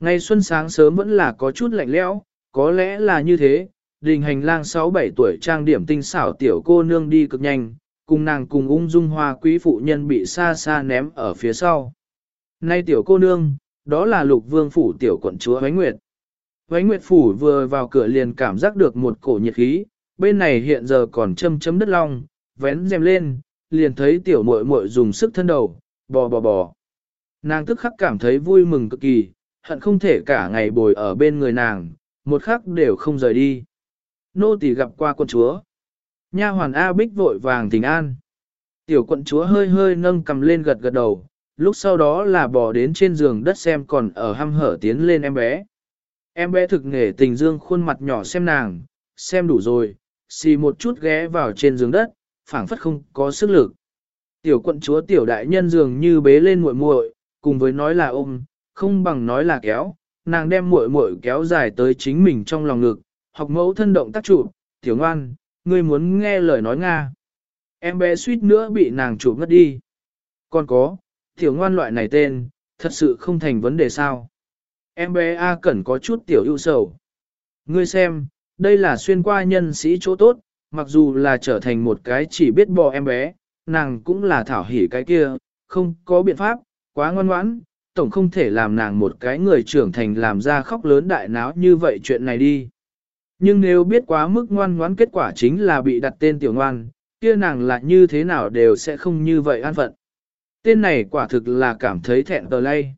Ngày xuân sáng sớm vẫn là có chút lạnh lẽo, có lẽ là như thế, đình hành lang 6-7 tuổi trang điểm tinh xảo tiểu cô nương đi cực nhanh, cùng nàng cùng ung dung hoa quý phụ nhân bị xa xa ném ở phía sau. Nay tiểu cô nương, đó là lục vương phủ tiểu quận chúa Huánh Nguyệt. Huánh Nguyệt phủ vừa vào cửa liền cảm giác được một cổ nhiệt khí, bên này hiện giờ còn châm chấm đất long, vén rèm lên, liền thấy tiểu muội muội dùng sức thân đầu, bò bò bò. Nàng tức khắc cảm thấy vui mừng cực kỳ, hận không thể cả ngày bồi ở bên người nàng, một khắc đều không rời đi. Nô tỳ gặp qua quân chúa. Nha hoàn A Bích vội vàng thỉnh an. Tiểu quận chúa hơi hơi nâng cầm lên gật gật đầu, lúc sau đó là bỏ đến trên giường đất xem còn ở hăm hở tiến lên em bé. Em bé thực nghề tình dương khuôn mặt nhỏ xem nàng, xem đủ rồi, xì một chút ghé vào trên giường đất, phảng phất không có sức lực. Tiểu quận chúa tiểu đại nhân dường như bế lên muội muội, cùng với nói là ôm, không bằng nói là kéo, nàng đem muội muội kéo dài tới chính mình trong lòng ngực, học mẫu thân động tác trụ, tiểu ngoan, ngươi muốn nghe lời nói Nga. Em bé suýt nữa bị nàng chụp ngất đi. Còn có, tiểu ngoan loại này tên, thật sự không thành vấn đề sao. Em bé A Cẩn có chút tiểu ưu sầu. Ngươi xem, đây là xuyên qua nhân sĩ chỗ tốt, mặc dù là trở thành một cái chỉ biết bò em bé, nàng cũng là thảo hỉ cái kia, không có biện pháp, quá ngoan ngoãn, tổng không thể làm nàng một cái người trưởng thành làm ra khóc lớn đại náo như vậy chuyện này đi. Nhưng nếu biết quá mức ngoan ngoãn kết quả chính là bị đặt tên tiểu ngoan, kia nàng là như thế nào đều sẽ không như vậy an phận. Tên này quả thực là cảm thấy thẹn tờ lay.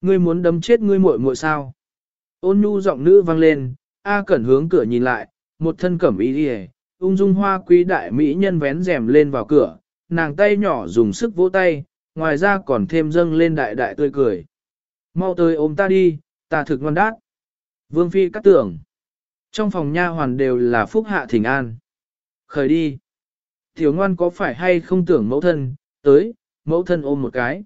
Ngươi muốn đấm chết ngươi muội muội sao? Ôn nhu giọng nữ vang lên, A Cẩn hướng cửa nhìn lại, một thân cẩm y đi ung dung hoa quý đại mỹ nhân vén rèm lên vào cửa, nàng tay nhỏ dùng sức vỗ tay, ngoài ra còn thêm dâng lên đại đại tươi cười. Mau tới ôm ta đi, ta thực ngon đát. Vương Phi cắt tưởng. Trong phòng nha hoàn đều là phúc hạ thỉnh an. Khởi đi. Tiểu ngoan có phải hay không tưởng mẫu thân, tới, mẫu thân ôm một cái.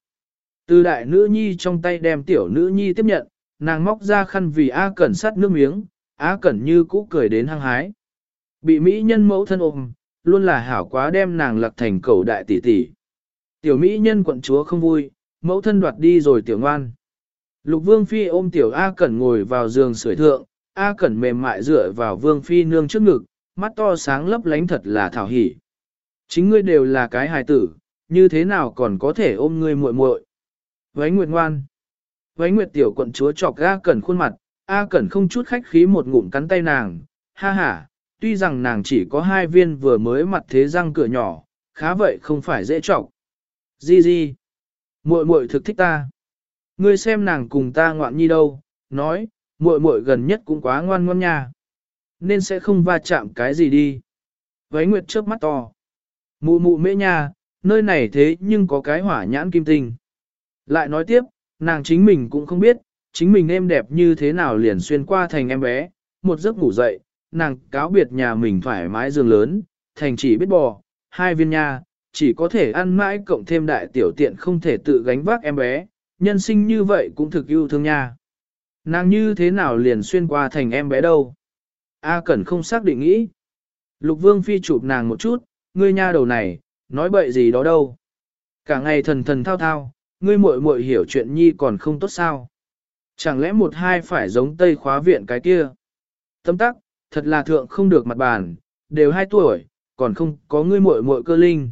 Từ đại nữ nhi trong tay đem tiểu nữ nhi tiếp nhận, nàng móc ra khăn vì A Cẩn sắt nước miếng, A Cẩn như cũ cười đến hăng hái. Bị Mỹ nhân mẫu thân ôm, luôn là hảo quá đem nàng lật thành cầu đại tỷ tỷ. Tiểu Mỹ nhân quận chúa không vui, mẫu thân đoạt đi rồi tiểu ngoan. Lục Vương Phi ôm tiểu A Cẩn ngồi vào giường sưởi thượng, A Cẩn mềm mại dựa vào Vương Phi nương trước ngực, mắt to sáng lấp lánh thật là thảo hỉ. Chính ngươi đều là cái hài tử, như thế nào còn có thể ôm ngươi muội muội? Vánh Nguyệt ngoan. Vánh Nguyệt tiểu quận chúa chọc A Cẩn khuôn mặt, A Cẩn không chút khách khí một ngụm cắn tay nàng, ha ha, tuy rằng nàng chỉ có hai viên vừa mới mặt thế răng cửa nhỏ, khá vậy không phải dễ chọc. Di di, muội muội thực thích ta. Ngươi xem nàng cùng ta ngoạn nhi đâu, nói, muội muội gần nhất cũng quá ngoan ngoan nha. Nên sẽ không va chạm cái gì đi. Váy Nguyệt chớp mắt to. Mụ mụ mễ nha, nơi này thế nhưng có cái hỏa nhãn kim tinh. Lại nói tiếp, nàng chính mình cũng không biết, chính mình em đẹp như thế nào liền xuyên qua thành em bé, một giấc ngủ dậy, nàng cáo biệt nhà mình thoải mái giường lớn, thành chỉ biết bò, hai viên nha, chỉ có thể ăn mãi cộng thêm đại tiểu tiện không thể tự gánh vác em bé, nhân sinh như vậy cũng thực yêu thương nha. Nàng như thế nào liền xuyên qua thành em bé đâu? A Cẩn không xác định nghĩ. Lục Vương Phi chụp nàng một chút, ngươi nha đầu này, nói bậy gì đó đâu. Cả ngày thần thần thao thao, ngươi muội muội hiểu chuyện nhi còn không tốt sao. Chẳng lẽ một hai phải giống Tây khóa viện cái kia. Tâm tắc, thật là thượng không được mặt bàn, đều hai tuổi, còn không có ngươi muội muội cơ linh.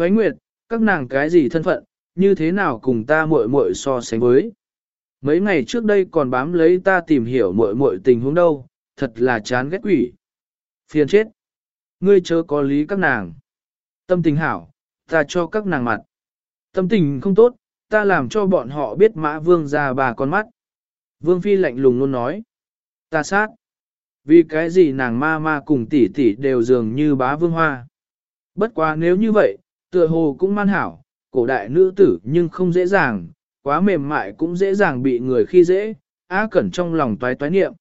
Vánh Nguyệt, các nàng cái gì thân phận, như thế nào cùng ta muội muội so sánh với. Mấy ngày trước đây còn bám lấy ta tìm hiểu muội muội tình huống đâu, thật là chán ghét quỷ. Phiền chết. Ngươi chớ có lý các nàng. Tâm tình hảo, ta cho các nàng mặt. Tâm tình không tốt, ta làm cho bọn họ biết mã vương ra bà con mắt. Vương Phi lạnh lùng luôn nói. Ta sát. Vì cái gì nàng ma ma cùng tỷ tỷ đều dường như bá vương hoa. Bất quá nếu như vậy, tựa hồ cũng man hảo, cổ đại nữ tử nhưng không dễ dàng, quá mềm mại cũng dễ dàng bị người khi dễ, á cẩn trong lòng toái toái niệm.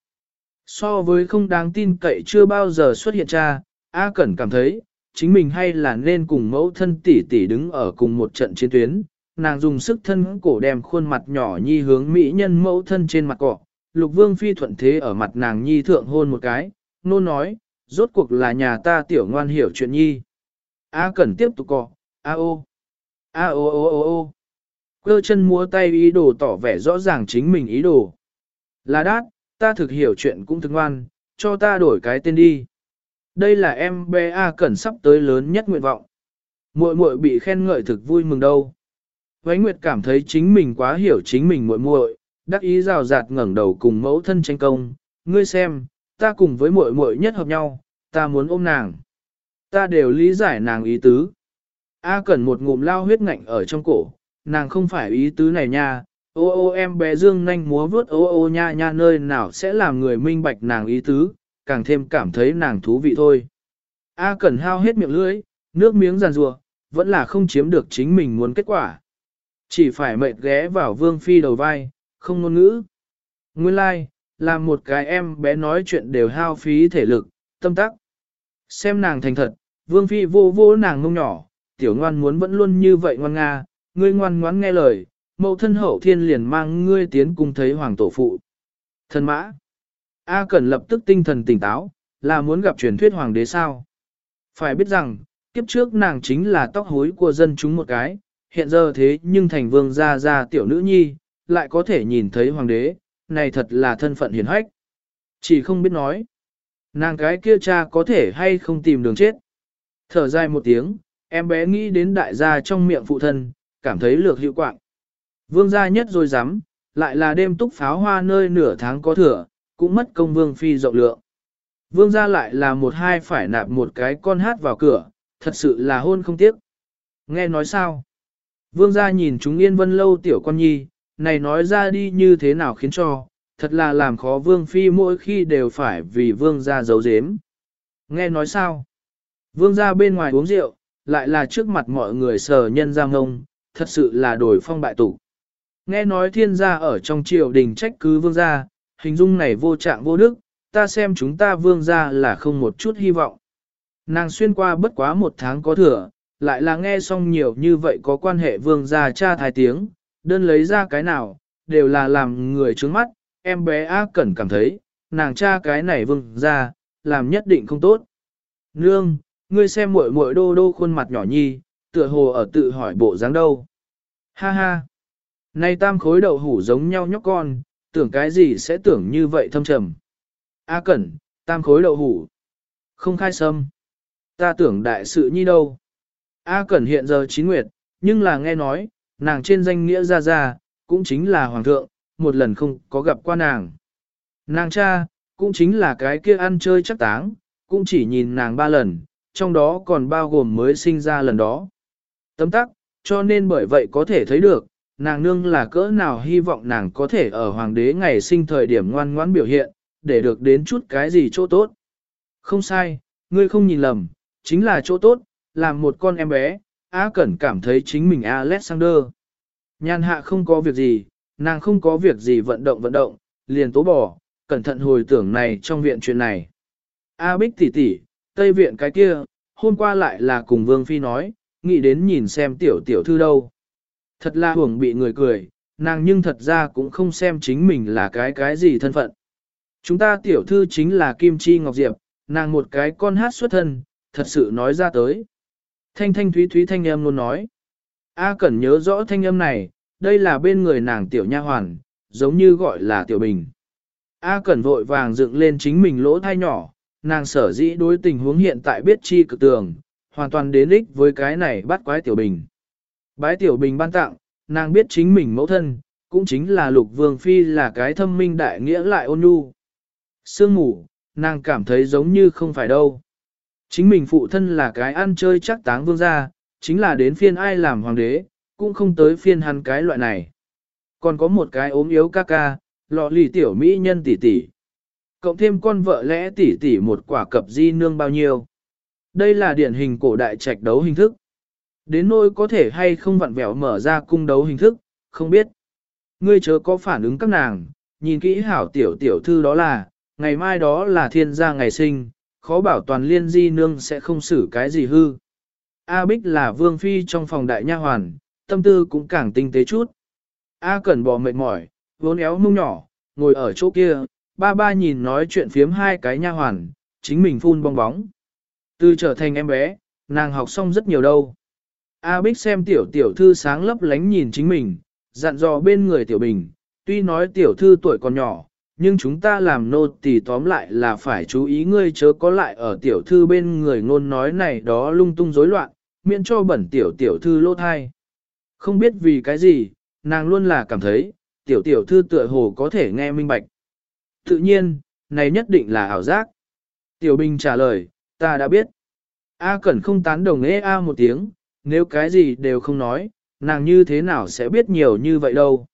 So với không đáng tin cậy chưa bao giờ xuất hiện cha, A Cẩn cảm thấy, chính mình hay là nên cùng mẫu thân tỷ tỷ đứng ở cùng một trận chiến tuyến, nàng dùng sức thân cổ đem khuôn mặt nhỏ nhi hướng mỹ nhân mẫu thân trên mặt cọ, lục vương phi thuận thế ở mặt nàng nhi thượng hôn một cái, nôn nói, rốt cuộc là nhà ta tiểu ngoan hiểu chuyện nhi. A Cẩn tiếp tục cọ, A ô, A ô ô ô ô, cơ chân múa tay ý đồ tỏ vẻ rõ ràng chính mình ý đồ. Là đát, ta thực hiểu chuyện cũng thực ngoan, cho ta đổi cái tên đi. Đây là em bé A Cẩn sắp tới lớn nhất nguyện vọng. Muội muội bị khen ngợi thực vui mừng đâu. Vánh Nguyệt cảm thấy chính mình quá hiểu chính mình muội muội, đắc ý rào rạt ngẩng đầu cùng mẫu thân tranh công, ngươi xem, ta cùng với muội muội nhất hợp nhau, ta muốn ôm nàng. Ta đều lý giải nàng ý tứ. A Cẩn một ngụm lao huyết ngạnh ở trong cổ, nàng không phải ý tứ này nha, ô ô em bé dương nhanh múa vớt ô ô nha nha nơi nào sẽ làm người minh bạch nàng ý tứ, càng thêm cảm thấy nàng thú vị thôi. A Cẩn hao hết miệng lưỡi, nước miếng giàn rùa, vẫn là không chiếm được chính mình muốn kết quả. Chỉ phải mệt ghé vào vương phi đầu vai, không ngôn ngữ. Nguyên lai, like, làm một cái em bé nói chuyện đều hao phí thể lực, tâm tắc. Xem nàng thành thật, vương phi vô vô nàng ngông nhỏ, tiểu ngoan muốn vẫn luôn như vậy ngoan nga, ngươi ngoan ngoãn nghe lời, mẫu thân hậu thiên liền mang ngươi tiến cùng thấy hoàng tổ phụ. Thần mã, A Cẩn lập tức tinh thần tỉnh táo, là muốn gặp truyền thuyết hoàng đế sao. Phải biết rằng, kiếp trước nàng chính là tóc hối của dân chúng một cái, hiện giờ thế nhưng thành vương gia gia tiểu nữ nhi, lại có thể nhìn thấy hoàng đế, này thật là thân phận hiền hách. Chỉ không biết nói, nàng cái kia cha có thể hay không tìm đường chết. Thở dài một tiếng, em bé nghĩ đến đại gia trong miệng phụ thân, cảm thấy lược hiệu quạng. Vương gia nhất rồi dám, lại là đêm túc pháo hoa nơi nửa tháng có thừa, cũng mất công vương phi rộng lượng. Vương gia lại là một hai phải nạp một cái con hát vào cửa, thật sự là hôn không tiếc. Nghe nói sao? Vương gia nhìn chúng yên vân lâu tiểu con nhi, này nói ra đi như thế nào khiến cho, thật là làm khó vương phi mỗi khi đều phải vì vương gia giấu giếm. Nghe nói sao? Vương gia bên ngoài uống rượu, lại là trước mặt mọi người sờ nhân ra ngông, thật sự là đổi phong bại tục. Nghe nói thiên gia ở trong triều đình trách cứ vương gia, hình dung này vô trạng vô đức, ta xem chúng ta vương gia là không một chút hy vọng. Nàng xuyên qua bất quá một tháng có thừa, lại là nghe xong nhiều như vậy có quan hệ vương gia cha thái tiếng, đơn lấy ra cái nào, đều là làm người trướng mắt, em bé A Cẩn cảm thấy, nàng cha cái này vương gia, làm nhất định không tốt. Nương, ngươi xem muội muội đô đô khuôn mặt nhỏ nhi, tựa hồ ở tự hỏi bộ dáng đâu. Ha ha, nay tam khối đậu hủ giống nhau nhóc con, tưởng cái gì sẽ tưởng như vậy thâm trầm. A Cẩn, tam khối đậu hủ. Không khai sâm. Ta tưởng đại sự nhi đâu. A Cẩn hiện giờ chín nguyệt, nhưng là nghe nói, nàng trên danh nghĩa ra ra, cũng chính là hoàng thượng, một lần không có gặp qua nàng. Nàng cha, cũng chính là cái kia ăn chơi chắc táng, cũng chỉ nhìn nàng ba lần, trong đó còn bao gồm mới sinh ra lần đó. Tấm tắc, cho nên bởi vậy có thể thấy được, nàng nương là cỡ nào hy vọng nàng có thể ở hoàng đế ngày sinh thời điểm ngoan ngoãn biểu hiện, để được đến chút cái gì chỗ tốt. Không sai, ngươi không nhìn lầm, chính là chỗ tốt, làm một con em bé, Á Cẩn cảm thấy chính mình Alexander. Nhàn hạ không có việc gì, nàng không có việc gì vận động vận động, liền tố bỏ, cẩn thận hồi tưởng này trong viện chuyện này. A Bích tỷ tỷ, Tây viện cái kia, hôm qua lại là cùng Vương Phi nói, nghĩ đến nhìn xem tiểu tiểu thư đâu. Thật là hưởng bị người cười, nàng nhưng thật ra cũng không xem chính mình là cái cái gì thân phận. Chúng ta tiểu thư chính là Kim Chi Ngọc Diệp, nàng một cái con hát xuất thân, thật sự nói ra tới. Thanh thanh thúy thúy thanh âm luôn nói. A cần nhớ rõ thanh âm này, đây là bên người nàng tiểu nha hoàn, giống như gọi là tiểu bình. A cần vội vàng dựng lên chính mình lỗ thai nhỏ, nàng sở dĩ đối tình huống hiện tại biết chi cực tường, hoàn toàn đến ích với cái này bắt quái tiểu bình. Bái tiểu bình ban tặng, nàng biết chính mình mẫu thân, cũng chính là lục vương phi là cái thâm minh đại nghĩa lại ôn nhu. Sương ngủ, nàng cảm thấy giống như không phải đâu. Chính mình phụ thân là cái ăn chơi chắc táng vương gia, chính là đến phiên ai làm hoàng đế, cũng không tới phiên hắn cái loại này. Còn có một cái ốm yếu ca ca, lọ lì tiểu mỹ nhân tỷ tỷ. Cộng thêm con vợ lẽ tỷ tỷ một quả cập di nương bao nhiêu. Đây là điển hình cổ đại trạch đấu hình thức. Đến nỗi có thể hay không vặn vẹo mở ra cung đấu hình thức, không biết. Ngươi chớ có phản ứng các nàng, nhìn kỹ hảo tiểu tiểu thư đó là, ngày mai đó là thiên gia ngày sinh, khó bảo toàn liên di nương sẽ không xử cái gì hư. A Bích là vương phi trong phòng đại nha hoàn, tâm tư cũng càng tinh tế chút. A Cẩn bò mệt mỏi, vốn éo mông nhỏ, ngồi ở chỗ kia, ba ba nhìn nói chuyện phiếm hai cái nha hoàn, chính mình phun bong bóng. Từ trở thành em bé, nàng học xong rất nhiều đâu. A Bích xem tiểu tiểu thư sáng lấp lánh nhìn chính mình, dặn dò bên người tiểu bình, tuy nói tiểu thư tuổi còn nhỏ, nhưng chúng ta làm nô tỳ tóm lại là phải chú ý ngươi chớ có lại ở tiểu thư bên người ngôn nói này đó lung tung rối loạn, miễn cho bẩn tiểu tiểu thư lỗ thai. Không biết vì cái gì, nàng luôn là cảm thấy, tiểu tiểu thư tựa hồ có thể nghe minh bạch. Tự nhiên, này nhất định là ảo giác. Tiểu Bình trả lời, ta đã biết. A Cẩn không tán đồng ế A một tiếng, nếu cái gì đều không nói, nàng như thế nào sẽ biết nhiều như vậy đâu.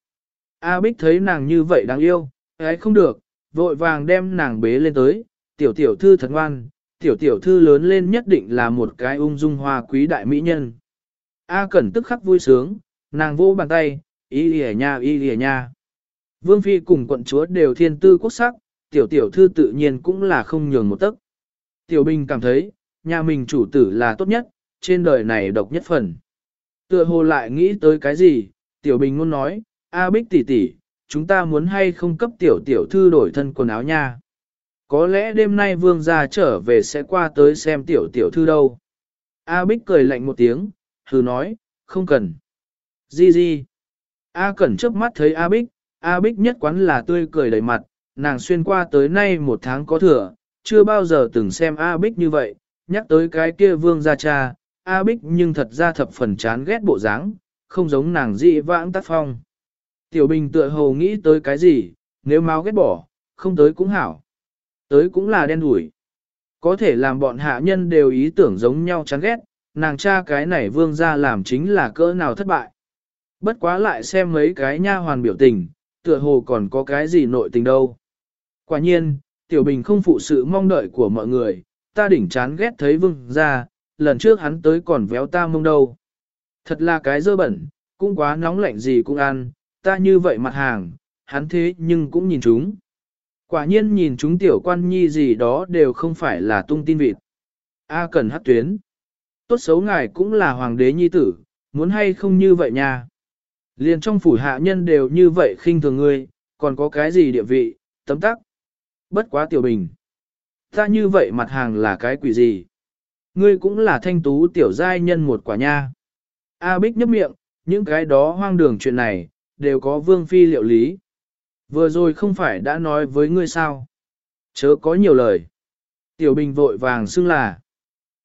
A Bích thấy nàng như vậy đáng yêu, ấy không được, vội vàng đem nàng bế lên tới, tiểu tiểu thư thật ngoan, tiểu tiểu thư lớn lên nhất định là một cái ung dung hoa quý đại mỹ nhân. A Cẩn tức khắc vui sướng, nàng vỗ bàn tay, y lìa nha y lìa nha. Vương Phi cùng quận chúa đều thiên tư quốc sắc, tiểu tiểu thư tự nhiên cũng là không nhường một tấc. Tiểu Bình cảm thấy, nhà mình chủ tử là tốt nhất, trên đời này độc nhất phần. Tựa hồ lại nghĩ tới cái gì, Tiểu Bình luôn nói, A Bích tỷ tỷ, chúng ta muốn hay không cấp tiểu tiểu thư đổi thân quần áo nha. Có lẽ đêm nay vương gia trở về sẽ qua tới xem tiểu tiểu thư đâu. A Bích cười lạnh một tiếng, thử nói, không cần. Di di. A Cẩn trước mắt thấy A Bích, A Bích nhất quán là tươi cười đầy mặt, nàng xuyên qua tới nay một tháng có thừa, chưa bao giờ từng xem A Bích như vậy, nhắc tới cái kia vương gia cha, A Bích nhưng thật ra thập phần chán ghét bộ dáng, không giống nàng dị vãng tác phong. Tiểu Bình tựa hồ nghĩ tới cái gì, nếu máu ghét bỏ, không tới cũng hảo. Tới cũng là đen đủi. Có thể làm bọn hạ nhân đều ý tưởng giống nhau chán ghét, nàng cha cái này vương gia làm chính là cỡ nào thất bại. Bất quá lại xem mấy cái nha hoàn biểu tình, tựa hồ còn có cái gì nội tình đâu. Quả nhiên, Tiểu Bình không phụ sự mong đợi của mọi người, ta đỉnh chán ghét thấy vương gia, lần trước hắn tới còn véo ta mông đâu. Thật là cái dơ bẩn, cũng quá nóng lạnh gì cũng ăn, ta như vậy mặt hàng, hắn thế nhưng cũng nhìn chúng. Quả nhiên nhìn chúng tiểu quan nhi gì đó đều không phải là tung tin vịt. A cần hát tuyến. Tốt xấu ngài cũng là hoàng đế nhi tử, muốn hay không như vậy nha. Liền trong phủ hạ nhân đều như vậy khinh thường ngươi, còn có cái gì địa vị, tấm tắc. Bất quá tiểu bình. Ta như vậy mặt hàng là cái quỷ gì? Ngươi cũng là thanh tú tiểu giai nhân một quả nha. A Bích nhấp miệng, những cái đó hoang đường chuyện này, đều có vương phi liệu lý. Vừa rồi không phải đã nói với ngươi sao? Chớ có nhiều lời. Tiểu Bình vội vàng xưng là.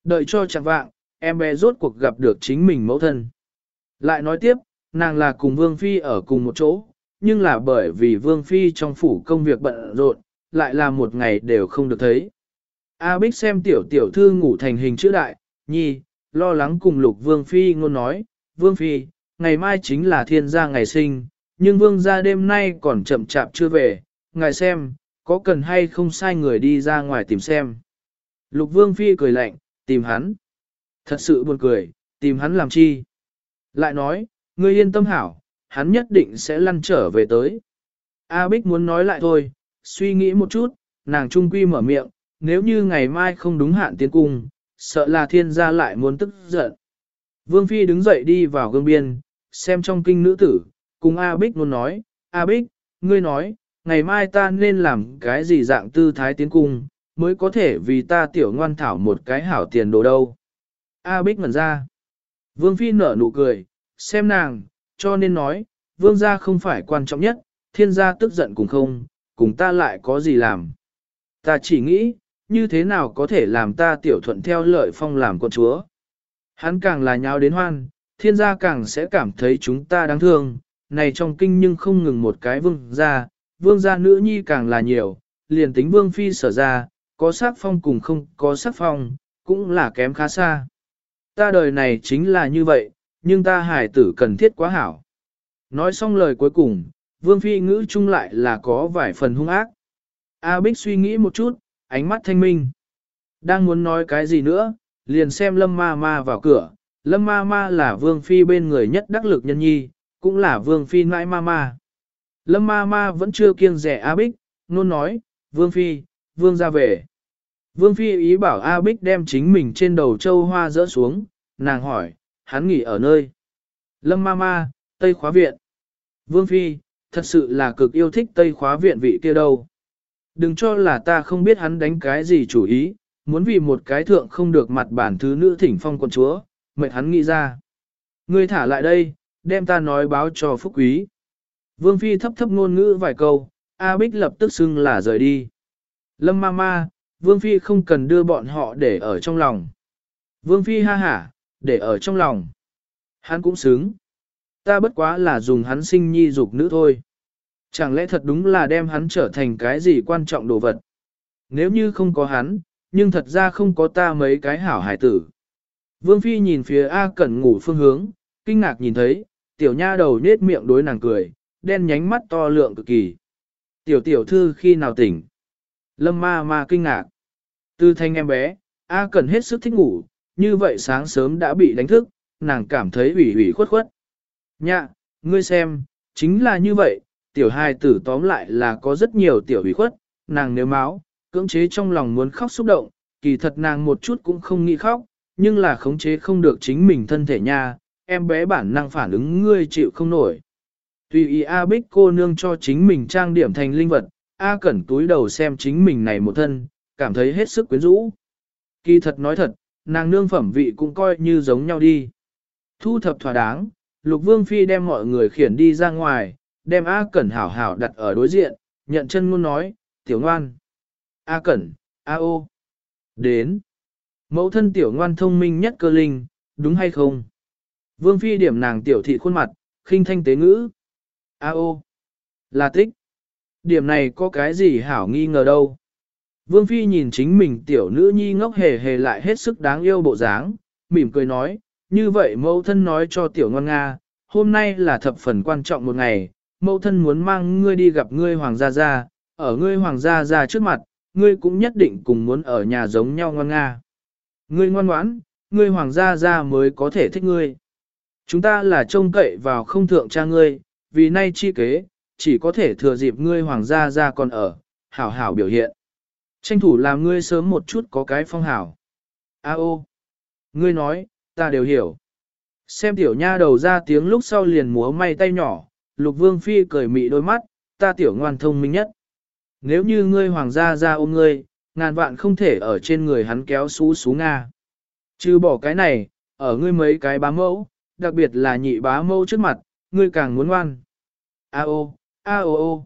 Đợi cho chẳng vạng, em bé rốt cuộc gặp được chính mình mẫu thân. Lại nói tiếp, nàng là cùng Vương Phi ở cùng một chỗ, nhưng là bởi vì Vương Phi trong phủ công việc bận rộn, lại là một ngày đều không được thấy. A Bích xem tiểu tiểu thư ngủ thành hình chữ đại, nhi, lo lắng cùng lục Vương Phi ngôn nói, Vương Phi, ngày mai chính là thiên gia ngày sinh, nhưng Vương gia đêm nay còn chậm chạp chưa về, ngài xem, có cần hay không sai người đi ra ngoài tìm xem. Lục Vương Phi cười lạnh, tìm hắn. Thật sự buồn cười, tìm hắn làm chi? Lại nói, ngươi yên tâm hảo, hắn nhất định sẽ lăn trở về tới. A Bích muốn nói lại thôi, suy nghĩ một chút, nàng trung quy mở miệng, nếu như ngày mai không đúng hạn tiến cung, sợ là thiên gia lại muốn tức giận. Vương Phi đứng dậy đi vào gương biên, xem trong kinh nữ tử, cùng A Bích luôn nói, A Bích, ngươi nói, ngày mai ta nên làm cái gì dạng tư thái tiến cung, mới có thể vì ta tiểu ngoan thảo một cái hảo tiền đồ đâu. A Bích ngẩn ra. Vương Phi nở nụ cười, xem nàng, cho nên nói, vương gia không phải quan trọng nhất, thiên gia tức giận cùng không, cùng ta lại có gì làm. Ta chỉ nghĩ, như thế nào có thể làm ta tiểu thuận theo lợi phong làm con chúa. Hắn càng là nháo đến hoan, thiên gia càng sẽ cảm thấy chúng ta đáng thương, này trong kinh nhưng không ngừng một cái vương gia, vương gia nữ nhi càng là nhiều, liền tính vương phi sở ra, có sắc phong cùng không có sắc phong, cũng là kém khá xa. Ta đời này chính là như vậy, nhưng ta hài tử cần thiết quá hảo. Nói xong lời cuối cùng, vương phi ngữ chung lại là có vài phần hung ác. A Bích suy nghĩ một chút, ánh mắt thanh minh. Đang muốn nói cái gì nữa, liền xem lâm ma ma vào cửa. Lâm ma ma là vương phi bên người nhất đắc lực nhân nhi, cũng là vương phi nãi ma ma. Lâm ma ma vẫn chưa kiêng rẻ A Bích, nôn nói, vương phi, vương ra về. Vương phi ý bảo A Bích đem chính mình trên đầu châu hoa rỡ xuống, nàng hỏi, hắn nghỉ ở nơi. Lâm ma ma, Tây khóa viện. Vương phi, thật sự là cực yêu thích Tây khóa viện vị kia đâu. Đừng cho là ta không biết hắn đánh cái gì chủ ý, muốn vì một cái thượng không được mặt bản thứ nữ thỉnh phong quân chúa, mệt hắn nghĩ ra. Ngươi thả lại đây, đem ta nói báo cho phúc quý. Vương Phi thấp thấp ngôn ngữ vài câu, A Bích lập tức xưng là rời đi. Lâm ma ma, Vương Phi không cần đưa bọn họ để ở trong lòng. Vương Phi ha hả, để ở trong lòng. Hắn cũng xứng. Ta bất quá là dùng hắn sinh nhi dục nữ thôi. Chẳng lẽ thật đúng là đem hắn trở thành cái gì quan trọng đồ vật. Nếu như không có hắn, nhưng thật ra không có ta mấy cái hảo hải tử. Vương Phi nhìn phía A Cẩn ngủ phương hướng, kinh ngạc nhìn thấy, tiểu nha đầu nết miệng đối nàng cười, đen nhánh mắt to lượng cực kỳ. Tiểu tiểu thư khi nào tỉnh? Lâm ma ma kinh ngạc. Từ thanh em bé, A Cẩn hết sức thích ngủ, như vậy sáng sớm đã bị đánh thức, nàng cảm thấy ủy ủy khuất khuất. Nhạ, ngươi xem, chính là như vậy, tiểu hài tử tóm lại là có rất nhiều tiểu ủy khuất, nàng nếu máu, cưỡng chế trong lòng muốn khóc xúc động, kỳ thật nàng một chút cũng không nghĩ khóc, nhưng là khống chế không được chính mình thân thể nha, em bé bản năng phản ứng ngươi chịu không nổi. Tùy ý A Bích cô nương cho chính mình trang điểm thành linh vật, A Cẩn túi đầu xem chính mình này một thân, cảm thấy hết sức quyến rũ. Kỳ thật nói thật, nàng nương phẩm vị cũng coi như giống nhau đi. Thu thập thỏa đáng, Lục Vương Phi đem mọi người khiển đi ra ngoài, đem A Cẩn hảo hảo đặt ở đối diện, nhận chân ngôn nói, tiểu ngoan. A Cẩn, A ô. Đến. Mẫu thân tiểu ngoan thông minh nhất cơ linh, đúng hay không? Vương Phi điểm nàng tiểu thị khuôn mặt, khinh thanh tế ngữ. A ô. Là tích. Điểm này có cái gì hảo nghi ngờ đâu. Vương Phi nhìn chính mình tiểu nữ nhi ngốc hề hề lại hết sức đáng yêu bộ dáng, mỉm cười nói, như vậy mẫu thân nói cho tiểu ngon Nga, hôm nay là thập phần quan trọng một ngày, mẫu thân muốn mang ngươi đi gặp ngươi hoàng gia gia, ở ngươi hoàng gia gia trước mặt, ngươi cũng nhất định cùng muốn ở nhà giống nhau ngon Nga. Ngươi ngoan ngoãn, ngươi hoàng gia gia mới có thể thích ngươi. Chúng ta là trông cậy vào không thượng cha ngươi, vì nay chi kế, chỉ có thể thừa dịp ngươi hoàng gia gia còn ở, hảo hảo biểu hiện. Tranh thủ làm ngươi sớm một chút có cái phong hảo. A ô, ngươi nói, ta đều hiểu. Xem tiểu nha đầu ra tiếng lúc sau liền múa may tay nhỏ, lục vương phi cười mị đôi mắt, ta tiểu ngoan thông minh nhất. Nếu như ngươi hoàng gia ra ôm ngươi, ngàn vạn không thể ở trên người hắn kéo xú xú Nga. Chứ bỏ cái này, ở ngươi mấy cái bá mẫu, đặc biệt là nhị bá mẫu trước mặt, ngươi càng muốn ngoan. A ô, a ô ô.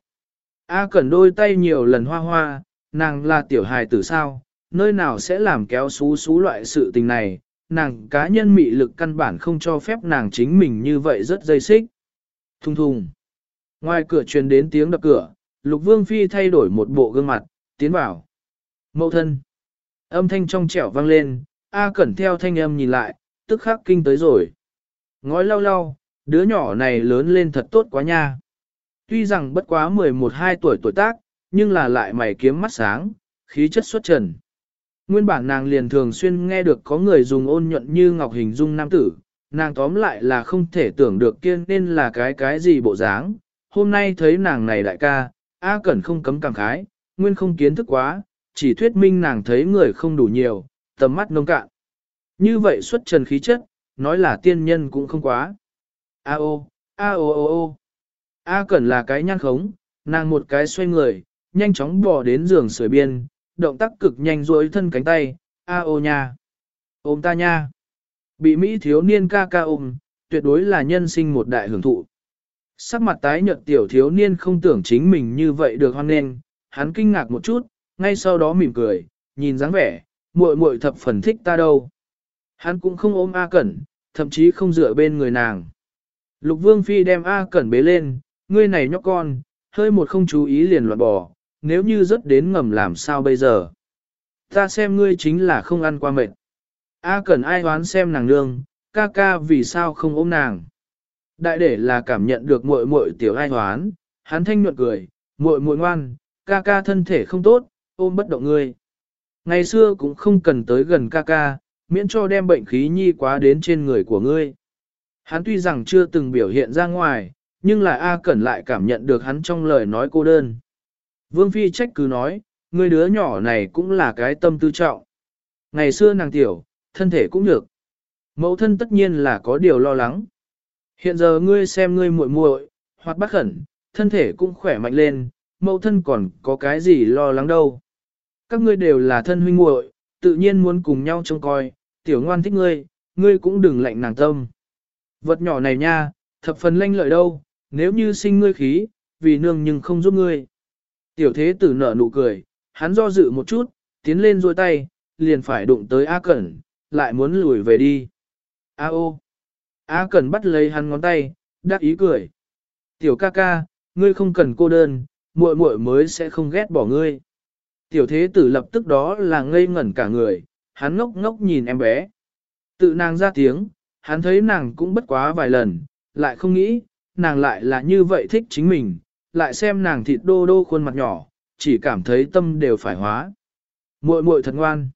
A cẩn đôi tay nhiều lần hoa hoa, nàng là tiểu hài tử sao, nơi nào sẽ làm kéo xú xú loại sự tình này, nàng cá nhân mị lực căn bản không cho phép nàng chính mình như vậy rất dây xích. Thùng thùng. Ngoài cửa truyền đến tiếng đập cửa, Lục Vương Phi thay đổi một bộ gương mặt, tiến vào. Mậu thân. Âm thanh trong trẻo vang lên, A Cẩn theo thanh âm nhìn lại, tức khắc kinh tới rồi. Ngói lau lau, đứa nhỏ này lớn lên thật tốt quá nha. Tuy rằng bất quá 11-12 tuổi tuổi tác, nhưng là lại mày kiếm mắt sáng, khí chất xuất trần. Nguyên bản nàng liền thường xuyên nghe được có người dùng ôn nhuận như ngọc hình dung nam tử, nàng tóm lại là không thể tưởng được kiên nên là cái cái gì bộ dáng. Hôm nay thấy nàng này đại ca, A Cẩn không cấm cảm khái, nguyên không kiến thức quá, chỉ thuyết minh nàng thấy người không đủ nhiều, tầm mắt nông cạn. Như vậy xuất trần khí chất, nói là tiên nhân cũng không quá. A ô, a ô ô ô. A Cẩn là cái nhăn khống, nàng một cái xoay người, nhanh chóng bò đến giường sưởi biên, động tác cực nhanh duỗi thân cánh tay, a ô nha, ôm ta nha. Bị Mỹ thiếu niên ca ca ôm, tuyệt đối là nhân sinh một đại hưởng thụ. Sắc mặt tái nhợt tiểu thiếu niên không tưởng chính mình như vậy được hoan nghênh, hắn kinh ngạc một chút, ngay sau đó mỉm cười, nhìn dáng vẻ, muội muội thập phần thích ta đâu. Hắn cũng không ôm A Cẩn, thậm chí không dựa bên người nàng. Lục Vương Phi đem A Cẩn bế lên, ngươi này nhóc con, hơi một không chú ý liền loạn bò, nếu như rớt đến ngầm làm sao bây giờ? Ta xem ngươi chính là không ăn qua mệt. A cần ai đoán xem nàng nương, ca ca vì sao không ôm nàng. Đại để là cảm nhận được muội muội tiểu ai hoán, hắn thanh nhuận cười, muội muội ngoan, ca ca thân thể không tốt, ôm bất động ngươi. Ngày xưa cũng không cần tới gần ca ca, miễn cho đem bệnh khí nhi quá đến trên người của ngươi. Hắn tuy rằng chưa từng biểu hiện ra ngoài, nhưng là A Cẩn lại cảm nhận được hắn trong lời nói cô đơn. Vương Phi trách cứ nói, người đứa nhỏ này cũng là cái tâm tư trọng. Ngày xưa nàng tiểu, thân thể cũng được. Mẫu thân tất nhiên là có điều lo lắng. Hiện giờ ngươi xem ngươi muội muội, hoặc bác khẩn, thân thể cũng khỏe mạnh lên, mẫu thân còn có cái gì lo lắng đâu. Các ngươi đều là thân huynh muội, tự nhiên muốn cùng nhau trông coi, tiểu ngoan thích ngươi, ngươi cũng đừng lạnh nàng tâm. Vật nhỏ này nha, thập phần lanh lợi đâu, nếu như sinh ngươi khí, vì nương nhưng không giúp ngươi. Tiểu thế tử nở nụ cười, hắn do dự một chút, tiến lên duỗi tay, liền phải đụng tới A Cẩn, lại muốn lùi về đi. A ô! A Cẩn bắt lấy hắn ngón tay, đắc ý cười. Tiểu ca ca, ngươi không cần cô đơn, muội muội mới sẽ không ghét bỏ ngươi. Tiểu thế tử lập tức đó là ngây ngẩn cả người, hắn ngốc ngốc nhìn em bé. Tự nàng ra tiếng, hắn thấy nàng cũng bất quá vài lần, lại không nghĩ, nàng lại là như vậy thích chính mình, lại xem nàng thịt đô đô khuôn mặt nhỏ, chỉ cảm thấy tâm đều phải hóa. Muội muội thật ngoan.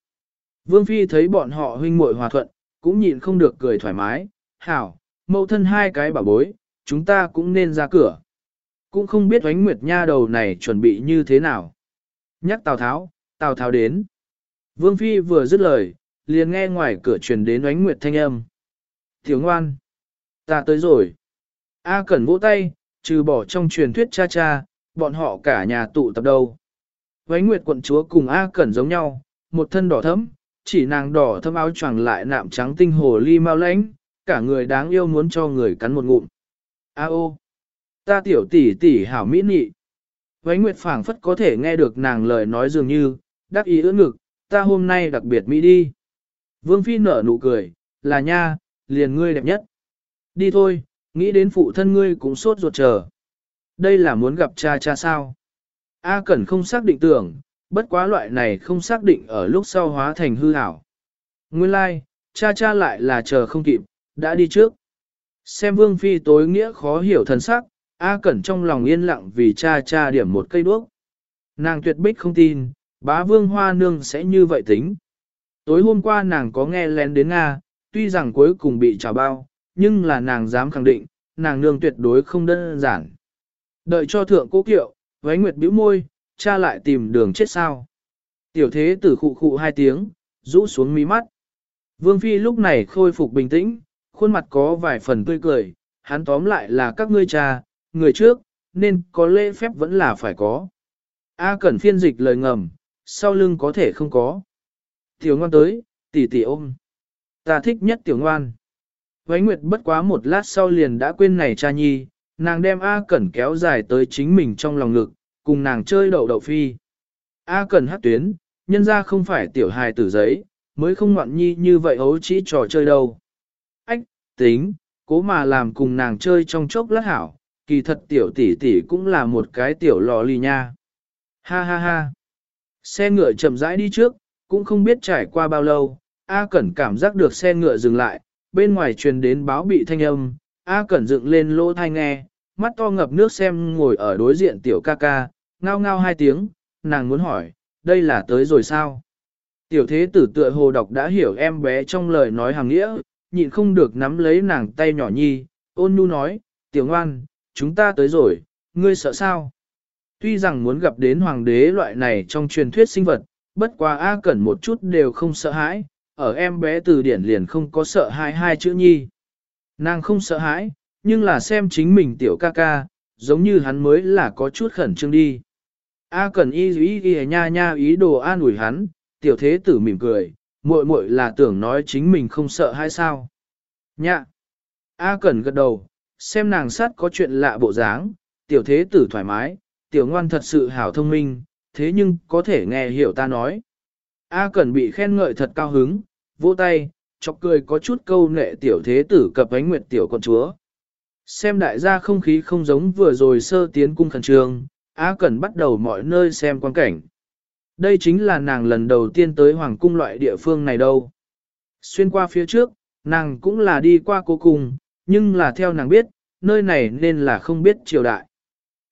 Vương Phi thấy bọn họ huynh muội hòa thuận, cũng nhịn không được cười thoải mái, hảo, mẫu thân hai cái bảo bối, chúng ta cũng nên ra cửa. Cũng không biết oánh nguyệt nha đầu này chuẩn bị như thế nào. Nhắc Tào Tháo, Tào Tháo đến. Vương Phi vừa dứt lời, liền nghe ngoài cửa truyền đến oánh nguyệt thanh âm. Tiểu ngoan, ta tới rồi. A Cẩn vỗ tay, trừ bỏ trong truyền thuyết cha cha, bọn họ cả nhà tụ tập đâu. Vánh Nguyệt quận chúa cùng A Cẩn giống nhau, một thân đỏ thẫm, chỉ nàng đỏ thâm áo choàng lại nạm trắng tinh hồ ly mau lãnh, cả người đáng yêu muốn cho người cắn một ngụm. A ô, ta tiểu tỷ tỷ hảo mỹ nị. Vánh Nguyệt phảng phất có thể nghe được nàng lời nói dường như, đắc ý ưỡn ngực, ta hôm nay đặc biệt mỹ đi. Vương Phi nở nụ cười, là nha, liền ngươi đẹp nhất. Đi thôi, nghĩ đến phụ thân ngươi cũng sốt ruột chờ. Đây là muốn gặp cha cha sao? A Cẩn không xác định tưởng, bất quá loại này không xác định ở lúc sau hóa thành hư ảo. Nguyên lai, like, cha cha lại là chờ không kịp, đã đi trước. Xem vương phi tối nghĩa khó hiểu thần sắc, A Cẩn trong lòng yên lặng vì cha cha điểm một cây đuốc. Nàng tuyệt bích không tin, bá vương hoa nương sẽ như vậy tính. Tối hôm qua nàng có nghe lén đến Nga, tuy rằng cuối cùng bị trả bao, nhưng là nàng dám khẳng định, nàng nương tuyệt đối không đơn giản. Đợi cho thượng cố kiệu, váy nguyệt bĩu môi, cha lại tìm đường chết sao. Tiểu thế tử khụ khụ hai tiếng, rũ xuống mí mắt. Vương Phi lúc này khôi phục bình tĩnh, khuôn mặt có vài phần tươi cười, hắn tóm lại là các ngươi cha, người trước, nên có lễ phép vẫn là phải có. A cẩn phiên dịch lời ngầm, sau lưng có thể không có. Tiểu ngoan tới, tỷ tỷ ôm. Ta thích nhất tiểu ngoan. Vánh Nguyệt bất quá một lát sau liền đã quên này cha nhi, nàng đem A Cẩn kéo dài tới chính mình trong lòng ngực, cùng nàng chơi đậu đậu phi. A Cẩn hát tuyến, nhân ra không phải tiểu hài tử giấy, mới không ngoạn nhi như vậy hấu chỉ trò chơi đâu. Ách, tính, cố mà làm cùng nàng chơi trong chốc lát hảo, kỳ thật tiểu tỷ tỷ cũng là một cái tiểu lò lì nha. Ha ha ha. Xe ngựa chậm rãi đi trước, cũng không biết trải qua bao lâu, A Cẩn cảm giác được xe ngựa dừng lại, bên ngoài truyền đến báo bị thanh âm, A Cẩn dựng lên lỗ thai nghe, mắt to ngập nước xem ngồi ở đối diện tiểu ca ca, ngao ngao hai tiếng, nàng muốn hỏi, đây là tới rồi sao? Tiểu thế tử tựa hồ đọc đã hiểu em bé trong lời nói hàng nghĩa, nhịn không được nắm lấy nàng tay nhỏ nhi, ôn nhu nói, tiểu ngoan, chúng ta tới rồi, ngươi sợ sao? Tuy rằng muốn gặp đến hoàng đế loại này trong truyền thuyết sinh vật, bất quá A Cẩn một chút đều không sợ hãi, ở em bé từ điển liền không có sợ hãi hai chữ nhi. Nàng không sợ hãi, nhưng là xem chính mình tiểu ca ca, giống như hắn mới là có chút khẩn trương đi. A cần y ý y nha nha ý đồ an ủi hắn, tiểu thế tử mỉm cười, muội muội là tưởng nói chính mình không sợ hay sao. Nhạ. A cần gật đầu, xem nàng sát có chuyện lạ bộ dáng, tiểu thế tử thoải mái, tiểu ngoan thật sự hảo thông minh, thế nhưng có thể nghe hiểu ta nói. A cần bị khen ngợi thật cao hứng, vỗ tay, chọc cười có chút câu nệ tiểu thế tử cập ánh nguyệt tiểu con chúa. Xem đại gia không khí không giống vừa rồi sơ tiến cung khẩn trương, Á Cẩn bắt đầu mọi nơi xem quan cảnh. Đây chính là nàng lần đầu tiên tới hoàng cung loại địa phương này đâu. Xuyên qua phía trước, nàng cũng là đi qua cố cung, nhưng là theo nàng biết, nơi này nên là không biết triều đại.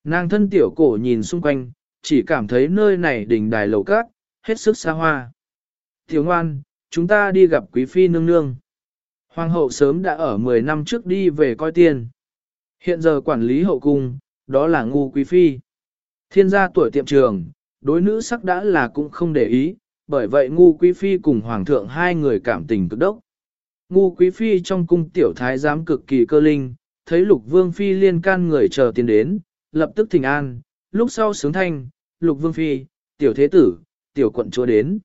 Nàng thân tiểu cổ nhìn xung quanh, chỉ cảm thấy nơi này đỉnh đài lầu cát, hết sức xa hoa. Tiểu ngoan, chúng ta đi gặp quý phi nương nương. Hoàng hậu sớm đã ở 10 năm trước đi về coi tiền. Hiện giờ quản lý hậu cung, đó là ngu quý phi. Thiên gia tuổi tiệm trường, đối nữ sắc đã là cũng không để ý, bởi vậy ngu quý phi cùng hoàng thượng hai người cảm tình cực đốc. Ngu quý phi trong cung tiểu thái giám cực kỳ cơ linh, thấy lục vương phi liên can người chờ tiền đến, lập tức thỉnh an, lúc sau sướng thanh, lục vương phi, tiểu thế tử, tiểu quận chúa đến.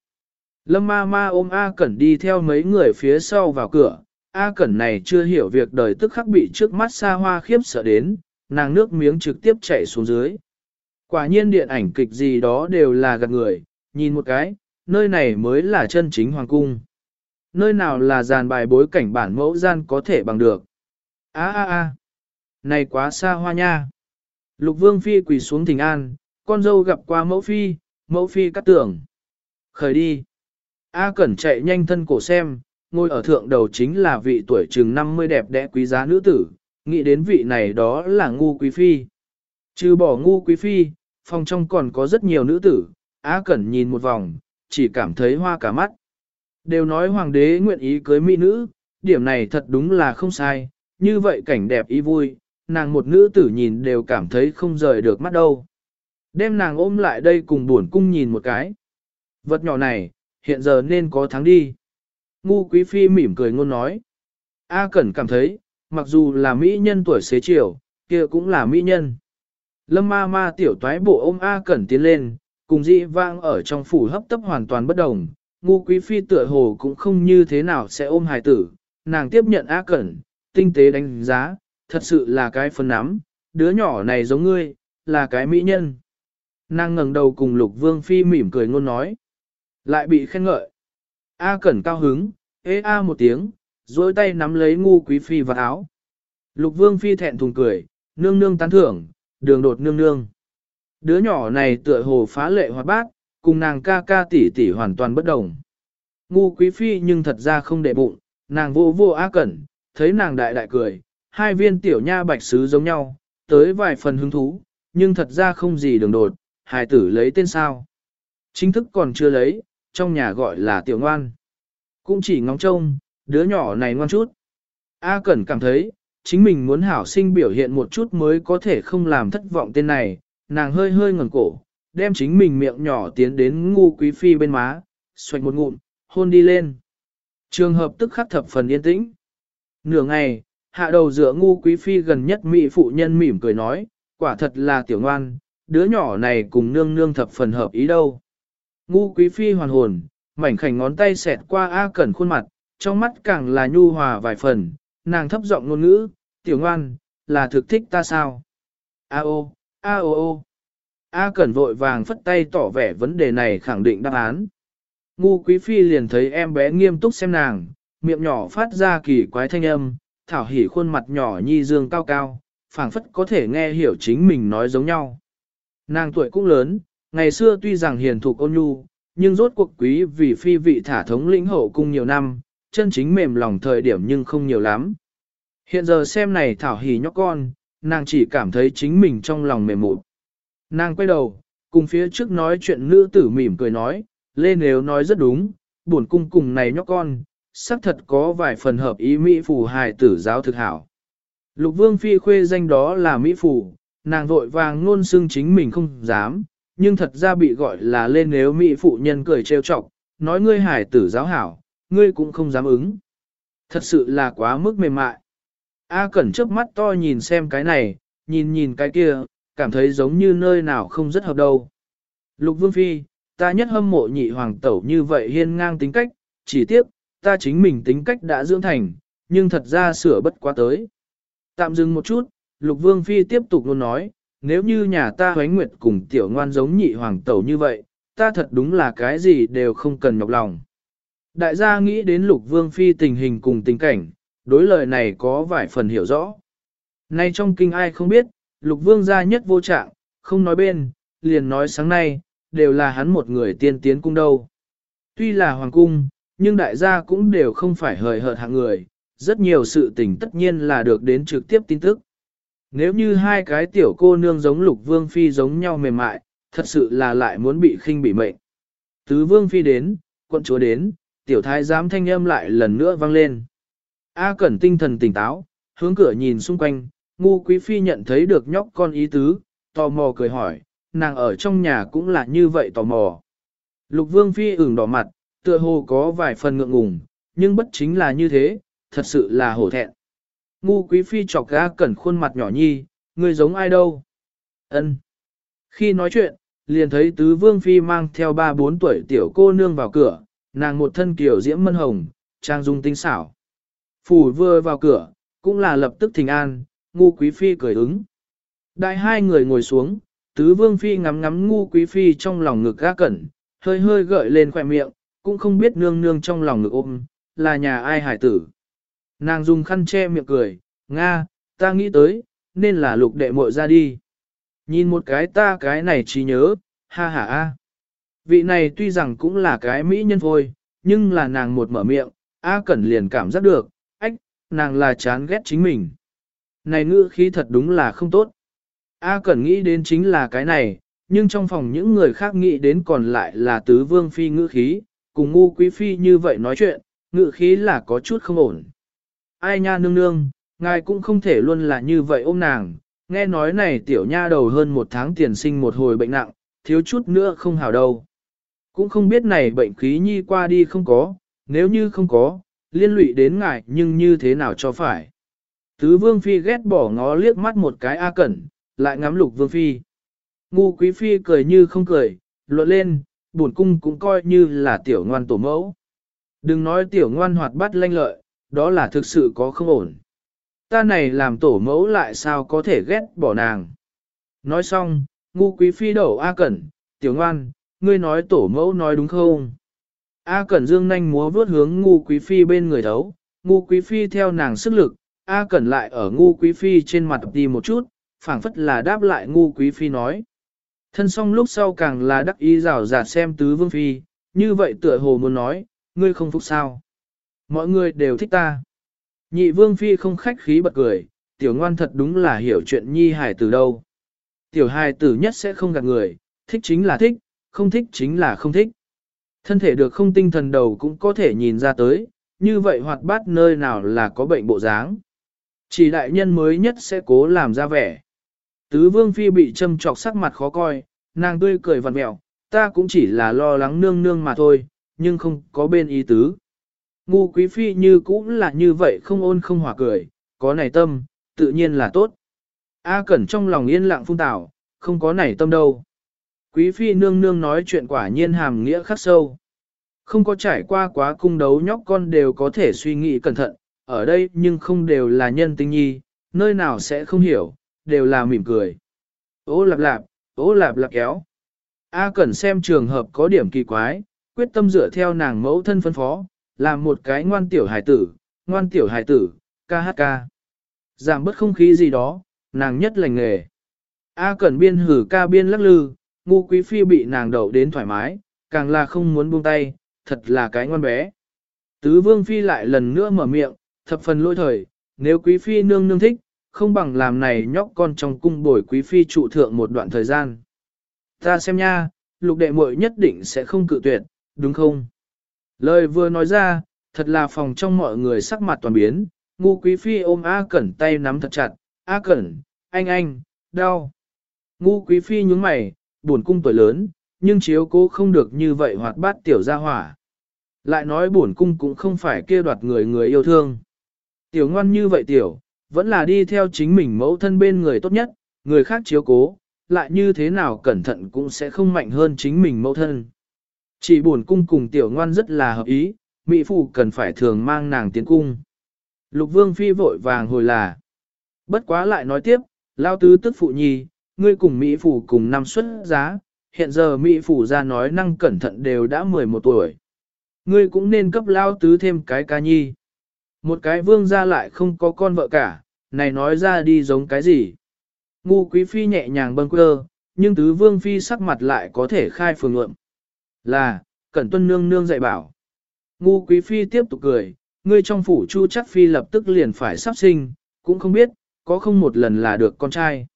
Lâm ma ma ôm A Cẩn đi theo mấy người phía sau vào cửa, A Cẩn này chưa hiểu việc đời tức khắc bị trước mắt xa hoa khiếp sợ đến, nàng nước miếng trực tiếp chảy xuống dưới. Quả nhiên điện ảnh kịch gì đó đều là gạt người, nhìn một cái, nơi này mới là chân chính hoàng cung. Nơi nào là dàn bài bối cảnh bản mẫu gian có thể bằng được. a a a này quá xa hoa nha. Lục vương phi quỳ xuống thỉnh an, con dâu gặp qua mẫu phi, mẫu phi cắt tưởng. Khởi đi. A Cẩn chạy nhanh thân cổ xem, ngồi ở thượng đầu chính là vị tuổi chừng 50 đẹp đẽ quý giá nữ tử, nghĩ đến vị này đó là ngu quý phi. Trừ bỏ ngu quý phi, phòng trong còn có rất nhiều nữ tử, A Cẩn nhìn một vòng, chỉ cảm thấy hoa cả mắt. Đều nói hoàng đế nguyện ý cưới mỹ nữ, điểm này thật đúng là không sai, như vậy cảnh đẹp ý vui, nàng một nữ tử nhìn đều cảm thấy không rời được mắt đâu. Đem nàng ôm lại đây cùng buồn cung nhìn một cái. Vật nhỏ này, hiện giờ nên có thắng đi. Ngu quý phi mỉm cười ngôn nói. A Cẩn cảm thấy, mặc dù là mỹ nhân tuổi xế chiều, kia cũng là mỹ nhân. Lâm ma ma tiểu toái bộ ôm A Cẩn tiến lên, cùng dị vang ở trong phủ hấp tấp hoàn toàn bất đồng. Ngu quý phi tựa hồ cũng không như thế nào sẽ ôm hài tử, nàng tiếp nhận A Cẩn, tinh tế đánh giá, thật sự là cái phân nắm, đứa nhỏ này giống ngươi, là cái mỹ nhân. Nàng ngẩng đầu cùng lục vương phi mỉm cười ngôn nói. Lại bị khen ngợi. A cẩn cao hứng, ê a một tiếng, dối tay nắm lấy ngu quý phi vào áo. Lục vương phi thẹn thùng cười, nương nương tán thưởng, đường đột nương nương. Đứa nhỏ này tựa hồ phá lệ hoạt bát, cùng nàng ca ca tỷ tỷ hoàn toàn bất đồng. Ngu quý phi nhưng thật ra không để bụng, nàng vô vô A cẩn, thấy nàng đại đại cười, hai viên tiểu nha bạch sứ giống nhau, tới vài phần hứng thú, nhưng thật ra không gì đường đột, hài tử lấy tên sao. Chính thức còn chưa lấy, trong nhà gọi là tiểu ngoan. Cũng chỉ ngóng trông, đứa nhỏ này ngoan chút. A Cẩn cảm thấy, chính mình muốn hảo sinh biểu hiện một chút mới có thể không làm thất vọng tên này, nàng hơi hơi ngẩng cổ, đem chính mình miệng nhỏ tiến đến ngu quý phi bên má, xoạch một ngụm, hôn đi lên. Trường hợp tức khắc thập phần yên tĩnh. Nửa ngày, hạ đầu dựa ngu quý phi gần nhất mỹ phụ nhân mỉm cười nói, quả thật là tiểu ngoan, đứa nhỏ này cùng nương nương thập phần hợp ý đâu. Ngu quý phi hoàn hồn, mảnh khảnh ngón tay xẹt qua A Cẩn khuôn mặt, trong mắt càng là nhu hòa vài phần, nàng thấp giọng ngôn ngữ, tiểu ngoan, là thực thích ta sao? A ô, a ô ô. A Cẩn vội vàng phất tay tỏ vẻ vấn đề này khẳng định đáp án. Ngu quý phi liền thấy em bé nghiêm túc xem nàng, miệng nhỏ phát ra kỳ quái thanh âm, thảo hỉ khuôn mặt nhỏ nhi dương cao cao, phảng phất có thể nghe hiểu chính mình nói giống nhau. Nàng tuổi cũng lớn, ngày xưa tuy rằng hiền thục ôn nhu, nhưng rốt cuộc quý vì phi vị thả thống lĩnh hậu cung nhiều năm, chân chính mềm lòng thời điểm nhưng không nhiều lắm. Hiện giờ xem này thảo hỉ nhóc con, nàng chỉ cảm thấy chính mình trong lòng mềm mụn. Nàng quay đầu, cùng phía trước nói chuyện nữ tử mỉm cười nói, Lê nếu nói rất đúng, buồn cung cùng này nhóc con, xác thật có vài phần hợp ý Mỹ Phù hài tử giáo thực hảo. Lục vương phi khuê danh đó là Mỹ Phù, nàng vội vàng luôn xưng chính mình không dám, nhưng thật ra bị gọi là lên nếu Mỹ phụ nhân cười trêu chọc, nói ngươi hải tử giáo hảo, ngươi cũng không dám ứng. Thật sự là quá mức mềm mại. A Cẩn trước mắt to nhìn xem cái này, nhìn nhìn cái kia, cảm thấy giống như nơi nào không rất hợp đâu. Lục Vương Phi, ta nhất hâm mộ nhị hoàng tẩu như vậy hiên ngang tính cách, chỉ tiếc, ta chính mình tính cách đã dưỡng thành, nhưng thật ra sửa bất quá tới. Tạm dừng một chút, Lục Vương Phi tiếp tục luôn nói, nếu như nhà ta hoánh nguyệt cùng tiểu ngoan giống nhị hoàng tẩu như vậy, ta thật đúng là cái gì đều không cần nhọc lòng. Đại gia nghĩ đến Lục Vương Phi tình hình cùng tình cảnh, đối lời này có vài phần hiểu rõ. Nay trong kinh ai không biết, Lục Vương gia nhất vô trạng, không nói bên, liền nói sáng nay, đều là hắn một người tiên tiến cung đâu. Tuy là hoàng cung, nhưng đại gia cũng đều không phải hời hợt hạng người, rất nhiều sự tình tất nhiên là được đến trực tiếp tin tức. Nếu như hai cái tiểu cô nương giống lục vương phi giống nhau mềm mại, thật sự là lại muốn bị khinh bị mệnh. Tứ vương phi đến, quận chúa đến, tiểu thái giám thanh âm lại lần nữa vang lên. A cẩn tinh thần tỉnh táo, hướng cửa nhìn xung quanh, ngu quý phi nhận thấy được nhóc con ý tứ, tò mò cười hỏi, nàng ở trong nhà cũng là như vậy tò mò. Lục vương phi ửng đỏ mặt, tựa hồ có vài phần ngượng ngùng, nhưng bất chính là như thế, thật sự là hổ thẹn. Ngu quý phi chọc ga cẩn khuôn mặt nhỏ nhi, người giống ai đâu? Ân. Khi nói chuyện, liền thấy tứ vương phi mang theo ba bốn tuổi tiểu cô nương vào cửa, nàng một thân kiểu diễm mân hồng, trang dung tinh xảo. Phủ vừa vào cửa, cũng là lập tức thình an, ngu quý phi cười ứng. Đại hai người ngồi xuống, tứ vương phi ngắm ngắm ngu quý phi trong lòng ngực ga cẩn, hơi hơi gợi lên khỏe miệng, cũng không biết nương nương trong lòng ngực ôm, là nhà ai hải tử. Nàng dùng khăn che miệng cười, Nga, ta nghĩ tới, nên là lục đệ muội ra đi. Nhìn một cái ta cái này chỉ nhớ, ha ha a. Vị này tuy rằng cũng là cái mỹ nhân thôi, nhưng là nàng một mở miệng, A Cẩn liền cảm giác được, ách, nàng là chán ghét chính mình. Này ngữ khí thật đúng là không tốt. A Cẩn nghĩ đến chính là cái này, nhưng trong phòng những người khác nghĩ đến còn lại là tứ vương phi ngữ khí, cùng ngu quý phi như vậy nói chuyện, ngữ khí là có chút không ổn. Ai nha nương nương, ngài cũng không thể luôn là như vậy ôm nàng, nghe nói này tiểu nha đầu hơn một tháng tiền sinh một hồi bệnh nặng, thiếu chút nữa không hào đâu. Cũng không biết này bệnh khí nhi qua đi không có, nếu như không có, liên lụy đến ngài nhưng như thế nào cho phải. Tứ vương phi ghét bỏ ngó liếc mắt một cái A Cẩn, lại ngắm lục vương phi. Ngu quý phi cười như không cười, luận lên, buồn cung cũng coi như là tiểu ngoan tổ mẫu. Đừng nói tiểu ngoan hoạt bát lanh lợi, đó là thực sự có không ổn. Ta này làm tổ mẫu lại sao có thể ghét bỏ nàng. Nói xong, ngu quý phi đổ A Cẩn, tiểu ngoan, ngươi nói tổ mẫu nói đúng không? A Cẩn dương nhanh múa vướt hướng ngu quý phi bên người thấu, ngu quý phi theo nàng sức lực, A Cẩn lại ở ngu quý phi trên mặt đi một chút, phảng phất là đáp lại ngu quý phi nói. Thân song lúc sau càng là đắc ý rào rạt xem tứ vương phi, như vậy tựa hồ muốn nói, ngươi không phục sao. Mọi người đều thích ta. Nhị vương phi không khách khí bật cười, tiểu ngoan thật đúng là hiểu chuyện nhi hài từ đâu. Tiểu hài tử nhất sẽ không gạt người, thích chính là thích, không thích chính là không thích. Thân thể được không tinh thần đầu cũng có thể nhìn ra tới, như vậy hoạt bát nơi nào là có bệnh bộ dáng. Chỉ đại nhân mới nhất sẽ cố làm ra vẻ. Tứ vương phi bị châm trọc sắc mặt khó coi, nàng tươi cười vặt mẹo, ta cũng chỉ là lo lắng nương nương mà thôi, nhưng không có bên ý tứ. Ngu quý phi như cũng là như vậy không ôn không hòa cười, có này tâm, tự nhiên là tốt. A cẩn trong lòng yên lặng phung tảo, không có này tâm đâu. Quý phi nương nương nói chuyện quả nhiên hàm nghĩa khắc sâu. Không có trải qua quá cung đấu nhóc con đều có thể suy nghĩ cẩn thận, ở đây nhưng không đều là nhân tinh nhi, nơi nào sẽ không hiểu, đều là mỉm cười. Ô lạp lạp, ô lạp lạp kéo. A cẩn xem trường hợp có điểm kỳ quái, quyết tâm dựa theo nàng mẫu thân phân phó, làm một cái ngoan tiểu hài tử, ngoan tiểu hài tử, ca hát ca. Giảm bớt không khí gì đó, nàng nhất lành nghề. A cẩn biên hử ca biên lắc lư, ngu quý phi bị nàng đậu đến thoải mái, càng là không muốn buông tay, thật là cái ngoan bé. Tứ vương phi lại lần nữa mở miệng, thập phần lôi thời, nếu quý phi nương nương thích, không bằng làm này nhóc con trong cung bồi quý phi trụ thượng một đoạn thời gian. Ta xem nha, lục đệ muội nhất định sẽ không cự tuyệt, đúng không? Lời vừa nói ra, thật là phòng trong mọi người sắc mặt toàn biến, ngu quý phi ôm A Cẩn tay nắm thật chặt, A Cẩn, anh anh, đau. Ngu quý phi nhướng mày, buồn cung tuổi lớn, nhưng chiếu cố không được như vậy hoạt bát tiểu gia hỏa. Lại nói buồn cung cũng không phải kia đoạt người người yêu thương. Tiểu ngoan như vậy tiểu, vẫn là đi theo chính mình mẫu thân bên người tốt nhất, người khác chiếu cố, lại như thế nào cẩn thận cũng sẽ không mạnh hơn chính mình mẫu thân. Chỉ buồn cung cùng tiểu ngoan rất là hợp ý, Mỹ Phụ cần phải thường mang nàng tiến cung. Lục vương phi vội vàng hồi là. Bất quá lại nói tiếp, lao tứ tức phụ nhi, ngươi cùng Mỹ Phụ cùng năm xuất giá, hiện giờ Mỹ Phụ ra nói năng cẩn thận đều đã 11 tuổi. Ngươi cũng nên cấp lao tứ thêm cái ca nhi. Một cái vương ra lại không có con vợ cả, này nói ra đi giống cái gì. Ngu quý phi nhẹ nhàng bâng quơ, nhưng tứ vương phi sắc mặt lại có thể khai phường luận. Là, cẩn tuân nương nương dạy bảo. Ngu quý phi tiếp tục cười, ngươi trong phủ chu chắc phi lập tức liền phải sắp sinh, cũng không biết, có không một lần là được con trai.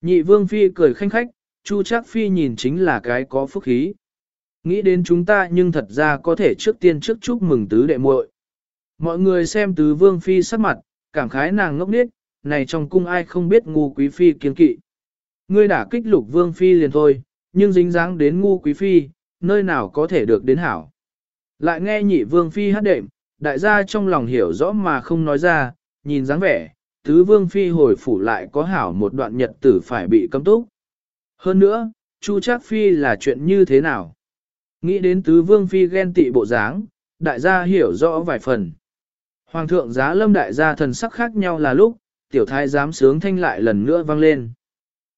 Nhị vương phi cười khanh khách, chu chắc phi nhìn chính là cái có phúc khí. Nghĩ đến chúng ta nhưng thật ra có thể trước tiên trước chúc mừng tứ đệ muội. Mọi người xem tứ vương phi sắc mặt, cảm khái nàng ngốc điếc, này trong cung ai không biết ngu quý phi kiên kỵ. Ngươi đã kích lục vương phi liền thôi, nhưng dính dáng đến ngu quý phi, nơi nào có thể được đến hảo. Lại nghe nhị vương phi hát đệm, đại gia trong lòng hiểu rõ mà không nói ra, nhìn dáng vẻ, tứ vương phi hồi phủ lại có hảo một đoạn nhật tử phải bị cấm túc. Hơn nữa, chu trác phi là chuyện như thế nào? Nghĩ đến tứ vương phi ghen tị bộ dáng, đại gia hiểu rõ vài phần. Hoàng thượng giá lâm đại gia thần sắc khác nhau là lúc, tiểu thái giám sướng thanh lại lần nữa vang lên.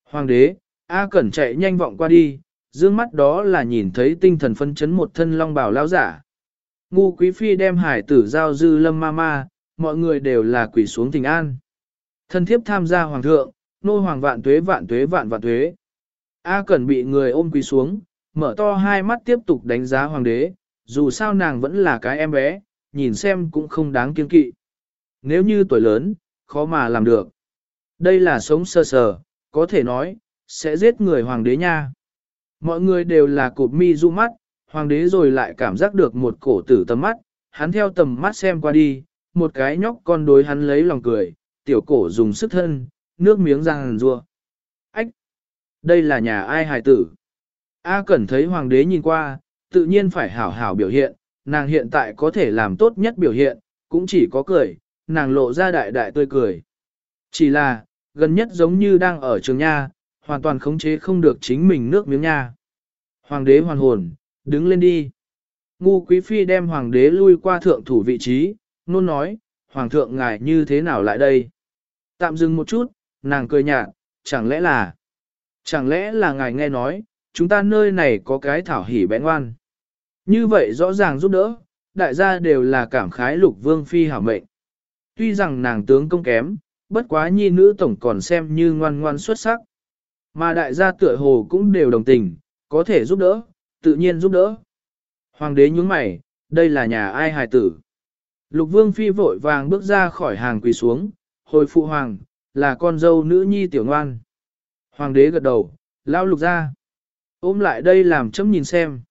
Hoàng đế, A Cẩn chạy nhanh vọng qua đi, dương mắt đó là nhìn thấy tinh thần phân chấn một thân long Bảo lao giả. Ngu quý phi đem hải tử giao dư lâm ma ma, mọi người đều là quỷ xuống tình an. Thân thiếp tham gia hoàng thượng, nô hoàng vạn tuế vạn tuế vạn vạn tuế. A Cẩn bị người ôm quỳ xuống, mở to hai mắt tiếp tục đánh giá hoàng đế, dù sao nàng vẫn là cái em bé, nhìn xem cũng không đáng kiên kỵ. Nếu như tuổi lớn, khó mà làm được. Đây là sống sơ sờ, có thể nói, sẽ giết người hoàng đế nha. Mọi người đều là cụp mi du mắt, hoàng đế rồi lại cảm giác được một cổ tử tầm mắt, hắn theo tầm mắt xem qua đi, một cái nhóc con đối hắn lấy lòng cười, tiểu cổ dùng sức thân, nước miếng răng rua. Ách! Đây là nhà ai hài tử? A Cẩn thấy hoàng đế nhìn qua, tự nhiên phải hảo hảo biểu hiện, nàng hiện tại có thể làm tốt nhất biểu hiện, cũng chỉ có cười, nàng lộ ra đại đại tươi cười. Chỉ là, gần nhất giống như đang ở trường nha, hoàn toàn khống chế không được chính mình nước miếng nha. Hoàng đế hoàn hồn, đứng lên đi. Ngu quý phi đem hoàng đế lui qua thượng thủ vị trí, nôn nói, hoàng thượng ngài như thế nào lại đây? Tạm dừng một chút, nàng cười nhạt, chẳng lẽ là, chẳng lẽ là ngài nghe nói, chúng ta nơi này có cái thảo hỉ bẽ ngoan. Như vậy rõ ràng giúp đỡ, đại gia đều là cảm khái lục vương phi hảo mệnh. Tuy rằng nàng tướng công kém, bất quá nhi nữ tổng còn xem như ngoan ngoan xuất sắc. Mà đại gia tựa hồ cũng đều đồng tình, có thể giúp đỡ, tự nhiên giúp đỡ. Hoàng đế nhướng mày, đây là nhà ai hài tử. Lục vương phi vội vàng bước ra khỏi hàng quỳ xuống, hồi phụ hoàng, là con dâu nữ nhi tiểu ngoan. Hoàng đế gật đầu, lao lục ra. Ôm lại đây làm chấm nhìn xem.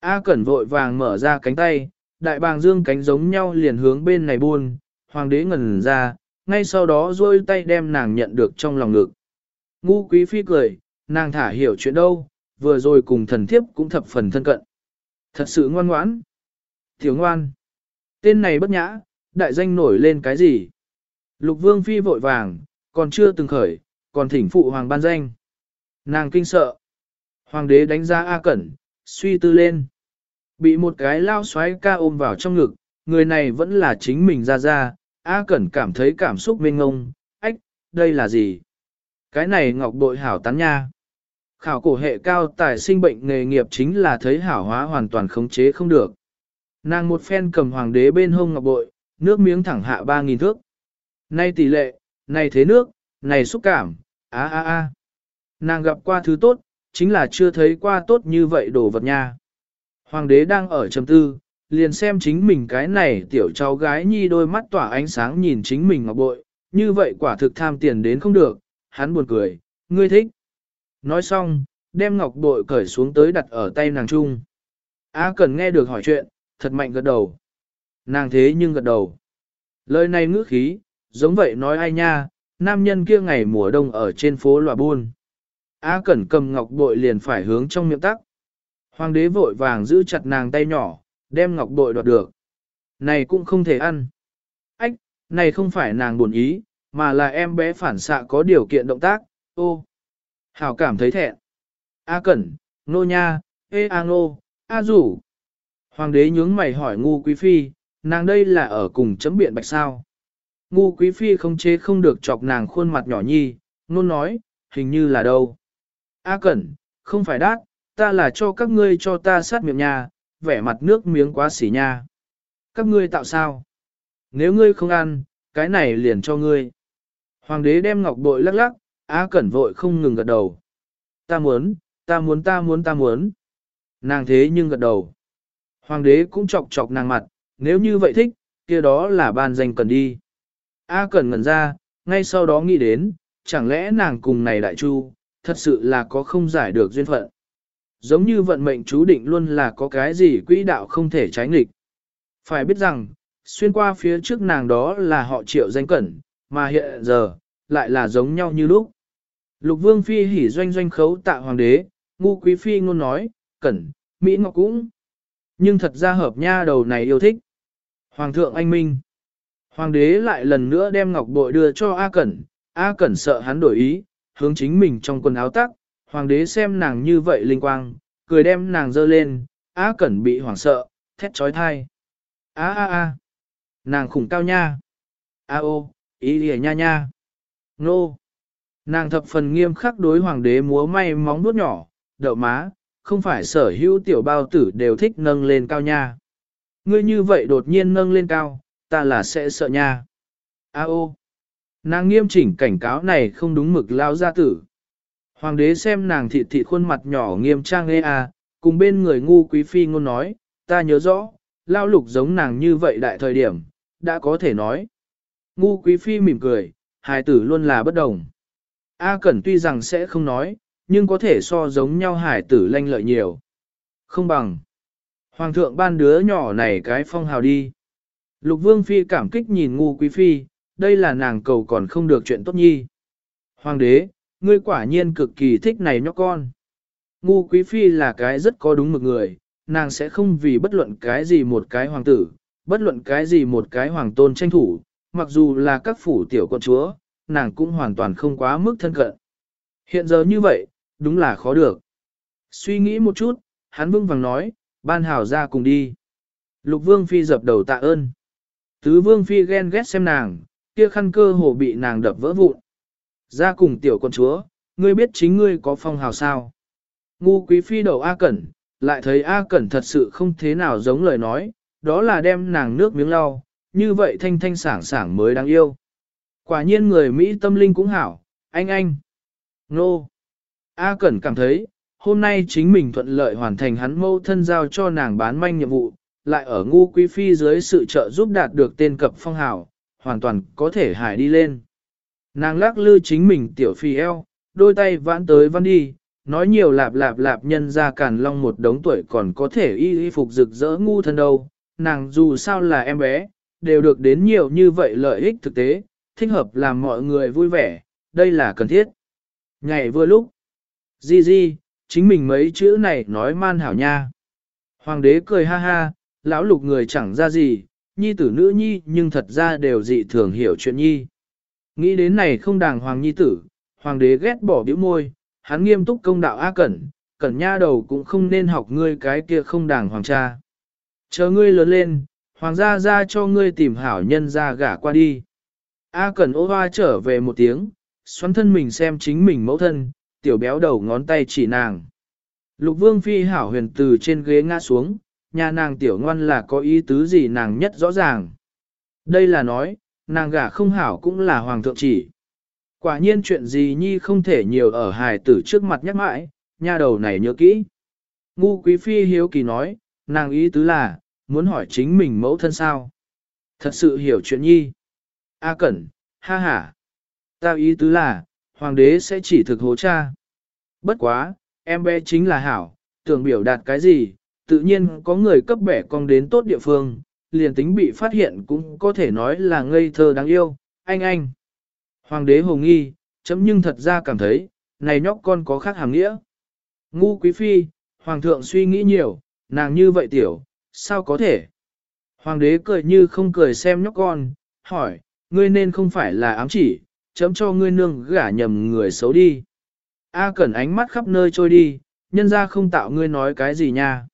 A cẩn vội vàng mở ra cánh tay, đại bàng dương cánh giống nhau liền hướng bên này buôn, hoàng đế ngẩn ra, ngay sau đó duỗi tay đem nàng nhận được trong lòng ngực. Ngu quý phi cười, nàng thả hiểu chuyện đâu, vừa rồi cùng thần thiếp cũng thập phần thân cận. Thật sự ngoan ngoãn. Thiếu ngoan. Tên này bất nhã, đại danh nổi lên cái gì? Lục vương phi vội vàng, còn chưa từng khởi, còn thỉnh phụ hoàng ban danh. Nàng kinh sợ. Hoàng đế đánh giá A Cẩn, suy tư lên. Bị một cái lao xoáy ca ôm vào trong ngực, người này vẫn là chính mình ra ra. A Cẩn cảm thấy cảm xúc mênh ngông, ách, đây là gì? Cái này ngọc bội hảo tán nha. Khảo cổ hệ cao tài sinh bệnh nghề nghiệp chính là thấy hảo hóa hoàn toàn khống chế không được. Nàng một phen cầm hoàng đế bên hông ngọc bội, nước miếng thẳng hạ 3.000 thước. Nay tỷ lệ, này thế nước, này xúc cảm, á á á. Nàng gặp qua thứ tốt, chính là chưa thấy qua tốt như vậy đồ vật nha. Hoàng đế đang ở trầm tư, liền xem chính mình cái này tiểu cháu gái nhi đôi mắt tỏa ánh sáng nhìn chính mình ngọc bội, như vậy quả thực tham tiền đến không được, hắn buồn cười, ngươi thích. Nói xong, đem ngọc bội cởi xuống tới đặt ở tay nàng trung. A cần nghe được hỏi chuyện, thật mạnh gật đầu. Nàng thế nhưng gật đầu. Lời này ngữ khí, giống vậy nói ai nha, nam nhân kia ngày mùa đông ở trên phố lòa buôn. A Cẩn cầm ngọc bội liền phải hướng trong miệng tắc. Hoàng đế vội vàng giữ chặt nàng tay nhỏ, đem ngọc bội đoạt được. Này cũng không thể ăn. Ách, này không phải nàng buồn ý, mà là em bé phản xạ có điều kiện động tác, ô. Hảo cảm thấy thẹn. A Cẩn, nô nha, ê a nô, a rủ. Hoàng đế nhướng mày hỏi ngu quý phi, nàng đây là ở cùng chấm biện bạch sao. Ngu quý phi không chế không được chọc nàng khuôn mặt nhỏ nhi, nôn nói, hình như là đâu. A Cẩn, không phải đát, ta là cho các ngươi cho ta sát miệng nha, vẻ mặt nước miếng quá xỉ nha. Các ngươi tạo sao? Nếu ngươi không ăn, cái này liền cho ngươi. Hoàng đế đem ngọc bội lắc lắc, A Cẩn vội không ngừng gật đầu. Ta muốn, ta muốn ta muốn ta muốn. Nàng thế nhưng gật đầu. Hoàng đế cũng chọc chọc nàng mặt, nếu như vậy thích, kia đó là ban danh cần đi. A Cẩn ngẩn ra, ngay sau đó nghĩ đến, chẳng lẽ nàng cùng này đại chu, thật sự là có không giải được duyên phận. Giống như vận mệnh chú định luôn là có cái gì quỹ đạo không thể trái nghịch. Phải biết rằng, xuyên qua phía trước nàng đó là họ triệu danh cẩn, mà hiện giờ, lại là giống nhau như lúc. Lục vương phi hỉ doanh doanh khấu tạ hoàng đế, ngu quý phi ngôn nói, cẩn, Mỹ Ngọc cũng. Nhưng thật ra hợp nha đầu này yêu thích. Hoàng thượng anh minh. Hoàng đế lại lần nữa đem ngọc bội đưa cho A Cẩn, A Cẩn sợ hắn đổi ý, hướng chính mình trong quần áo tắc, hoàng đế xem nàng như vậy linh quang, cười đem nàng dơ lên, A Cẩn bị hoảng sợ, thét trói thai. A a a, nàng khủng cao nha. A ô, ý lìa nha nha. Nô. Nàng thập phần nghiêm khắc đối hoàng đế múa may móng vuốt nhỏ, đậu má, không phải sở hữu tiểu bao tử đều thích nâng lên cao nha. Ngươi như vậy đột nhiên nâng lên cao, ta là sẽ sợ nha. A ô. Nàng nghiêm chỉnh cảnh cáo này không đúng mực lao gia tử. Hoàng đế xem nàng thịt thịt khuôn mặt nhỏ nghiêm trang ê à, cùng bên người ngu quý phi ngôn nói, ta nhớ rõ, lao lục giống nàng như vậy đại thời điểm, đã có thể nói. Ngu quý phi mỉm cười, hài tử luôn là bất đồng. A Cẩn tuy rằng sẽ không nói, nhưng có thể so giống nhau hải tử lanh lợi nhiều. Không bằng. Hoàng thượng ban đứa nhỏ này cái phong hào đi. Lục vương phi cảm kích nhìn ngu quý phi, đây là nàng cầu còn không được chuyện tốt nhi. Hoàng đế, ngươi quả nhiên cực kỳ thích này nhóc con. Ngu quý phi là cái rất có đúng mực người, nàng sẽ không vì bất luận cái gì một cái hoàng tử, bất luận cái gì một cái hoàng tôn tranh thủ, mặc dù là các phủ tiểu con chúa, nàng cũng hoàn toàn không quá mức thân cận. Hiện giờ như vậy, đúng là khó được. Suy nghĩ một chút, hắn vững vàng nói, ban hảo ra cùng đi. Lục vương phi dập đầu tạ ơn. Tứ vương phi ghen ghét xem nàng, kia khăn cơ hồ bị nàng đập vỡ vụn. Ra cùng tiểu con chúa, ngươi biết chính ngươi có phong hào sao. Ngu quý phi đầu A Cẩn, lại thấy A Cẩn thật sự không thế nào giống lời nói, đó là đem nàng nước miếng lau, như vậy thanh thanh sảng sảng mới đáng yêu. Quả nhiên người Mỹ tâm linh cũng hảo, anh anh. Nô. A Cẩn cảm thấy, hôm nay chính mình thuận lợi hoàn thành hắn mâu thân giao cho nàng bán manh nhiệm vụ, lại ở ngu quý phi dưới sự trợ giúp đạt được tên cập phong hào, hoàn toàn có thể hải đi lên. Nàng lắc lư chính mình tiểu phi eo, đôi tay vãn tới vãn đi, nói nhiều lạp lạp lạp nhân ra càn long một đống tuổi còn có thể y y phục rực rỡ ngu thân đâu, nàng dù sao là em bé, đều được đến nhiều như vậy lợi ích thực tế, thích hợp làm mọi người vui vẻ, đây là cần thiết. Ngày vừa lúc, Di Di, chính mình mấy chữ này nói man hảo nha. Hoàng đế cười ha ha, lão lục người chẳng ra gì, nhi tử nữ nhi nhưng thật ra đều dị thường hiểu chuyện nhi. Nghĩ đến này không đàng hoàng nhi tử, hoàng đế ghét bỏ biểu môi, hắn nghiêm túc công đạo A Cẩn, Cẩn nha đầu cũng không nên học ngươi cái kia không đàng hoàng cha. Chờ ngươi lớn lên, hoàng gia ra cho ngươi tìm hảo nhân ra gả qua đi. A Cẩn ô hoa trở về một tiếng, xoắn thân mình xem chính mình mẫu thân, tiểu béo đầu ngón tay chỉ nàng. Lục vương phi hảo huyền từ trên ghế ngã xuống, nhà nàng tiểu ngoan là có ý tứ gì nàng nhất rõ ràng. Đây là nói, nàng gả không hảo cũng là hoàng thượng chỉ. Quả nhiên chuyện gì nhi không thể nhiều ở hài tử trước mặt nhắc mãi, nha đầu này nhớ kỹ. Ngu quý phi hiếu kỳ nói, nàng ý tứ là, muốn hỏi chính mình mẫu thân sao. Thật sự hiểu chuyện nhi. A cẩn, ha ha. tao ý tứ là, hoàng đế sẽ chỉ thực hố cha. Bất quá, em bé chính là hảo, tưởng biểu đạt cái gì, tự nhiên có người cấp bẻ con đến tốt địa phương, liền tính bị phát hiện cũng có thể nói là ngây thơ đáng yêu, anh anh. Hoàng đế hồ nghi, chấm nhưng thật ra cảm thấy, này nhóc con có khác hàm nghĩa. Ngu quý phi, hoàng thượng suy nghĩ nhiều, nàng như vậy tiểu, sao có thể? Hoàng đế cười như không cười xem nhóc con, hỏi, ngươi nên không phải là ám chỉ, chấm cho ngươi nương gả nhầm người xấu đi. A cẩn ánh mắt khắp nơi trôi đi, nhân ra không tạo ngươi nói cái gì nha.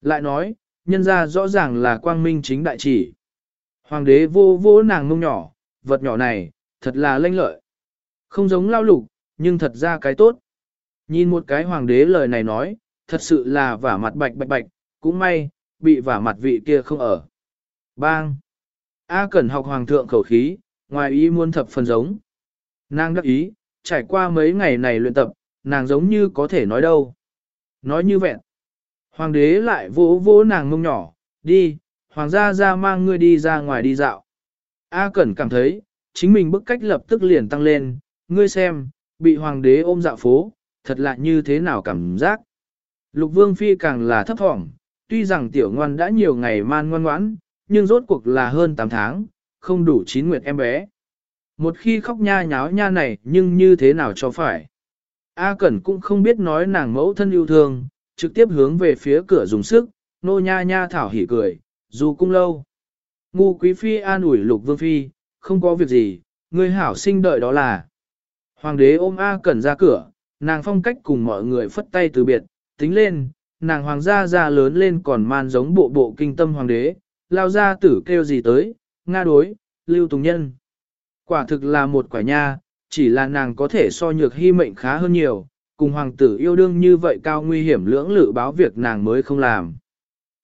Lại nói, nhân ra rõ ràng là quang minh chính đại chỉ. Hoàng đế vô vô nàng mông nhỏ, vật nhỏ này, thật là lanh lợi. Không giống lao lục, nhưng thật ra cái tốt. Nhìn một cái hoàng đế lời này nói, thật sự là vả mặt bạch bạch bạch, cũng may, bị vả mặt vị kia không ở. Bang! A Cẩn học hoàng thượng khẩu khí, ngoài ý muốn thập phần giống. Nàng đắc ý, trải qua mấy ngày này luyện tập, nàng giống như có thể nói đâu. Nói như vẹn. Hoàng đế lại vỗ vỗ nàng mông nhỏ, đi, hoàng gia ra mang ngươi đi ra ngoài đi dạo. A Cẩn cảm thấy, chính mình bức cách lập tức liền tăng lên, ngươi xem, bị hoàng đế ôm dạo phố, thật lạ như thế nào cảm giác. Lục vương phi càng là thấp thỏm, tuy rằng tiểu ngoan đã nhiều ngày man ngoan ngoãn, nhưng rốt cuộc là hơn 8 tháng, không đủ chín nguyệt em bé. Một khi khóc nha nháo nha này nhưng như thế nào cho phải. A Cẩn cũng không biết nói nàng mẫu thân yêu thương, trực tiếp hướng về phía cửa dùng sức, nô nha nha thảo hỉ cười, dù cung lâu. Ngu quý phi an ủi lục vương phi, không có việc gì, người hảo sinh đợi đó là. Hoàng đế ôm A Cẩn ra cửa, nàng phong cách cùng mọi người phất tay từ biệt, tính lên, nàng hoàng gia già lớn lên còn man giống bộ bộ kinh tâm hoàng đế, lao ra tử kêu gì tới, nga đối, lưu tùng nhân. Quả thực là một quả nha, chỉ là nàng có thể so nhược hy mệnh khá hơn nhiều, cùng hoàng tử yêu đương như vậy cao nguy hiểm lưỡng lự báo việc nàng mới không làm.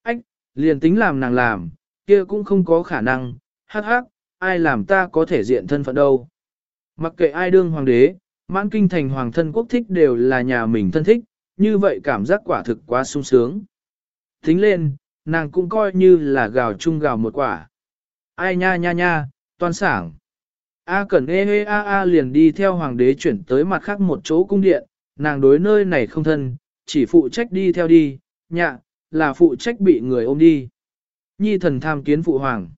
Ách, liền tính làm nàng làm, kia cũng không có khả năng, hắc hắc, ai làm ta có thể diện thân phận đâu. Mặc kệ ai đương hoàng đế, mãn kinh thành hoàng thân quốc thích đều là nhà mình thân thích, như vậy cảm giác quả thực quá sung sướng. thính lên, nàng cũng coi như là gào chung gào một quả. Ai nha nha nha, toan sảng. A cẩn ê ê a a liền đi theo hoàng đế chuyển tới mặt khác một chỗ cung điện, nàng đối nơi này không thân, chỉ phụ trách đi theo đi, nhạ, là phụ trách bị người ôm đi. Nhi thần tham kiến phụ hoàng.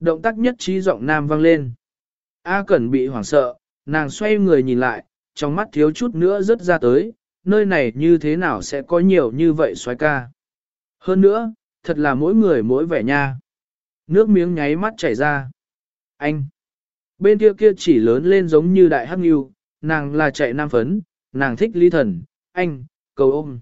Động tác nhất trí giọng nam vang lên. A cẩn bị hoảng sợ, nàng xoay người nhìn lại, trong mắt thiếu chút nữa rớt ra tới, nơi này như thế nào sẽ có nhiều như vậy xoái ca. Hơn nữa, thật là mỗi người mỗi vẻ nha. Nước miếng nháy mắt chảy ra. Anh! Bên kia kia chỉ lớn lên giống như đại hắc nghiêu, nàng là chạy nam phấn, nàng thích lý thần, anh, cầu ôm.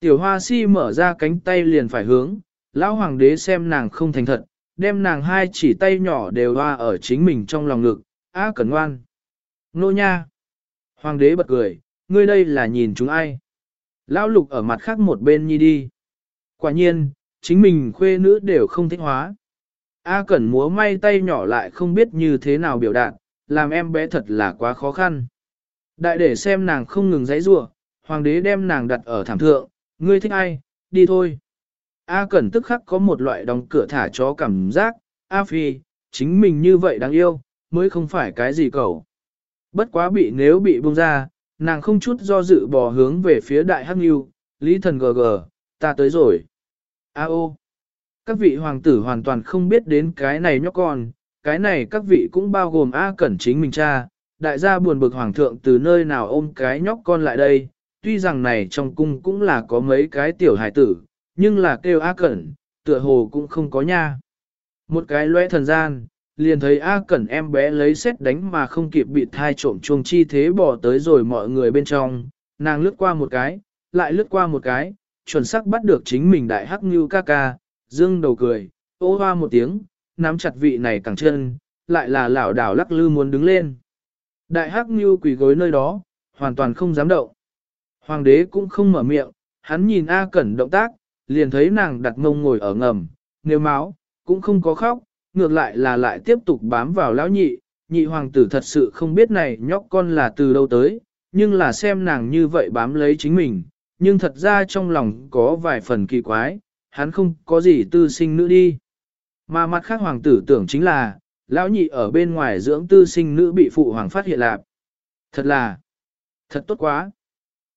Tiểu hoa si mở ra cánh tay liền phải hướng, lão hoàng đế xem nàng không thành thật, đem nàng hai chỉ tay nhỏ đều hoa ở chính mình trong lòng ngực, á cẩn ngoan. Nô nha! Hoàng đế bật cười, ngươi đây là nhìn chúng ai? Lão lục ở mặt khác một bên nhi đi. Quả nhiên, chính mình khuê nữ đều không thích hóa. A Cẩn múa may tay nhỏ lại không biết như thế nào biểu đạt, làm em bé thật là quá khó khăn. Đại để xem nàng không ngừng giãy giụa, hoàng đế đem nàng đặt ở thảm thượng, ngươi thích ai, đi thôi. A Cẩn tức khắc có một loại đóng cửa thả chó cảm giác, A Phi, chính mình như vậy đáng yêu, mới không phải cái gì cầu. Bất quá bị nếu bị buông ra, nàng không chút do dự bò hướng về phía đại hắc nghiêu, lý thần gờ gờ, ta tới rồi. A ô, các vị hoàng tử hoàn toàn không biết đến cái này nhóc con, cái này các vị cũng bao gồm A Cẩn chính mình cha, đại gia buồn bực hoàng thượng từ nơi nào ôm cái nhóc con lại đây, tuy rằng này trong cung cũng là có mấy cái tiểu hải tử, nhưng là kêu A Cẩn, tựa hồ cũng không có nha. Một cái lóe thần gian, liền thấy A Cẩn em bé lấy xét đánh mà không kịp bị thai trộm chuông chi thế bỏ tới rồi mọi người bên trong, nàng lướt qua một cái, lại lướt qua một cái, chuẩn xác bắt được chính mình đại hắc như ca ca, dương đầu cười, ô hoa một tiếng, nắm chặt vị này cẳng chân, lại là lảo đảo lắc lư muốn đứng lên. Đại hắc như quỳ gối nơi đó, hoàn toàn không dám động. Hoàng đế cũng không mở miệng, hắn nhìn A Cẩn động tác, liền thấy nàng đặt mông ngồi ở ngầm, nếu máu, cũng không có khóc, ngược lại là lại tiếp tục bám vào lão nhị, nhị hoàng tử thật sự không biết này nhóc con là từ đâu tới, nhưng là xem nàng như vậy bám lấy chính mình, nhưng thật ra trong lòng có vài phần kỳ quái, hắn không có gì tư sinh nữ đi. Mà mặt khác hoàng tử tưởng chính là, lão nhị ở bên ngoài dưỡng tư sinh nữ bị phụ hoàng phát hiện lạc. Thật là, thật tốt quá.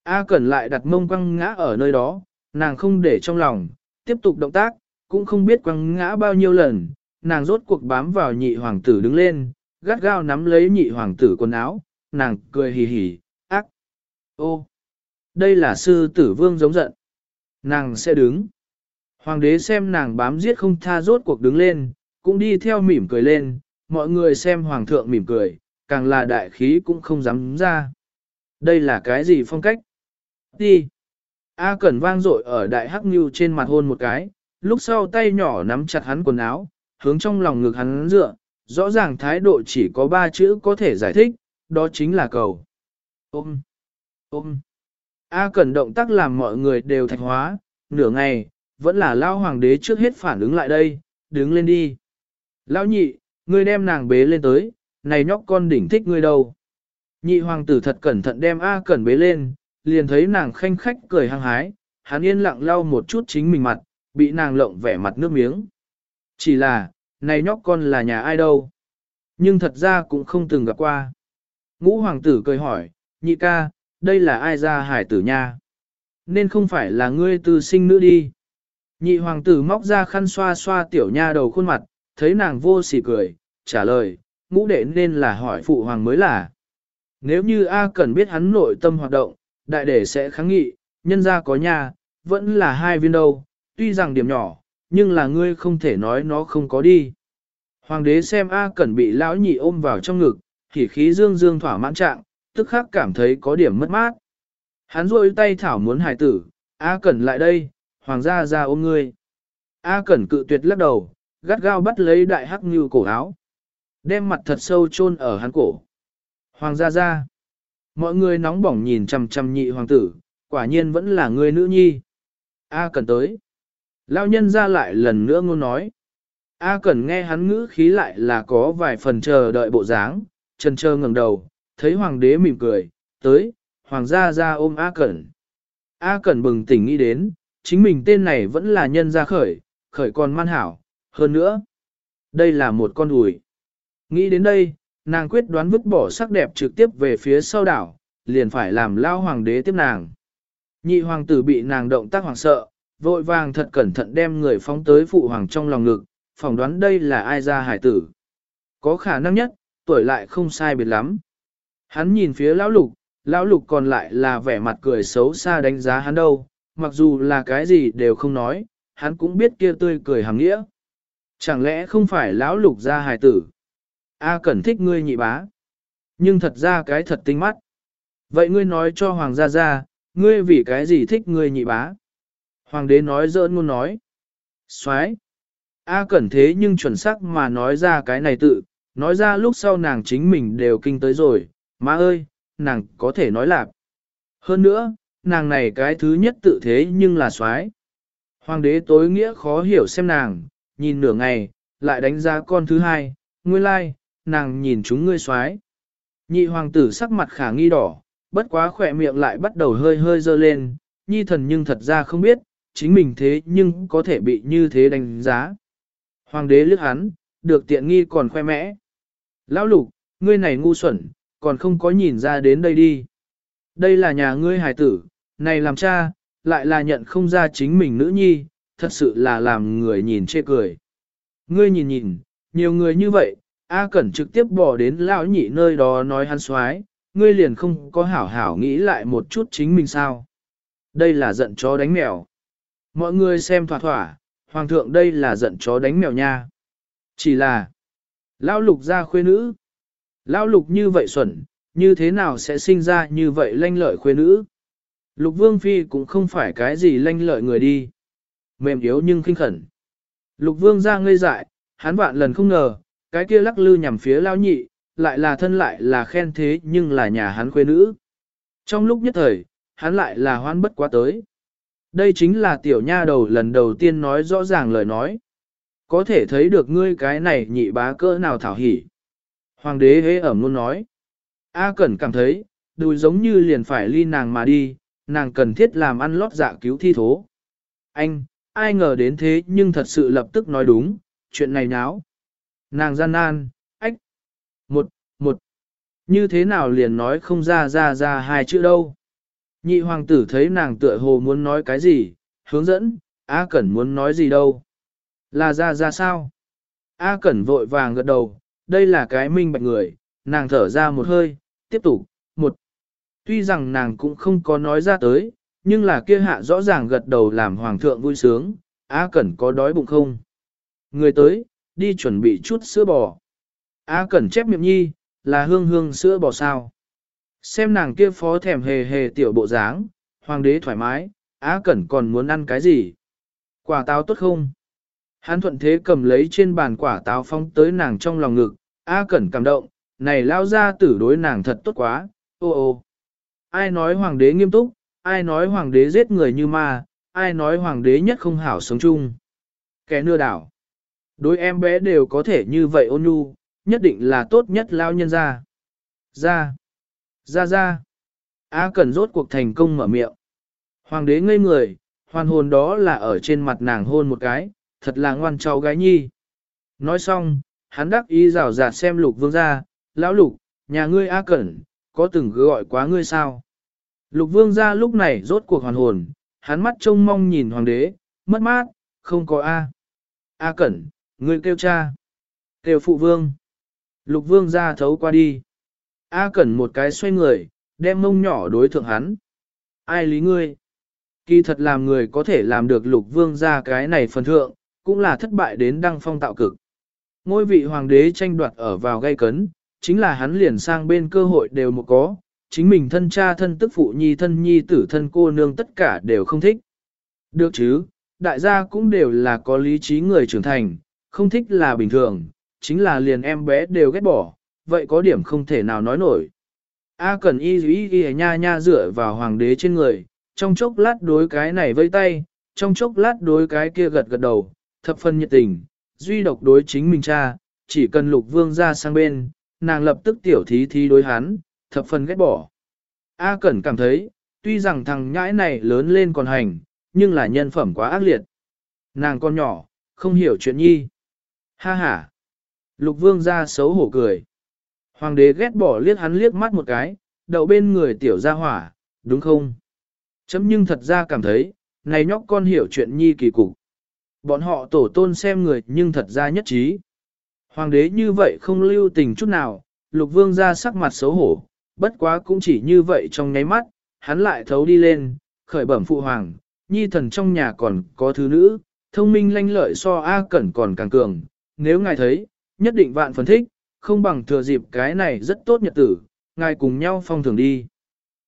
A Cẩn lại đặt mông quăng ngã ở nơi đó, nàng không để trong lòng, tiếp tục động tác, cũng không biết quăng ngã bao nhiêu lần, nàng rốt cuộc bám vào nhị hoàng tử đứng lên, gắt gao nắm lấy nhị hoàng tử quần áo, nàng cười hì hì, ác. Ô, đây là sư tử vương giống giận. Nàng sẽ đứng. Hoàng đế xem nàng bám giết không tha rốt cuộc đứng lên, cũng đi theo mỉm cười lên, mọi người xem hoàng thượng mỉm cười, càng là đại khí cũng không dám ra. Đây là cái gì phong cách? Đi. A Cẩn vang dội ở đại hắc như trên mặt hôn một cái, lúc sau tay nhỏ nắm chặt hắn quần áo, hướng trong lòng ngực hắn dựa, rõ ràng thái độ chỉ có ba chữ có thể giải thích, đó chính là cầu. Ôm, ôm. A Cẩn động tác làm mọi người đều thạch hóa, nửa ngày, vẫn là lao hoàng đế trước hết phản ứng lại đây, đứng lên đi. Lão nhị, ngươi đem nàng bế lên tới, này nhóc con đỉnh thích ngươi đâu. Nhị hoàng tử thật cẩn thận đem A Cẩn bế lên, liền thấy nàng khanh khách cười hăng hái, hắn yên lặng lau một chút chính mình mặt, bị nàng lộng vẻ mặt nước miếng. Chỉ là, này nhóc con là nhà ai đâu? Nhưng thật ra cũng không từng gặp qua. Ngũ hoàng tử cười hỏi, nhị ca, đây là ai ra hải tử nha? Nên không phải là ngươi tư sinh nữ đi. Nhị hoàng tử móc ra khăn xoa xoa tiểu nha đầu khuôn mặt, thấy nàng vô sỉ cười, trả lời, ngũ đệ nên là hỏi phụ hoàng mới là. Nếu như A cần biết hắn nội tâm hoạt động, đại đệ sẽ kháng nghị, nhân ra có nhà, vẫn là hai viên đâu, tuy rằng điểm nhỏ, nhưng là ngươi không thể nói nó không có đi. Hoàng đế xem A Cẩn bị lão nhị ôm vào trong ngực, thì khí dương dương thỏa mãn trạng, tức khắc cảm thấy có điểm mất mát. Hắn rôi tay thảo muốn hài tử, A Cẩn lại đây, hoàng gia ra ôm ngươi. A Cẩn cự tuyệt lắc đầu, gắt gao bắt lấy đại hắc như cổ áo. Đem mặt thật sâu chôn ở hắn cổ. Hoàng gia gia. Mọi người nóng bỏng nhìn chằm chằm nhị hoàng tử, quả nhiên vẫn là người nữ nhi. A cẩn tới. Lao nhân ra lại lần nữa ngôn nói. A cẩn nghe hắn ngữ khí lại là có vài phần chờ đợi bộ dáng, chân chờ ngẩng đầu, thấy hoàng đế mỉm cười, tới, hoàng gia ra ôm A Cẩn. A Cẩn bừng tỉnh nghĩ đến, chính mình tên này vẫn là nhân gia khởi, khởi con man hảo, hơn nữa. Đây là một con ủi. Nghĩ đến đây, nàng quyết đoán vứt bỏ sắc đẹp trực tiếp về phía sau đảo, liền phải làm lao hoàng đế tiếp nàng. Nhị hoàng tử bị nàng động tác hoàng sợ, vội vàng thật cẩn thận đem người phóng tới phụ hoàng trong lòng ngực, phỏng đoán đây là ai ra hải tử. Có khả năng nhất, tuổi lại không sai biệt lắm. Hắn nhìn phía lão lục, lão lục còn lại là vẻ mặt cười xấu xa đánh giá hắn đâu, mặc dù là cái gì đều không nói, hắn cũng biết kia tươi cười hàng nghĩa. Chẳng lẽ không phải lão lục ra hài tử? A cẩn thích ngươi nhị bá. Nhưng thật ra cái thật tinh mắt. Vậy ngươi nói cho hoàng gia gia, ngươi vì cái gì thích ngươi nhị bá? Hoàng đế nói dỡn ngôn nói. Xoái. A cẩn thế nhưng chuẩn xác mà nói ra cái này tự, nói ra lúc sau nàng chính mình đều kinh tới rồi, má ơi, nàng có thể nói lạc. Hơn nữa, nàng này cái thứ nhất tự thế nhưng là xoái. Hoàng đế tối nghĩa khó hiểu xem nàng, nhìn nửa ngày, lại đánh giá con thứ hai, nguyên lai, nàng nhìn chúng ngươi xoái. Nhị hoàng tử sắc mặt khả nghi đỏ, bất quá khỏe miệng lại bắt đầu hơi hơi dơ lên, nhi thần nhưng thật ra không biết, chính mình thế nhưng có thể bị như thế đánh giá. Hoàng đế lướt hắn, được tiện nghi còn khoe mẽ. Lão lục, ngươi này ngu xuẩn, còn không có nhìn ra đến đây đi. Đây là nhà ngươi hài tử, này làm cha, lại là nhận không ra chính mình nữ nhi, thật sự là làm người nhìn chê cười. Ngươi nhìn nhìn, nhiều người như vậy, A Cẩn trực tiếp bỏ đến lão nhị nơi đó nói hắn xoái, ngươi liền không có hảo hảo nghĩ lại một chút chính mình sao. Đây là giận chó đánh mèo. Mọi người xem thỏa thỏa, hoàng thượng đây là giận chó đánh mèo nha. Chỉ là, lão lục ra khuê nữ. Lão lục như vậy xuẩn, như thế nào sẽ sinh ra như vậy lanh lợi khuê nữ? Lục vương phi cũng không phải cái gì lanh lợi người đi. Mềm yếu nhưng khinh khẩn. Lục vương ra ngây dại, hắn vạn lần không ngờ, cái kia lắc lư nhằm phía lao nhị, lại là thân lại là khen thế nhưng là nhà hắn khuê nữ. Trong lúc nhất thời, hắn lại là hoan bất quá tới. Đây chính là tiểu nha đầu lần đầu tiên nói rõ ràng lời nói. Có thể thấy được ngươi cái này nhị bá cỡ nào thảo hỉ. Hoàng đế hế ẩm luôn nói. A Cẩn cảm thấy, đùi giống như liền phải ly nàng mà đi, nàng cần thiết làm ăn lót dạ cứu thi thố. Anh, ai ngờ đến thế nhưng thật sự lập tức nói đúng, chuyện này náo. Nàng gian nan, ách, một, một, như thế nào liền nói không ra ra ra hai chữ đâu. Nhị hoàng tử thấy nàng tựa hồ muốn nói cái gì, hướng dẫn, A Cẩn muốn nói gì đâu. Là ra ra sao? A Cẩn vội vàng gật đầu, đây là cái minh bạch người, nàng thở ra một hơi, tiếp tục, một. Tuy rằng nàng cũng không có nói ra tới, nhưng là kia hạ rõ ràng gật đầu làm hoàng thượng vui sướng, A Cẩn có đói bụng không? Người tới, đi chuẩn bị chút sữa bò. A Cẩn chép miệng nhi, là hương hương sữa bò sao? Xem nàng kia phó thèm hề hề tiểu bộ dáng, hoàng đế thoải mái, á Cẩn còn muốn ăn cái gì? Quả táo tốt không? Hắn thuận thế cầm lấy trên bàn quả táo phong tới nàng trong lòng ngực, á Cẩn cảm động, này lao ra tử đối nàng thật tốt quá, ô ô. Ai nói hoàng đế nghiêm túc, ai nói hoàng đế giết người như ma, ai nói hoàng đế nhất không hảo sống chung. Kẻ nưa đảo. Đối em bé đều có thể như vậy ôn nhu, nhất định là tốt nhất lao nhân ra. Ra. Ra ra. A Cẩn rốt cuộc thành công mở miệng. Hoàng đế ngây người, hoàn hồn đó là ở trên mặt nàng hôn một cái, thật là ngoan cháu gái nhi. Nói xong, hắn đắc ý rào rạt xem lục vương ra, lão lục, nhà ngươi A Cẩn, có từng gọi quá ngươi sao? Lục vương ra lúc này rốt cuộc hoàn hồn, hắn mắt trông mong nhìn hoàng đế, mất mát, không có A. A Cẩn, ngươi kêu cha. Kêu phụ vương. Lục vương ra thấu qua đi. A Cẩn một cái xoay người, đem mông nhỏ đối thượng hắn. Ai lý ngươi? Kỳ thật làm người có thể làm được lục vương ra cái này phần thượng, cũng là thất bại đến đăng phong tạo cực. Ngôi vị hoàng đế tranh đoạt ở vào gây cấn, chính là hắn liền sang bên cơ hội đều một có, chính mình thân cha thân tức phụ nhi thân nhi tử thân cô nương tất cả đều không thích. Được chứ, đại gia cũng đều là có lý trí người trưởng thành, không thích là bình thường, chính là liền em bé đều ghét bỏ, vậy có điểm không thể nào nói nổi. A cần y y y nha nha dựa vào hoàng đế trên người, trong chốc lát đối cái này vây tay, trong chốc lát đối cái kia gật gật đầu, thập phân nhiệt tình, duy độc đối chính mình cha, chỉ cần lục vương ra sang bên, nàng lập tức tiểu thí thí đối hắn, thập phân ghét bỏ. A Cẩn cảm thấy, tuy rằng thằng nhãi này lớn lên còn hành, nhưng là nhân phẩm quá ác liệt. Nàng con nhỏ, không hiểu chuyện nhi. Ha ha. Lục vương ra xấu hổ cười. Hoàng đế ghét bỏ liếc hắn liếc mắt một cái, đậu bên người tiểu gia hỏa, đúng không? Chấm nhưng thật ra cảm thấy, này nhóc con hiểu chuyện nhi kỳ cục. Bọn họ tổ tôn xem người nhưng thật ra nhất trí. Hoàng đế như vậy không lưu tình chút nào, lục vương ra sắc mặt xấu hổ, bất quá cũng chỉ như vậy trong nháy mắt, hắn lại thấu đi lên, khởi bẩm phụ hoàng, nhi thần trong nhà còn có thứ nữ, thông minh lanh lợi so A Cẩn còn càng cường, nếu ngài thấy, nhất định vạn phân thích, không bằng thừa dịp cái này rất tốt nhật tử, ngài cùng nhau phong thường đi.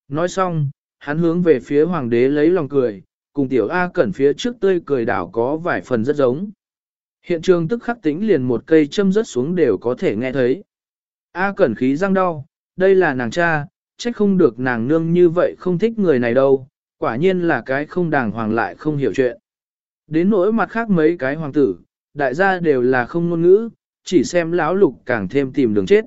Nói xong, hắn hướng về phía hoàng đế lấy lòng cười, cùng tiểu A Cẩn phía trước tươi cười đảo có vài phần rất giống. Hiện trường tức khắc tính liền một cây châm rớt xuống đều có thể nghe thấy. A Cẩn khí răng đau, đây là nàng cha, trách không được nàng nương như vậy không thích người này đâu, quả nhiên là cái không đàng hoàng lại không hiểu chuyện. Đến nỗi mặt khác mấy cái hoàng tử, đại gia đều là không ngôn ngữ, chỉ xem lão lục càng thêm tìm đường chết.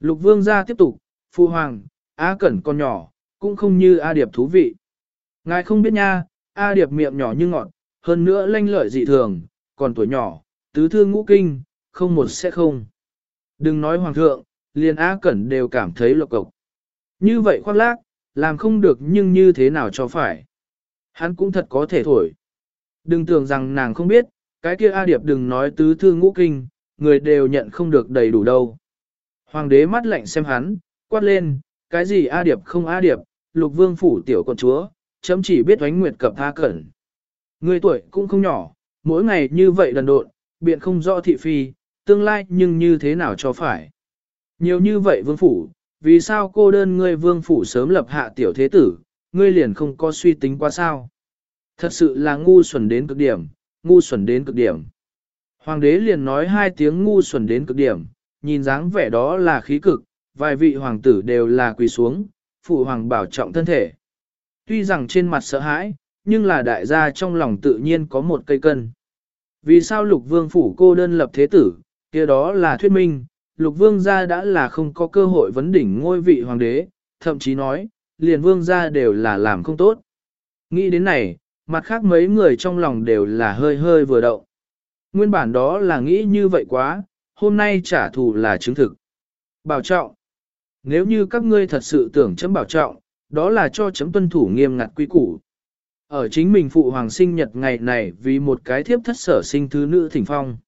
Lục vương gia tiếp tục, phu hoàng, A Cẩn con nhỏ, cũng không như A Điệp thú vị. Ngài không biết nha, A Điệp miệng nhỏ như ngọt, hơn nữa lanh lợi dị thường, còn tuổi nhỏ, tứ thương ngũ kinh, không một sẽ không. Đừng nói hoàng thượng, liền A Cẩn đều cảm thấy lộc cộc. Như vậy khoác lác, làm không được nhưng như thế nào cho phải. Hắn cũng thật có thể thổi. Đừng tưởng rằng nàng không biết, cái kia A Điệp đừng nói tứ thương ngũ kinh, người đều nhận không được đầy đủ đâu. Hoàng đế mắt lạnh xem hắn, quát lên, cái gì A Điệp không A Điệp, lục vương phủ tiểu con chúa, chấm chỉ biết oánh nguyệt cập tha Cẩn. Người tuổi cũng không nhỏ, mỗi ngày như vậy đần độn, biện không rõ thị phi, tương lai nhưng như thế nào cho phải. Nhiều như vậy vương phủ, vì sao cô đơn ngươi vương phủ sớm lập hạ tiểu thế tử, ngươi liền không có suy tính quá sao. Thật sự là ngu xuẩn đến cực điểm, ngu xuẩn đến cực điểm. Hoàng đế liền nói hai tiếng ngu xuẩn đến cực điểm, nhìn dáng vẻ đó là khí cực, vài vị hoàng tử đều là quỳ xuống, phụ hoàng bảo trọng thân thể. Tuy rằng trên mặt sợ hãi, nhưng là đại gia trong lòng tự nhiên có một cây cân. Vì sao lục vương phủ cô đơn lập thế tử, kia đó là thuyết minh, lục vương gia đã là không có cơ hội vấn đỉnh ngôi vị hoàng đế, thậm chí nói, liền vương gia đều là làm không tốt. Nghĩ đến này, mặt khác mấy người trong lòng đều là hơi hơi vừa động. Nguyên bản đó là nghĩ như vậy quá, hôm nay trả thù là chứng thực. Bảo trọng. Nếu như các ngươi thật sự tưởng chấm bảo trọng, đó là cho chấm tuân thủ nghiêm ngặt quy củ. Ở chính mình phụ hoàng sinh nhật ngày này vì một cái thiếp thất sở sinh thứ nữ thỉnh phong.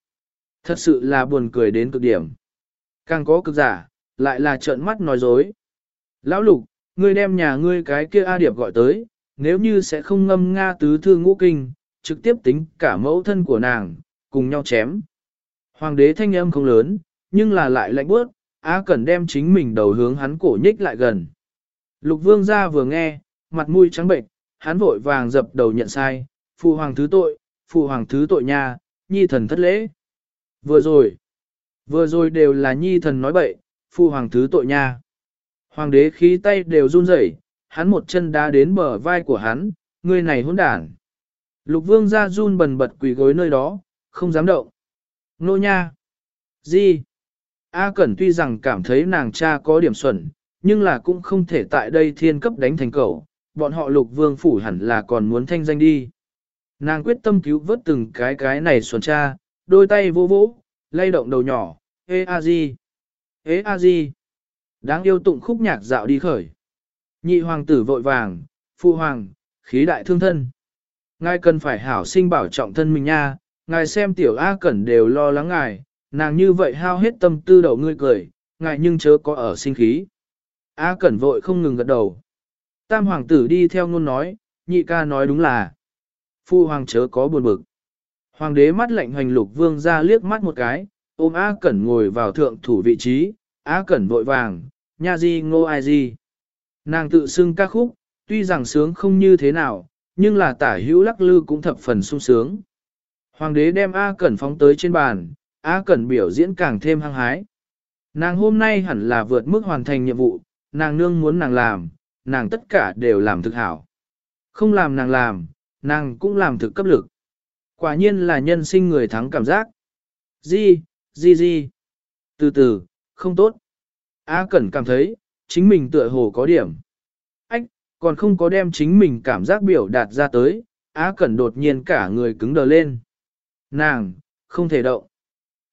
Thật sự là buồn cười đến cực điểm. Càng có cực giả, lại là trợn mắt nói dối. Lão lục, ngươi đem nhà ngươi cái kia A Điệp gọi tới, nếu như sẽ không ngâm Nga tứ thư ngũ kinh, trực tiếp tính cả mẫu thân của nàng, cùng nhau chém. Hoàng đế thanh âm không lớn, nhưng là lại lạnh bước, A cần đem chính mình đầu hướng hắn cổ nhích lại gần. Lục vương ra vừa nghe, mặt mũi trắng bệnh, hắn vội vàng dập đầu nhận sai, phụ hoàng thứ tội, phụ hoàng thứ tội nha, nhi thần thất lễ. Vừa rồi, vừa rồi đều là nhi thần nói bậy, phụ hoàng thứ tội nha. Hoàng đế khí tay đều run rẩy, hắn một chân đá đến bờ vai của hắn, người này hỗn đản. Lục vương ra run bần bật quỳ gối nơi đó, không dám động. Nô nha. Gì? A Cẩn tuy rằng cảm thấy nàng cha có điểm xuẩn, nhưng là cũng không thể tại đây thiên cấp đánh thành cầu, bọn họ lục vương phủ hẳn là còn muốn thanh danh đi. Nàng quyết tâm cứu vớt từng cái cái này xuẩn cha, đôi tay vô vỗ, lay động đầu nhỏ, ê a di, ê a di. Đáng yêu tụng khúc nhạc dạo đi khởi. Nhị hoàng tử vội vàng, phụ hoàng, khí đại thương thân. Ngài cần phải hảo sinh bảo trọng thân mình nha, ngài xem tiểu A Cẩn đều lo lắng ngài, nàng như vậy hao hết tâm tư đầu ngươi cười, ngài nhưng chớ có ở sinh khí. A Cẩn vội không ngừng gật đầu. Tam hoàng tử đi theo ngôn nói, nhị ca nói đúng là. Phu hoàng chớ có buồn bực. Hoàng đế mắt lạnh hoành lục vương ra liếc mắt một cái, ôm A Cẩn ngồi vào thượng thủ vị trí, A Cẩn vội vàng, nha di ngô ai di. Nàng tự xưng ca khúc, tuy rằng sướng không như thế nào, nhưng là tả hữu lắc lư cũng thập phần sung sướng. Hoàng đế đem A Cẩn phóng tới trên bàn, A Cẩn biểu diễn càng thêm hăng hái. Nàng hôm nay hẳn là vượt mức hoàn thành nhiệm vụ, nàng nương muốn nàng làm, nàng tất cả đều làm thực hảo. Không làm nàng làm, nàng cũng làm thực cấp lực. Quả nhiên là nhân sinh người thắng cảm giác. Di, di di. Từ từ, không tốt. A Cẩn cảm thấy, chính mình tựa hồ có điểm. Ách, còn không có đem chính mình cảm giác biểu đạt ra tới, A Cẩn đột nhiên cả người cứng đờ lên. Nàng, không thể động.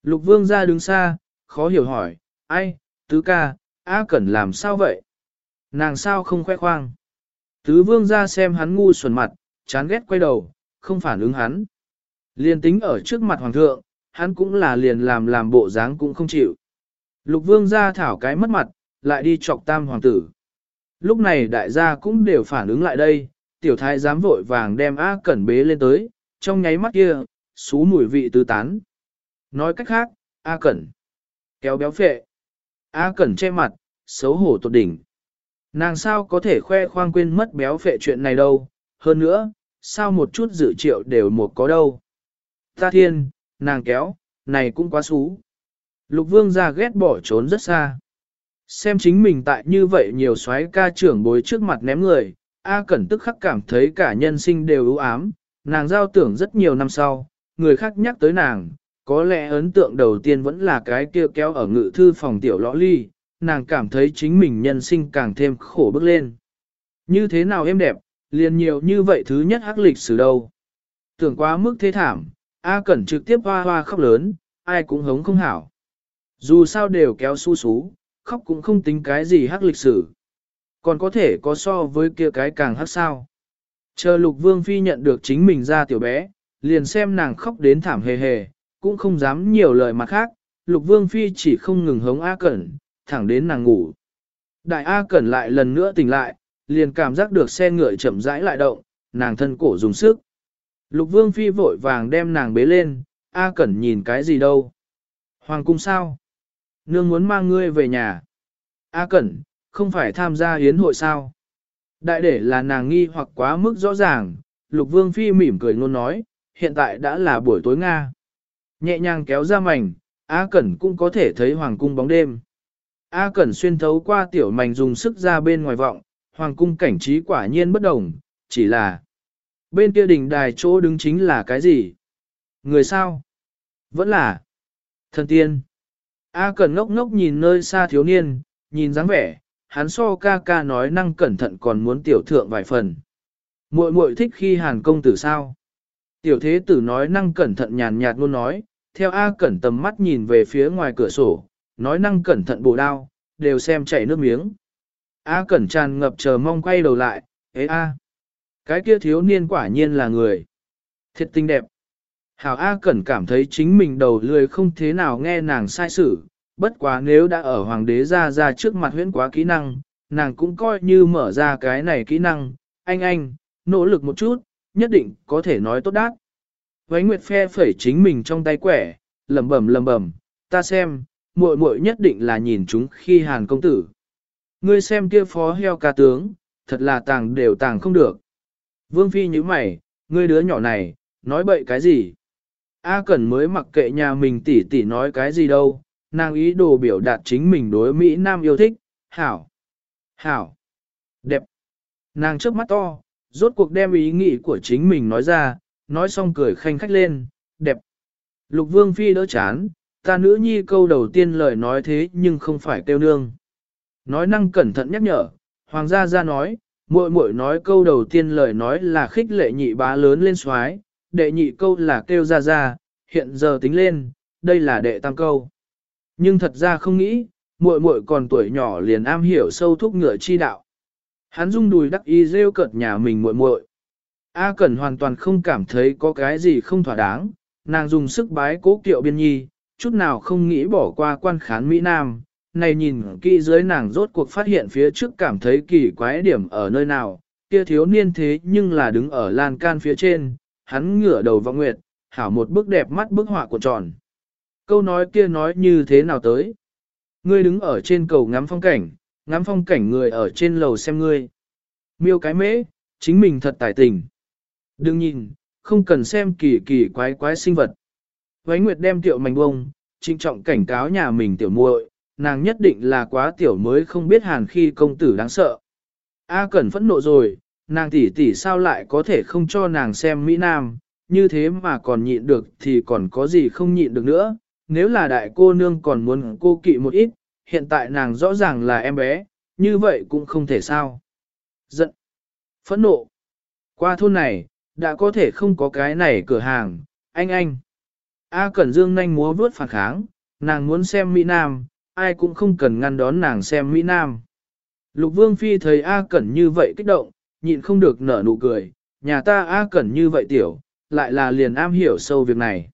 Lục vương ra đứng xa, khó hiểu hỏi, ai, tứ ca, A Cẩn làm sao vậy? Nàng sao không khoe khoang? Tứ vương ra xem hắn ngu xuẩn mặt, chán ghét quay đầu, không phản ứng hắn. Liên tính ở trước mặt hoàng thượng, hắn cũng là liền làm làm bộ dáng cũng không chịu. Lục vương ra thảo cái mất mặt, lại đi chọc tam hoàng tử. Lúc này đại gia cũng đều phản ứng lại đây, tiểu thái dám vội vàng đem A Cẩn bế lên tới, trong nháy mắt kia, xú mùi vị tứ tán. Nói cách khác, A Cẩn, kéo béo phệ. A Cẩn che mặt, xấu hổ tột đỉnh. Nàng sao có thể khoe khoang quên mất béo phệ chuyện này đâu, hơn nữa, sao một chút dự triệu đều một có đâu. Ta thiên, nàng kéo, này cũng quá xú. Lục vương ra ghét bỏ trốn rất xa. Xem chính mình tại như vậy nhiều soái ca trưởng bối trước mặt ném người, A Cẩn tức khắc cảm thấy cả nhân sinh đều ưu ám, nàng giao tưởng rất nhiều năm sau, người khác nhắc tới nàng, có lẽ ấn tượng đầu tiên vẫn là cái kia kéo ở ngự thư phòng tiểu lõ ly, nàng cảm thấy chính mình nhân sinh càng thêm khổ bước lên. Như thế nào em đẹp, liền nhiều như vậy thứ nhất hắc lịch sử đâu. Tưởng quá mức thế thảm, A Cẩn trực tiếp hoa hoa khóc lớn, ai cũng hống không hảo. Dù sao đều kéo su sú, khóc cũng không tính cái gì hắc lịch sử. Còn có thể có so với kia cái càng hắc sao. Chờ lục vương phi nhận được chính mình ra tiểu bé, liền xem nàng khóc đến thảm hề hề, cũng không dám nhiều lời mặt khác, lục vương phi chỉ không ngừng hống A Cẩn, thẳng đến nàng ngủ. Đại A Cẩn lại lần nữa tỉnh lại, liền cảm giác được xe ngựa chậm rãi lại động, nàng thân cổ dùng sức. Lục vương phi vội vàng đem nàng bế lên, A Cẩn nhìn cái gì đâu. Hoàng cung sao? Nương muốn mang ngươi về nhà. A Cẩn, không phải tham gia hiến hội sao? Đại để là nàng nghi hoặc quá mức rõ ràng, Lục Vương Phi mỉm cười ngôn nói, hiện tại đã là buổi tối Nga. Nhẹ nhàng kéo ra mảnh, A Cẩn cũng có thể thấy hoàng cung bóng đêm. A Cẩn xuyên thấu qua tiểu mảnh dùng sức ra bên ngoài vọng, hoàng cung cảnh trí quả nhiên bất đồng, chỉ là bên kia đỉnh đài chỗ đứng chính là cái gì? Người sao? Vẫn là thần tiên. A Cẩn ngốc ngốc nhìn nơi xa thiếu niên, nhìn dáng vẻ, hắn so ca ca nói năng cẩn thận còn muốn tiểu thượng vài phần. Muội muội thích khi hàn công tử sao? Tiểu thế tử nói năng cẩn thận nhàn nhạt luôn nói, theo A cẩn tầm mắt nhìn về phía ngoài cửa sổ, nói năng cẩn thận bổ đao, đều xem chảy nước miếng. A cẩn tràn ngập chờ mong quay đầu lại, ế A. Cái kia thiếu niên quả nhiên là người. Thiệt tinh đẹp. Hảo A cẩn cảm thấy chính mình đầu lười không thế nào nghe nàng sai sử, bất quá nếu đã ở hoàng đế ra ra trước mặt huyễn quá kỹ năng, nàng cũng coi như mở ra cái này kỹ năng, anh anh, nỗ lực một chút, nhất định có thể nói tốt đát. Vánh Nguyệt phe phẩy chính mình trong tay quẻ, lầm bầm lầm bầm, ta xem, muội muội nhất định là nhìn chúng khi hàn công tử. Ngươi xem kia phó heo ca tướng, thật là tàng đều tàng không được. Vương Phi như mày, ngươi đứa nhỏ này, nói bậy cái gì? A Cẩn mới mặc kệ nhà mình tỉ tỉ nói cái gì đâu, nàng ý đồ biểu đạt chính mình đối Mỹ Nam yêu thích, hảo, hảo, đẹp. Nàng trước mắt to, rốt cuộc đem ý nghĩ của chính mình nói ra, nói xong cười khanh khách lên, đẹp. Lục Vương Phi đỡ chán, ta nữ nhi câu đầu tiên lời nói thế nhưng không phải kêu nương. Nói năng cẩn thận nhắc nhở, Hoàng gia ra nói, muội muội nói câu đầu tiên lời nói là khích lệ nhị bá lớn lên xoái, đệ nhị câu là kêu ra ra, hiện giờ tính lên, đây là đệ tam câu. Nhưng thật ra không nghĩ, muội muội còn tuổi nhỏ liền am hiểu sâu thúc ngựa chi đạo. Hắn rung đùi đắc y rêu cợt nhà mình muội muội. A Cẩn hoàn toàn không cảm thấy có cái gì không thỏa đáng, nàng dùng sức bái cố kiệu biên nhi, chút nào không nghĩ bỏ qua quan khán Mỹ Nam. Này nhìn kỹ dưới nàng rốt cuộc phát hiện phía trước cảm thấy kỳ quái điểm ở nơi nào, kia thiếu niên thế nhưng là đứng ở lan can phía trên, hắn ngửa đầu vọng nguyệt, hảo một bức đẹp mắt bức họa của tròn. Câu nói kia nói như thế nào tới? Ngươi đứng ở trên cầu ngắm phong cảnh, ngắm phong cảnh người ở trên lầu xem ngươi. Miêu cái mễ, chính mình thật tài tình. Đừng nhìn, không cần xem kỳ kỳ quái quái sinh vật. Vánh Nguyệt đem tiểu mảnh bông, trinh trọng cảnh cáo nhà mình tiểu muội, nàng nhất định là quá tiểu mới không biết hàn khi công tử đáng sợ. A Cẩn phẫn nộ rồi, nàng tỷ tỷ sao lại có thể không cho nàng xem Mỹ Nam, như thế mà còn nhịn được thì còn có gì không nhịn được nữa, nếu là đại cô nương còn muốn cô kỵ một ít, hiện tại nàng rõ ràng là em bé, như vậy cũng không thể sao. Giận, phẫn nộ, qua thôn này, đã có thể không có cái này cửa hàng, anh anh. A Cẩn Dương nhanh múa vướt phản kháng, nàng muốn xem Mỹ Nam, ai cũng không cần ngăn đón nàng xem Mỹ Nam. Lục Vương Phi thấy A Cẩn như vậy kích động, nhịn không được nở nụ cười, nhà ta A Cẩn như vậy tiểu, lại là liền am hiểu sâu việc này.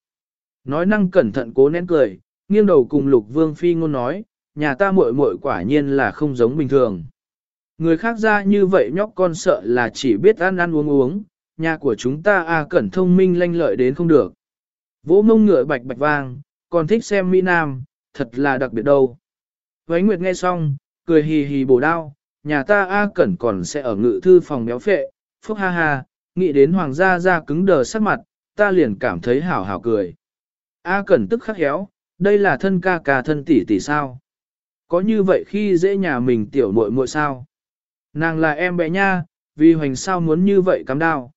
Nói năng cẩn thận cố nén cười, nghiêng đầu cùng Lục Vương Phi ngôn nói, nhà ta muội muội quả nhiên là không giống bình thường. Người khác ra như vậy nhóc con sợ là chỉ biết ăn ăn uống uống, nhà của chúng ta A Cẩn thông minh lanh lợi đến không được. Vỗ mông ngựa bạch bạch vang, còn thích xem Mỹ Nam, thật là đặc biệt đâu. Vánh Nguyệt nghe xong, cười hì hì bổ đao, nhà ta A Cẩn còn sẽ ở ngự thư phòng béo phệ, phúc ha ha, nghĩ đến hoàng gia ra cứng đờ sắc mặt, ta liền cảm thấy hảo hảo cười. A Cẩn tức khắc héo, đây là thân ca ca thân tỷ tỷ sao? Có như vậy khi dễ nhà mình tiểu muội muội sao? Nàng là em bé nha, vì hoành sao muốn như vậy cắm đao.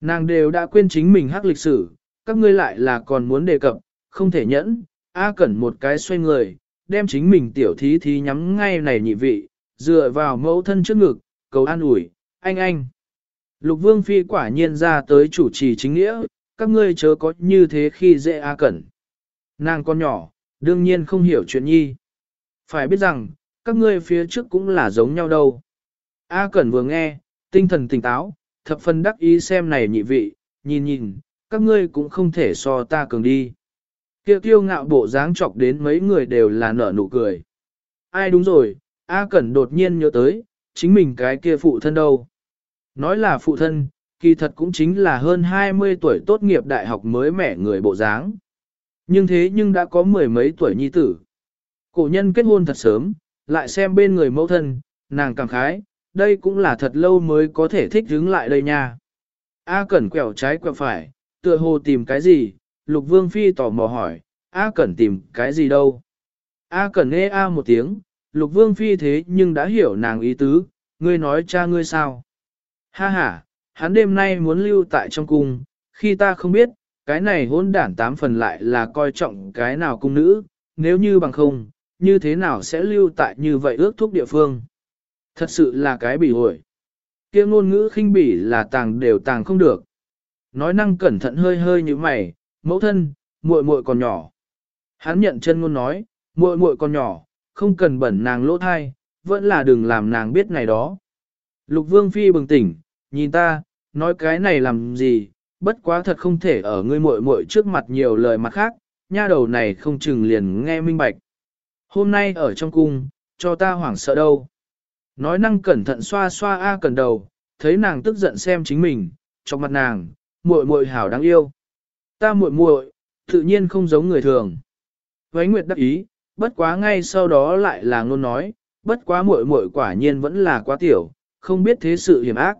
Nàng đều đã quên chính mình hắc lịch sử, các ngươi lại là còn muốn đề cập, không thể nhẫn, A Cẩn một cái xoay người, đem chính mình tiểu thí thí nhắm ngay này nhị vị, dựa vào mẫu thân trước ngực, cầu an ủi, anh anh. Lục Vương Phi quả nhiên ra tới chủ trì chính nghĩa, các ngươi chớ có như thế khi dễ A Cẩn. Nàng con nhỏ, đương nhiên không hiểu chuyện nhi. Phải biết rằng, các ngươi phía trước cũng là giống nhau đâu. A Cẩn vừa nghe, tinh thần tỉnh táo, thập phần đắc ý xem này nhị vị, nhìn nhìn, các ngươi cũng không thể so ta cường đi. Kiêu kiêu ngạo bộ dáng chọc đến mấy người đều là nở nụ cười. Ai đúng rồi, A Cẩn đột nhiên nhớ tới, chính mình cái kia phụ thân đâu. Nói là phụ thân, kỳ thật cũng chính là hơn 20 tuổi tốt nghiệp đại học mới mẻ người bộ dáng. Nhưng thế nhưng đã có mười mấy tuổi nhi tử. Cổ nhân kết hôn thật sớm, lại xem bên người mẫu thân, nàng cảm khái, đây cũng là thật lâu mới có thể thích đứng lại đây nha. A Cẩn quẹo trái quẹo phải, tựa hồ tìm cái gì, Lục Vương Phi tò mò hỏi, A Cẩn tìm cái gì đâu. A Cẩn nghe A một tiếng, Lục Vương Phi thế nhưng đã hiểu nàng ý tứ, ngươi nói cha ngươi sao. Ha ha, hắn đêm nay muốn lưu tại trong cung, khi ta không biết, cái này hôn đản tám phần lại là coi trọng cái nào cung nữ, nếu như bằng không, như thế nào sẽ lưu tại như vậy ước thúc địa phương. Thật sự là cái bỉ ổi. kia ngôn ngữ khinh bỉ là tàng đều tàng không được. Nói năng cẩn thận hơi hơi như mày, mẫu thân, muội muội còn nhỏ. Hắn nhận chân ngôn nói, muội muội còn nhỏ, không cần bẩn nàng lỗ thai, vẫn là đừng làm nàng biết này đó. Lục vương phi bừng tỉnh, nhìn ta, nói cái này làm gì, bất quá thật không thể ở ngươi muội muội trước mặt nhiều lời mặt khác, nha đầu này không chừng liền nghe minh bạch. Hôm nay ở trong cung, cho ta hoảng sợ đâu. Nói năng cẩn thận xoa xoa A cần đầu, thấy nàng tức giận xem chính mình, trong mặt nàng, muội muội hảo đáng yêu. Ta muội muội, tự nhiên không giống người thường. Vánh Nguyệt đắc ý, bất quá ngay sau đó lại là ngôn nói, bất quá muội muội quả nhiên vẫn là quá tiểu, không biết thế sự hiểm ác.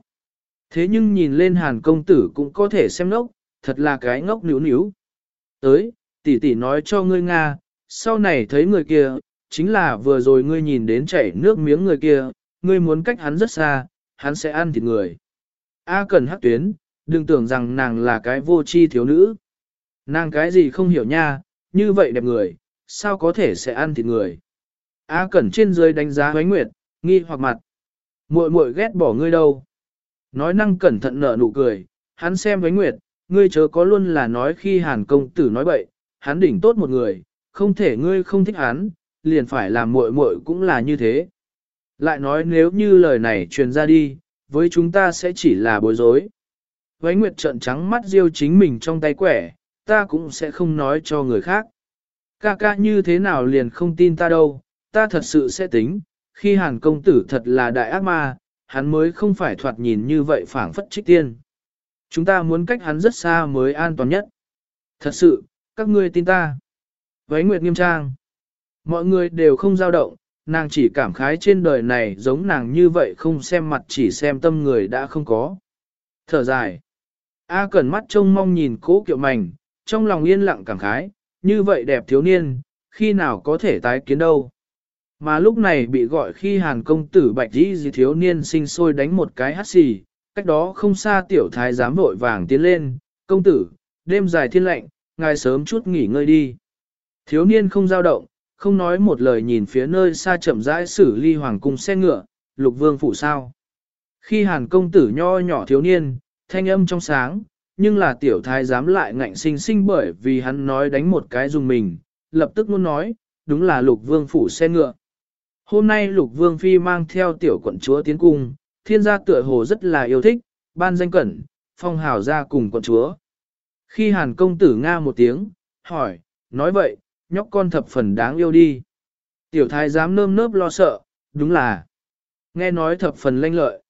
Thế nhưng nhìn lên hàn công tử cũng có thể xem ngốc, thật là cái ngốc níu níu. Tới, tỷ tỷ nói cho ngươi Nga, sau này thấy người kia, chính là vừa rồi ngươi nhìn đến chảy nước miếng người kia, ngươi muốn cách hắn rất xa, hắn sẽ ăn thịt người. A cần hắc tuyến, đừng tưởng rằng nàng là cái vô tri thiếu nữ. Nàng cái gì không hiểu nha, như vậy đẹp người, sao có thể sẽ ăn thịt người. A cẩn trên dưới đánh giá hoánh Nguyệt, nghi hoặc mặt. muội muội ghét bỏ ngươi đâu. Nói năng cẩn thận nở nụ cười, hắn xem hoánh Nguyệt, ngươi chớ có luôn là nói khi hàn công tử nói bậy, hắn đỉnh tốt một người, không thể ngươi không thích hắn, liền phải làm muội muội cũng là như thế. Lại nói nếu như lời này truyền ra đi, với chúng ta sẽ chỉ là bối rối. Vánh Nguyệt trợn trắng mắt riêu chính mình trong tay quẻ, ta cũng sẽ không nói cho người khác. Ca ca như thế nào liền không tin ta đâu, ta thật sự sẽ tính, khi hàn công tử thật là đại ác ma, hắn mới không phải thoạt nhìn như vậy phảng phất trích tiên. Chúng ta muốn cách hắn rất xa mới an toàn nhất. Thật sự, các ngươi tin ta. Vánh Nguyệt nghiêm trang. Mọi người đều không dao động, nàng chỉ cảm khái trên đời này giống nàng như vậy không xem mặt chỉ xem tâm người đã không có. Thở dài. A Cẩn mắt trông mong nhìn cố kiệu mảnh, trong lòng yên lặng cảm khái, như vậy đẹp thiếu niên, khi nào có thể tái kiến đâu. Mà lúc này bị gọi khi hàn công tử bạch dĩ dì thiếu niên sinh sôi đánh một cái hắt xì, cách đó không xa tiểu thái giám vội vàng tiến lên, công tử, đêm dài thiên lạnh, ngài sớm chút nghỉ ngơi đi. Thiếu niên không dao động, không nói một lời nhìn phía nơi xa chậm rãi xử ly hoàng cung xe ngựa, lục vương phủ sao. Khi hàn công tử nho nhỏ thiếu niên, thanh âm trong sáng, nhưng là tiểu thái giám lại ngạnh sinh sinh bởi vì hắn nói đánh một cái dùng mình, lập tức muốn nói, đúng là lục vương phủ xe ngựa. Hôm nay lục vương phi mang theo tiểu quận chúa tiến cung, thiên gia tựa hồ rất là yêu thích, ban danh cẩn, phong hào ra cùng quận chúa. Khi hàn công tử nga một tiếng, hỏi, nói vậy, nhóc con thập phần đáng yêu đi. Tiểu thái dám nơm nớp lo sợ, đúng là, nghe nói thập phần lanh lợi.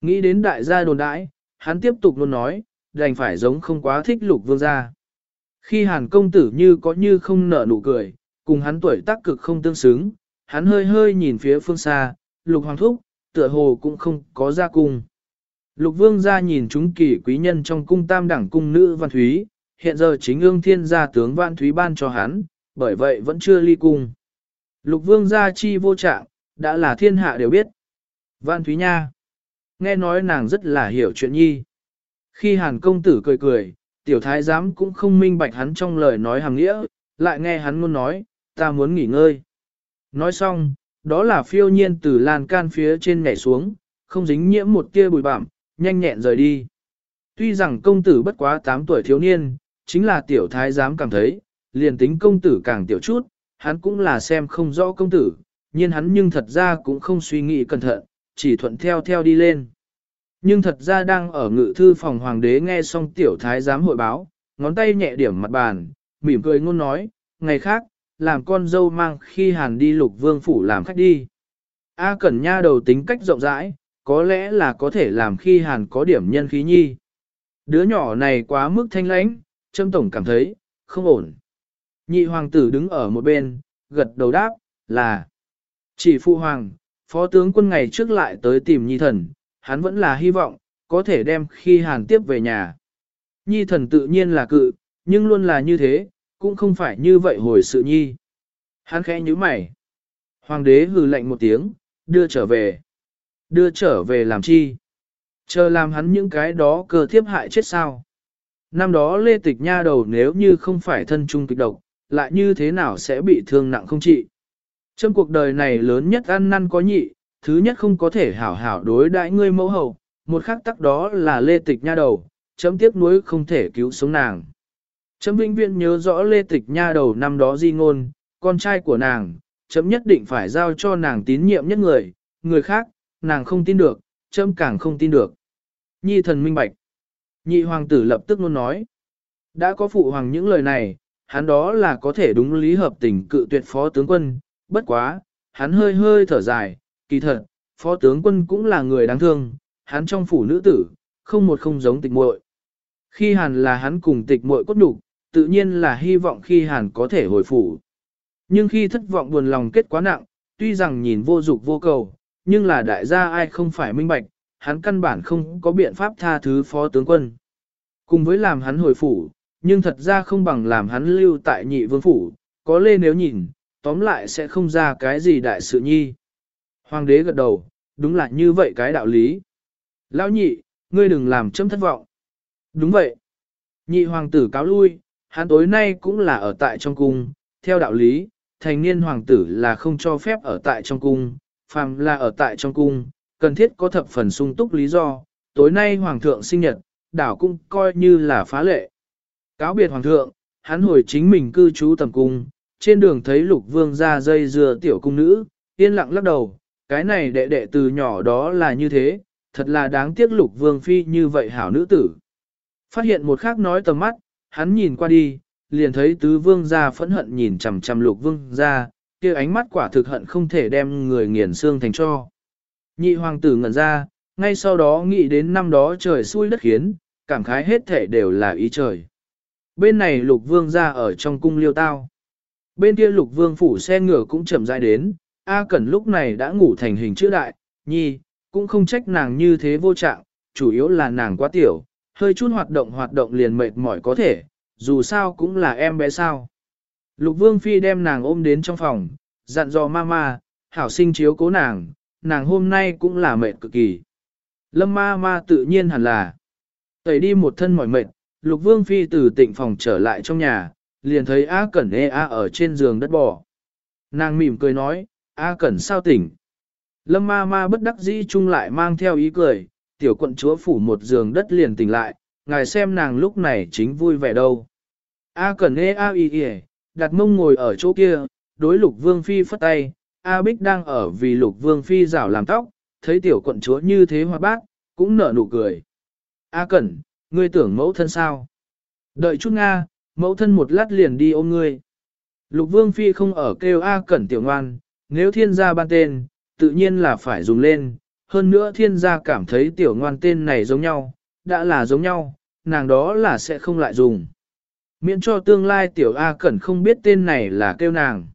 Nghĩ đến đại gia đồn đãi, hắn tiếp tục luôn nói, đành phải giống không quá thích lục vương gia. Khi hàn công tử như có như không nở nụ cười, cùng hắn tuổi tác cực không tương xứng, hắn hơi hơi nhìn phía phương xa, lục hoàng thúc, tựa hồ cũng không có ra cung. Lục vương gia nhìn chúng kỳ quý nhân trong cung tam đẳng cung nữ văn thúy, hiện giờ chính ương thiên gia tướng văn thúy ban cho hắn, bởi vậy vẫn chưa ly cung. Lục vương gia chi vô trạng, đã là thiên hạ đều biết. Văn thúy nha, nghe nói nàng rất là hiểu chuyện nhi. Khi hàn công tử cười cười, tiểu thái giám cũng không minh bạch hắn trong lời nói hàng nghĩa, lại nghe hắn luôn nói, ta muốn nghỉ ngơi. Nói xong, đó là phiêu nhiên từ lan can phía trên nhảy xuống, không dính nhiễm một tia bụi bặm, nhanh nhẹn rời đi. Tuy rằng công tử bất quá 8 tuổi thiếu niên, chính là tiểu thái giám cảm thấy, liền tính công tử càng tiểu chút, hắn cũng là xem không rõ công tử, nhưng hắn nhưng thật ra cũng không suy nghĩ cẩn thận, chỉ thuận theo theo đi lên. Nhưng thật ra đang ở ngự thư phòng hoàng đế nghe xong tiểu thái giám hội báo, ngón tay nhẹ điểm mặt bàn, mỉm cười ngôn nói, ngày khác, làm con dâu mang khi hàn đi lục vương phủ làm khách đi. A Cẩn Nha đầu tính cách rộng rãi, có lẽ là có thể làm khi hàn có điểm nhân khí nhi. Đứa nhỏ này quá mức thanh lãnh, Trâm Tổng cảm thấy, không ổn. Nhị hoàng tử đứng ở một bên, gật đầu đáp, là chỉ phụ hoàng, phó tướng quân ngày trước lại tới tìm nhi thần, hắn vẫn là hy vọng, có thể đem khi hàn tiếp về nhà. Nhi thần tự nhiên là cự, nhưng luôn là như thế, cũng không phải như vậy hồi sự nhi. Hắn khẽ nhíu mày. Hoàng đế hừ lạnh một tiếng, đưa trở về. Đưa trở về làm chi? Chờ làm hắn những cái đó cơ thiếp hại chết sao? Năm đó Lê Tịch Nha đầu nếu như không phải thân trung kịch độc, lại như thế nào sẽ bị thương nặng không trị? Trong cuộc đời này lớn nhất ăn năn có nhị, thứ nhất không có thể hảo hảo đối đãi ngươi mẫu hậu, một khác tắc đó là Lê Tịch Nha đầu, chấm tiếc nuối không thể cứu sống nàng. Chấm vĩnh viễn nhớ rõ Lê Tịch Nha đầu năm đó di ngôn, con trai của nàng, chấm nhất định phải giao cho nàng tín nhiệm nhất người, người khác, nàng không tin được, chấm càng không tin được. Nhi thần minh bạch. Nhị hoàng tử lập tức luôn nói. Đã có phụ hoàng những lời này, hắn đó là có thể đúng lý hợp tình cự tuyệt phó tướng quân, bất quá, hắn hơi hơi thở dài, kỳ thật, phó tướng quân cũng là người đáng thương, hắn trong phủ nữ tử, không một không giống tịch muội. Khi hàn là hắn cùng tịch muội cốt nhục, tự nhiên là hy vọng khi hàn có thể hồi phủ. Nhưng khi thất vọng buồn lòng kết quá nặng, tuy rằng nhìn vô dục vô cầu, nhưng là đại gia ai không phải minh bạch, hắn căn bản không có biện pháp tha thứ phó tướng quân. Cùng với làm hắn hồi phủ, nhưng thật ra không bằng làm hắn lưu tại nhị vương phủ, có lê nếu nhìn, tóm lại sẽ không ra cái gì đại sự nhi. Hoàng đế gật đầu, đúng là như vậy cái đạo lý. Lão nhị, ngươi đừng làm chấm thất vọng. Đúng vậy. Nhị hoàng tử cáo lui, hắn tối nay cũng là ở tại trong cung, theo đạo lý, thành niên hoàng tử là không cho phép ở tại trong cung, phàm là ở tại trong cung, cần thiết có thập phần sung túc lý do, tối nay hoàng thượng sinh nhật, đảo cung coi như là phá lệ. Cáo biệt hoàng thượng, hắn hồi chính mình cư trú tầm cung, trên đường thấy lục vương ra dây dừa tiểu cung nữ, yên lặng lắc đầu, cái này đệ đệ từ nhỏ đó là như thế, thật là đáng tiếc lục vương phi như vậy hảo nữ tử. Phát hiện một khác nói tầm mắt, hắn nhìn qua đi, liền thấy tứ vương gia phẫn hận nhìn chằm chằm lục vương gia, kia ánh mắt quả thực hận không thể đem người nghiền xương thành cho. Nhị hoàng tử ngẩn ra, ngay sau đó nghĩ đến năm đó trời xui đất khiến, cảm khái hết thể đều là ý trời. Bên này lục vương gia ở trong cung liêu tao. Bên kia lục vương phủ xe ngựa cũng chậm rãi đến, A Cẩn lúc này đã ngủ thành hình chữ đại, nhi, cũng không trách nàng như thế vô trạng, chủ yếu là nàng quá tiểu, hơi chút hoạt động hoạt động liền mệt mỏi có thể, dù sao cũng là em bé sao. Lục Vương Phi đem nàng ôm đến trong phòng, dặn dò mama, hảo sinh chiếu cố nàng, nàng hôm nay cũng là mệt cực kỳ. Lâm ma ma tự nhiên hẳn là tẩy đi một thân mỏi mệt, lục vương phi từ tịnh phòng trở lại trong nhà, liền thấy A Cẩn ê A ở trên giường đất bò. Nàng mỉm cười nói, A Cẩn sao tỉnh? Lâm ma ma bất đắc dĩ chung lại mang theo ý cười, tiểu quận chúa phủ một giường đất liền tỉnh lại, ngài xem nàng lúc này chính vui vẻ đâu. A Cẩn ê A y y, đặt mông ngồi ở chỗ kia, đối lục vương phi phất tay, A Bích đang ở vì lục vương phi rảo làm tóc, thấy tiểu quận chúa như thế hoa bác, cũng nở nụ cười. A Cẩn, ngươi tưởng mẫu thân sao? Đợi chút Nga, mẫu thân một lát liền đi ôm ngươi. Lục vương phi không ở kêu A Cẩn tiểu ngoan, nếu thiên gia ban tên, tự nhiên là phải dùng lên. Hơn nữa thiên gia cảm thấy tiểu ngoan tên này giống nhau, đã là giống nhau, nàng đó là sẽ không lại dùng. Miễn cho tương lai tiểu A Cẩn không biết tên này là kêu nàng.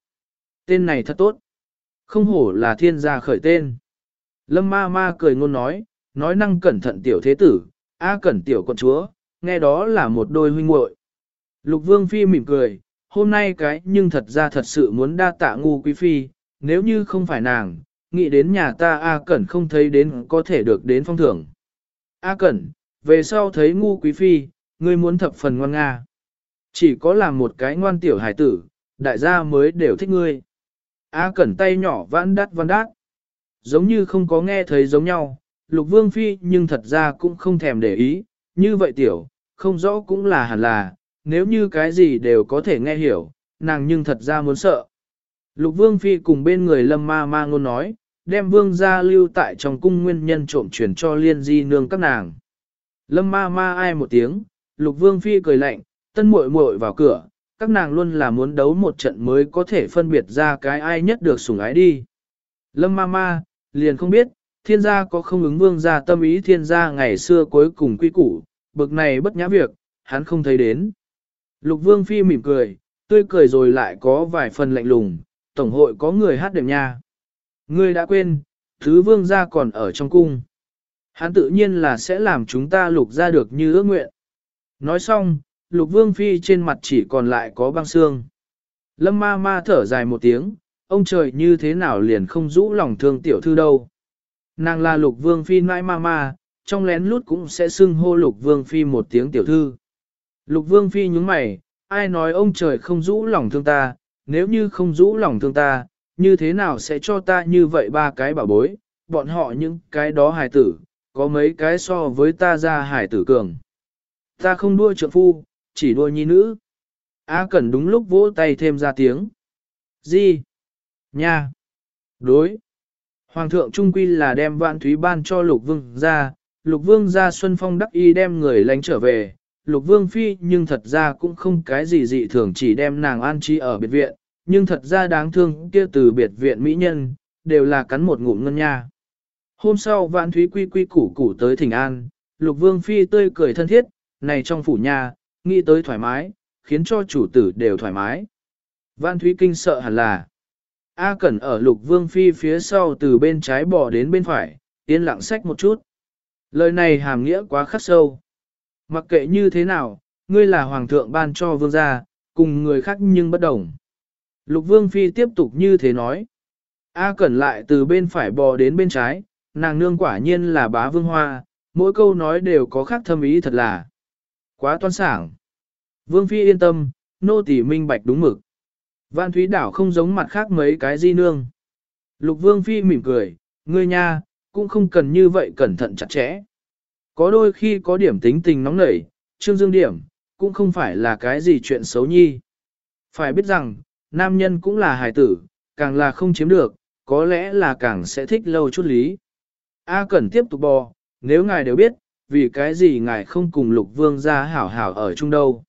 Tên này thật tốt. Không hổ là thiên gia khởi tên. Lâm ma ma cười ngôn nói, nói năng cẩn thận tiểu thế tử, A Cẩn tiểu con chúa, nghe đó là một đôi huynh muội. Lục Vương Phi mỉm cười, hôm nay cái nhưng thật ra thật sự muốn đa tạ ngu quý phi, nếu như không phải nàng, nghĩ đến nhà ta A Cẩn không thấy đến có thể được đến phong thưởng. A Cẩn, về sau thấy ngu quý phi, ngươi muốn thập phần ngoan nga. Chỉ có làm một cái ngoan tiểu hải tử, đại gia mới đều thích ngươi. A Cẩn tay nhỏ vãn đắt vãn đát. Giống như không có nghe thấy giống nhau, lục vương phi nhưng thật ra cũng không thèm để ý, như vậy tiểu, không rõ cũng là hẳn là, nếu như cái gì đều có thể nghe hiểu, nàng nhưng thật ra muốn sợ. Lục vương phi cùng bên người lâm ma ma ngôn nói, đem vương gia lưu tại trong cung nguyên nhân trộm chuyển cho liên di nương các nàng. Lâm ma ma ai một tiếng, lục vương phi cười lạnh, tân muội muội vào cửa, các nàng luôn là muốn đấu một trận mới có thể phân biệt ra cái ai nhất được sủng ái đi. Lâm ma ma, liền không biết, thiên gia có không ứng vương gia tâm ý thiên gia ngày xưa cuối cùng quy củ, bực này bất nhã việc, hắn không thấy đến. Lục vương phi mỉm cười, tươi cười rồi lại có vài phần lạnh lùng, tổng hội có người hát đệm nha. Ngươi đã quên, thứ vương gia còn ở trong cung. Hắn tự nhiên là sẽ làm chúng ta lục ra được như ước nguyện. Nói xong, lục vương phi trên mặt chỉ còn lại có băng xương. Lâm ma ma thở dài một tiếng, ông trời như thế nào liền không rũ lòng thương tiểu thư đâu. Nàng là lục vương phi nãi ma ma, trong lén lút cũng sẽ xưng hô lục vương phi một tiếng tiểu thư. Lục vương phi nhúng mày, ai nói ông trời không rũ lòng thương ta, nếu như không rũ lòng thương ta, như thế nào sẽ cho ta như vậy ba cái bảo bối, bọn họ những cái đó hài tử, có mấy cái so với ta ra hài tử cường. Ta không đua trượng phu, chỉ đua nhi nữ. A Cẩn đúng lúc vỗ tay thêm ra tiếng. Gì? Nha! Đối! Hoàng thượng trung quy là đem vạn thúy ban cho lục vương ra, lục vương ra xuân phong đắc y đem người lánh trở về, lục vương phi nhưng thật ra cũng không cái gì dị thường chỉ đem nàng an trí ở biệt viện, nhưng thật ra đáng thương kia từ biệt viện mỹ nhân, đều là cắn một ngụm ngân nha. Hôm sau vạn thúy quy quy củ củ tới thỉnh an, lục vương phi tươi cười thân thiết, này trong phủ nhà, nghĩ tới thoải mái, khiến cho chủ tử đều thoải mái. Vạn thúy kinh sợ hẳn là, A Cẩn ở lục vương phi phía sau từ bên trái bỏ đến bên phải, yên lặng sách một chút. Lời này hàm nghĩa quá khắc sâu. Mặc kệ như thế nào, ngươi là hoàng thượng ban cho vương gia, cùng người khác nhưng bất đồng. Lục vương phi tiếp tục như thế nói. A Cẩn lại từ bên phải bò đến bên trái, nàng nương quả nhiên là bá vương hoa, mỗi câu nói đều có khác thâm ý thật là. Quá toan sảng. Vương phi yên tâm, nô tỳ minh bạch đúng mực. Văn Thúy Đảo không giống mặt khác mấy cái di nương. Lục Vương Phi mỉm cười, ngươi nha, cũng không cần như vậy cẩn thận chặt chẽ. Có đôi khi có điểm tính tình nóng nảy, trương dương điểm, cũng không phải là cái gì chuyện xấu nhi. Phải biết rằng, nam nhân cũng là hài tử, càng là không chiếm được, có lẽ là càng sẽ thích lâu chút lý. A Cẩn tiếp tục bò, nếu ngài đều biết, vì cái gì ngài không cùng lục vương ra hảo hảo ở chung đâu.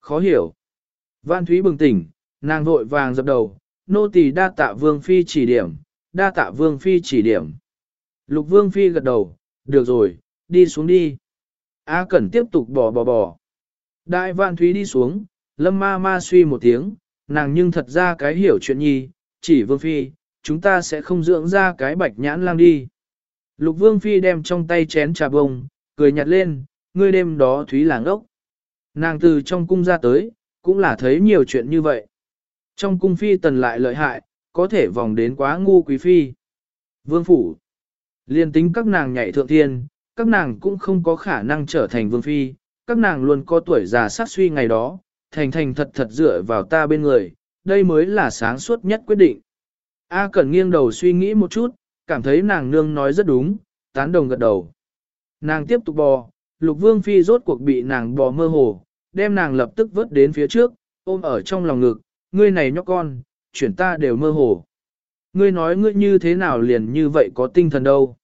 Khó hiểu. Văn Thúy bừng tỉnh, Nàng vội vàng dập đầu, nô tỳ đa tạ vương phi chỉ điểm, đa tạ vương phi chỉ điểm. Lục vương phi gật đầu, được rồi, đi xuống đi. A Cẩn tiếp tục bò bò bò. Đại vạn thúy đi xuống, lâm ma ma suy một tiếng, nàng nhưng thật ra cái hiểu chuyện nhi, chỉ vương phi, chúng ta sẽ không dưỡng ra cái bạch nhãn lang đi. Lục vương phi đem trong tay chén trà bông, cười nhặt lên, ngươi đêm đó thúy làng ốc. Nàng từ trong cung ra tới, cũng là thấy nhiều chuyện như vậy. Trong cung phi tần lại lợi hại, có thể vòng đến quá ngu quý phi. Vương phủ. Liên tính các nàng nhảy thượng thiên, các nàng cũng không có khả năng trở thành vương phi, các nàng luôn có tuổi già sát suy ngày đó, thành thành thật thật dựa vào ta bên người, đây mới là sáng suốt nhất quyết định. A Cẩn nghiêng đầu suy nghĩ một chút, cảm thấy nàng nương nói rất đúng, tán đồng gật đầu. Nàng tiếp tục bò, lục vương phi rốt cuộc bị nàng bò mơ hồ, đem nàng lập tức vớt đến phía trước, ôm ở trong lòng ngực, ngươi này nhóc con, chuyển ta đều mơ hồ. Ngươi nói ngươi như thế nào liền như vậy có tinh thần đâu.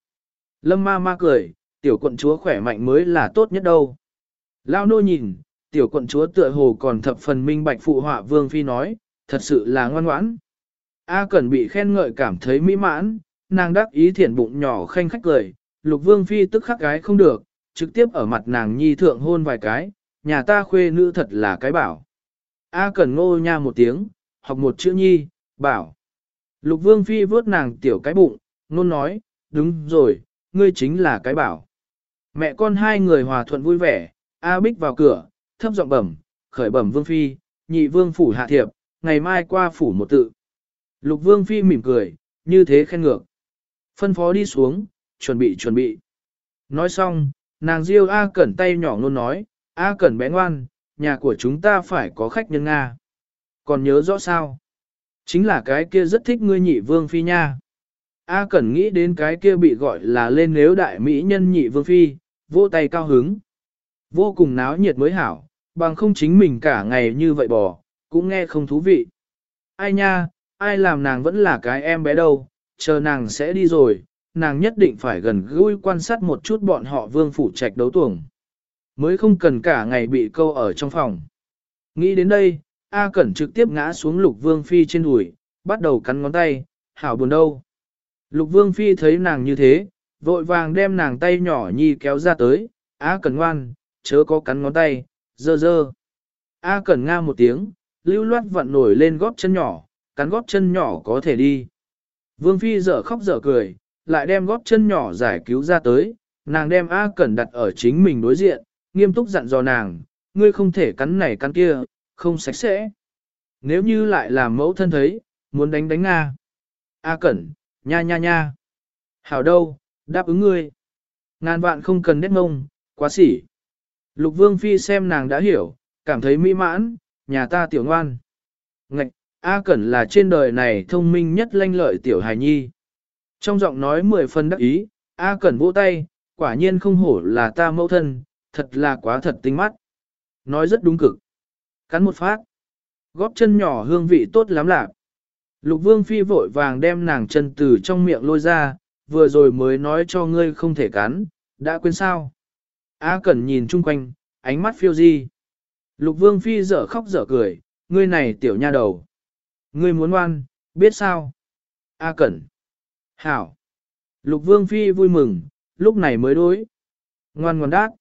Lâm ma ma cười, tiểu quận chúa khỏe mạnh mới là tốt nhất đâu. Lao nô nhìn, tiểu quận chúa tựa hồ còn thập phần minh bạch phụ họa vương phi nói, thật sự là ngoan ngoãn. A Cẩn bị khen ngợi cảm thấy mỹ mãn, nàng đắc ý thiển bụng nhỏ khanh khách cười, lục vương phi tức khắc gái không được, trực tiếp ở mặt nàng nhi thượng hôn vài cái, nhà ta khuê nữ thật là cái bảo. A Cẩn ngô nha một tiếng, học một chữ nhi, bảo. Lục vương phi vớt nàng tiểu cái bụng, nôn nói, đúng rồi, ngươi chính là cái bảo. Mẹ con hai người hòa thuận vui vẻ, A Bích vào cửa, thấp giọng bẩm, khởi bẩm vương phi, nhị vương phủ hạ thiệp, ngày mai qua phủ một tự. Lục vương phi mỉm cười, như thế khen ngược. Phân phó đi xuống, chuẩn bị chuẩn bị. Nói xong, nàng diêu A Cẩn tay nhỏ nôn nói, A Cẩn bé ngoan, nhà của chúng ta phải có khách nhân Nga. Còn nhớ rõ sao? Chính là cái kia rất thích ngươi nhị vương phi nha. A Cẩn nghĩ đến cái kia bị gọi là lên nếu đại mỹ nhân nhị vương phi, vô tay cao hứng. Vô cùng náo nhiệt mới hảo, bằng không chính mình cả ngày như vậy bỏ, cũng nghe không thú vị. Ai nha, ai làm nàng vẫn là cái em bé đâu, chờ nàng sẽ đi rồi, nàng nhất định phải gần gũi quan sát một chút bọn họ vương phủ trạch đấu tuồng. Mới không cần cả ngày bị câu ở trong phòng. Nghĩ đến đây, A Cẩn trực tiếp ngã xuống lục vương phi trên đùi, bắt đầu cắn ngón tay, hảo buồn đâu. Lục vương phi thấy nàng như thế, vội vàng đem nàng tay nhỏ nhi kéo ra tới, A Cẩn ngoan, chớ có cắn ngón tay, dơ dơ. A Cẩn nga một tiếng, lưu loát vặn nổi lên góp chân nhỏ, cắn góp chân nhỏ có thể đi. Vương Phi dở khóc dở cười, lại đem góp chân nhỏ giải cứu ra tới, nàng đem A Cẩn đặt ở chính mình đối diện, nghiêm túc dặn dò nàng, ngươi không thể cắn này cắn kia, không sạch sẽ. Nếu như lại làm mẫu thân thấy, muốn đánh đánh Nga. A Cẩn, nha nha nha. Hảo đâu, đáp ứng ngươi. Ngàn vạn không cần nét ngông, quá xỉ. Lục Vương Phi xem nàng đã hiểu, cảm thấy mỹ mãn, nhà ta tiểu ngoan. Ngạch, A Cẩn là trên đời này thông minh nhất lanh lợi tiểu hài nhi. Trong giọng nói mười phần đắc ý, A Cẩn vỗ tay, quả nhiên không hổ là ta mẫu thân, thật là quá thật tinh mắt. Nói rất đúng cực. Cắn một phát. Góp chân nhỏ hương vị tốt lắm lạc. Lục Vương Phi vội vàng đem nàng chân từ trong miệng lôi ra, vừa rồi mới nói cho ngươi không thể cắn, đã quên sao. A Cẩn nhìn chung quanh, ánh mắt phiêu di. Lục Vương Phi dở khóc dở cười, ngươi này tiểu nha đầu. Ngươi muốn ngoan, biết sao? A Cẩn. Hảo. Lục Vương Phi vui mừng, lúc này mới đối. Ngoan ngoan đát.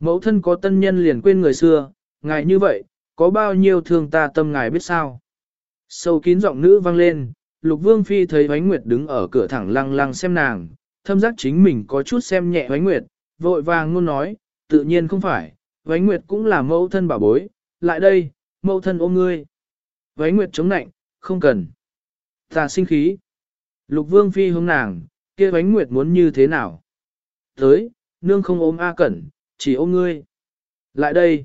Mẫu thân có tân nhân liền quên người xưa, ngài như vậy, có bao nhiêu thương ta tâm ngài biết sao? Sâu kín giọng nữ vang lên, Lục Vương Phi thấy ánh Nguyệt đứng ở cửa thẳng lăng lăng xem nàng, thâm giác chính mình có chút xem nhẹ ánh Nguyệt, vội vàng luôn nói, tự nhiên không phải, ánh Nguyệt cũng là mẫu thân bảo bối, lại đây, mẫu thân ôm ngươi. Ánh Nguyệt chống nạnh, không cần. Ta sinh khí. Lục Vương Phi hướng nàng, kia ánh Nguyệt muốn như thế nào? Tới, nương không ôm A Cẩn, chỉ ôm ngươi. Lại đây.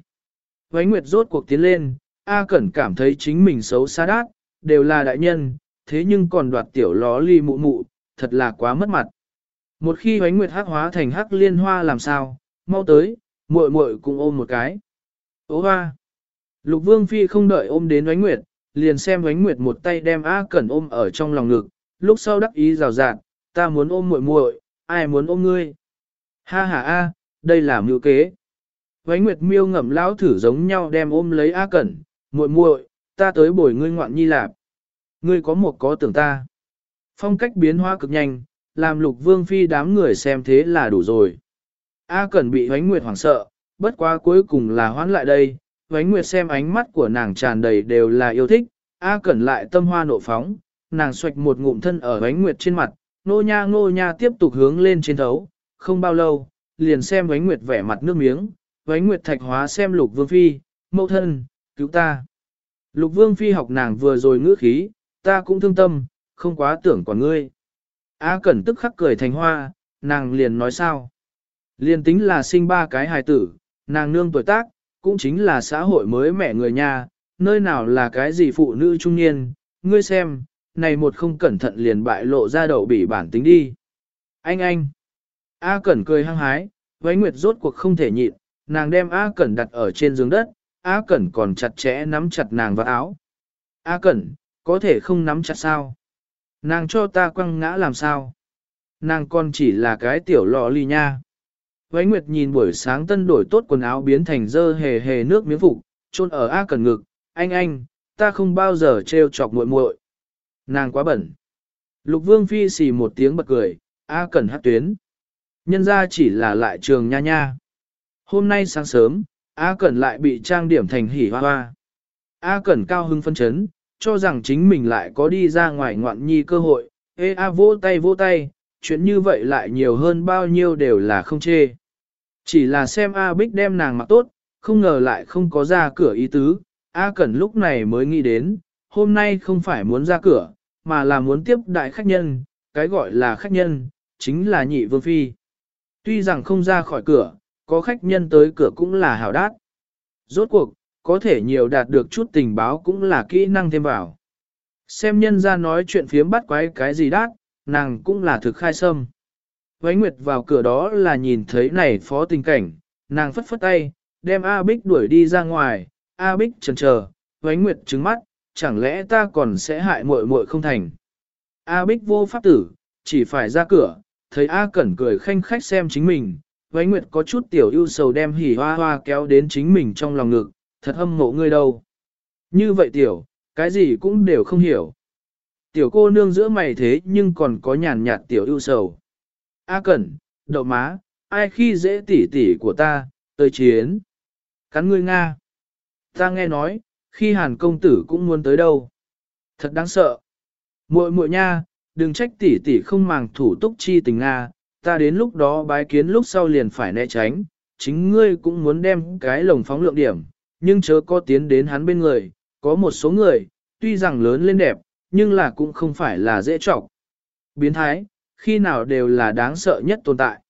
Vánh Nguyệt rốt cuộc tiến lên, A Cẩn cảm thấy chính mình xấu xa đát, đều là đại nhân, thế nhưng còn đoạt tiểu ló ly mụ mụ, thật là quá mất mặt. Một khi Vánh Nguyệt hắc hóa thành hắc liên hoa làm sao, mau tới, muội muội cùng ôm một cái. Ô hoa! Lục Vương Phi không đợi ôm đến Vánh Nguyệt, liền xem Vánh Nguyệt một tay đem A Cẩn ôm ở trong lòng ngực, lúc sau đắc ý rào rạt, ta muốn ôm muội muội, ai muốn ôm ngươi? Ha ha a, đây là mưu kế. Vánh Nguyệt miêu ngậm lão thử giống nhau đem ôm lấy A Cẩn, muội muội, ta tới bồi ngươi ngoạn nhi lạp. Ngươi có một có tưởng ta. Phong cách biến hóa cực nhanh, làm lục vương phi đám người xem thế là đủ rồi. A Cẩn bị Vánh Nguyệt hoảng sợ, bất quá cuối cùng là hoán lại đây, Vánh Nguyệt xem ánh mắt của nàng tràn đầy đều là yêu thích, A Cẩn lại tâm hoa nộ phóng, nàng xoạch một ngụm thân ở Vánh Nguyệt trên mặt, nô nha nô nha tiếp tục hướng lên trên thấu, không bao lâu, liền xem Vánh Nguyệt vẻ mặt nước miếng, Vánh Nguyệt thạch hóa xem Lục Vương Phi, mẫu thân, cứu ta. Lục Vương Phi học nàng vừa rồi ngữ khí, ta cũng thương tâm, không quá tưởng còn ngươi. A Cẩn tức khắc cười thành hoa, nàng liền nói sao. Liền tính là sinh ba cái hài tử, nàng nương tuổi tác, cũng chính là xã hội mới mẹ người nhà, nơi nào là cái gì phụ nữ trung niên, ngươi xem, này một không cẩn thận liền bại lộ ra đầu bị bản tính đi. Anh anh! A Cẩn cười hăng hái, váy nguyệt rốt cuộc không thể nhịn, nàng đem A Cẩn đặt ở trên giường đất, A Cẩn còn chặt chẽ nắm chặt nàng vào áo. A Cẩn, có thể không nắm chặt sao? Nàng cho ta quăng ngã làm sao? Nàng còn chỉ là cái tiểu lọ ly nha. Váy Nguyệt nhìn buổi sáng tân đổi tốt quần áo biến thành dơ hề hề nước miếng phục, chôn ở A Cẩn ngực, anh anh, ta không bao giờ trêu chọc muội muội. Nàng quá bẩn. Lục Vương Phi xì một tiếng bật cười, A Cẩn hát tuyến. Nhân ra chỉ là lại trường nha nha. Hôm nay sáng sớm, A Cẩn lại bị trang điểm thành hỉ hoa hoa. A Cẩn cao hưng phân chấn, cho rằng chính mình lại có đi ra ngoài ngoạn nhi cơ hội. Ê A vỗ tay vỗ tay, chuyện như vậy lại nhiều hơn bao nhiêu đều là không chê. Chỉ là xem A Bích đem nàng mặc tốt, không ngờ lại không có ra cửa ý tứ. A Cẩn lúc này mới nghĩ đến, hôm nay không phải muốn ra cửa, mà là muốn tiếp đại khách nhân, cái gọi là khách nhân, chính là nhị vương phi. Tuy rằng không ra khỏi cửa, có khách nhân tới cửa cũng là hào đát. Rốt cuộc, có thể nhiều đạt được chút tình báo cũng là kỹ năng thêm vào. Xem nhân ra nói chuyện phiếm bắt quái cái gì đát, nàng cũng là thực khai sâm. Vánh Nguyệt vào cửa đó là nhìn thấy này phó tình cảnh, nàng phất phất tay, đem A Bích đuổi đi ra ngoài, A Bích chần chờ, Vánh Nguyệt trứng mắt, chẳng lẽ ta còn sẽ hại muội muội không thành. A Bích vô pháp tử, chỉ phải ra cửa, thấy A Cẩn cười khanh khách xem chính mình, Vánh Nguyệt có chút tiểu ưu sầu đem hỉ hoa hoa kéo đến chính mình trong lòng ngực, thật hâm mộ ngươi đâu. Như vậy tiểu, cái gì cũng đều không hiểu. Tiểu cô nương giữa mày thế nhưng còn có nhàn nhạt tiểu ưu sầu. A Cẩn, đậu má, ai khi dễ tỉ tỉ của ta, tới chiến. Cắn ngươi Nga. Ta nghe nói, khi hàn công tử cũng muốn tới đâu. Thật đáng sợ. muội muội nha, đừng trách tỷ tỷ không màng thủ túc chi tình Nga, ta đến lúc đó bái kiến lúc sau liền phải né tránh, chính ngươi cũng muốn đem cái lồng phóng lượng điểm, nhưng chớ có tiến đến hắn bên người, có một số người, tuy rằng lớn lên đẹp, nhưng là cũng không phải là dễ trọc. Biến thái, khi nào đều là đáng sợ nhất tồn tại.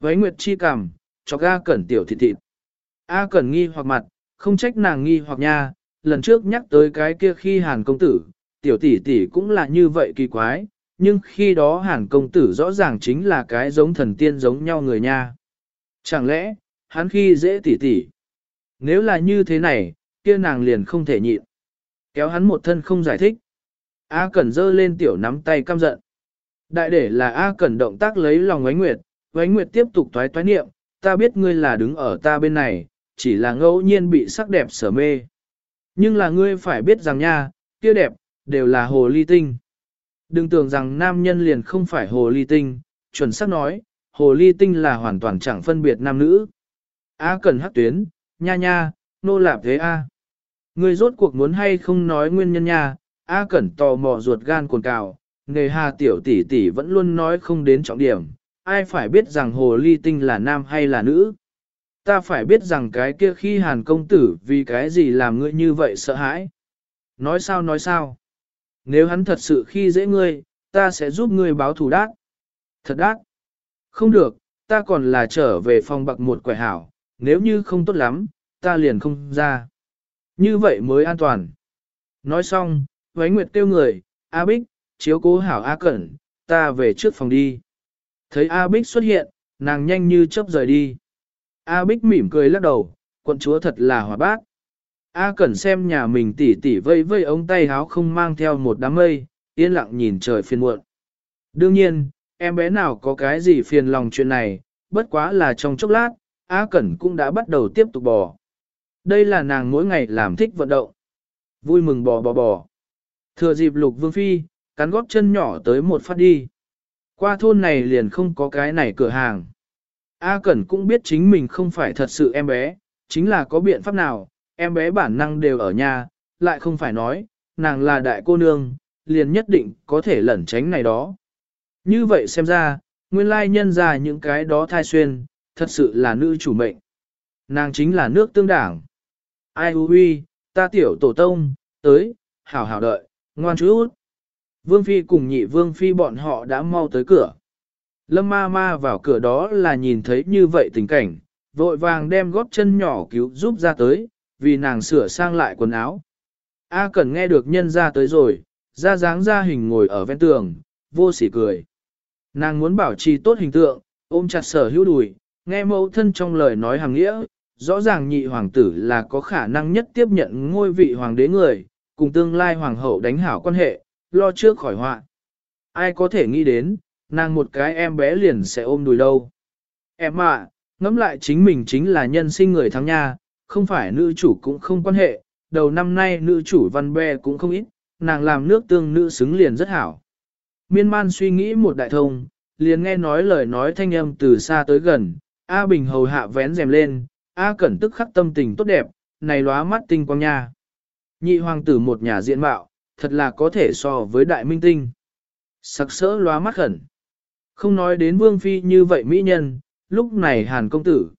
Với Nguyệt Chi cảm, cho ga cẩn tiểu thịt thịt. A cẩn nghi hoặc mặt, không trách nàng nghi hoặc nha, lần trước nhắc tới cái kia khi hàn công tử, tiểu tỷ tỷ cũng là như vậy kỳ quái, nhưng khi đó hàn công tử rõ ràng chính là cái giống thần tiên giống nhau người nha. Chẳng lẽ, hắn khi dễ tỷ tỷ. Nếu là như thế này, kia nàng liền không thể nhịn. Kéo hắn một thân không giải thích. A Cẩn giơ lên tiểu nắm tay căm giận. Đại để là A Cẩn động tác lấy lòng Ánh Nguyệt, Ánh Nguyệt tiếp tục toái toái niệm, ta biết ngươi là đứng ở ta bên này, chỉ là ngẫu nhiên bị sắc đẹp sở mê. Nhưng là ngươi phải biết rằng nha, kia đẹp, đều là hồ ly tinh. Đừng tưởng rằng nam nhân liền không phải hồ ly tinh, chuẩn xác nói, hồ ly tinh là hoàn toàn chẳng phân biệt nam nữ. A cần hắc tuyến, nha nha, nô lạp thế A. người rốt cuộc muốn hay không nói nguyên nhân nha, A cẩn tò mò ruột gan cuồn cào, nghề hà tiểu tỷ tỷ vẫn luôn nói không đến trọng điểm, ai phải biết rằng hồ ly tinh là nam hay là nữ. Ta phải biết rằng cái kia khi hàn công tử vì cái gì làm ngươi như vậy sợ hãi. Nói sao nói sao. Nếu hắn thật sự khi dễ ngươi, ta sẽ giúp ngươi báo thù đát. Thật đát. Không được, ta còn là trở về phòng bạc một quẻ hảo, nếu như không tốt lắm, ta liền không ra. Như vậy mới an toàn. Nói xong, Vánh Nguyệt kêu người, A Bích, chiếu cố hảo A Cẩn, ta về trước phòng đi. Thấy A Bích xuất hiện, nàng nhanh như chớp rời đi. A Bích mỉm cười lắc đầu, quận chúa thật là hòa bác. A Cẩn xem nhà mình tỉ tỉ vây vây ống tay háo không mang theo một đám mây, yên lặng nhìn trời phiền muộn. Đương nhiên, em bé nào có cái gì phiền lòng chuyện này, bất quá là trong chốc lát, A Cẩn cũng đã bắt đầu tiếp tục bò. Đây là nàng mỗi ngày làm thích vận động. Vui mừng bò bò bò. Thừa dịp lục vương phi, cắn góp chân nhỏ tới một phát đi. Qua thôn này liền không có cái này cửa hàng. A Cẩn cũng biết chính mình không phải thật sự em bé, chính là có biện pháp nào, em bé bản năng đều ở nhà, lại không phải nói, nàng là đại cô nương, liền nhất định có thể lẩn tránh này đó. Như vậy xem ra, nguyên lai nhân ra những cái đó thai xuyên, thật sự là nữ chủ mệnh. Nàng chính là nước tương đảng. Ai hư huy, ta tiểu tổ tông, tới, hảo hảo đợi, Ngoan chút. Vương Phi cùng nhị Vương Phi bọn họ đã mau tới cửa. Lâm ma ma vào cửa đó là nhìn thấy như vậy tình cảnh, vội vàng đem góp chân nhỏ cứu giúp ra tới, vì nàng sửa sang lại quần áo. A Cẩn nghe được nhân ra tới rồi, ra dáng ra hình ngồi ở ven tường, vô sỉ cười. Nàng muốn bảo trì tốt hình tượng, ôm chặt sở hữu đùi, nghe mẫu thân trong lời nói hàng nghĩa, rõ ràng nhị hoàng tử là có khả năng nhất tiếp nhận ngôi vị hoàng đế người, cùng tương lai hoàng hậu đánh hảo quan hệ, lo trước khỏi họa. Ai có thể nghĩ đến, nàng một cái em bé liền sẽ ôm đùi đâu. Em ạ, à, ngẫm lại chính mình chính là nhân sinh người thắng nha, không phải nữ chủ cũng không quan hệ, đầu năm nay nữ chủ văn bè cũng không ít, nàng làm nước tương nữ xứng liền rất hảo. Miên man suy nghĩ một đại thông, liền nghe nói lời nói thanh âm từ xa tới gần, A Bình hầu hạ vén rèm lên, A Cẩn tức khắc tâm tình tốt đẹp, này lóa mắt tinh quang nha. Nhị hoàng tử một nhà diện mạo, thật là có thể so với đại minh tinh. Sặc sỡ lóa mắt khẩn. Không nói đến vương phi như vậy mỹ nhân, lúc này hàn công tử.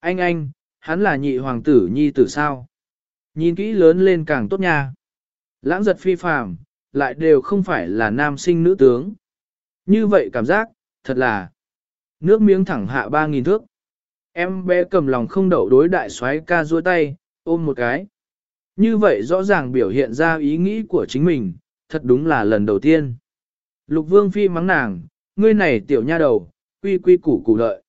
Anh anh, hắn là nhị hoàng tử nhi tử sao? Nhìn kỹ lớn lên càng tốt nha. Lãng giật phi phàm, lại đều không phải là nam sinh nữ tướng. Như vậy cảm giác, thật là nước miếng thẳng hạ ba nghìn thước. Em bé cầm lòng không đậu đối đại soái ca duỗi tay, ôm một cái. Như vậy rõ ràng biểu hiện ra ý nghĩ của chính mình, thật đúng là lần đầu tiên. Lục vương phi mắng nàng, ngươi này tiểu nha đầu, quy quy củ củ lợi.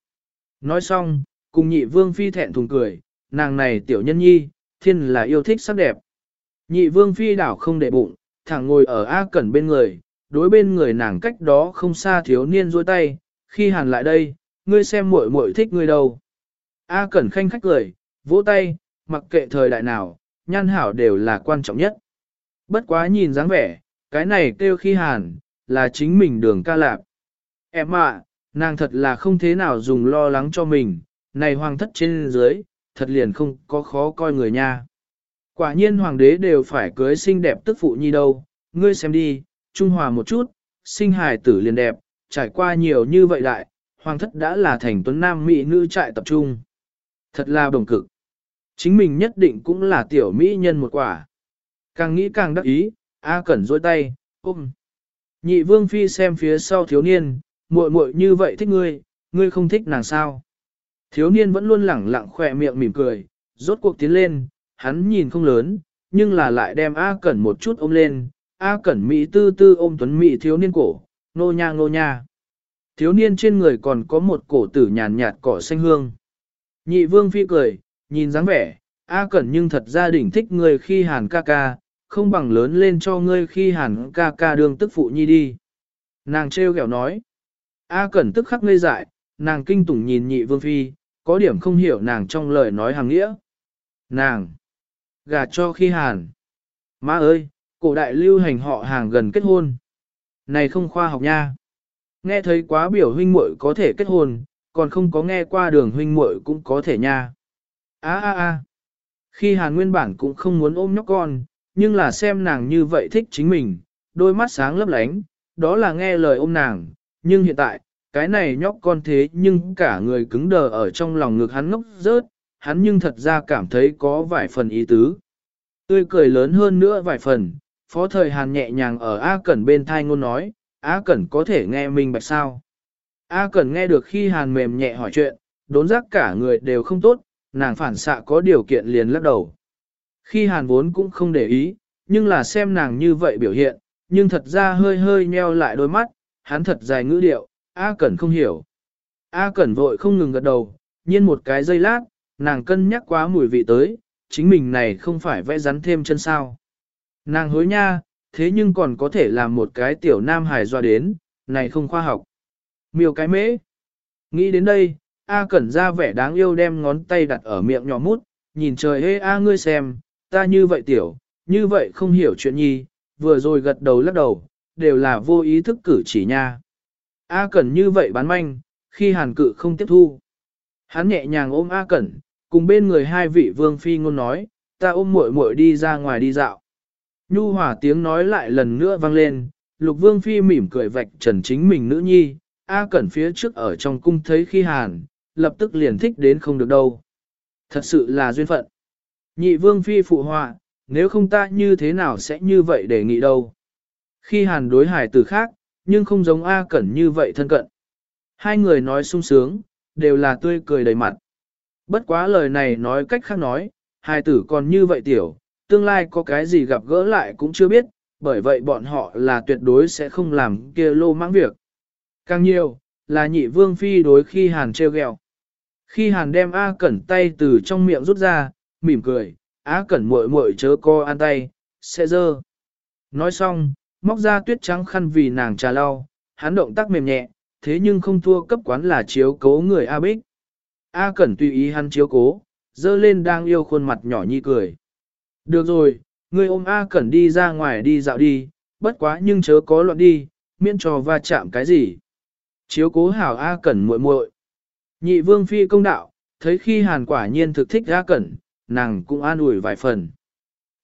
Nói xong, cùng nhị vương phi thẹn thùng cười, nàng này tiểu nhân nhi, thiên là yêu thích sắc đẹp. Nhị vương phi đảo không để bụng, thẳng ngồi ở A Cẩn bên người, đối bên người nàng cách đó không xa thiếu niên dôi tay, khi hàn lại đây, ngươi xem muội muội thích ngươi đâu. A Cẩn khanh khách cười, vỗ tay, mặc kệ thời đại nào, nhan hảo đều là quan trọng nhất. Bất quá nhìn dáng vẻ, cái này kêu khi hàn, là chính mình đường ca lạp. Em ạ, nàng thật là không thế nào dùng lo lắng cho mình, này hoàng thất trên dưới, thật liền không có khó coi người nha. Quả nhiên hoàng đế đều phải cưới xinh đẹp tức phụ nhi đâu, ngươi xem đi, trung hòa một chút, sinh hài tử liền đẹp, trải qua nhiều như vậy lại, hoàng thất đã là thành tuấn nam mỹ nữ trại tập trung. Thật là đồng cực. Chính mình nhất định cũng là tiểu mỹ nhân một quả. Càng nghĩ càng đắc ý, A Cẩn dôi tay, ôm. Nhị vương phi xem phía sau thiếu niên, muội muội như vậy thích ngươi, ngươi không thích nàng sao. Thiếu niên vẫn luôn lẳng lặng khỏe miệng mỉm cười, rốt cuộc tiến lên, hắn nhìn không lớn, nhưng là lại đem A Cẩn một chút ôm lên, A Cẩn Mỹ tư tư ôm tuấn Mỹ thiếu niên cổ, nô nha nô nha. Thiếu niên trên người còn có một cổ tử nhàn nhạt cỏ xanh hương. Nhị vương phi cười, nhìn dáng vẻ, A Cẩn nhưng thật ra đỉnh thích người khi hàn ca ca, không bằng lớn lên cho ngươi khi hàn ca ca đương tức phụ nhi đi. Nàng trêu ghẹo nói. A Cẩn tức khắc ngây dại, nàng kinh tủng nhìn nhị vương phi, có điểm không hiểu nàng trong lời nói hàng nghĩa. Nàng, gà cho khi hàn. Má ơi, cổ đại lưu hành họ hàng gần kết hôn. Này không khoa học nha. Nghe thấy quá biểu huynh muội có thể kết hôn, còn không có nghe qua đường huynh muội cũng có thể nha. A a a. Khi Hàn nguyên bản cũng không muốn ôm nhóc con, nhưng là xem nàng như vậy thích chính mình, đôi mắt sáng lấp lánh, đó là nghe lời ôm nàng, nhưng hiện tại, cái này nhóc con thế nhưng cả người cứng đờ ở trong lòng ngực hắn ngốc rớt, hắn nhưng thật ra cảm thấy có vài phần ý tứ. Tươi cười lớn hơn nữa vài phần, phó thời Hàn nhẹ nhàng ở A Cẩn bên thai ngôn nói, A Cẩn có thể nghe mình bạch sao. A Cẩn nghe được khi Hàn mềm nhẹ hỏi chuyện, đốn giác cả người đều không tốt, nàng phản xạ có điều kiện liền lắc đầu. Khi Hàn vốn cũng không để ý, nhưng là xem nàng như vậy biểu hiện, nhưng thật ra hơi hơi nheo lại đôi mắt, hắn thật dài ngữ điệu, A Cẩn không hiểu. A Cẩn vội không ngừng gật đầu, nhiên một cái giây lát, nàng cân nhắc quá mùi vị tới, chính mình này không phải vẽ rắn thêm chân sao. Nàng hối nha, thế nhưng còn có thể làm một cái tiểu nam hài doa đến, này không khoa học. Miêu cái mễ. Nghĩ đến đây, A Cẩn ra vẻ đáng yêu đem ngón tay đặt ở miệng nhỏ mút, nhìn trời hê A ngươi xem, ta như vậy tiểu, như vậy không hiểu chuyện nhi, vừa rồi gật đầu lắc đầu, đều là vô ý thức cử chỉ nha. A Cẩn như vậy bán manh, khi hàn cự không tiếp thu. Hắn nhẹ nhàng ôm A Cẩn, cùng bên người hai vị vương phi ngôn nói, ta ôm muội muội đi ra ngoài đi dạo. Nhu hỏa tiếng nói lại lần nữa vang lên, lục vương phi mỉm cười vạch trần chính mình nữ nhi, A Cẩn phía trước ở trong cung thấy khi hàn, lập tức liền thích đến không được đâu. Thật sự là duyên phận. Nhị vương phi phụ họa, nếu không ta như thế nào sẽ như vậy để nghị đâu. Khi hàn đối hải tử khác, nhưng không giống A Cẩn như vậy thân cận. Hai người nói sung sướng, đều là tươi cười đầy mặt. Bất quá lời này nói cách khác nói, hai tử còn như vậy tiểu, tương lai có cái gì gặp gỡ lại cũng chưa biết, bởi vậy bọn họ là tuyệt đối sẽ không làm kia lô mãng việc. Càng nhiều, là nhị vương phi đối khi hàn treo ghẹo. Khi hàn đem A Cẩn tay từ trong miệng rút ra, mỉm cười, A Cẩn muội muội chớ co ăn tay, sẽ dơ. Nói xong, móc ra tuyết trắng khăn vì nàng trà lau, hắn động tác mềm nhẹ, thế nhưng không thua cấp quán là chiếu cố người A Bích. A Cẩn tùy ý hắn chiếu cố, dơ lên đang yêu khuôn mặt nhỏ nhi cười. Được rồi, người ôm A Cẩn đi ra ngoài đi dạo đi, bất quá nhưng chớ có loạn đi, miễn cho va chạm cái gì. Chiếu cố hảo A Cẩn muội muội. Nhị vương phi công đạo, thấy khi hàn quả nhiên thực thích A Cẩn, nàng cũng an ủi vài phần.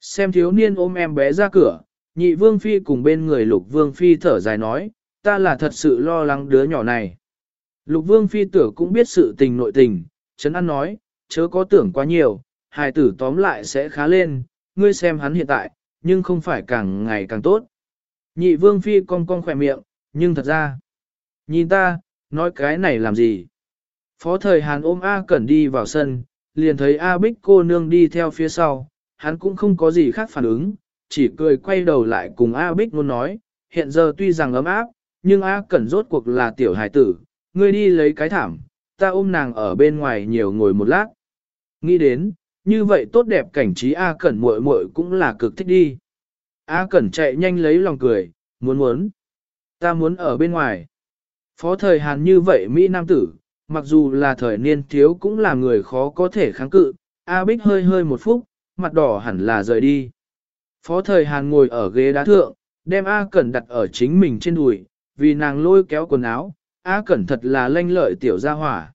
Xem thiếu niên ôm em bé ra cửa, nhị vương phi cùng bên người lục vương phi thở dài nói, ta là thật sự lo lắng đứa nhỏ này. Lục vương phi tử cũng biết sự tình nội tình, Trấn An nói, chớ có tưởng quá nhiều, hài tử tóm lại sẽ khá lên, ngươi xem hắn hiện tại, nhưng không phải càng ngày càng tốt. Nhị vương phi cong cong khỏe miệng, nhưng thật ra, nhìn ta, nói cái này làm gì? Phó thời Hàn ôm A Cẩn đi vào sân, liền thấy A Bích cô nương đi theo phía sau, hắn cũng không có gì khác phản ứng, chỉ cười quay đầu lại cùng A Bích luôn nói, hiện giờ tuy rằng ấm áp, nhưng A Cẩn rốt cuộc là tiểu hải tử, ngươi đi lấy cái thảm, ta ôm nàng ở bên ngoài nhiều ngồi một lát. Nghĩ đến, như vậy tốt đẹp cảnh trí A Cẩn muội muội cũng là cực thích đi. A Cẩn chạy nhanh lấy lòng cười, muốn muốn. Ta muốn ở bên ngoài. Phó thời Hàn như vậy Mỹ Nam tử, mặc dù là thời niên thiếu cũng là người khó có thể kháng cự. A Bích hơi hơi một phút, mặt đỏ hẳn là rời đi. Phó thời Hàn ngồi ở ghế đá thượng, đem A Cẩn đặt ở chính mình trên đùi, vì nàng lôi kéo quần áo, A Cẩn thật là lanh lợi tiểu gia hỏa.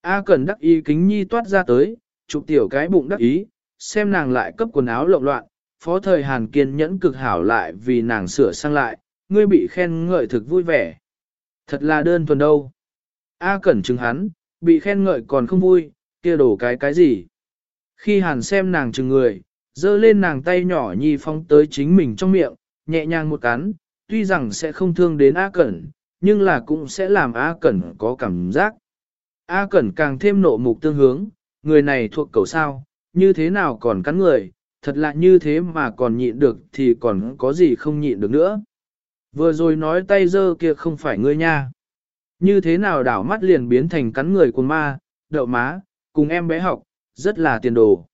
A Cẩn đắc ý kính nhi toát ra tới, chụp tiểu cái bụng đắc ý, xem nàng lại cấp quần áo lộn loạn, phó thời Hàn kiên nhẫn cực hảo lại vì nàng sửa sang lại, ngươi bị khen ngợi thực vui vẻ. Thật là đơn thuần đâu. A Cẩn chứng hắn, bị khen ngợi còn không vui, kia đổ cái cái gì. Khi Hàn xem nàng chừng người, dơ lên nàng tay nhỏ nhi phóng tới chính mình trong miệng, nhẹ nhàng một cắn, tuy rằng sẽ không thương đến A Cẩn, nhưng là cũng sẽ làm A Cẩn có cảm giác. A Cẩn càng thêm nộ mục tương hướng, người này thuộc cầu sao, như thế nào còn cắn người, thật lạ như thế mà còn nhịn được thì còn có gì không nhịn được nữa. Vừa rồi nói tay dơ kia không phải ngươi nha. Như thế nào đảo mắt liền biến thành cắn người của ma, đậu má, cùng em bé học, rất là tiền đồ.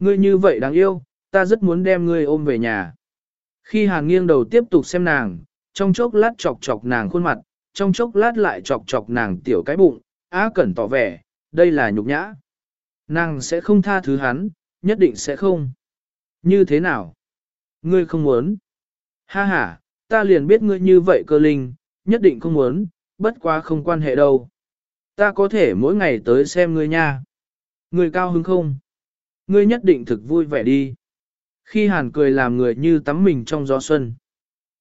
Ngươi như vậy đáng yêu, ta rất muốn đem ngươi ôm về nhà. Khi Hàn nghiêng đầu tiếp tục xem nàng, trong chốc lát chọc chọc nàng khuôn mặt, trong chốc lát lại chọc chọc nàng tiểu cái bụng, Á Cẩn tỏ vẻ, đây là nhục nhã. Nàng sẽ không tha thứ hắn, nhất định sẽ không. Như thế nào? Ngươi không muốn. Ha ha, ta liền biết ngươi như vậy cơ linh, nhất định không muốn, bất quá không quan hệ đâu. Ta có thể mỗi ngày tới xem ngươi nha. Ngươi cao hứng không? Ngươi nhất định thực vui vẻ đi. Khi hàn cười làm người như tắm mình trong gió xuân.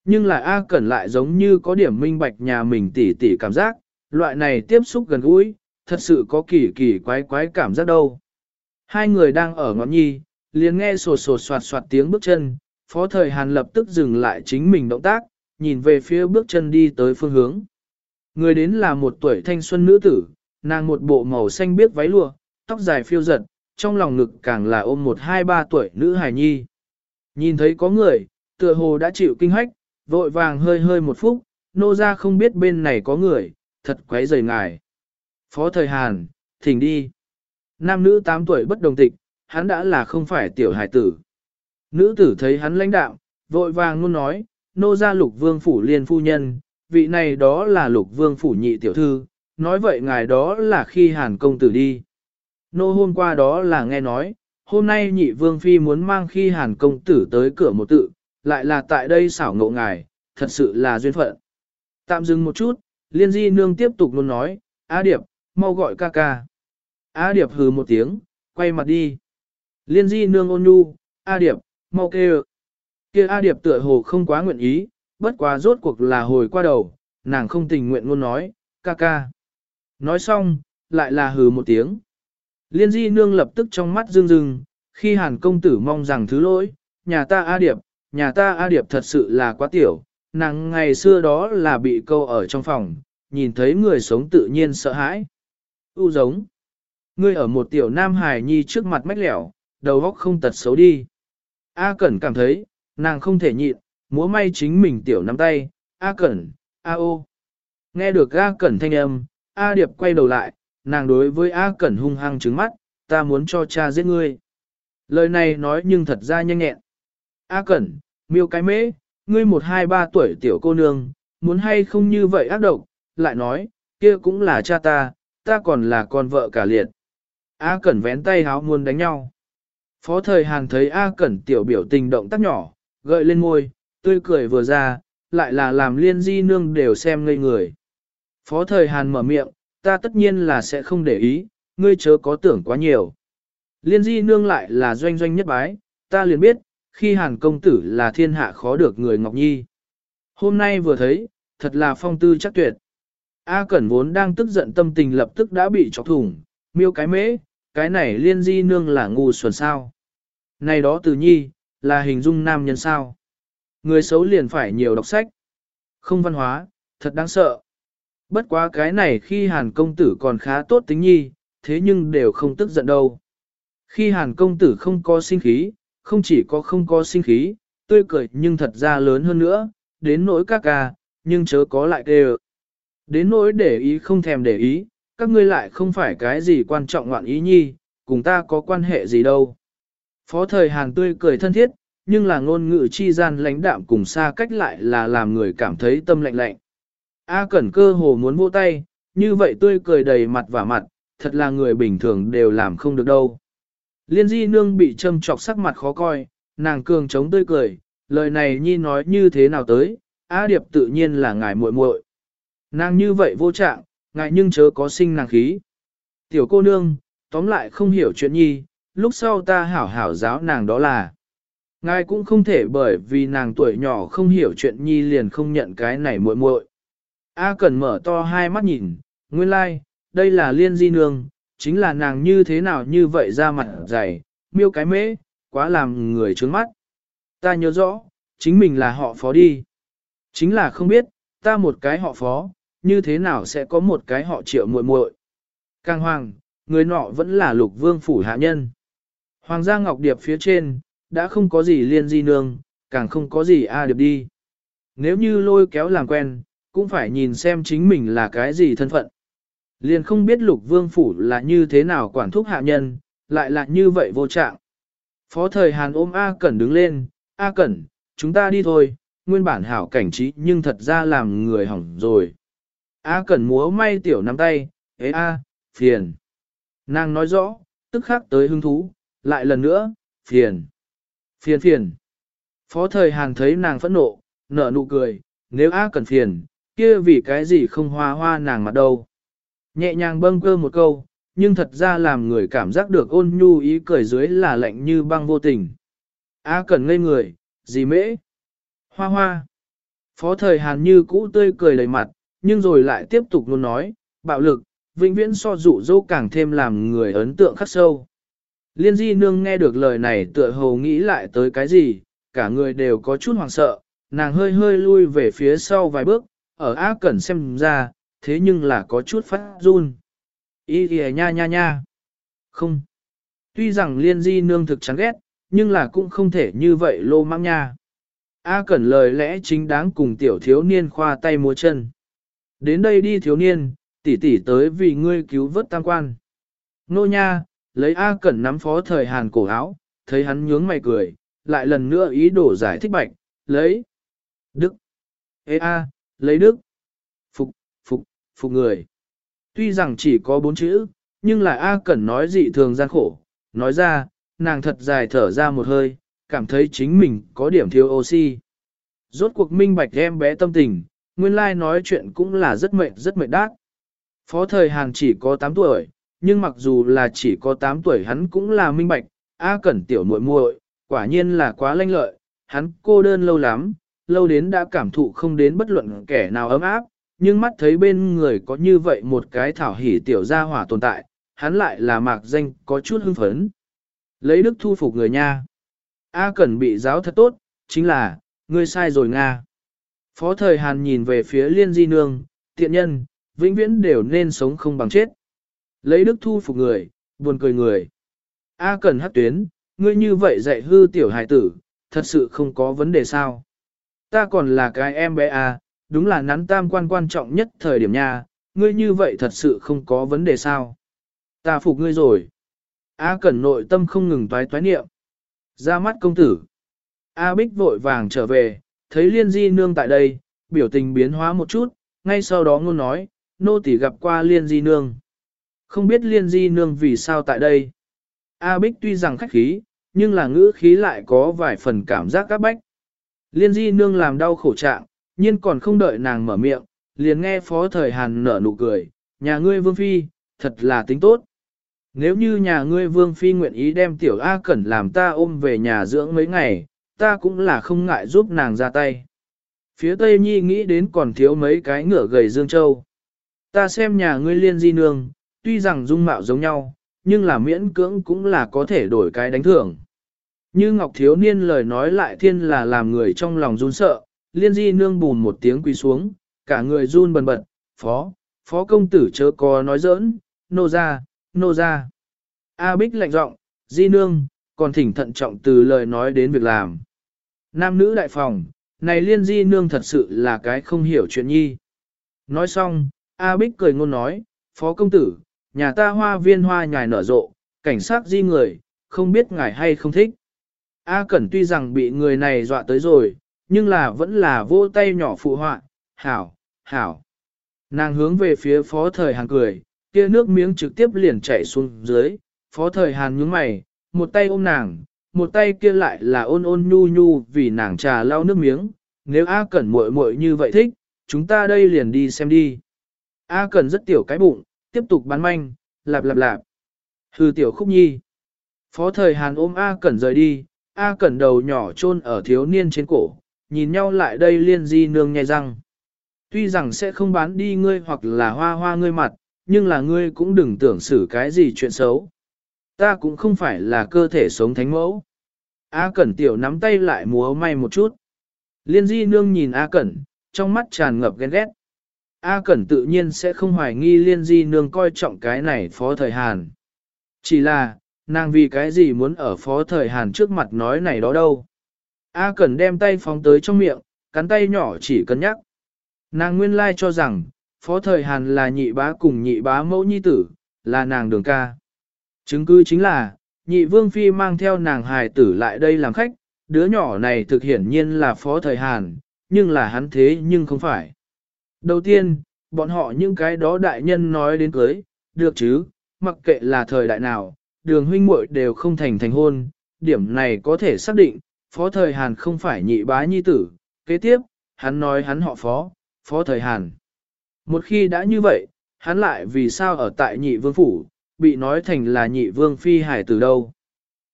Nhưng lại A Cẩn lại giống như có điểm minh bạch nhà mình tỉ tỉ cảm giác, loại này tiếp xúc gần gũi, thật sự có kỳ kỳ quái quái cảm giác đâu. Hai người đang ở ngọn nhi, liền nghe sột sột soạt soạt tiếng bước chân, phó thời Hàn lập tức dừng lại chính mình động tác, nhìn về phía bước chân đi tới phương hướng. Người đến là một tuổi thanh xuân nữ tử, nàng một bộ màu xanh biếc váy lụa, tóc dài phiêu giật, trong lòng ngực càng là ôm một hai ba tuổi nữ hài nhi. Nhìn thấy có người, tựa hồ đã chịu kinh hách, vội vàng hơi hơi một phút, nô ra không biết bên này có người, thật quấy rầy ngài. Phó thời Hàn, thỉnh đi. Nam nữ 8 tuổi bất đồng tịch, hắn đã là không phải tiểu hải tử. Nữ tử thấy hắn lãnh đạo, vội vàng luôn nói, nô ra lục vương phủ liên phu nhân, vị này đó là lục vương phủ nhị tiểu thư, nói vậy ngài đó là khi hàn công tử đi. Nô hôm qua đó là nghe nói, hôm nay nhị vương phi muốn mang khi hàn công tử tới cửa một tự, lại là tại đây xảo ngộ ngài, thật sự là duyên phận. Tạm dừng một chút, liên di nương tiếp tục luôn nói, Á Điệp, mau gọi ca ca. Á Điệp hừ một tiếng, quay mặt đi. Liên di nương ôn nhu, A Điệp, mau kêu. kia A Điệp tựa hồ không quá nguyện ý, bất quá rốt cuộc là hồi qua đầu, nàng không tình nguyện luôn nói, ca ca. Nói xong, lại là hừ một tiếng. Liên di nương lập tức trong mắt rưng rưng, khi hàn công tử mong rằng thứ lỗi, nhà ta A Điệp, nhà ta A Điệp thật sự là quá tiểu, nàng ngày xưa đó là bị câu ở trong phòng, nhìn thấy người sống tự nhiên sợ hãi. U giống. Ngươi ở một tiểu nam hài nhi trước mặt mách lẻo, đầu óc không tật xấu đi. A Cẩn cảm thấy, nàng không thể nhịn, múa may chính mình tiểu nắm tay, A Cẩn, A ô. Nghe được A Cẩn thanh âm, A Điệp quay đầu lại, nàng đối với A Cẩn hung hăng trứng mắt, ta muốn cho cha giết ngươi. Lời này nói nhưng thật ra nhanh nhẹn. A Cẩn, miêu cái mễ, ngươi một hai ba tuổi tiểu cô nương, muốn hay không như vậy ác độc, lại nói, kia cũng là cha ta, ta còn là con vợ cả liệt. A Cẩn vén tay háo muốn đánh nhau. Phó thời Hàn thấy A Cẩn tiểu biểu tình động tác nhỏ, gợi lên môi, tươi cười vừa ra, lại là làm liên di nương đều xem ngây người. Phó thời Hàn mở miệng, ta tất nhiên là sẽ không để ý, ngươi chớ có tưởng quá nhiều. Liên di nương lại là doanh doanh nhất bái, ta liền biết, khi Hàn công tử là thiên hạ khó được người Ngọc Nhi. Hôm nay vừa thấy, thật là phong tư chắc tuyệt. A Cẩn vốn đang tức giận tâm tình lập tức đã bị chọc thủng, miêu cái mễ, cái này liên di nương là ngu xuẩn sao. Này đó từ nhi, là hình dung nam nhân sao. Người xấu liền phải nhiều đọc sách. Không văn hóa, thật đáng sợ. Bất quá cái này khi hàn công tử còn khá tốt tính nhi, thế nhưng đều không tức giận đâu. Khi hàn công tử không có sinh khí, không chỉ có không có sinh khí, tươi cười nhưng thật ra lớn hơn nữa, đến nỗi các ca, nhưng chớ có lại kêu. Đến nỗi để ý không thèm để ý, các ngươi lại không phải cái gì quan trọng ngoạn ý nhi, cùng ta có quan hệ gì đâu. Phó thời Hàn tươi cười thân thiết, nhưng là ngôn ngữ chi gian lãnh đạm cùng xa cách lại là làm người cảm thấy tâm lạnh lạnh. A Cẩn cơ hồ muốn vỗ tay, như vậy tươi cười đầy mặt và mặt, thật là người bình thường đều làm không được đâu. Liên di nương bị châm chọc sắc mặt khó coi, nàng cường chống tươi cười, lời này nhi nói như thế nào tới, A Điệp tự nhiên là ngài muội muội. Nàng như vậy vô trạng, ngài nhưng chớ có sinh nàng khí. Tiểu cô nương, tóm lại không hiểu chuyện nhi, lúc sau ta hảo hảo giáo nàng đó là. Ngài cũng không thể bởi vì nàng tuổi nhỏ không hiểu chuyện nhi liền không nhận cái này muội muội. A cẩn mở to hai mắt nhìn, nguyên lai, like, đây là liên di nương, chính là nàng như thế nào như vậy ra mặt dày, miêu cái mễ, quá làm người trướng mắt. Ta nhớ rõ, chính mình là họ phó đi. Chính là không biết, ta một cái họ phó, như thế nào sẽ có một cái họ triệu muội muội. Càng hoàng, người nọ vẫn là lục vương phủ hạ nhân. Hoàng gia ngọc điệp phía trên, đã không có gì liên di nương, càng không có gì a điệp đi. Nếu như lôi kéo làm quen, cũng phải nhìn xem chính mình là cái gì thân phận. Liền không biết lục vương phủ là như thế nào quản thúc hạ nhân, lại là như vậy vô trạng. Phó thời Hàn ôm A Cẩn đứng lên, A Cẩn, chúng ta đi thôi, nguyên bản hảo cảnh trí nhưng thật ra làm người hỏng rồi. A Cẩn múa may tiểu nắm tay, ế A, phiền. Nàng nói rõ, tức khắc tới hứng thú, lại lần nữa, phiền. Phiền phiền. Phó thời Hàn thấy nàng phẫn nộ, nở nụ cười, nếu A Cẩn phiền, kia vì cái gì không hoa hoa nàng mặt đâu. Nhẹ nhàng bâng cơ một câu, nhưng thật ra làm người cảm giác được ôn nhu ý cười dưới là lạnh như băng vô tình. A cần ngây người, gì mễ? Hoa hoa. Phó thời Hàn như cũ tươi cười đầy mặt, nhưng rồi lại tiếp tục luôn nói, bạo lực, vĩnh viễn so dụ dỗ càng thêm làm người ấn tượng khắc sâu. Liên di nương nghe được lời này tựa hồ nghĩ lại tới cái gì, cả người đều có chút hoảng sợ, nàng hơi hơi lui về phía sau vài bước, ở A Cẩn xem ra, thế nhưng là có chút phát run. Ý kìa nha nha nha. Không. Tuy rằng liên di nương thực chán ghét, nhưng là cũng không thể như vậy lô mang nha. A Cẩn lời lẽ chính đáng cùng tiểu thiếu niên khoa tay múa chân. Đến đây đi thiếu niên, tỷ tỷ tới vì ngươi cứu vớt tam quan. Nô nha, lấy A Cẩn nắm phó thời Hàn cổ áo, thấy hắn nhướng mày cười, lại lần nữa ý đồ giải thích bạch, lấy. Đức. Ê A, lấy Đức. Phục, phục, phục người. Tuy rằng chỉ có bốn chữ, nhưng là A Cẩn nói dị thường gian khổ, nói ra, nàng thật dài thở ra một hơi, cảm thấy chính mình có điểm thiếu oxy. Rốt cuộc minh bạch em bé tâm tình, nguyên lai like nói chuyện cũng là rất mệt rất mệt đát. Phó thời Hàn chỉ có 8 tuổi, nhưng mặc dù là chỉ có 8 tuổi hắn cũng là minh bạch, A Cẩn tiểu muội muội, quả nhiên là quá lanh lợi, hắn cô đơn lâu lắm, lâu đến đã cảm thụ không đến bất luận kẻ nào ấm áp, nhưng mắt thấy bên người có như vậy một cái thảo hỉ tiểu gia hỏa tồn tại, hắn lại là mạc danh có chút hưng phấn. Lấy đức thu phục người nha. A Cẩn bị giáo thật tốt, chính là, ngươi sai rồi Nga. Phó thời Hàn nhìn về phía liên di nương, tiện nhân, vĩnh viễn đều nên sống không bằng chết. Lấy đức thu phục người, buồn cười người. A cần hát tuyến, ngươi như vậy dạy hư tiểu hài tử, thật sự không có vấn đề sao. Ta còn là cái em bé à, đúng là nắn tam quan quan trọng nhất thời điểm nha, ngươi như vậy thật sự không có vấn đề sao. Ta phục ngươi rồi. A cẩn nội tâm không ngừng toái toái niệm. Ra mắt công tử. A bích vội vàng trở về, thấy liên di nương tại đây, biểu tình biến hóa một chút, ngay sau đó ngôn nói, nô tỳ gặp qua liên di nương. Không biết liên di nương vì sao tại đây. A bích tuy rằng khách khí, nhưng là ngữ khí lại có vài phần cảm giác các bách. Liên di nương làm đau khổ trạng, nhiên còn không đợi nàng mở miệng, liền nghe phó thời hàn nở nụ cười, nhà ngươi vương phi, thật là tính tốt. Nếu như nhà ngươi vương phi nguyện ý đem tiểu A Cẩn làm ta ôm về nhà dưỡng mấy ngày, ta cũng là không ngại giúp nàng ra tay. Phía Tây Nhi nghĩ đến còn thiếu mấy cái ngựa gầy Dương Châu. Ta xem nhà ngươi liên di nương, tuy rằng dung mạo giống nhau, nhưng là miễn cưỡng cũng là có thể đổi cái đánh thưởng. Như Ngọc Thiếu Niên lời nói lại thiên là làm người trong lòng run sợ, liên di nương bùn một tiếng quỳ xuống, cả người run bần bật, phó, phó công tử chớ có nói giỡn, nô ra, nô ra. A Bích lạnh giọng, di nương, còn thỉnh thận trọng từ lời nói đến việc làm. Nam nữ đại phòng, này liên di nương thật sự là cái không hiểu chuyện nhi. Nói xong, A Bích cười ngôn nói, phó công tử, nhà ta hoa viên hoa nhài nở rộ, cảnh sát di người, không biết ngài hay không thích. A Cẩn tuy rằng bị người này dọa tới rồi, nhưng là vẫn là vô tay nhỏ phụ họa, hảo, hảo. Nàng hướng về phía phó thời hàn cười, kia nước miếng trực tiếp liền chảy xuống dưới, phó thời hàn nhướng mày, một tay ôm nàng, một tay kia lại là ôn ôn nhu nhu vì nàng trà lau nước miếng, nếu A Cẩn muội muội như vậy thích, chúng ta đây liền đi xem đi. A Cẩn rất tiểu cái bụng, tiếp tục bán manh, lạp lạp lạp. Hư tiểu khúc nhi. Phó thời Hàn ôm A Cẩn rời đi, A Cẩn đầu nhỏ chôn ở thiếu niên trên cổ, nhìn nhau lại đây liên di nương nhai răng. Tuy rằng sẽ không bán đi ngươi hoặc là hoa hoa ngươi mặt, nhưng là ngươi cũng đừng tưởng xử cái gì chuyện xấu. Ta cũng không phải là cơ thể sống thánh mẫu. A Cẩn tiểu nắm tay lại múa may một chút. Liên di nương nhìn A Cẩn, trong mắt tràn ngập ghen ghét. A Cẩn tự nhiên sẽ không hoài nghi liên di nương coi trọng cái này phó thời Hàn. Chỉ là, nàng vì cái gì muốn ở phó thời Hàn trước mặt nói này đó đâu. A Cẩn đem tay phóng tới trong miệng, cắn tay nhỏ chỉ cân nhắc. Nàng nguyên lai cho rằng, phó thời Hàn là nhị bá cùng nhị bá mẫu nhi tử, là nàng đường ca. Chứng cứ chính là, nhị vương phi mang theo nàng hài tử lại đây làm khách, đứa nhỏ này thực hiển nhiên là phó thời Hàn, nhưng là hắn thế nhưng không phải. Đầu tiên, bọn họ những cái đó đại nhân nói đến cưới, được chứ, mặc kệ là thời đại nào, đường huynh muội đều không thành thành hôn, điểm này có thể xác định, phó thời Hàn không phải nhị bá nhi tử, kế tiếp, hắn nói hắn họ phó, phó thời Hàn. Một khi đã như vậy, hắn lại vì sao ở tại nhị vương phủ, bị nói thành là nhị vương phi hải từ đâu.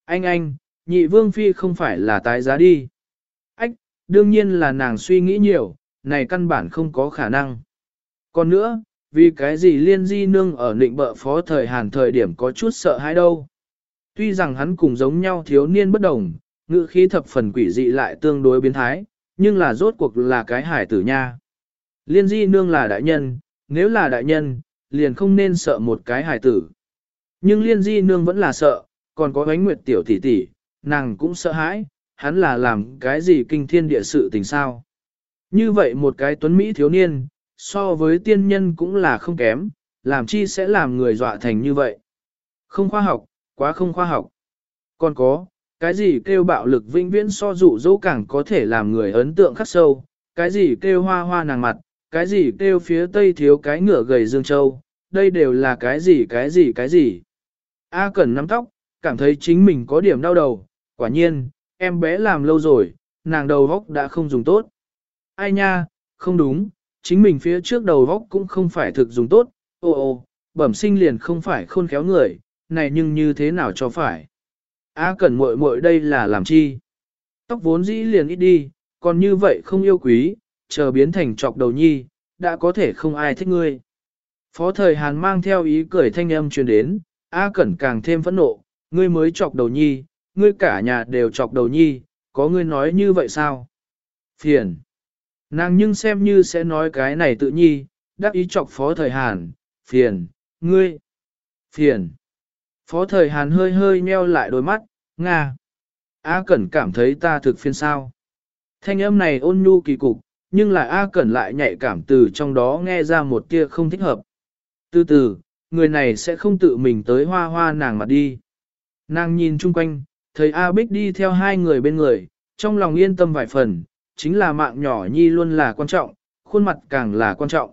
Anh anh, nhị vương phi không phải là tái giá đi. Ách, đương nhiên là nàng suy nghĩ nhiều, này căn bản không có khả năng. Còn nữa, vì cái gì liên di nương ở nịnh bợ phó thời Hàn thời điểm có chút sợ hãi đâu. Tuy rằng hắn cùng giống nhau thiếu niên bất đồng, ngữ khí thập phần quỷ dị lại tương đối biến thái, nhưng là rốt cuộc là cái hải tử nha. Liên di nương là đại nhân, nếu là đại nhân, liền không nên sợ một cái hải tử. Nhưng liên di nương vẫn là sợ, còn có ánh nguyệt tiểu tỷ tỷ, nàng cũng sợ hãi, hắn là làm cái gì kinh thiên địa sự tình sao. Như vậy một cái tuấn Mỹ thiếu niên, so với tiên nhân cũng là không kém, làm chi sẽ làm người dọa thành như vậy. Không khoa học, quá không khoa học. Còn có, cái gì kêu bạo lực vĩnh viễn so dụ dỗ càng có thể làm người ấn tượng khắc sâu, cái gì kêu hoa hoa nàng mặt, cái gì kêu phía tây thiếu cái ngựa gầy dương châu, đây đều là cái gì cái gì cái gì. A Cẩn nắm tóc, cảm thấy chính mình có điểm đau đầu, quả nhiên, em bé làm lâu rồi, nàng đầu góc đã không dùng tốt. Ai nha, không đúng, chính mình phía trước đầu góc cũng không phải thực dùng tốt, ô ô, bẩm sinh liền không phải khôn khéo người, này nhưng như thế nào cho phải. A Cẩn muội muội đây là làm chi? Tóc vốn dĩ liền ít đi, còn như vậy không yêu quý, chờ biến thành trọc đầu nhi, đã có thể không ai thích ngươi. Phó thời Hàn mang theo ý cười thanh âm truyền đến, A Cẩn càng thêm phẫn nộ, ngươi mới chọc đầu nhi, ngươi cả nhà đều chọc đầu nhi, có ngươi nói như vậy sao? Phiền. Nàng nhưng xem như sẽ nói cái này tự nhi, đáp ý chọc phó thời Hàn, phiền, ngươi, phiền. Phó thời Hàn hơi hơi nheo lại đôi mắt, Nga. A Cẩn cảm thấy ta thực phiền sao. Thanh âm này ôn nhu kỳ cục, nhưng lại A Cẩn lại nhạy cảm từ trong đó nghe ra một tia không thích hợp. Từ từ, người này sẽ không tự mình tới hoa hoa nàng mặt đi. Nàng nhìn chung quanh, thấy A Bích đi theo hai người bên người, trong lòng yên tâm vài phần, chính là mạng nhỏ nhi luôn là quan trọng, khuôn mặt càng là quan trọng.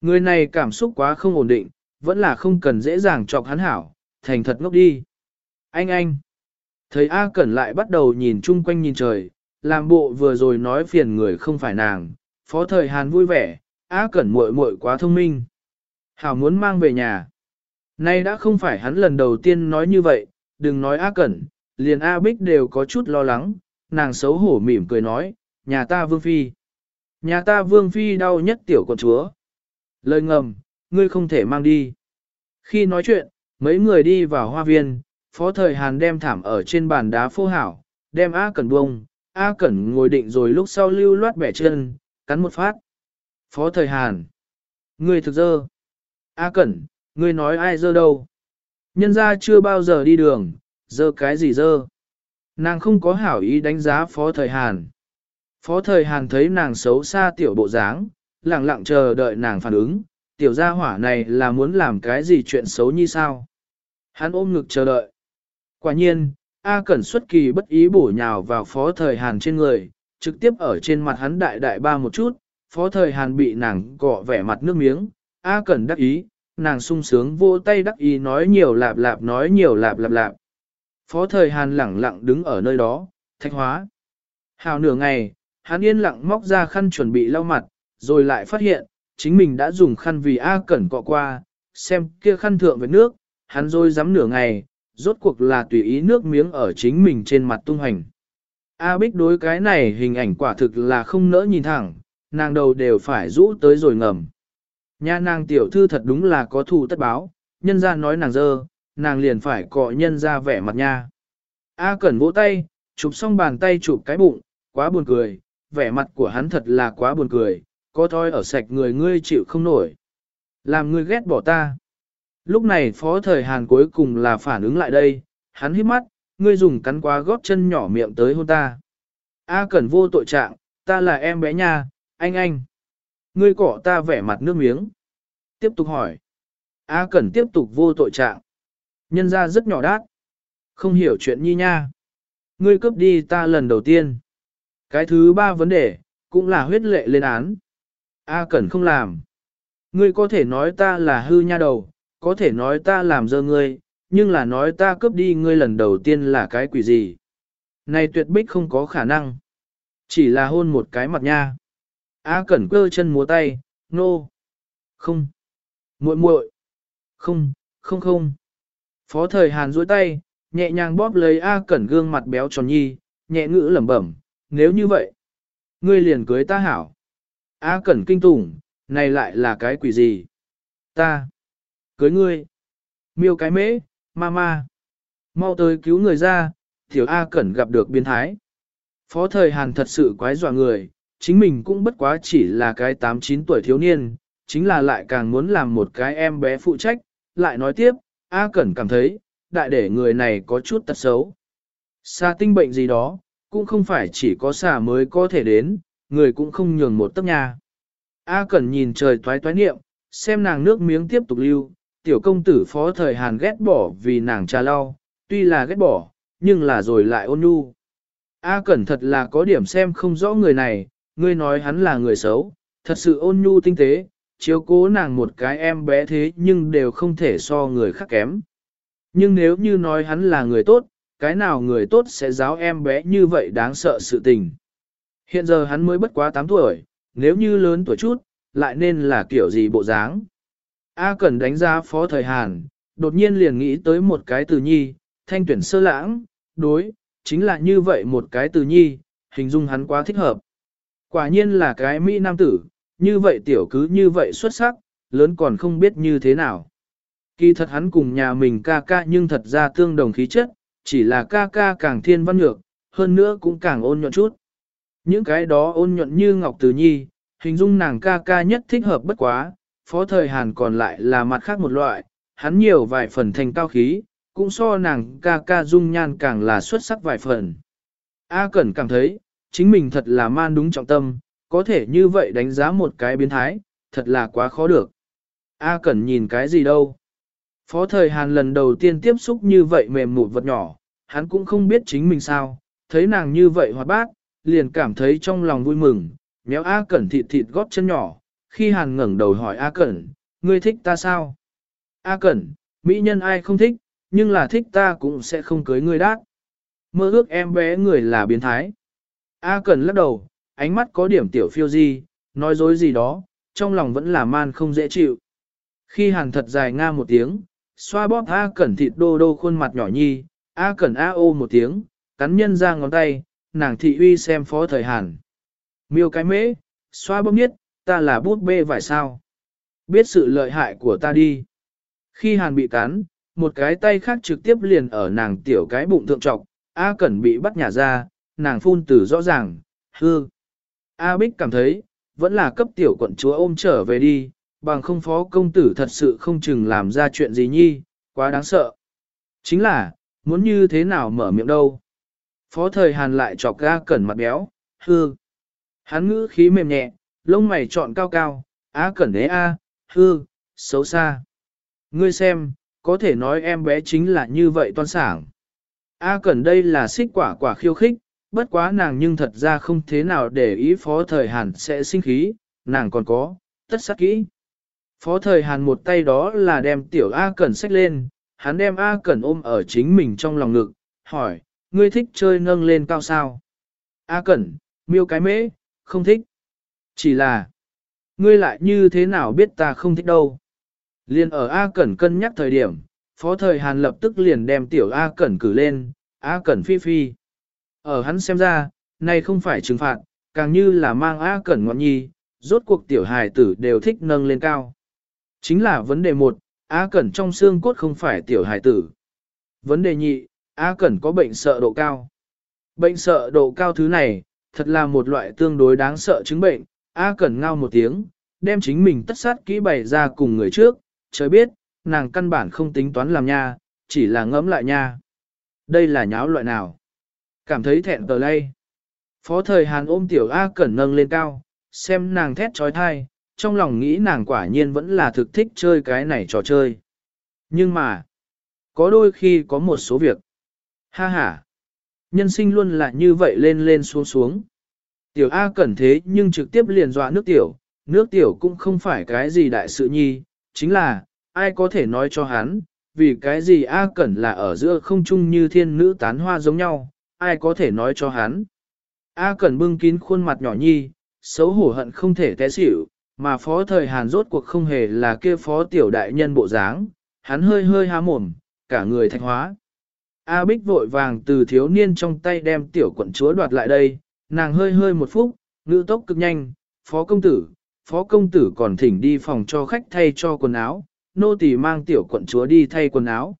Người này cảm xúc quá không ổn định, vẫn là không cần dễ dàng chọc hắn hảo, thành thật ngốc đi. Anh anh, thấy A Cẩn lại bắt đầu nhìn chung quanh nhìn trời, làm bộ vừa rồi nói phiền người không phải nàng, phó thời Hàn vui vẻ, A Cẩn muội muội quá thông minh. Hảo muốn mang về nhà. Nay đã không phải hắn lần đầu tiên nói như vậy, đừng nói A Cẩn, liền A Bích đều có chút lo lắng, nàng xấu hổ mỉm cười nói, nhà ta vương phi. Nhà ta vương phi đau nhất tiểu con chúa. Lời ngầm, ngươi không thể mang đi. Khi nói chuyện, mấy người đi vào hoa viên, phó thời Hàn đem thảm ở trên bàn đá phô hảo, đem A Cẩn buông, A Cẩn ngồi định rồi lúc sau lưu loát bẻ chân, cắn một phát. Phó thời Hàn. Ngươi thực dơ. A Cẩn, ngươi nói ai dơ đâu? Nhân ra chưa bao giờ đi đường, dơ cái gì dơ? Nàng không có hảo ý đánh giá phó thời Hàn. Phó thời Hàn thấy nàng xấu xa tiểu bộ dáng, lặng lặng chờ đợi nàng phản ứng, tiểu gia hỏa này là muốn làm cái gì chuyện xấu như sao? Hắn ôm ngực chờ đợi. Quả nhiên, A Cẩn xuất kỳ bất ý bổ nhào vào phó thời Hàn trên người, trực tiếp ở trên mặt hắn đại đại ba một chút, phó thời Hàn bị nàng cọ vẻ mặt nước miếng, A Cẩn đắc ý, nàng sung sướng vô tay đắc ý nói nhiều lạp lạp nói nhiều lạp lạp lạp. Phó thời Hàn lẳng lặng đứng ở nơi đó, thạch hóa. Hào nửa ngày, hắn yên lặng móc ra khăn chuẩn bị lau mặt, rồi lại phát hiện, chính mình đã dùng khăn vì A Cẩn cọ qua, xem kia khăn thượng với nước, hắn rồi dám nửa ngày, rốt cuộc là tùy ý nước miếng ở chính mình trên mặt tung hành. A Bích đối cái này hình ảnh quả thực là không nỡ nhìn thẳng, nàng đầu đều phải rũ tới rồi ngầm. Nha nàng tiểu thư thật đúng là có thù tất báo, nhân ra nói nàng dơ, nàng liền phải cọ nhân ra vẻ mặt nha. A Cẩn vỗ tay, chụp xong bàn tay chụp cái bụng, quá buồn cười, vẻ mặt của hắn thật là quá buồn cười, có thôi ở sạch người ngươi chịu không nổi. Làm ngươi ghét bỏ ta. Lúc này phó thời Hàn cuối cùng là phản ứng lại đây, hắn hít mắt, ngươi dùng cắn quá gót chân nhỏ miệng tới hôn ta. A Cẩn vô tội trạng, ta là em bé nha, anh anh. Ngươi cỏ ta vẻ mặt nước miếng. Tiếp tục hỏi. A Cẩn tiếp tục vô tội trạng. Nhân ra rất nhỏ đát. Không hiểu chuyện nhi nha. Ngươi cướp đi ta lần đầu tiên. Cái thứ ba vấn đề, cũng là huyết lệ lên án. A Cẩn không làm. Ngươi có thể nói ta là hư nha đầu, có thể nói ta làm dơ ngươi, nhưng là nói ta cướp đi ngươi lần đầu tiên là cái quỷ gì. Này tuyệt bích không có khả năng. Chỉ là hôn một cái mặt nha. A Cẩn cơ chân múa tay, nô. No. Không. muội muội Không, không không. Phó thời Hàn duỗi tay, nhẹ nhàng bóp lấy A Cẩn gương mặt béo tròn nhi, nhẹ ngữ lẩm bẩm, nếu như vậy, ngươi liền cưới ta hảo. A Cẩn kinh tủng, này lại là cái quỷ gì? Ta, cưới ngươi. Miêu cái mễ, ma ma, Mau tới cứu người ra, tiểu A Cẩn gặp được biến thái. Phó thời Hàn thật sự quái dọa người, chính mình cũng bất quá chỉ là cái 8-9 tuổi thiếu niên, chính là lại càng muốn làm một cái em bé phụ trách, lại nói tiếp, A Cẩn cảm thấy, đại để người này có chút tật xấu. Xa tinh bệnh gì đó, cũng không phải chỉ có xà mới có thể đến, người cũng không nhường một tấc nhà. A Cẩn nhìn trời toái toái niệm, xem nàng nước miếng tiếp tục lưu, tiểu công tử phó thời Hàn ghét bỏ vì nàng trà lau, tuy là ghét bỏ, nhưng là rồi lại ôn nhu. A Cẩn thật là có điểm xem không rõ người này, ngươi nói hắn là người xấu, thật sự ôn nhu tinh tế, chiếu cố nàng một cái em bé thế nhưng đều không thể so người khác kém. Nhưng nếu như nói hắn là người tốt, cái nào người tốt sẽ giáo em bé như vậy đáng sợ sự tình. Hiện giờ hắn mới bất quá 8 tuổi, nếu như lớn tuổi chút, lại nên là kiểu gì bộ dáng. A cần đánh giá phó thời Hàn, đột nhiên liền nghĩ tới một cái từ nhi, thanh tuyển sơ lãng, đối, chính là như vậy một cái từ nhi, hình dung hắn quá thích hợp. Quả nhiên là cái Mỹ nam tử, như vậy tiểu cứ như vậy xuất sắc, lớn còn không biết như thế nào. Kỳ thật hắn cùng nhà mình ca ca nhưng thật ra tương đồng khí chất, chỉ là ca ca càng thiên văn nhược, hơn nữa cũng càng ôn nhuận chút. Những cái đó ôn nhuận như Ngọc Từ Nhi, hình dung nàng ca ca nhất thích hợp bất quá, phó thời Hàn còn lại là mặt khác một loại, hắn nhiều vài phần thành cao khí, cũng so nàng ca ca dung nhan càng là xuất sắc vài phần. A Cẩn cảm thấy, chính mình thật là man đúng trọng tâm, có thể như vậy đánh giá một cái biến thái, thật là quá khó được. A Cẩn nhìn cái gì đâu. Phó thời Hàn lần đầu tiên tiếp xúc như vậy mềm mụt vật nhỏ, hắn cũng không biết chính mình sao, thấy nàng như vậy hoạt bát, liền cảm thấy trong lòng vui mừng, méo A Cẩn thịt thịt gót chân nhỏ, khi Hàn ngẩng đầu hỏi A Cẩn, ngươi thích ta sao? A Cẩn, mỹ nhân ai không thích, nhưng là thích ta cũng sẽ không cưới ngươi đát. Mơ ước em bé người là biến thái. A Cẩn lắc đầu, ánh mắt có điểm tiểu phiêu di, nói dối gì đó, trong lòng vẫn là man không dễ chịu. Khi Hàn thật dài nga một tiếng, xoa bóp A Cẩn thịt đô đô khuôn mặt nhỏ nhi, A Cẩn A ô một tiếng, cắn nhân ra ngón tay, nàng thị uy xem phó thời Hàn. Miêu cái mễ, xoa bóp nhất, ta là bút bê vải sao. Biết sự lợi hại của ta đi. Khi Hàn bị cắn, một cái tay khác trực tiếp liền ở nàng tiểu cái bụng thượng trọc, A Cẩn bị bắt nhả ra, nàng phun từ rõ ràng, hư. A Bích cảm thấy, vẫn là cấp tiểu quận chúa ôm trở về đi, bằng không phó công tử thật sự không chừng làm ra chuyện gì nhi, quá đáng sợ. Chính là, muốn như thế nào mở miệng đâu. Phó thời hàn lại chọc ga Cẩn mặt béo, hư. Hắn ngữ khí mềm nhẹ, lông mày trọn cao cao, A Cẩn đế A, hư, xấu xa. Ngươi xem, có thể nói em bé chính là như vậy toan sảng. A Cẩn đây là xích quả quả khiêu khích, bất quá nàng nhưng thật ra không thế nào để ý phó thời Hàn sẽ sinh khí, nàng còn có, tất sắc kỹ. Phó thời Hàn một tay đó là đem tiểu A Cẩn xách lên, hắn đem A Cẩn ôm ở chính mình trong lòng ngực, hỏi, ngươi thích chơi nâng lên cao sao? A Cẩn, miêu cái mễ, không thích. Chỉ là, ngươi lại như thế nào biết ta không thích đâu. Liên ở A Cẩn cân nhắc thời điểm, Phó Thời Hàn lập tức liền đem tiểu A Cẩn cử lên, A Cẩn phi phi. Ở hắn xem ra, này không phải trừng phạt, càng như là mang A Cẩn ngọn nhi, rốt cuộc tiểu hài tử đều thích nâng lên cao. Chính là vấn đề một, A Cẩn trong xương cốt không phải tiểu hải tử. Vấn đề nhị, A Cẩn có bệnh sợ độ cao. Bệnh sợ độ cao thứ này, thật là một loại tương đối đáng sợ chứng bệnh. A Cẩn ngao một tiếng, đem chính mình tất sát kỹ bày ra cùng người trước, trời biết, nàng căn bản không tính toán làm nha, chỉ là ngẫm lại nha. Đây là nháo loại nào? Cảm thấy thẹn tờ lay. Phó thời Hàn ôm tiểu A Cẩn nâng lên cao, xem nàng thét trói thai, trong lòng nghĩ nàng quả nhiên vẫn là thực thích chơi cái này trò chơi. Nhưng mà, có đôi khi có một số việc. Ha ha, nhân sinh luôn là như vậy lên lên xuống xuống. Tiểu A Cẩn thế nhưng trực tiếp liền dọa nước tiểu, nước tiểu cũng không phải cái gì đại sự nhi, chính là, ai có thể nói cho hắn, vì cái gì A Cẩn là ở giữa không chung như thiên nữ tán hoa giống nhau, ai có thể nói cho hắn. A Cẩn bưng kín khuôn mặt nhỏ nhi, xấu hổ hận không thể té xỉu, mà phó thời Hàn rốt cuộc không hề là kia phó tiểu đại nhân bộ dáng, hắn hơi hơi há mồm, cả người thạch hóa. A Bích vội vàng từ thiếu niên trong tay đem tiểu quận chúa đoạt lại đây, nàng hơi hơi một phút, ngữ tốc cực nhanh, phó công tử, phó công tử còn thỉnh đi phòng cho khách thay cho quần áo, nô tỳ mang tiểu quận chúa đi thay quần áo.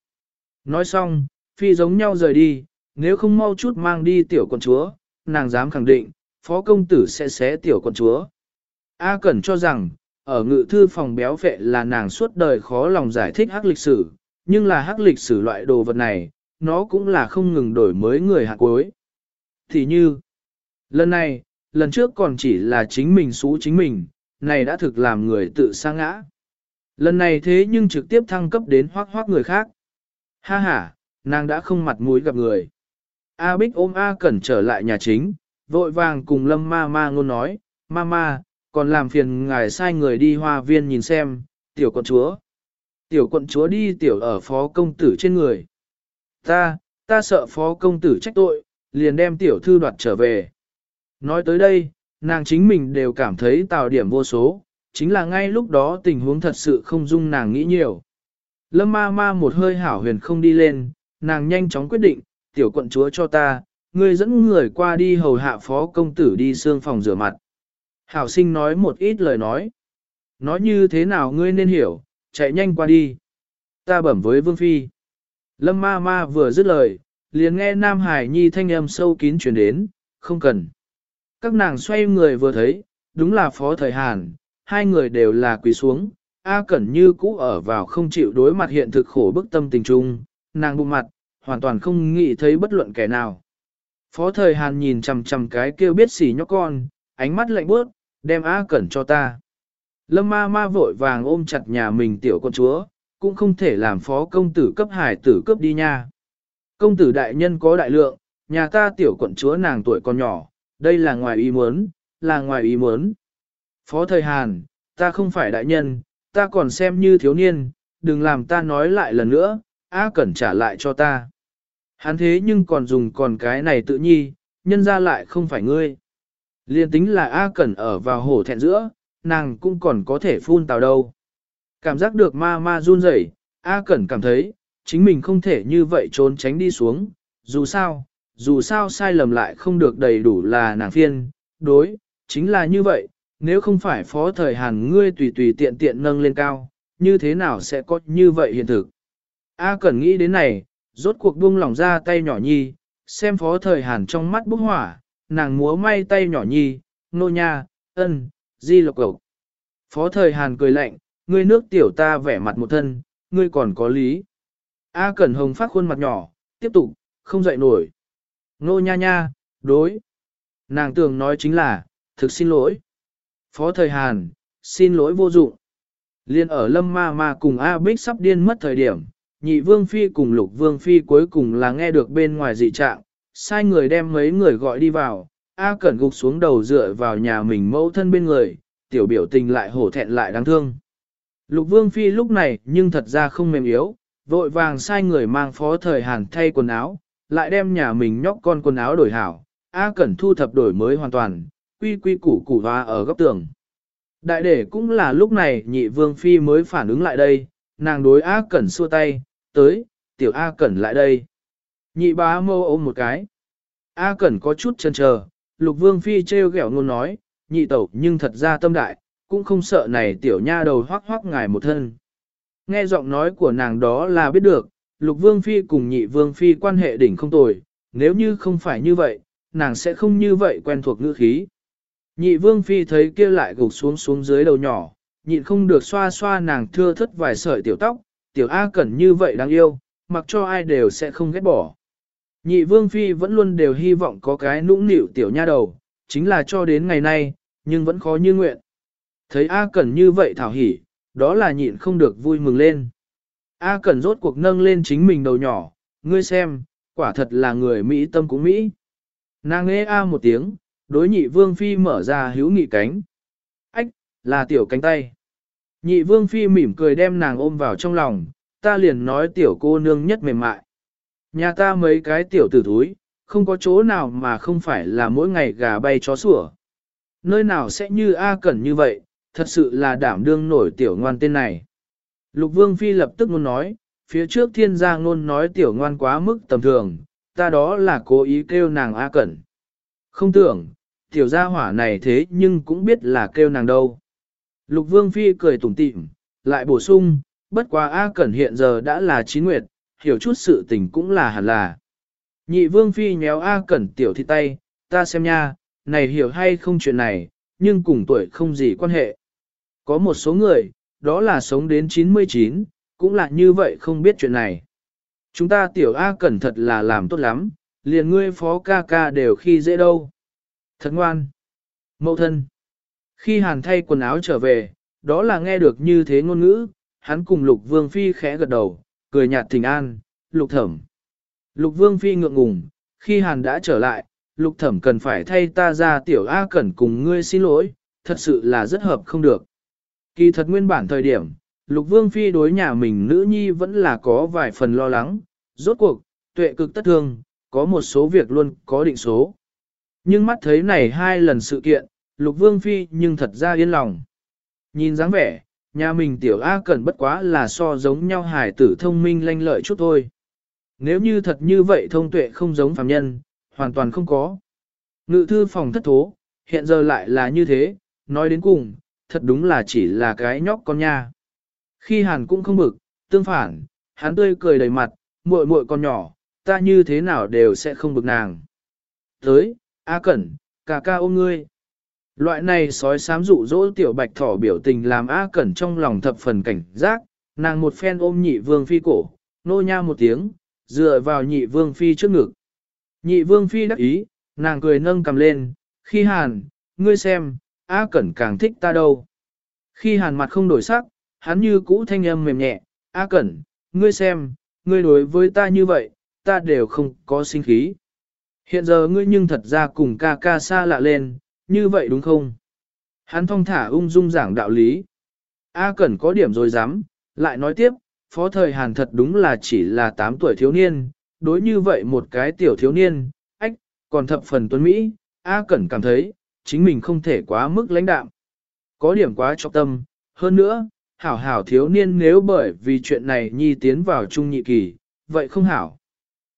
Nói xong, phi giống nhau rời đi, nếu không mau chút mang đi tiểu quận chúa, nàng dám khẳng định, phó công tử sẽ xé tiểu quận chúa. A Cẩn cho rằng, ở ngự thư phòng béo vệ là nàng suốt đời khó lòng giải thích hắc lịch sử, nhưng là hắc lịch sử loại đồ vật này, nó cũng là không ngừng đổi mới người hạ cuối. Thì như, lần này, lần trước còn chỉ là chính mình xú chính mình, này đã thực làm người tự sa ngã. Lần này thế nhưng trực tiếp thăng cấp đến hoác hoác người khác. Ha ha, nàng đã không mặt mũi gặp người. A Bích ôm A Cẩn trở lại nhà chính, vội vàng cùng Lâm Ma Ma ngôn nói, Ma Ma, còn làm phiền ngài sai người đi hoa viên nhìn xem, tiểu quận chúa. Tiểu quận chúa đi tiểu ở phó công tử trên người. Ta, ta sợ phó công tử trách tội, liền đem tiểu thư đoạt trở về. Nói tới đây, nàng chính mình đều cảm thấy tạo điểm vô số, chính là ngay lúc đó tình huống thật sự không dung nàng nghĩ nhiều. Lâm ma ma một hơi hảo huyền không đi lên, nàng nhanh chóng quyết định, tiểu quận chúa cho ta, ngươi dẫn người qua đi hầu hạ phó công tử đi xương phòng rửa mặt. Hảo sinh nói một ít lời nói. Nói như thế nào ngươi nên hiểu, chạy nhanh qua đi. Ta bẩm với Vương Phi. Lâm ma ma vừa dứt lời, liền nghe Nam Hải Nhi thanh âm sâu kín truyền đến, không cần. Các nàng xoay người vừa thấy, đúng là phó thời Hàn, hai người đều là quỳ xuống, A Cẩn như cũ ở vào không chịu đối mặt hiện thực khổ bức tâm tình trung, nàng bụng mặt, hoàn toàn không nghĩ thấy bất luận kẻ nào. Phó thời Hàn nhìn chằm chằm cái kêu biết xỉ nhóc con, ánh mắt lạnh bước, đem A Cẩn cho ta. Lâm ma ma vội vàng ôm chặt nhà mình tiểu con chúa, cũng không thể làm phó công tử cấp hải tử cấp đi nha. Công tử đại nhân có đại lượng, nhà ta tiểu quận chúa nàng tuổi còn nhỏ, đây là ngoài ý muốn, là ngoài ý muốn. Phó thời Hàn, ta không phải đại nhân, ta còn xem như thiếu niên, đừng làm ta nói lại lần nữa, A Cẩn trả lại cho ta. Hắn thế nhưng còn dùng còn cái này tự nhi, nhân ra lại không phải ngươi. Liên tính là A Cẩn ở vào hổ thẹn giữa, nàng cũng còn có thể phun tào đâu. Cảm giác được ma ma run rẩy, A Cẩn cảm thấy, chính mình không thể như vậy trốn tránh đi xuống, dù sao, dù sao sai lầm lại không được đầy đủ là nàng phiên, đối, chính là như vậy, nếu không phải phó thời hàn ngươi tùy tùy tiện tiện nâng lên cao, như thế nào sẽ có như vậy hiện thực. A Cẩn nghĩ đến này, rốt cuộc buông lỏng ra tay nhỏ nhi, xem phó thời hàn trong mắt bốc hỏa, nàng múa may tay nhỏ nhi, nô nha, ân, di lộc cộc. Phó thời hàn cười lạnh, ngươi nước tiểu ta vẻ mặt một thân, ngươi còn có lý. A Cẩn Hồng phát khuôn mặt nhỏ, tiếp tục, không dậy nổi. Nô nha nha, đối. Nàng tưởng nói chính là, thực xin lỗi. Phó thời Hàn, xin lỗi vô dụng. Liên ở Lâm Ma Ma cùng A Bích sắp điên mất thời điểm, nhị vương phi cùng lục vương phi cuối cùng là nghe được bên ngoài dị trạng, sai người đem mấy người gọi đi vào, A Cẩn gục xuống đầu dựa vào nhà mình mẫu thân bên người, tiểu biểu tình lại hổ thẹn lại đáng thương. Lục vương phi lúc này nhưng thật ra không mềm yếu, vội vàng sai người mang phó thời Hàn thay quần áo, lại đem nhà mình nhóc con quần áo đổi hảo, A Cẩn thu thập đổi mới hoàn toàn, quy quy củ củ hoa ở góc tường. Đại đệ cũng là lúc này nhị vương phi mới phản ứng lại đây, nàng đối A Cẩn xua tay, tới, tiểu A Cẩn lại đây. Nhị bá mâu ôm một cái. A Cẩn có chút chần chờ, lục vương phi treo ghẹo ngôn nói, nhị tẩu nhưng thật ra tâm đại, cũng không sợ này tiểu nha đầu hoác hoác ngài một thân. Nghe giọng nói của nàng đó là biết được, lục vương phi cùng nhị vương phi quan hệ đỉnh không tồi, nếu như không phải như vậy, nàng sẽ không như vậy quen thuộc ngữ khí. Nhị vương phi thấy kia lại gục xuống xuống dưới đầu nhỏ, nhịn không được xoa xoa nàng thưa thất vài sợi tiểu tóc, tiểu A cẩn như vậy đáng yêu, mặc cho ai đều sẽ không ghét bỏ. Nhị vương phi vẫn luôn đều hy vọng có cái nũng nịu tiểu nha đầu, chính là cho đến ngày nay, nhưng vẫn khó như nguyện. Thấy A cẩn như vậy thảo hỉ, đó là nhịn không được vui mừng lên. A cẩn rốt cuộc nâng lên chính mình đầu nhỏ, ngươi xem, quả thật là người Mỹ tâm cũng Mỹ. Nàng nghe A một tiếng, đối nhị vương phi mở ra hữu nghị cánh. Ách, là tiểu cánh tay. Nhị vương phi mỉm cười đem nàng ôm vào trong lòng, ta liền nói tiểu cô nương nhất mềm mại. Nhà ta mấy cái tiểu tử thúi, không có chỗ nào mà không phải là mỗi ngày gà bay chó sủa. Nơi nào sẽ như A Cẩn như vậy, thật sự là đảm đương nổi tiểu ngoan tên này. Lục vương phi lập tức muốn nói, phía trước thiên gia ngôn nói tiểu ngoan quá mức tầm thường, ta đó là cố ý kêu nàng A Cẩn. Không tưởng, tiểu gia hỏa này thế nhưng cũng biết là kêu nàng đâu. Lục vương phi cười tủm tỉm, lại bổ sung, bất quá A Cẩn hiện giờ đã là chín nguyệt, hiểu chút sự tình cũng là hẳn là. Nhị vương phi nhéo A Cẩn tiểu thị tay, ta xem nha, này hiểu hay không chuyện này, nhưng cùng tuổi không gì quan hệ. Có một số người, đó là sống đến 99, cũng là như vậy không biết chuyện này. Chúng ta tiểu A Cẩn thật là làm tốt lắm, liền ngươi phó ca ca đều khi dễ đâu. Thật ngoan. Mậu thân. Khi hàn thay quần áo trở về, đó là nghe được như thế ngôn ngữ, hắn cùng lục vương phi khẽ gật đầu, cười nhạt thỉnh an, lục thẩm. Lục vương phi ngượng ngùng, khi hàn đã trở lại, lục thẩm cần phải thay ta ra tiểu A cẩn cùng ngươi xin lỗi, thật sự là rất hợp không được. Kỳ thật nguyên bản thời điểm, lục vương phi đối nhà mình nữ nhi vẫn là có vài phần lo lắng, rốt cuộc, tuệ cực tất thương, có một số việc luôn có định số. Nhưng mắt thấy này hai lần sự kiện, lục vương phi nhưng thật ra yên lòng. Nhìn dáng vẻ, nhà mình tiểu A cần bất quá là so giống nhau hải tử thông minh lanh lợi chút thôi. Nếu như thật như vậy thông tuệ không giống phàm nhân, hoàn toàn không có. Ngự thư phòng thất thố, hiện giờ lại là như thế, nói đến cùng, thật đúng là chỉ là cái nhóc con nha. Khi hàn cũng không bực, tương phản, hắn tươi cười đầy mặt, muội muội con nhỏ, ta như thế nào đều sẽ không bực nàng. Tới, A Cẩn, ca ca ôm ngươi. Loại này sói sám dụ dỗ tiểu bạch thỏ biểu tình làm A Cẩn trong lòng thập phần cảnh giác, nàng một phen ôm nhị vương phi cổ, nô nha một tiếng, dựa vào nhị vương phi trước ngực. Nhị vương phi đắc ý, nàng cười nâng cầm lên, khi hàn, ngươi xem, A Cẩn càng thích ta đâu. Khi hàn mặt không đổi sắc, hắn như cũ thanh âm mềm nhẹ, A Cẩn, ngươi xem, ngươi đối với ta như vậy, ta đều không có sinh khí. Hiện giờ ngươi nhưng thật ra cùng ca ca xa lạ lên, như vậy đúng không? Hắn thong thả ung dung giảng đạo lý. A Cẩn có điểm rồi dám, lại nói tiếp, phó thời Hàn thật đúng là chỉ là 8 tuổi thiếu niên, đối như vậy một cái tiểu thiếu niên, ách, còn thập phần tuấn Mỹ, A Cẩn cảm thấy, chính mình không thể quá mức lãnh đạm. Có điểm quá trọng tâm, hơn nữa, hảo hảo thiếu niên nếu bởi vì chuyện này nhi tiến vào trung nhị kỳ, vậy không hảo.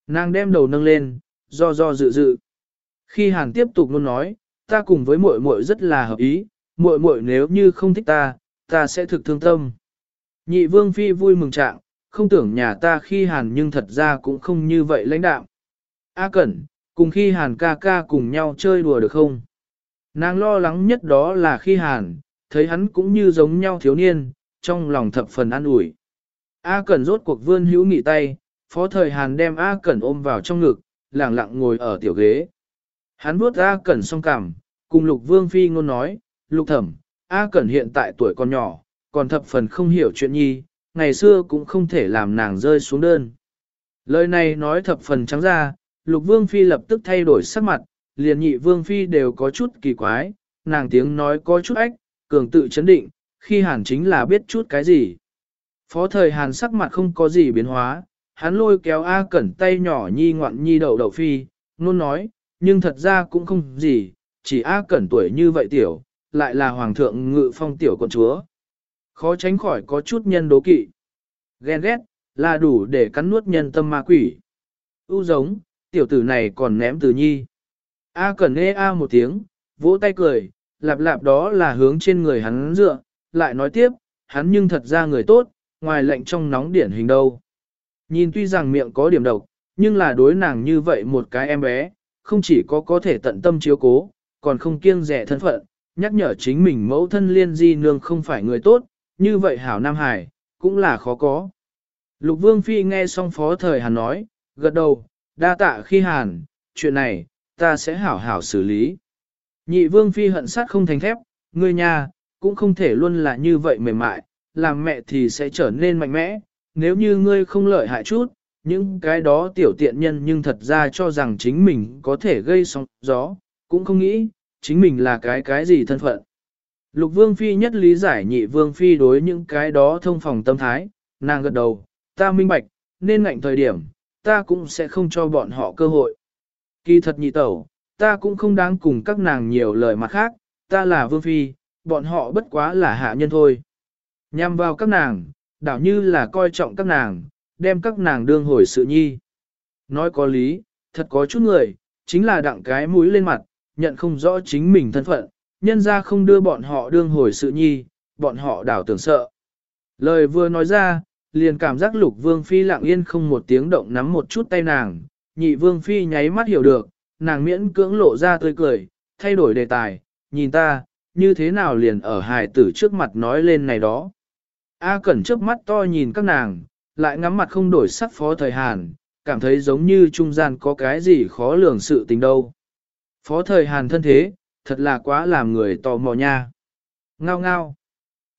Nàng đem đầu nâng lên, do do dự dự. Khi Hàn tiếp tục luôn nói, ta cùng với muội muội rất là hợp ý, muội muội nếu như không thích ta, ta sẽ thực thương tâm. Nhị vương phi vui mừng trạng, không tưởng nhà ta khi Hàn nhưng thật ra cũng không như vậy lãnh đạo. A Cẩn, cùng khi Hàn ca ca cùng nhau chơi đùa được không? Nàng lo lắng nhất đó là khi Hàn, thấy hắn cũng như giống nhau thiếu niên, trong lòng thập phần an ủi. A Cẩn rốt cuộc vươn hữu nghị tay, phó thời Hàn đem A Cẩn ôm vào trong ngực, lẳng lặng ngồi ở tiểu ghế. Hắn vuốt A Cẩn song cảm, cùng Lục Vương Phi ngôn nói, Lục Thẩm, A Cẩn hiện tại tuổi còn nhỏ, còn thập phần không hiểu chuyện nhi, ngày xưa cũng không thể làm nàng rơi xuống đơn. Lời này nói thập phần trắng ra, Lục Vương Phi lập tức thay đổi sắc mặt, liền nhị Vương Phi đều có chút kỳ quái, nàng tiếng nói có chút ách, cường tự chấn định, khi hàn chính là biết chút cái gì. Phó thời hàn sắc mặt không có gì biến hóa, hắn lôi kéo A Cẩn tay nhỏ nhi ngoạn nhi đậu đậu phi, luôn nói, nhưng thật ra cũng không gì, chỉ A Cẩn tuổi như vậy tiểu, lại là hoàng thượng ngự phong tiểu con chúa. Khó tránh khỏi có chút nhân đố kỵ. Ghen ghét, là đủ để cắn nuốt nhân tâm ma quỷ. U giống, tiểu tử này còn ném từ nhi. A Cẩn nghe A một tiếng, vỗ tay cười, lạp lạp đó là hướng trên người hắn dựa, lại nói tiếp, hắn nhưng thật ra người tốt, ngoài lệnh trong nóng điển hình đâu. Nhìn tuy rằng miệng có điểm độc, nhưng là đối nàng như vậy một cái em bé, không chỉ có có thể tận tâm chiếu cố, còn không kiêng rẻ thân phận, nhắc nhở chính mình mẫu thân liên di nương không phải người tốt, như vậy hảo Nam Hải, cũng là khó có. Lục Vương Phi nghe xong phó thời Hàn nói, gật đầu, đa tạ khi Hàn, chuyện này, ta sẽ hảo hảo xử lý. Nhị Vương Phi hận sát không thành thép, ngươi nhà, cũng không thể luôn là như vậy mềm mại, làm mẹ thì sẽ trở nên mạnh mẽ, nếu như ngươi không lợi hại chút, những cái đó tiểu tiện nhân nhưng thật ra cho rằng chính mình có thể gây sóng gió, cũng không nghĩ, chính mình là cái cái gì thân phận. Lục Vương Phi nhất lý giải nhị Vương Phi đối những cái đó thông phòng tâm thái, nàng gật đầu, ta minh bạch, nên ngạnh thời điểm, ta cũng sẽ không cho bọn họ cơ hội. Kỳ thật nhị tẩu, ta cũng không đáng cùng các nàng nhiều lời mặt khác, ta là Vương Phi, bọn họ bất quá là hạ nhân thôi. Nhằm vào các nàng, đảo như là coi trọng các nàng, đem các nàng đương hồi sự nhi. Nói có lý, thật có chút người, chính là đặng cái mũi lên mặt, nhận không rõ chính mình thân phận, nhân ra không đưa bọn họ đương hồi sự nhi, bọn họ đảo tưởng sợ. Lời vừa nói ra, liền cảm giác lục vương phi lặng yên không một tiếng động nắm một chút tay nàng, nhị vương phi nháy mắt hiểu được, nàng miễn cưỡng lộ ra tươi cười, thay đổi đề tài, nhìn ta, như thế nào liền ở hài tử trước mặt nói lên này đó. A Cẩn trước mắt to nhìn các nàng, lại ngắm mặt không đổi sắc phó thời Hàn, cảm thấy giống như trung gian có cái gì khó lường sự tình đâu. Phó thời Hàn thân thế, thật là quá làm người tò mò nha. Ngao ngao.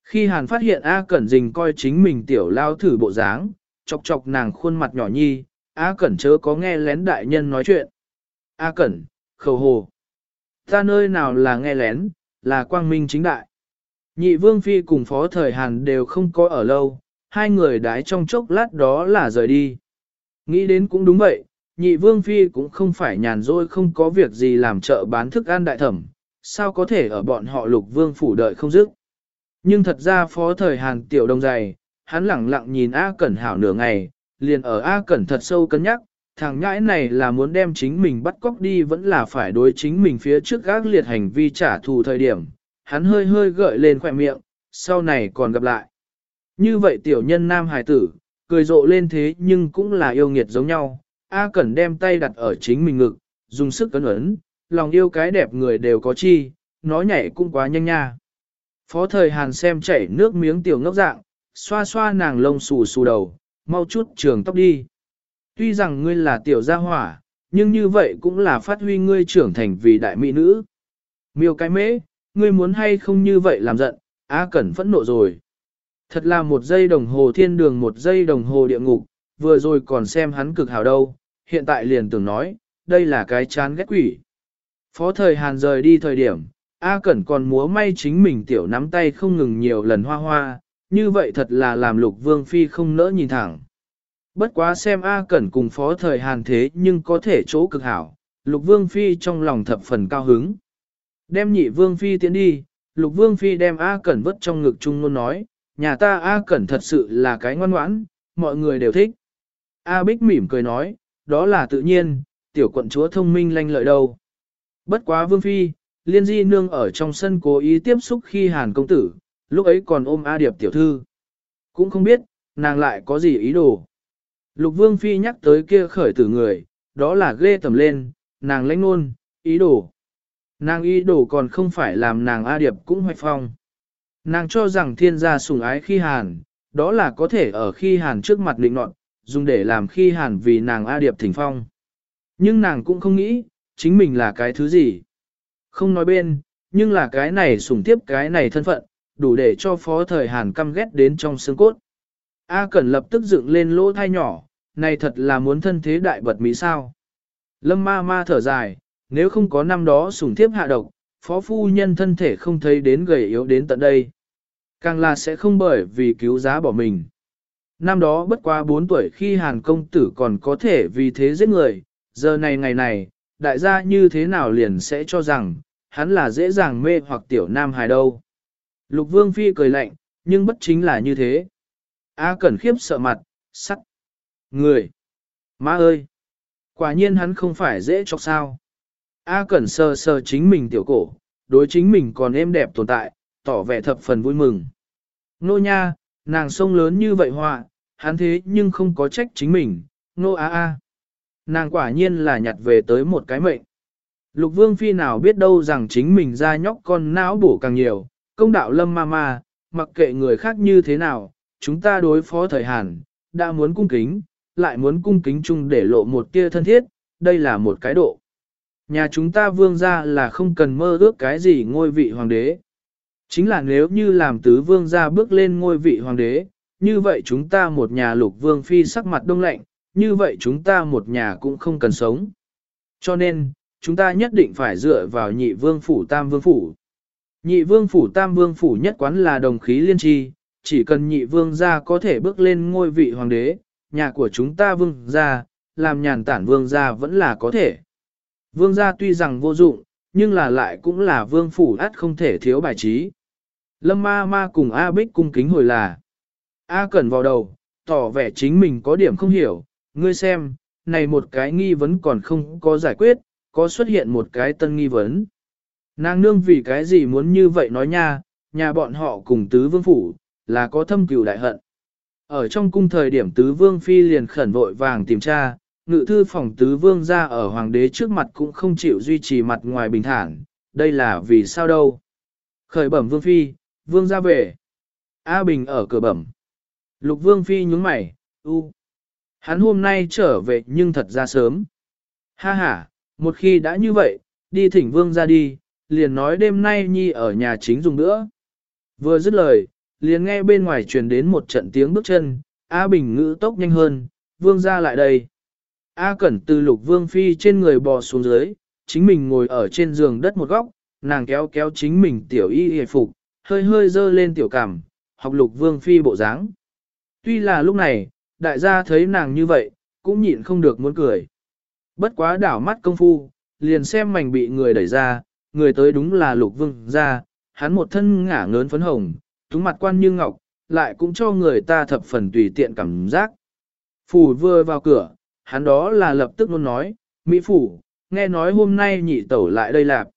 Khi Hàn phát hiện A Cẩn dình coi chính mình tiểu lao thử bộ dáng, chọc chọc nàng khuôn mặt nhỏ nhi, A Cẩn chớ có nghe lén đại nhân nói chuyện. A Cẩn, khẩu hồ. Ta nơi nào là nghe lén, là quang minh chính đại. Nhị vương phi cùng phó thời Hàn đều không có ở lâu, hai người đái trong chốc lát đó là rời đi. Nghĩ đến cũng đúng vậy, nhị vương phi cũng không phải nhàn rỗi không có việc gì làm chợ bán thức ăn đại thẩm, sao có thể ở bọn họ lục vương phủ đợi không dứt. Nhưng thật ra phó thời Hàn tiểu đông dày, hắn lẳng lặng nhìn A Cẩn hảo nửa ngày, liền ở A Cẩn thật sâu cân nhắc, thằng nhãi này là muốn đem chính mình bắt cóc đi vẫn là phải đối chính mình phía trước gác liệt hành vi trả thù thời điểm, hắn hơi hơi gợi lên khỏe miệng, sau này còn gặp lại. Như vậy tiểu nhân nam hài tử, cười rộ lên thế nhưng cũng là yêu nghiệt giống nhau, A Cẩn đem tay đặt ở chính mình ngực, dùng sức cấn ấn, lòng yêu cái đẹp người đều có chi, nó nhảy cũng quá nhanh nha. Phó thời Hàn xem chảy nước miếng tiểu ngốc dạng, xoa xoa nàng lông xù xù đầu, mau chút trường tóc đi. Tuy rằng ngươi là tiểu gia hỏa, nhưng như vậy cũng là phát huy ngươi trưởng thành vì đại mỹ nữ. Miêu cái mễ, ngươi muốn hay không như vậy làm giận, A Cẩn phẫn nộ rồi. Thật là một giây đồng hồ thiên đường một giây đồng hồ địa ngục, vừa rồi còn xem hắn cực hảo đâu, hiện tại liền tưởng nói, đây là cái chán ghét quỷ. Phó thời Hàn rời đi thời điểm, A Cẩn còn múa may chính mình tiểu nắm tay không ngừng nhiều lần hoa hoa, như vậy thật là làm lục vương phi không nỡ nhìn thẳng. Bất quá xem A Cẩn cùng phó thời Hàn thế nhưng có thể chỗ cực hảo, lục vương phi trong lòng thập phần cao hứng. Đem nhị vương phi tiến đi, lục vương phi đem A Cẩn vứt trong ngực chung luôn nói, nhà ta A Cẩn thật sự là cái ngoan ngoãn, mọi người đều thích. A Bích mỉm cười nói, đó là tự nhiên, tiểu quận chúa thông minh lanh lợi đâu. Bất quá vương phi, liên di nương ở trong sân cố ý tiếp xúc khi hàn công tử, lúc ấy còn ôm A Điệp tiểu thư. Cũng không biết, nàng lại có gì ý đồ. Lục vương phi nhắc tới kia khởi tử người, đó là ghê tầm lên, nàng lãnh nôn, ý đồ. Nàng ý đồ còn không phải làm nàng A Điệp cũng hoạch phong. Nàng cho rằng thiên gia sủng ái khi hàn, đó là có thể ở khi hàn trước mặt định nọt, dùng để làm khi hàn vì nàng A Điệp thỉnh phong. Nhưng nàng cũng không nghĩ, chính mình là cái thứ gì. Không nói bên, nhưng là cái này sủng tiếp cái này thân phận, đủ để cho phó thời hàn căm ghét đến trong xương cốt. A Cẩn lập tức dựng lên lỗ thai nhỏ, này thật là muốn thân thế đại bật mỹ sao. Lâm ma ma thở dài, nếu không có năm đó sủng thiếp hạ độc, phó phu nhân thân thể không thấy đến gầy yếu đến tận đây. Càng là sẽ không bởi vì cứu giá bỏ mình. Năm đó bất quá 4 tuổi khi Hàn công tử còn có thể vì thế giết người, giờ này ngày này, đại gia như thế nào liền sẽ cho rằng, hắn là dễ dàng mê hoặc tiểu nam hài đâu. Lục vương phi cười lạnh, nhưng bất chính là như thế. A cẩn khiếp sợ mặt, sắt. Người! Má ơi! Quả nhiên hắn không phải dễ chọc sao. A cẩn sờ sờ chính mình tiểu cổ, đối chính mình còn êm đẹp tồn tại, tỏ vẻ thập phần vui mừng. Nô nha, nàng sông lớn như vậy họa, hắn thế nhưng không có trách chính mình, nô a a. Nàng quả nhiên là nhặt về tới một cái mệnh. Lục vương phi nào biết đâu rằng chính mình ra nhóc con não bổ càng nhiều, công đạo lâm ma ma, mặc kệ người khác như thế nào, chúng ta đối phó thời Hàn, đã muốn cung kính, lại muốn cung kính chung để lộ một tia thân thiết, đây là một cái độ. Nhà chúng ta vương ra là không cần mơ ước cái gì ngôi vị hoàng đế. Chính là nếu như làm tứ vương ra bước lên ngôi vị hoàng đế, như vậy chúng ta một nhà lục vương phi sắc mặt đông lạnh, như vậy chúng ta một nhà cũng không cần sống. Cho nên, chúng ta nhất định phải dựa vào nhị vương phủ tam vương phủ. Nhị vương phủ tam vương phủ nhất quán là đồng khí liên tri, chỉ cần nhị vương gia có thể bước lên ngôi vị hoàng đế, nhà của chúng ta vương gia, làm nhàn tản vương gia vẫn là có thể. Vương gia tuy rằng vô dụng, nhưng là lại cũng là vương phủ át không thể thiếu bài trí. Lâm ma ma cùng A Bích cung kính hồi là. A Cẩn vào đầu, tỏ vẻ chính mình có điểm không hiểu, ngươi xem, này một cái nghi vấn còn không có giải quyết, có xuất hiện một cái tân nghi vấn. Nàng nương vì cái gì muốn như vậy nói nha, nhà bọn họ cùng tứ vương phủ, là có thâm cửu đại hận. Ở trong cung thời điểm tứ vương phi liền khẩn vội vàng tìm tra, ngự thư phòng tứ vương ra ở hoàng đế trước mặt cũng không chịu duy trì mặt ngoài bình thản, đây là vì sao đâu. Khởi bẩm vương phi, vương ra về. A Bình ở cửa bẩm. Lục vương phi nhúng mày, u. Hắn hôm nay trở về nhưng thật ra sớm. Ha ha, một khi đã như vậy, đi thỉnh vương ra đi, liền nói đêm nay nhi ở nhà chính dùng nữa. Vừa dứt lời, liền nghe bên ngoài truyền đến một trận tiếng bước chân, A Bình ngữ tốc nhanh hơn, vương ra lại đây. A Cẩn từ lục vương phi trên người bò xuống dưới, chính mình ngồi ở trên giường đất một góc, nàng kéo kéo chính mình tiểu y hề phục, hơi hơi dơ lên tiểu cảm, học lục vương phi bộ dáng. Tuy là lúc này, đại gia thấy nàng như vậy, cũng nhịn không được muốn cười. Bất quá đảo mắt công phu, liền xem mảnh bị người đẩy ra, người tới đúng là lục vương ra, hắn một thân ngả ngớn phấn hồng, túng mặt quan như ngọc, lại cũng cho người ta thập phần tùy tiện cảm giác. Phủ vừa vào cửa, hắn đó là lập tức luôn nói, Mỹ Phủ, nghe nói hôm nay nhị tẩu lại đây lạp.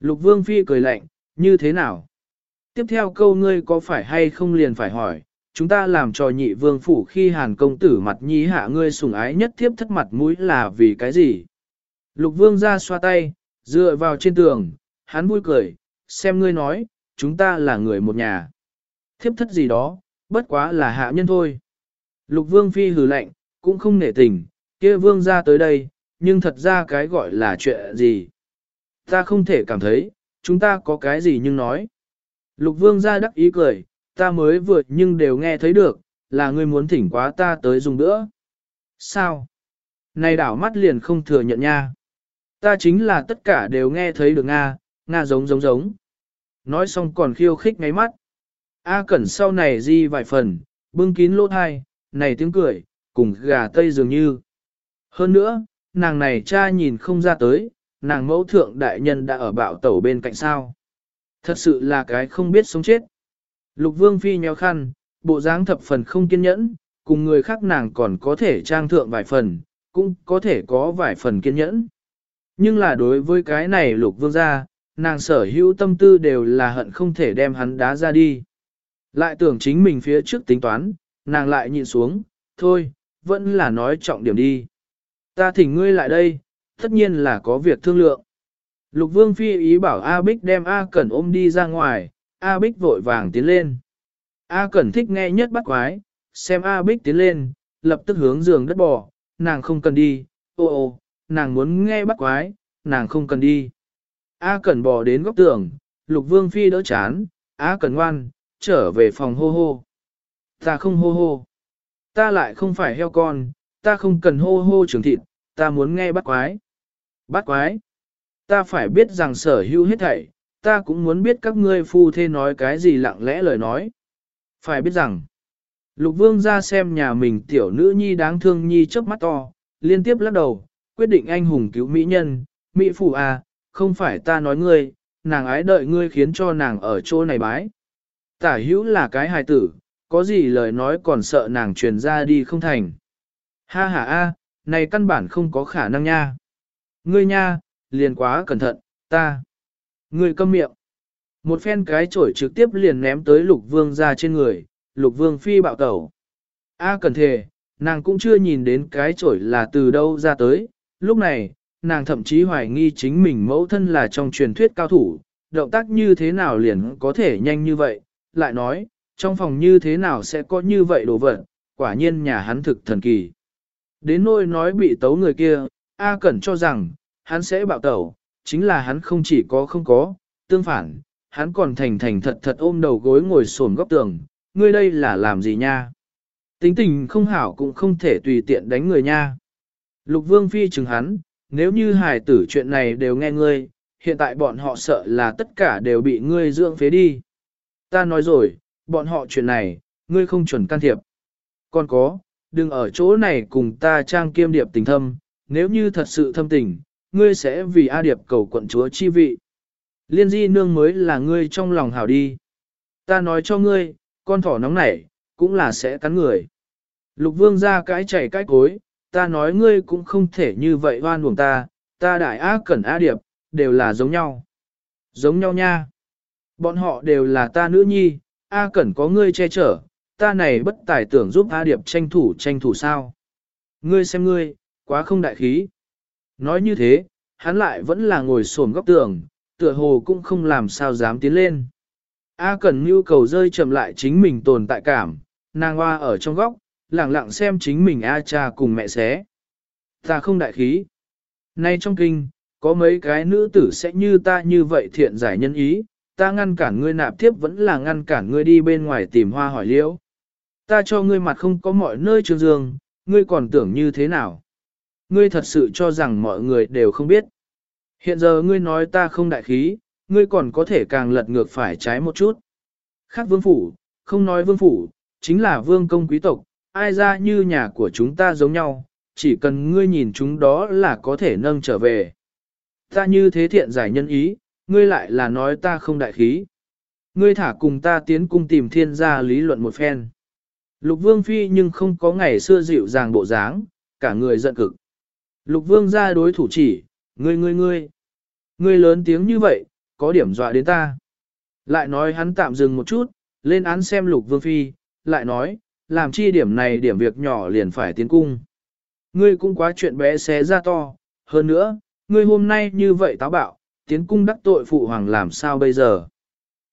Lục Vương Phi cười lạnh, như thế nào? Tiếp theo câu ngươi có phải hay không liền phải hỏi, chúng ta làm cho nhị vương phủ khi hàn công tử mặt nhi hạ ngươi sủng ái nhất thiếp thất mặt mũi là vì cái gì? Lục vương ra xoa tay, Dựa vào trên tường, hắn vui cười, xem ngươi nói, chúng ta là người một nhà. Thiếp thất gì đó, bất quá là hạ nhân thôi. Lục vương phi hừ lạnh, cũng không nể tình, kia vương ra tới đây, nhưng thật ra cái gọi là chuyện gì. Ta không thể cảm thấy, chúng ta có cái gì nhưng nói. Lục vương ra đắc ý cười, ta mới vượt nhưng đều nghe thấy được, là ngươi muốn thỉnh quá ta tới dùng nữa. Sao? Này đảo mắt liền không thừa nhận nha. Ta chính là tất cả đều nghe thấy được Nga, Nga giống giống giống. Nói xong còn khiêu khích ngáy mắt. A cẩn sau này di vài phần, bưng kín lỗ thai, này tiếng cười, cùng gà tây dường như. Hơn nữa, nàng này cha nhìn không ra tới, nàng mẫu thượng đại nhân đã ở bạo tẩu bên cạnh sao. Thật sự là cái không biết sống chết. Lục vương phi nhéo khăn, bộ dáng thập phần không kiên nhẫn, cùng người khác nàng còn có thể trang thượng vài phần, cũng có thể có vài phần kiên nhẫn. Nhưng là đối với cái này lục vương gia, nàng sở hữu tâm tư đều là hận không thể đem hắn đá ra đi. Lại tưởng chính mình phía trước tính toán, nàng lại nhìn xuống, thôi, vẫn là nói trọng điểm đi. Ta thỉnh ngươi lại đây, tất nhiên là có việc thương lượng. Lục vương phi ý bảo A Bích đem A Cẩn ôm đi ra ngoài, A Bích vội vàng tiến lên. A Cẩn thích nghe nhất bắt quái, xem A Bích tiến lên, lập tức hướng giường đất bò, nàng không cần đi, ô ô, nàng muốn nghe bắt quái, nàng không cần đi. A Cẩn bò đến góc tường, Lục Vương Phi đỡ chán, A Cẩn ngoan, trở về phòng hô hô. Ta không hô hô. Ta lại không phải heo con, ta không cần hô hô trường thịt, ta muốn nghe bắt quái. Bắt quái. Ta phải biết rằng sở hữu hết thảy, ta cũng muốn biết các ngươi phu thê nói cái gì lặng lẽ lời nói. Phải biết rằng, Lục Vương ra xem nhà mình tiểu nữ nhi đáng thương nhi chớp mắt to, liên tiếp lắc đầu, quyết định anh hùng cứu mỹ nhân, mỹ phụ à, không phải ta nói ngươi, nàng ái đợi ngươi khiến cho nàng ở chỗ này bái. Tả hữu là cái hài tử, có gì lời nói còn sợ nàng truyền ra đi không thành. Ha ha a, này căn bản không có khả năng nha. Ngươi nha, liền quá cẩn thận, ta. người câm miệng. Một phen cái chổi trực tiếp liền ném tới lục vương ra trên người, lục vương phi bạo tẩu. A cẩn thề, nàng cũng chưa nhìn đến cái chổi là từ đâu ra tới, lúc này, nàng thậm chí hoài nghi chính mình mẫu thân là trong truyền thuyết cao thủ, động tác như thế nào liền có thể nhanh như vậy, lại nói, trong phòng như thế nào sẽ có như vậy đồ vật, quả nhiên nhà hắn thực thần kỳ. Đến nỗi nói bị tấu người kia, A Cẩn cho rằng, hắn sẽ bạo tẩu, chính là hắn không chỉ có không có, tương phản, hắn còn thành thành thật thật ôm đầu gối ngồi xổm góc tường, ngươi đây là làm gì nha? Tính tình không hảo cũng không thể tùy tiện đánh người nha. Lục Vương Phi chừng hắn, nếu như hài tử chuyện này đều nghe ngươi, hiện tại bọn họ sợ là tất cả đều bị ngươi dưỡng phế đi. Ta nói rồi, bọn họ chuyện này, ngươi không chuẩn can thiệp. Còn có, đừng ở chỗ này cùng ta trang kiêm điệp tình thâm, nếu như thật sự thâm tình, ngươi sẽ vì A Điệp cầu quận chúa chi vị. Liên di nương mới là ngươi trong lòng hảo đi. Ta nói cho ngươi, con thỏ nóng nảy, cũng là sẽ cắn người. Lục vương ra cái chảy cái cối, ta nói ngươi cũng không thể như vậy hoan buồng ta, ta đại á cẩn á điệp, đều là giống nhau. Giống nhau nha. Bọn họ đều là ta nữ nhi, A Cẩn có ngươi che chở, ta này bất tài tưởng giúp A Điệp tranh thủ tranh thủ sao. Ngươi xem ngươi, quá không đại khí. Nói như thế, hắn lại vẫn là ngồi xổm góc tường, tựa hồ cũng không làm sao dám tiến lên. A Cẩn nhu cầu rơi chậm lại chính mình tồn tại cảm, nàng hoa ở trong góc, lặng lặng xem chính mình A cha cùng mẹ xé. Ta không đại khí. Nay trong kinh, có mấy cái nữ tử sẽ như ta như vậy thiện giải nhân ý, ta ngăn cản ngươi nạp tiếp vẫn là ngăn cản ngươi đi bên ngoài tìm hoa hỏi liễu. Ta cho ngươi mặt không có mọi nơi trường dương, ngươi còn tưởng như thế nào? Ngươi thật sự cho rằng mọi người đều không biết. Hiện giờ ngươi nói ta không đại khí, ngươi còn có thể càng lật ngược phải trái một chút. Khác vương phủ, không nói vương phủ, chính là vương công quý tộc, ai ra như nhà của chúng ta giống nhau, chỉ cần ngươi nhìn chúng đó là có thể nâng trở về. Ta như thế thiện giải nhân ý, ngươi lại là nói ta không đại khí. Ngươi thả cùng ta tiến cung tìm thiên gia lý luận một phen. Lục vương phi nhưng không có ngày xưa dịu dàng bộ dáng, cả người giận cực. Lục vương ra đối thủ chỉ, ngươi ngươi ngươi. Ngươi lớn tiếng như vậy, có điểm dọa đến ta. Lại nói hắn tạm dừng một chút, lên án xem lục vương phi, lại nói, làm chi điểm này điểm việc nhỏ liền phải tiến cung. Ngươi cũng quá chuyện bé xé ra to, hơn nữa, ngươi hôm nay như vậy táo bạo, tiến cung đắc tội phụ hoàng làm sao bây giờ.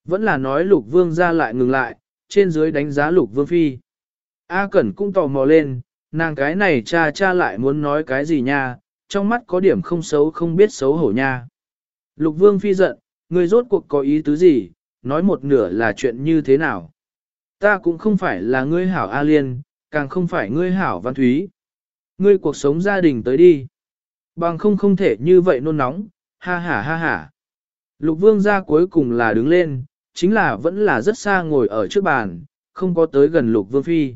Vẫn là nói lục vương ra lại ngừng lại, trên dưới đánh giá lục vương phi. A Cẩn cũng tò mò lên, nàng cái này cha cha lại muốn nói cái gì nha, trong mắt có điểm không xấu không biết xấu hổ nha. Lục vương phi giận, người rốt cuộc có ý tứ gì, nói một nửa là chuyện như thế nào. Ta cũng không phải là ngươi hảo A Liên, càng không phải ngươi hảo Văn Thúy. Ngươi cuộc sống gia đình tới đi. Bằng không không thể như vậy nôn nóng, ha ha ha ha. Lục vương ra cuối cùng là đứng lên, chính là vẫn là rất xa ngồi ở trước bàn, không có tới gần lục vương phi.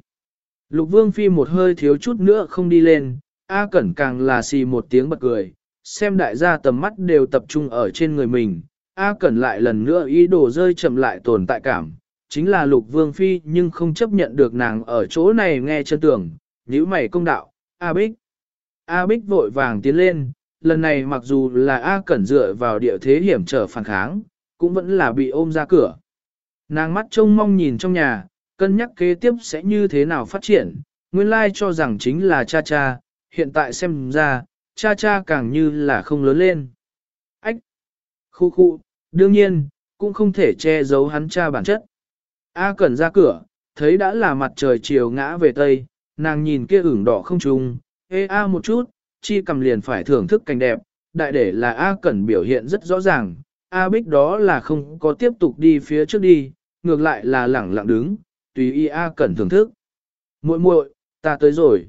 Lục vương phi một hơi thiếu chút nữa không đi lên, A Cẩn càng là xì một tiếng bật cười, xem đại gia tầm mắt đều tập trung ở trên người mình. A Cẩn lại lần nữa ý đồ rơi chậm lại tồn tại cảm, chính là lục vương phi nhưng không chấp nhận được nàng ở chỗ này nghe chân tưởng, nhíu mày công đạo, A Bích. A Bích vội vàng tiến lên, lần này mặc dù là A Cẩn dựa vào địa thế hiểm trở phản kháng, cũng vẫn là bị ôm ra cửa. Nàng mắt trông mong nhìn trong nhà, cân nhắc kế tiếp sẽ như thế nào phát triển, nguyên lai cho rằng chính là cha cha, hiện tại xem ra, cha cha càng như là không lớn lên. Ách! Khu khu, đương nhiên, cũng không thể che giấu hắn cha bản chất. A Cẩn ra cửa, thấy đã là mặt trời chiều ngã về tây, nàng nhìn kia ửng đỏ không trùng, ê a một chút, chi cầm liền phải thưởng thức cảnh đẹp, đại để là A Cẩn biểu hiện rất rõ ràng, A Bích đó là không có tiếp tục đi phía trước đi, ngược lại là lẳng lặng đứng, tùy y A Cẩn thưởng thức. muội muội, ta tới rồi.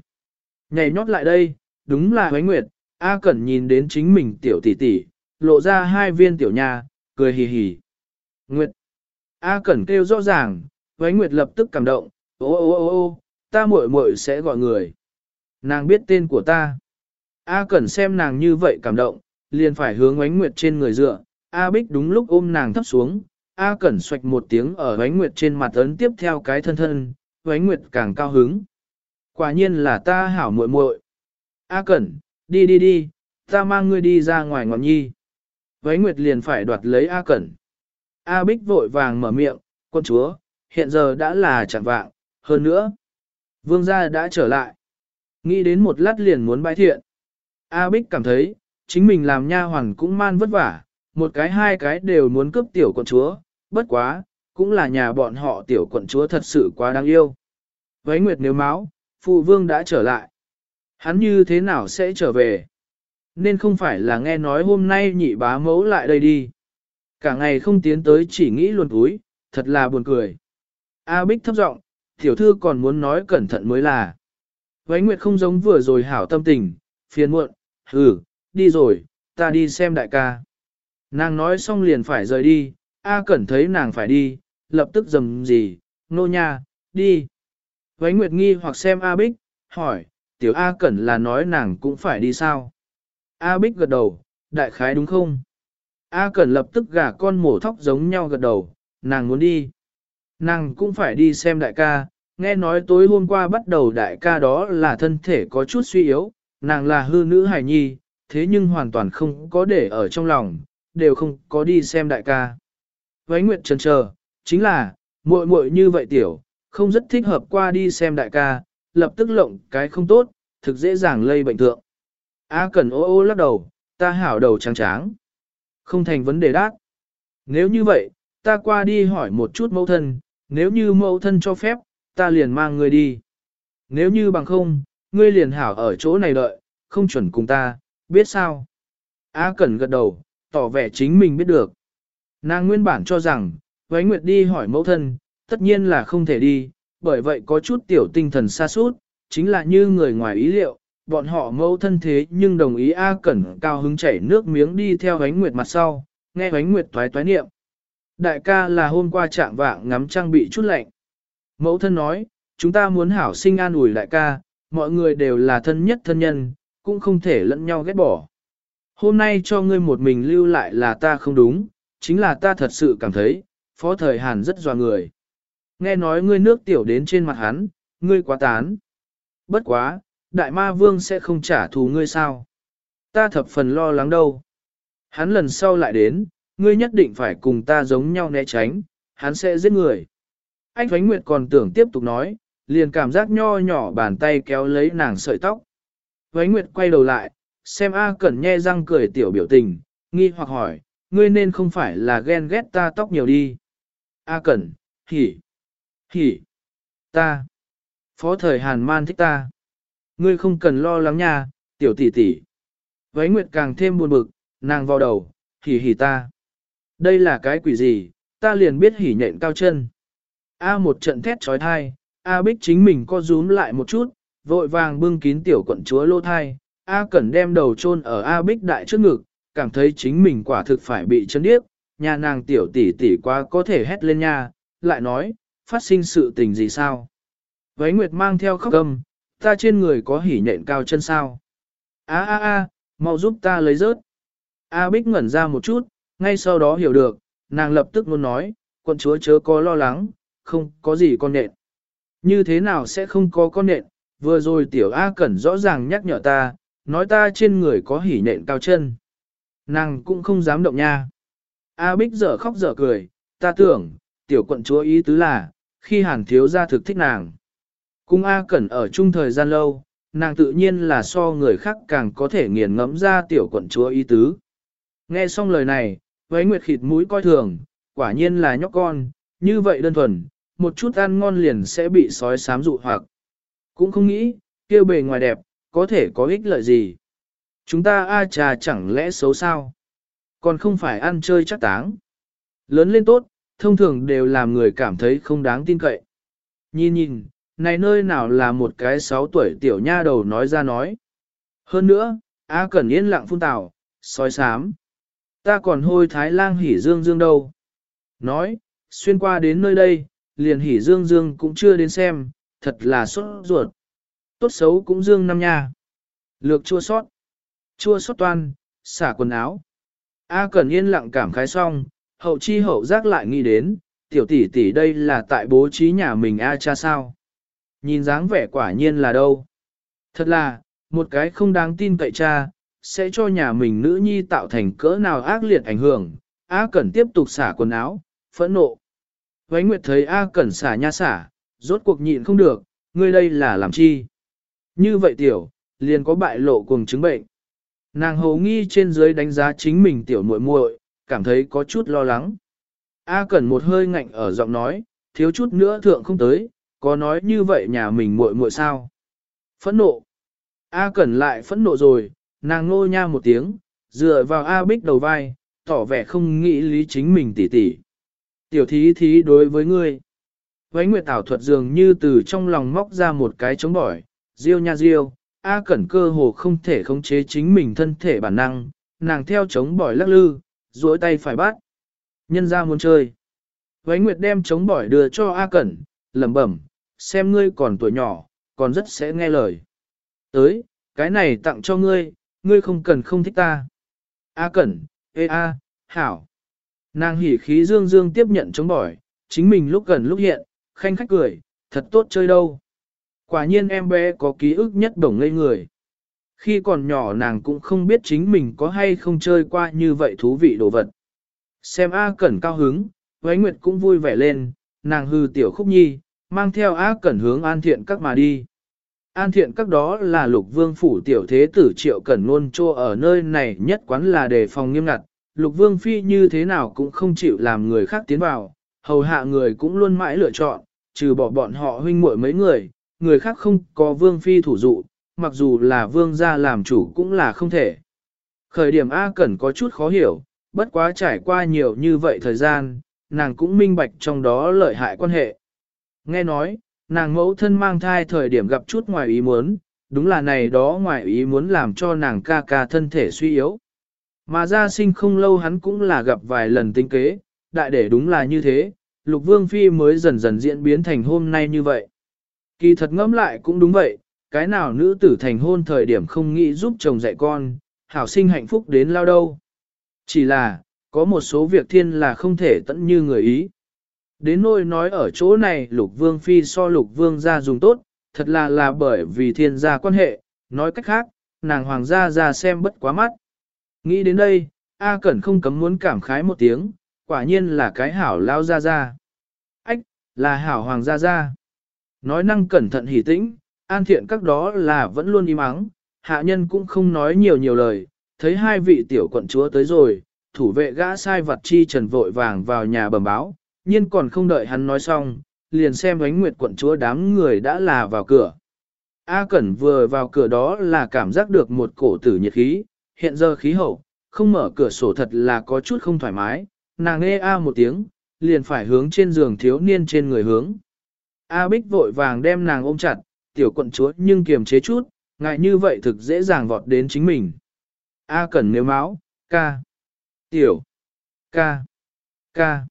Nhảy nhót lại đây, đúng là Huế Nguyệt, A Cẩn nhìn đến chính mình tiểu tỷ tỷ, lộ ra hai viên tiểu nha, cười hì hì. Nguyệt. A Cẩn kêu rõ ràng, Huế Nguyệt lập tức cảm động, ô ô ô ô, ta muội muội sẽ gọi người. Nàng biết tên của ta. A Cẩn xem nàng như vậy cảm động, liền phải hướng Huế Nguyệt trên người dựa, A Bích đúng lúc ôm nàng thấp xuống, A Cẩn xoạch một tiếng ở Vánh Nguyệt trên mặt ấn tiếp theo cái thân thân, Vánh Nguyệt càng cao hứng. Quả nhiên là ta hảo muội muội. A Cẩn, đi đi đi, ta mang ngươi đi ra ngoài ngọn nhi. Vánh Nguyệt liền phải đoạt lấy A Cẩn. A Bích vội vàng mở miệng, quân chúa, hiện giờ đã là chẳng vạng, hơn nữa. Vương gia đã trở lại. Nghĩ đến một lát liền muốn bãi thiện. A Bích cảm thấy, chính mình làm nha hoàn cũng man vất vả, một cái hai cái đều muốn cướp tiểu con chúa, bất quá, cũng là nhà bọn họ tiểu quận chúa thật sự quá đáng yêu. Với Nguyệt nếu máu, phụ vương đã trở lại. Hắn như thế nào sẽ trở về? Nên không phải là nghe nói hôm nay nhị bá mẫu lại đây đi. Cả ngày không tiến tới chỉ nghĩ luồn túi, thật là buồn cười. A Bích thấp giọng, tiểu thư còn muốn nói cẩn thận mới là. Với Nguyệt không giống vừa rồi hảo tâm tình, phiền muộn, hừ, đi rồi, ta đi xem đại ca. Nàng nói xong liền phải rời đi, A Cẩn thấy nàng phải đi, lập tức dầm gì, nô nha, đi. Vánh Nguyệt nghi hoặc xem A Bích, hỏi, tiểu A Cẩn là nói nàng cũng phải đi sao? A Bích gật đầu, đại khái đúng không? A Cẩn lập tức gả con mổ thóc giống nhau gật đầu, nàng muốn đi. Nàng cũng phải đi xem đại ca, nghe nói tối hôm qua bắt đầu đại ca đó là thân thể có chút suy yếu, nàng là hư nữ hài nhi, thế nhưng hoàn toàn không có để ở trong lòng, đều không có đi xem đại ca. Vánh Nguyệt chần chờ, chính là, muội muội như vậy tiểu, không rất thích hợp qua đi xem đại ca, lập tức lộng cái không tốt, thực dễ dàng lây bệnh thượng. A Cẩn ô ô lắc đầu, ta hảo đầu trắng tráng. Không thành vấn đề đát. Nếu như vậy, ta qua đi hỏi một chút mẫu thân, nếu như mẫu thân cho phép, ta liền mang ngươi đi. Nếu như bằng không, ngươi liền hảo ở chỗ này đợi, không chuẩn cùng ta, biết sao? A Cẩn gật đầu, tỏ vẻ chính mình biết được. Nàng nguyên bản cho rằng, Vánh Nguyệt đi hỏi mẫu thân, tất nhiên là không thể đi, bởi vậy có chút tiểu tinh thần xa suốt, chính là như người ngoài ý liệu, bọn họ mẫu thân thế nhưng đồng ý A Cẩn cao hứng chảy nước miếng đi theo Vánh Nguyệt mặt sau, nghe Vánh Nguyệt toái toái niệm. Đại ca là hôm qua trạng vạng ngắm trang bị chút lạnh. Mẫu thân nói, chúng ta muốn hảo sinh an ủi đại ca, mọi người đều là thân nhất thân nhân, cũng không thể lẫn nhau ghét bỏ. Hôm nay cho ngươi một mình lưu lại là ta không đúng, chính là ta thật sự cảm thấy, phó thời Hàn rất dò người. Nghe nói ngươi nước tiểu đến trên mặt hắn, ngươi quá tán. Bất quá, đại ma vương sẽ không trả thù ngươi sao? Ta thập phần lo lắng đâu. Hắn lần sau lại đến, ngươi nhất định phải cùng ta giống nhau né tránh, hắn sẽ giết người. Anh Thoánh Nguyệt còn tưởng tiếp tục nói, liền cảm giác nho nhỏ bàn tay kéo lấy nàng sợi tóc. Thoánh Nguyệt quay đầu lại, xem A Cẩn nhe răng cười tiểu biểu tình, nghi hoặc hỏi, ngươi nên không phải là ghen ghét ta tóc nhiều đi. A Cẩn, hỉ, hỉ, ta, phó thời Hàn Man thích ta. Ngươi không cần lo lắng nha, tiểu tỷ tỷ. Váy Nguyệt càng thêm buồn bực, nàng vào đầu, hỉ hỉ ta. Đây là cái quỷ gì, ta liền biết hỉ nhện cao chân. A một trận thét trói thai, A bích chính mình co rúm lại một chút, vội vàng bưng kín tiểu quận chúa lô thai. A cẩn đem đầu chôn ở A bích đại trước ngực, cảm thấy chính mình quả thực phải bị chấn điếc, nhà nàng tiểu tỷ tỷ quá có thể hét lên nha, lại nói, phát sinh sự tình gì sao? Váy Nguyệt mang theo khóc gầm, ta trên người có hỉ nhện cao chân sao? A a a, mau giúp ta lấy rớt. A Bích ngẩn ra một chút, ngay sau đó hiểu được, nàng lập tức muốn nói, quận chúa chớ có lo lắng, không có gì con nện. Như thế nào sẽ không có con nện, vừa rồi tiểu A Cẩn rõ ràng nhắc nhở ta, nói ta trên người có hỉ nện cao chân. Nàng cũng không dám động nha. A Bích dở khóc dở cười, ta tưởng, tiểu quận chúa ý tứ là, khi hàn thiếu gia thực thích nàng. Cung A Cẩn ở chung thời gian lâu, nàng tự nhiên là so người khác càng có thể nghiền ngẫm ra tiểu quận chúa ý tứ. Nghe xong lời này, với Nguyệt khịt mũi coi thường, quả nhiên là nhóc con, như vậy đơn thuần, một chút ăn ngon liền sẽ bị sói sám dụ hoặc. Cũng không nghĩ, kêu bề ngoài đẹp, có thể có ích lợi gì. Chúng ta a trà chẳng lẽ xấu sao? Còn không phải ăn chơi chắc táng. Lớn lên tốt, thông thường đều làm người cảm thấy không đáng tin cậy. Nhìn nhìn, này nơi nào là một cái sáu tuổi tiểu nha đầu nói ra nói. Hơn nữa, A Cẩn yên lặng phun tào, sói sám. Ta còn hôi thái lang hỉ dương dương đâu. Nói, xuyên qua đến nơi đây, liền hỉ dương dương cũng chưa đến xem, thật là sốt ruột. Tốt xấu cũng dương năm nha. Lược chua sót. Chua xót toan, xả quần áo. A Cẩn yên lặng cảm khái xong, hậu chi hậu giác lại nghĩ đến, tiểu tỷ tỷ đây là tại bố trí nhà mình A cha sao. Nhìn dáng vẻ quả nhiên là đâu. Thật là, một cái không đáng tin cậy cha, sẽ cho nhà mình nữ nhi tạo thành cỡ nào ác liệt ảnh hưởng. A Cẩn tiếp tục xả quần áo, phẫn nộ. Vánh Nguyệt thấy A Cẩn xả nha xả, rốt cuộc nhịn không được, ngươi đây là làm chi? Như vậy tiểu, liền có bại lộ cùng chứng bệnh. Nàng hầu nghi trên dưới đánh giá chính mình tiểu muội muội, cảm thấy có chút lo lắng. A Cẩn một hơi ngạnh ở giọng nói, thiếu chút nữa thượng không tới, có nói như vậy nhà mình muội muội sao? Phẫn nộ. A Cẩn lại phẫn nộ rồi, nàng ngô nha một tiếng, dựa vào A Bích đầu vai, tỏ vẻ không nghĩ lý chính mình tỉ tỉ. Tiểu thí thí đối với ngươi. Vánh Nguyệt Tảo thuật dường như từ trong lòng móc ra một cái chống bỏi, riêu nha riêu, A Cẩn cơ hồ không thể khống chế chính mình thân thể bản năng, nàng theo chống bỏi lắc lư, duỗi tay phải bắt. Nhân ra muốn chơi. Vánh Nguyệt đem chống bỏi đưa cho A Cẩn, lẩm bẩm, xem ngươi còn tuổi nhỏ, còn rất sẽ nghe lời. Tới, cái này tặng cho ngươi, ngươi không cần không thích ta. A Cẩn, ê A, Hảo. Nàng hỉ khí dương dương tiếp nhận chống bỏi, chính mình lúc gần lúc hiện, khanh khách cười, thật tốt chơi đâu. Quả nhiên em bé có ký ức nhất đồng ngây người. Khi còn nhỏ nàng cũng không biết chính mình có hay không chơi qua như vậy thú vị đồ vật. Xem A Cẩn cao hứng, Vánh Nguyệt cũng vui vẻ lên, nàng hư tiểu khúc nhi, mang theo A Cẩn hướng an thiện các mà đi. An thiện các đó là lục vương phủ tiểu thế tử triệu cẩn luôn trô ở nơi này nhất quán là đề phòng nghiêm ngặt, lục vương phi như thế nào cũng không chịu làm người khác tiến vào, hầu hạ người cũng luôn mãi lựa chọn, trừ bỏ bọn họ huynh muội mấy người, người khác không có vương phi thủ dụ, mặc dù là vương gia làm chủ cũng là không thể. Khởi điểm A Cẩn có chút khó hiểu, bất quá trải qua nhiều như vậy thời gian, nàng cũng minh bạch trong đó lợi hại quan hệ. Nghe nói, nàng mẫu thân mang thai thời điểm gặp chút ngoài ý muốn, đúng là này đó ngoài ý muốn làm cho nàng ca ca thân thể suy yếu. Mà gia sinh không lâu hắn cũng là gặp vài lần tinh kế, đại để đúng là như thế, lục vương phi mới dần dần diễn biến thành hôm nay như vậy. Kỳ thật ngẫm lại cũng đúng vậy, cái nào nữ tử thành hôn thời điểm không nghĩ giúp chồng dạy con, hảo sinh hạnh phúc đến lao đâu. Chỉ là, có một số việc thiên là không thể tận như người ý. Đến nỗi nói ở chỗ này lục vương phi so lục vương gia dùng tốt, thật là là bởi vì thiên gia quan hệ, nói cách khác, nàng hoàng gia ra xem bất quá mắt. Nghĩ đến đây, A Cẩn không cấm muốn cảm khái một tiếng, quả nhiên là cái hảo lao gia gia. Ách, là hảo hoàng gia gia. Nói năng cẩn thận hỉ tĩnh, an thiện các đó là vẫn luôn im ắng, hạ nhân cũng không nói nhiều nhiều lời, thấy hai vị tiểu quận chúa tới rồi, thủ vệ gã sai vật chi trần vội vàng vào nhà bẩm báo, nhiên còn không đợi hắn nói xong, liền xem ánh nguyệt quận chúa đám người đã là vào cửa. A Cẩn vừa vào cửa đó là cảm giác được một cổ tử nhiệt khí, hiện giờ khí hậu, không mở cửa sổ thật là có chút không thoải mái, nàng nghe A một tiếng, liền phải hướng trên giường thiếu niên trên người hướng. A Bích vội vàng đem nàng ôm chặt, tiểu quận chúa nhưng kiềm chế chút, ngại như vậy thực dễ dàng vọt đến chính mình. A Cẩn nếu máu, ca, tiểu, ca, ca.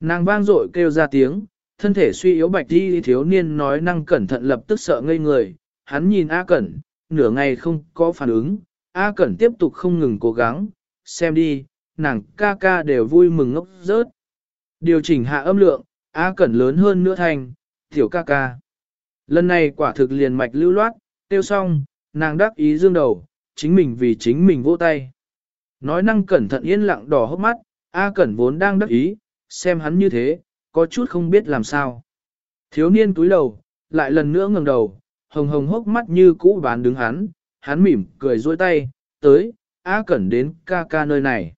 Nàng vang dội kêu ra tiếng, thân thể suy yếu bạch đi thiếu niên nói năng cẩn thận lập tức sợ ngây người, hắn nhìn A Cẩn, nửa ngày không có phản ứng, A Cẩn tiếp tục không ngừng cố gắng, xem đi, nàng ca ca đều vui mừng ngốc rớt. Điều chỉnh hạ âm lượng, A Cẩn lớn hơn nữa thành, tiểu ca ca. Lần này quả thực liền mạch lưu loát, tiêu xong, nàng đắc ý dương đầu, chính mình vì chính mình vỗ tay. Nói năng cẩn thận yên lặng đỏ hốc mắt, A Cẩn vốn đang đắc ý, xem hắn như thế, có chút không biết làm sao. Thiếu niên túi đầu, lại lần nữa ngẩng đầu, hồng hồng hốc mắt như cũ bán đứng hắn, hắn mỉm cười dôi tay, tới, A Cẩn đến ca ca nơi này.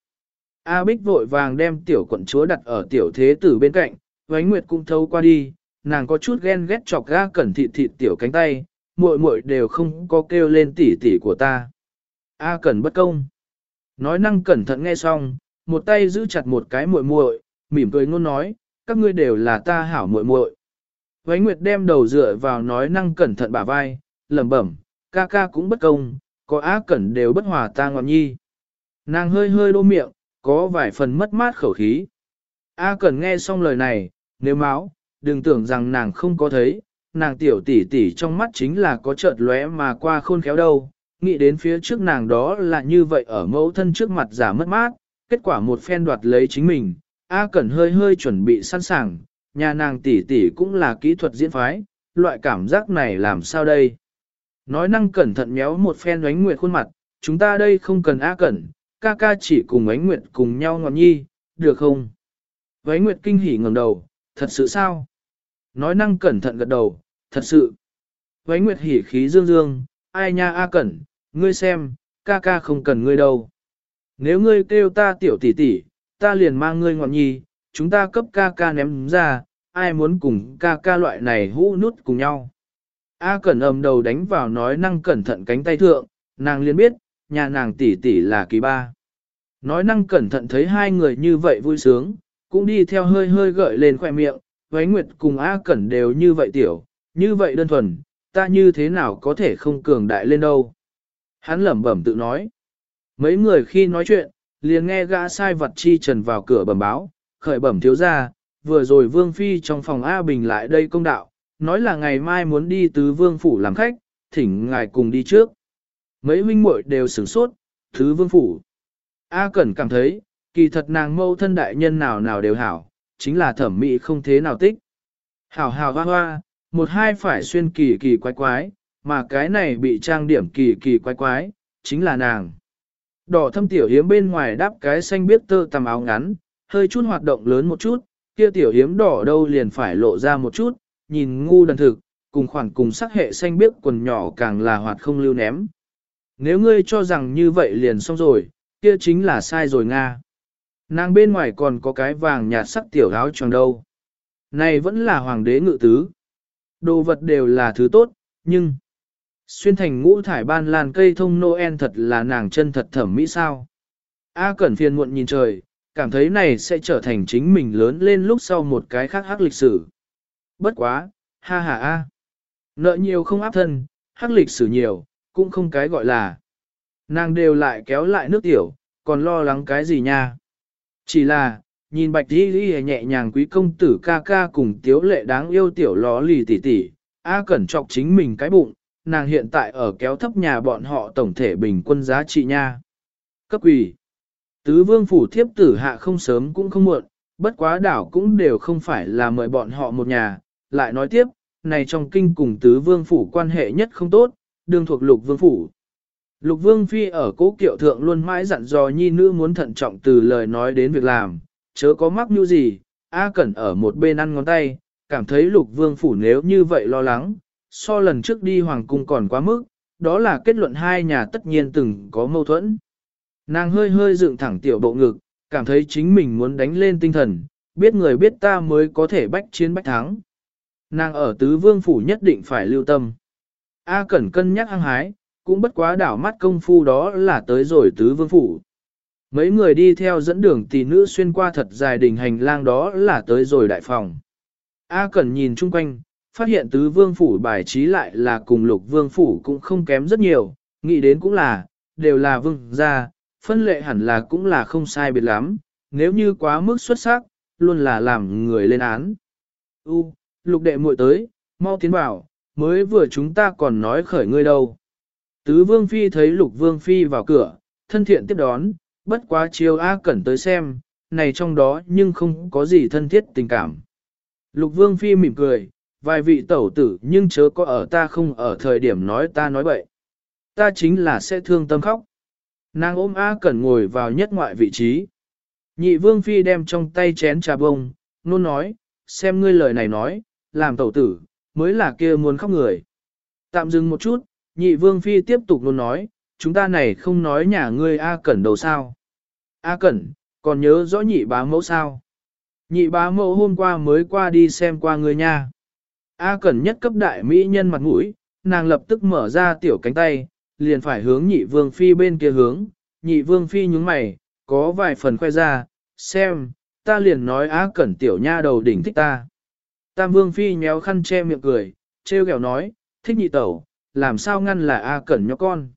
A Bích vội vàng đem tiểu quận chúa đặt ở tiểu thế tử bên cạnh, Vánh Nguyệt cũng thâu qua đi, nàng có chút ghen ghét chọc ga Cẩn thịt thịt tiểu cánh tay, muội muội đều không có kêu lên tỉ tỉ của ta. A Cẩn bất công. Nói năng cẩn thận nghe xong, một tay giữ chặt một cái muội muội, mỉm cười ngôn nói, các ngươi đều là ta hảo muội muội. Vánh Nguyệt đem đầu dựa vào nói năng cẩn thận bả vai, lẩm bẩm, ca ca cũng bất công, có á cẩn đều bất hòa ta ngọn nhi. Nàng hơi hơi đô miệng, có vài phần mất mát khẩu khí. A cẩn nghe xong lời này, nếu máu, đừng tưởng rằng nàng không có thấy, nàng tiểu tỷ tỷ trong mắt chính là có chợt lóe mà qua khôn khéo đâu, nghĩ đến phía trước nàng đó là như vậy ở mẫu thân trước mặt giả mất mát, kết quả một phen đoạt lấy chính mình, A Cẩn hơi hơi chuẩn bị sẵn sàng, nhà nàng tỷ tỷ cũng là kỹ thuật diễn phái, loại cảm giác này làm sao đây? Nói năng cẩn thận méo một phen ánh nguyệt khuôn mặt, chúng ta đây không cần A Cẩn, ca ca chỉ cùng ánh nguyệt cùng nhau ngọn nhi, được không? Ánh nguyệt kinh hỉ ngẩng đầu, thật sự sao? Nói năng cẩn thận gật đầu, thật sự. Vánh nguyệt hỉ khí dương dương, ai nha A Cẩn, ngươi xem, ca ca không cần ngươi đâu. Nếu ngươi kêu ta tiểu tỷ tỷ, ta liền mang ngươi ngọn nhi, chúng ta cấp ca ca ném ra, ai muốn cùng ca ca loại này hũ nút cùng nhau. A cẩn ầm đầu đánh vào nói năng cẩn thận cánh tay thượng, nàng liền biết, nhà nàng tỷ tỷ là kỳ ba. Nói năng cẩn thận thấy hai người như vậy vui sướng, cũng đi theo hơi hơi gợi lên khoẻ miệng, Vánh Nguyệt cùng A Cẩn đều như vậy tiểu, như vậy đơn thuần, ta như thế nào có thể không cường đại lên đâu. Hắn lẩm bẩm tự nói. Mấy người khi nói chuyện, liền nghe gã sai vật chi trần vào cửa bẩm báo, khởi bẩm thiếu ra, vừa rồi Vương Phi trong phòng A Bình lại đây công đạo, nói là ngày mai muốn đi tứ Vương Phủ làm khách, thỉnh ngài cùng đi trước. Mấy huynh muội đều sửng sốt, thứ Vương Phủ. A Cẩn cảm thấy, kỳ thật nàng mâu thân đại nhân nào nào đều hảo, chính là thẩm mỹ không thế nào tích. Hảo hảo hoa hoa, một hai phải xuyên kỳ kỳ quái quái, mà cái này bị trang điểm kỳ kỳ quái quái, chính là nàng. Đỏ thâm tiểu hiếm bên ngoài đắp cái xanh biết tơ tầm áo ngắn, hơi chút hoạt động lớn một chút, kia tiểu hiếm đỏ đâu liền phải lộ ra một chút, nhìn ngu đần thực, cùng khoảng cùng sắc hệ xanh biết quần nhỏ càng là hoạt không lưu ném. Nếu ngươi cho rằng như vậy liền xong rồi, kia chính là sai rồi Nga. Nàng bên ngoài còn có cái vàng nhạt sắc tiểu áo choàng đâu. Này vẫn là hoàng đế ngự tứ. Đồ vật đều là thứ tốt, nhưng... Xuyên thành ngũ thải ban lan cây thông Noel thật là nàng chân thật thẩm mỹ sao. A Cẩn phiền muộn nhìn trời, cảm thấy này sẽ trở thành chính mình lớn lên lúc sau một cái khác hắc lịch sử. Bất quá, ha ha a. Nợ nhiều không áp thân, hắc lịch sử nhiều, cũng không cái gọi là. Nàng đều lại kéo lại nước tiểu, còn lo lắng cái gì nha. Chỉ là, nhìn bạch đi đi nhẹ nhàng quý công tử ca ca cùng tiếu lệ đáng yêu tiểu ló lì tỉ tỉ, A cẩn trọc chính mình cái bụng, nàng hiện tại ở kéo thấp nhà bọn họ tổng thể bình quân giá trị nha. Cấp quỷ. Tứ vương phủ thiếp tử hạ không sớm cũng không muộn, bất quá đảo cũng đều không phải là mời bọn họ một nhà. Lại nói tiếp, này trong kinh cùng tứ vương phủ quan hệ nhất không tốt, đương thuộc lục vương phủ. Lục vương phi ở cố kiệu thượng luôn mãi dặn dò nhi nữ muốn thận trọng từ lời nói đến việc làm, chớ có mắc như gì, A Cẩn ở một bên ăn ngón tay, cảm thấy lục vương phủ nếu như vậy lo lắng, so lần trước đi hoàng cung còn quá mức, đó là kết luận hai nhà tất nhiên từng có mâu thuẫn. Nàng hơi hơi dựng thẳng tiểu bộ ngực, cảm thấy chính mình muốn đánh lên tinh thần, biết người biết ta mới có thể bách chiến bách thắng. Nàng ở tứ vương phủ nhất định phải lưu tâm. A Cẩn cân nhắc hăng hái, cũng bất quá đảo mắt công phu đó là tới rồi tứ vương phủ. Mấy người đi theo dẫn đường tỷ nữ xuyên qua thật dài đỉnh hành lang đó là tới rồi đại phòng. A Cẩn nhìn chung quanh, phát hiện tứ vương phủ bài trí lại là cùng lục vương phủ cũng không kém rất nhiều, nghĩ đến cũng là, đều là vương gia, phân lệ hẳn là cũng là không sai biệt lắm, nếu như quá mức xuất sắc, luôn là làm người lên án. U, lục đệ muội tới, mau tiến vào, mới vừa chúng ta còn nói khởi ngươi đâu. Tứ vương phi thấy lục vương phi vào cửa, thân thiện tiếp đón, bất quá chiêu A Cẩn tới xem, này trong đó nhưng không có gì thân thiết tình cảm. Lục vương phi mỉm cười, vài vị tẩu tử nhưng chớ có ở ta không ở thời điểm nói ta nói bậy. Ta chính là sẽ thương tâm khóc. Nàng ôm A Cẩn ngồi vào nhất ngoại vị trí. Nhị vương phi đem trong tay chén trà bông, nôn nói, xem ngươi lời này nói, làm tẩu tử, mới là kia muốn khóc người. Tạm dừng một chút, nhị vương phi tiếp tục luôn nói, chúng ta này không nói nhà ngươi A Cẩn đầu sao. A Cẩn, còn nhớ rõ nhị bá mẫu sao? Nhị bá mẫu hôm qua mới qua đi xem qua ngươi nha. A Cẩn nhất cấp đại mỹ nhân mặt mũi, nàng lập tức mở ra tiểu cánh tay, liền phải hướng nhị vương phi bên kia hướng. Nhị vương phi nhúng mày, có vài phần khoe ra, xem, ta liền nói A Cẩn tiểu nha đầu đỉnh thích ta. Tam vương phi nhéo khăn che miệng cười, trêu ghẹo nói, thích nhị tẩu, làm sao ngăn là A Cẩn nhóc con.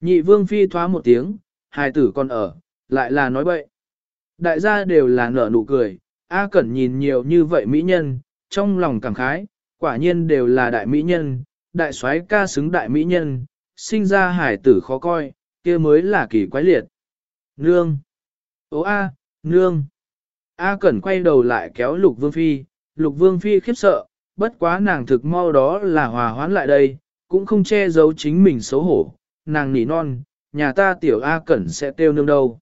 Nhị vương phi thoá một tiếng, hài tử còn ở, lại là nói bậy. Đại gia đều là nở nụ cười, A Cẩn nhìn nhiều như vậy mỹ nhân, trong lòng cảm khái, quả nhiên đều là đại mỹ nhân, đại soái ca xứng đại mỹ nhân, sinh ra hải tử khó coi, kia mới là kỳ quái liệt. Nương! Ô A, nương! A Cẩn quay đầu lại kéo Lục Vương Phi, Lục Vương Phi khiếp sợ, bất quá nàng thực mau đó là hòa hoãn lại đây, cũng không che giấu chính mình xấu hổ, nàng nỉ non, nhà ta tiểu A Cẩn sẽ tiêu nương đâu.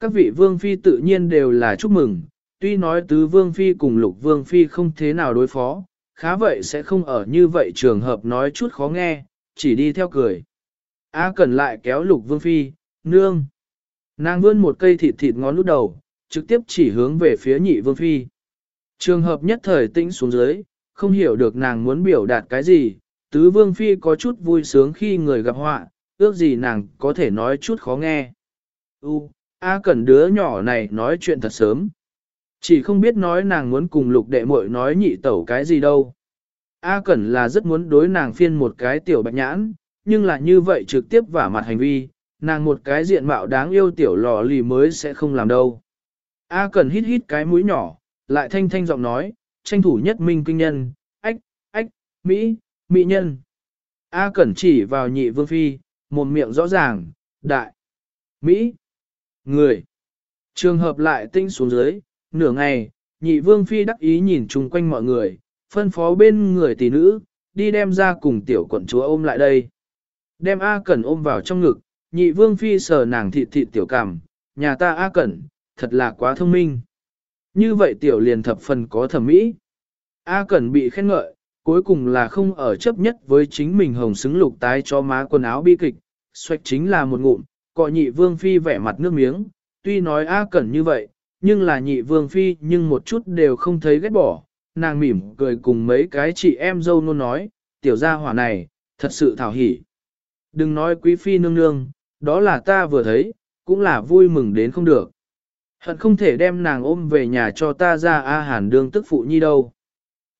Các vị Vương Phi tự nhiên đều là chúc mừng, tuy nói tứ Vương Phi cùng Lục Vương Phi không thế nào đối phó, khá vậy sẽ không ở như vậy trường hợp nói chút khó nghe, chỉ đi theo cười. A Cẩn lại kéo Lục Vương Phi, nương. Nàng vươn một cây thịt thịt ngón lút đầu, trực tiếp chỉ hướng về phía nhị Vương Phi. Trường hợp nhất thời tĩnh xuống dưới, không hiểu được nàng muốn biểu đạt cái gì, tứ vương phi có chút vui sướng khi người gặp họa, ước gì nàng có thể nói chút khó nghe. U, A Cẩn đứa nhỏ này nói chuyện thật sớm. Chỉ không biết nói nàng muốn cùng lục đệ muội nói nhị tẩu cái gì đâu. A Cẩn là rất muốn đối nàng phiên một cái tiểu bạch nhãn, nhưng là như vậy trực tiếp vả mặt hành vi, nàng một cái diện mạo đáng yêu tiểu lò lì mới sẽ không làm đâu. A Cẩn hít hít cái mũi nhỏ, lại thanh thanh giọng nói, tranh thủ nhất minh kinh nhân, ách, ách, Mỹ, Mỹ nhân. A Cẩn chỉ vào nhị vương phi, một miệng rõ ràng, đại, Mỹ, người. Trường hợp lại tinh xuống dưới, nửa ngày, nhị vương phi đắc ý nhìn chung quanh mọi người, phân phó bên người tỷ nữ, đi đem ra cùng tiểu quận chúa ôm lại đây. Đem A Cẩn ôm vào trong ngực, nhị vương phi sờ nàng thịt thịt tiểu cảm, nhà ta A Cẩn, thật là quá thông minh. Như vậy tiểu liền thập phần có thẩm mỹ. A Cẩn bị khen ngợi, cuối cùng là không ở chấp nhất với chính mình hồng xứng lục tái cho má quần áo bi kịch, xoạch chính là một ngụm, cọ nhị vương phi vẻ mặt nước miếng, tuy nói A Cẩn như vậy, nhưng là nhị vương phi nhưng một chút đều không thấy ghét bỏ, nàng mỉm cười cùng mấy cái chị em dâu nôn nói, tiểu gia hỏa này, thật sự thảo hỉ. Đừng nói quý phi nương nương, đó là ta vừa thấy, cũng là vui mừng đến không được. Hận không thể đem nàng ôm về nhà cho ta ra A Hàn đương tức phụ nhi đâu.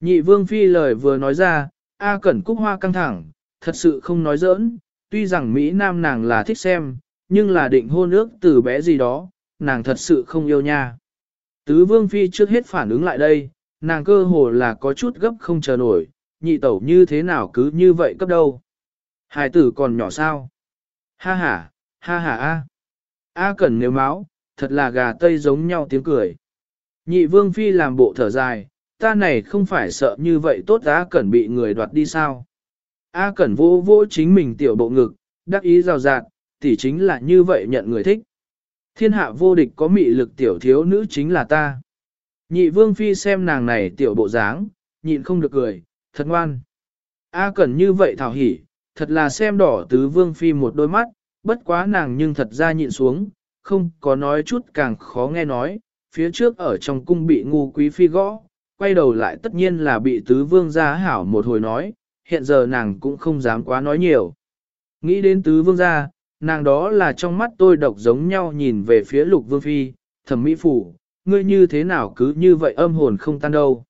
Nhị vương phi lời vừa nói ra, A Cẩn Cúc Hoa căng thẳng, thật sự không nói giỡn, tuy rằng Mỹ Nam nàng là thích xem, nhưng là định hôn ước từ bé gì đó, nàng thật sự không yêu nha. Tứ vương phi trước hết phản ứng lại đây, nàng cơ hồ là có chút gấp không chờ nổi, nhị tẩu như thế nào cứ như vậy cấp đâu. Hải tử còn nhỏ sao? Ha ha, ha ha a. A Cẩn nếu máu, thật là gà tây giống nhau tiếng cười. Nhị vương phi làm bộ thở dài, ta này không phải sợ như vậy tốt A Cẩn bị người đoạt đi sao. A Cẩn vô vô chính mình tiểu bộ ngực, đắc ý rào rạt, thì chính là như vậy nhận người thích. Thiên hạ vô địch có mị lực tiểu thiếu nữ chính là ta. Nhị vương phi xem nàng này tiểu bộ dáng, nhịn không được cười, thật ngoan. A Cẩn như vậy thảo hỉ, thật là xem đỏ tứ vương phi một đôi mắt, bất quá nàng nhưng thật ra nhịn xuống, không có nói chút càng khó nghe nói, phía trước ở trong cung bị ngu quý phi gõ, quay đầu lại tất nhiên là bị tứ vương gia hảo một hồi nói, hiện giờ nàng cũng không dám quá nói nhiều. Nghĩ đến tứ vương gia, nàng đó là trong mắt tôi độc giống nhau nhìn về phía lục vương phi, thẩm mỹ phủ, ngươi như thế nào cứ như vậy âm hồn không tan đâu.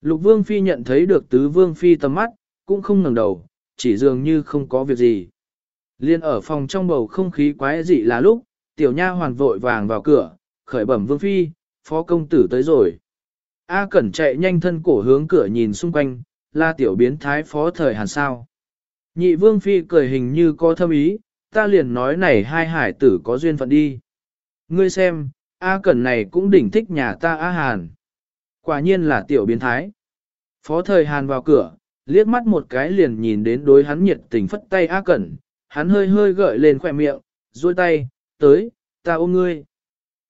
Lục vương phi nhận thấy được tứ vương phi tầm mắt, cũng không ngẩng đầu, chỉ dường như không có việc gì. Liên ở phòng trong bầu không khí quái dị là lúc, tiểu nha hoàn vội vàng vào cửa, khởi bẩm vương phi, phó công tử tới rồi. A Cẩn chạy nhanh thân cổ hướng cửa nhìn xung quanh, là tiểu biến thái phó thời hàn sao. Nhị vương phi cười hình như có thâm ý, ta liền nói này hai hải tử có duyên phận đi. Ngươi xem, A Cẩn này cũng đỉnh thích nhà ta A Hàn. Quả nhiên là tiểu biến thái. Phó thời Hàn vào cửa, liếc mắt một cái liền nhìn đến đối hắn nhiệt tình phất tay A Cẩn, hắn hơi hơi gợi lên khỏe miệng, duỗi tay, tới, ta ôm ngươi.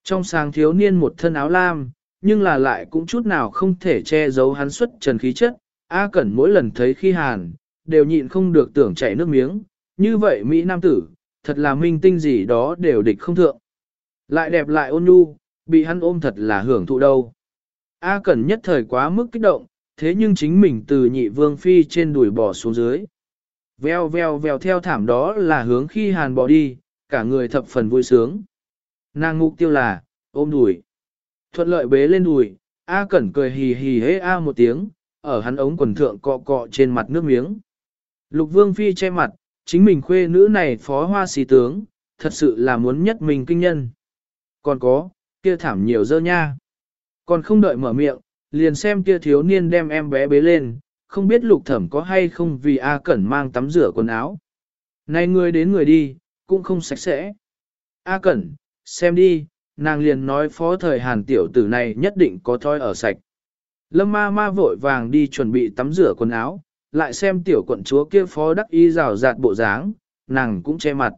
Trong sáng thiếu niên một thân áo lam, nhưng là lại cũng chút nào không thể che giấu hắn xuất trần khí chất. A Cẩn mỗi lần thấy khi Hàn, đều nhịn không được tưởng chảy nước miếng, như vậy Mỹ Nam tử, thật là minh tinh gì đó đều địch không thượng. Lại đẹp lại ôn nhu, bị hắn ôm thật là hưởng thụ đâu. A Cẩn nhất thời quá mức kích động, thế nhưng chính mình từ nhị vương phi trên đùi bỏ xuống dưới. Veo veo veo theo thảm đó là hướng khi hàn bỏ đi, cả người thập phần vui sướng. Nàng mục tiêu là, ôm đùi. Thuận lợi bế lên đùi, A Cẩn cười hì hì hế A một tiếng, ở hắn ống quần thượng cọ cọ trên mặt nước miếng. Lục vương phi che mặt, chính mình khuê nữ này phó hoa xì tướng, thật sự là muốn nhất mình kinh nhân. Còn có, kia thảm nhiều dơ nha. Còn không đợi mở miệng, liền xem kia thiếu niên đem em bé bế lên, không biết lục thẩm có hay không vì A Cẩn mang tắm rửa quần áo. Này người đến người đi, cũng không sạch sẽ. A Cẩn, xem đi, nàng liền nói phó thời hàn tiểu tử này nhất định có thoi ở sạch. Lâm ma ma vội vàng đi chuẩn bị tắm rửa quần áo, lại xem tiểu quận chúa kia phó đắc y rào rạt bộ dáng, nàng cũng che mặt.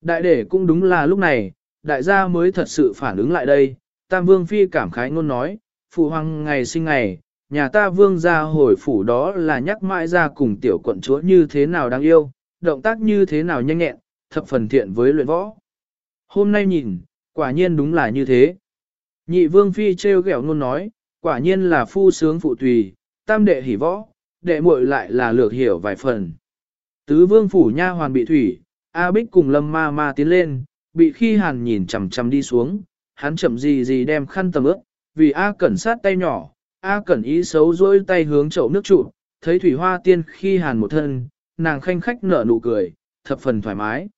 Đại đệ cũng đúng là lúc này, đại gia mới thật sự phản ứng lại đây, Tam Vương Phi cảm khái ngôn nói, phụ hoàng ngày sinh ngày, nhà ta vương gia hồi phủ đó là nhắc mãi ra cùng tiểu quận chúa như thế nào đáng yêu, động tác như thế nào nhanh nhẹn, thập phần thiện với luyện võ. Hôm nay nhìn, quả nhiên đúng là như thế. Nhị vương phi treo gẹo ngôn nói, quả nhiên là phu sướng phụ tùy, tam đệ hỉ võ, đệ muội lại là lược hiểu vài phần. Tứ vương phủ nha hoàn bị thủy, A Bích cùng lâm ma ma tiến lên, bị khi hàn nhìn chằm chằm đi xuống, hắn chậm gì gì đem khăn tầm ướp, vì A Cẩn sát tay nhỏ, A Cẩn ý xấu dối tay hướng chậu nước trụ, thấy thủy hoa tiên khi hàn một thân, nàng khanh khách nở nụ cười, thập phần thoải mái.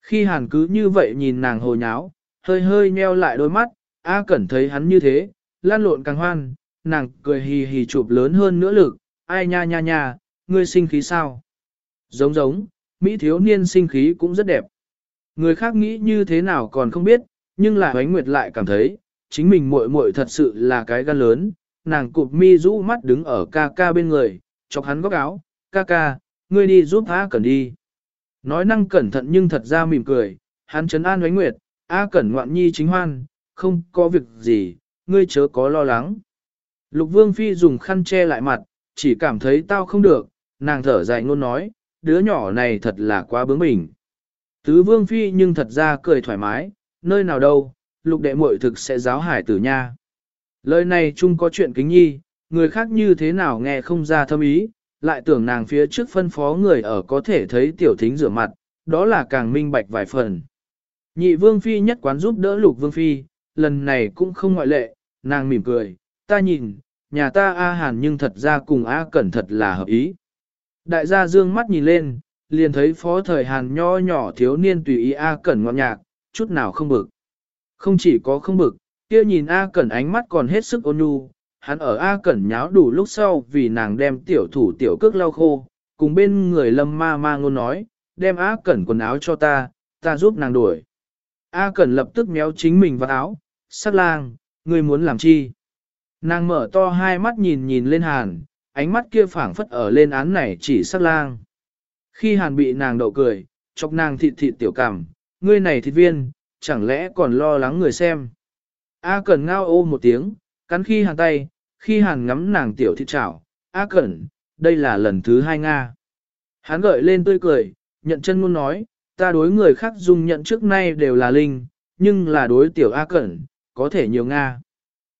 Khi hàn cứ như vậy nhìn nàng hồ nháo, hơi hơi nheo lại đôi mắt, A Cẩn thấy hắn như thế, lan lộn càng hoan, nàng cười hì hì chụp lớn hơn nữa lực, ai nha nha nha, ngươi sinh khí sao? Giống giống, Mỹ thiếu niên sinh khí cũng rất đẹp. Người khác nghĩ như thế nào còn không biết, nhưng là Huánh Nguyệt lại cảm thấy, chính mình muội muội thật sự là cái gan lớn, nàng cụp mi rũ mắt đứng ở ca ca bên người, chọc hắn góc áo, ca ca, ngươi đi giúp A Cẩn đi. Nói năng cẩn thận nhưng thật ra mỉm cười, hắn chấn an Huánh Nguyệt, A Cẩn ngoạn nhi chính hoan, không có việc gì, ngươi chớ có lo lắng. Lục Vương Phi dùng khăn che lại mặt, chỉ cảm thấy tao không được, nàng thở dài ngôn nói, đứa nhỏ này thật là quá bướng bỉnh. Tứ Vương Phi nhưng thật ra cười thoải mái, nơi nào đâu, lục đệ muội thực sẽ giáo hải tử nha. Lời này chung có chuyện kính nhi, người khác như thế nào nghe không ra thâm ý, lại tưởng nàng phía trước phân phó người ở có thể thấy tiểu thính rửa mặt, đó là càng minh bạch vài phần. Nhị vương phi nhất quán giúp đỡ lục vương phi, lần này cũng không ngoại lệ, nàng mỉm cười, ta nhìn, nhà ta A Hàn nhưng thật ra cùng A Cẩn thật là hợp ý. Đại gia dương mắt nhìn lên, liền thấy phó thời Hàn nho nhỏ thiếu niên tùy ý A Cẩn ngọt nhạc, chút nào không bực. Không chỉ có không bực, kia nhìn A Cẩn ánh mắt còn hết sức ôn nhu, hắn ở A Cẩn nháo đủ lúc sau vì nàng đem tiểu thủ tiểu cước lau khô, cùng bên người lâm ma ma ngôn nói, đem A Cẩn quần áo cho ta, ta giúp nàng đuổi. A Cẩn lập tức méo chính mình vào áo, sắc lang, ngươi muốn làm chi? Nàng mở to hai mắt nhìn nhìn lên hàn, ánh mắt kia phảng phất ở lên án này chỉ sắc lang. Khi hàn bị nàng đậu cười, chọc nàng thịt thịt tiểu cảm, ngươi này thịt viên, chẳng lẽ còn lo lắng người xem. A Cẩn ngao ô một tiếng, cắn khi hàn tay, khi hàn ngắm nàng tiểu thịt chảo, A Cẩn, đây là lần thứ hai Nga. Hắn gợi lên tươi cười, nhận chân muốn nói, ta đối người khác dung nhận trước nay đều là linh, nhưng là đối tiểu A Cẩn, có thể nhiều Nga.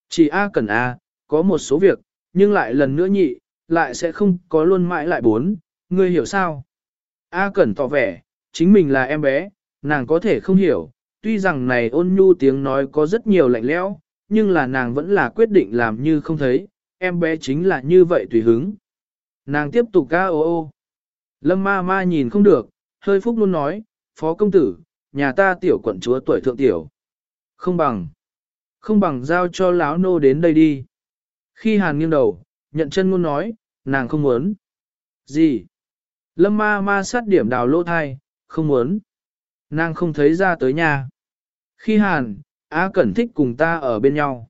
Chỉ A Cẩn A, có một số việc, nhưng lại lần nữa nhị, lại sẽ không có luôn mãi lại bốn, ngươi hiểu sao? A Cẩn tỏ vẻ, chính mình là em bé, nàng có thể không hiểu, tuy rằng này ôn nhu tiếng nói có rất nhiều lạnh lẽo, nhưng là nàng vẫn là quyết định làm như không thấy, em bé chính là như vậy tùy hứng. Nàng tiếp tục ca ô ô. Lâm ma ma nhìn không được, hơi phúc luôn nói, phó công tử, nhà ta tiểu quận chúa tuổi thượng tiểu. Không bằng. Không bằng giao cho lão nô đến đây đi. Khi hàn nghiêng đầu, nhận chân luôn nói, nàng không muốn. Gì? Lâm ma ma sát điểm đào lỗ thai, không muốn. Nàng không thấy ra tới nhà. Khi hàn, Á Cẩn thích cùng ta ở bên nhau.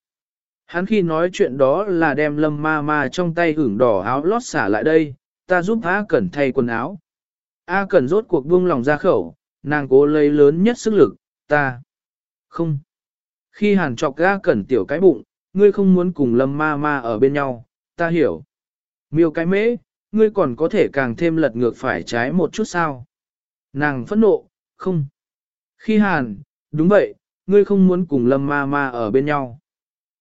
Hắn khi nói chuyện đó là đem lâm ma ma trong tay hưởng đỏ áo lót xả lại đây, ta giúp Á Cẩn thay quần áo. A Cẩn rốt cuộc buông lòng ra khẩu, nàng cố lấy lớn nhất sức lực, ta. Không. Khi hàn chọc A Cẩn tiểu cái bụng, ngươi không muốn cùng lâm ma ma ở bên nhau, ta hiểu. Miêu cái mễ, ngươi còn có thể càng thêm lật ngược phải trái một chút sao. Nàng phẫn nộ, không. Khi hàn, đúng vậy, ngươi không muốn cùng lâm ma ma ở bên nhau.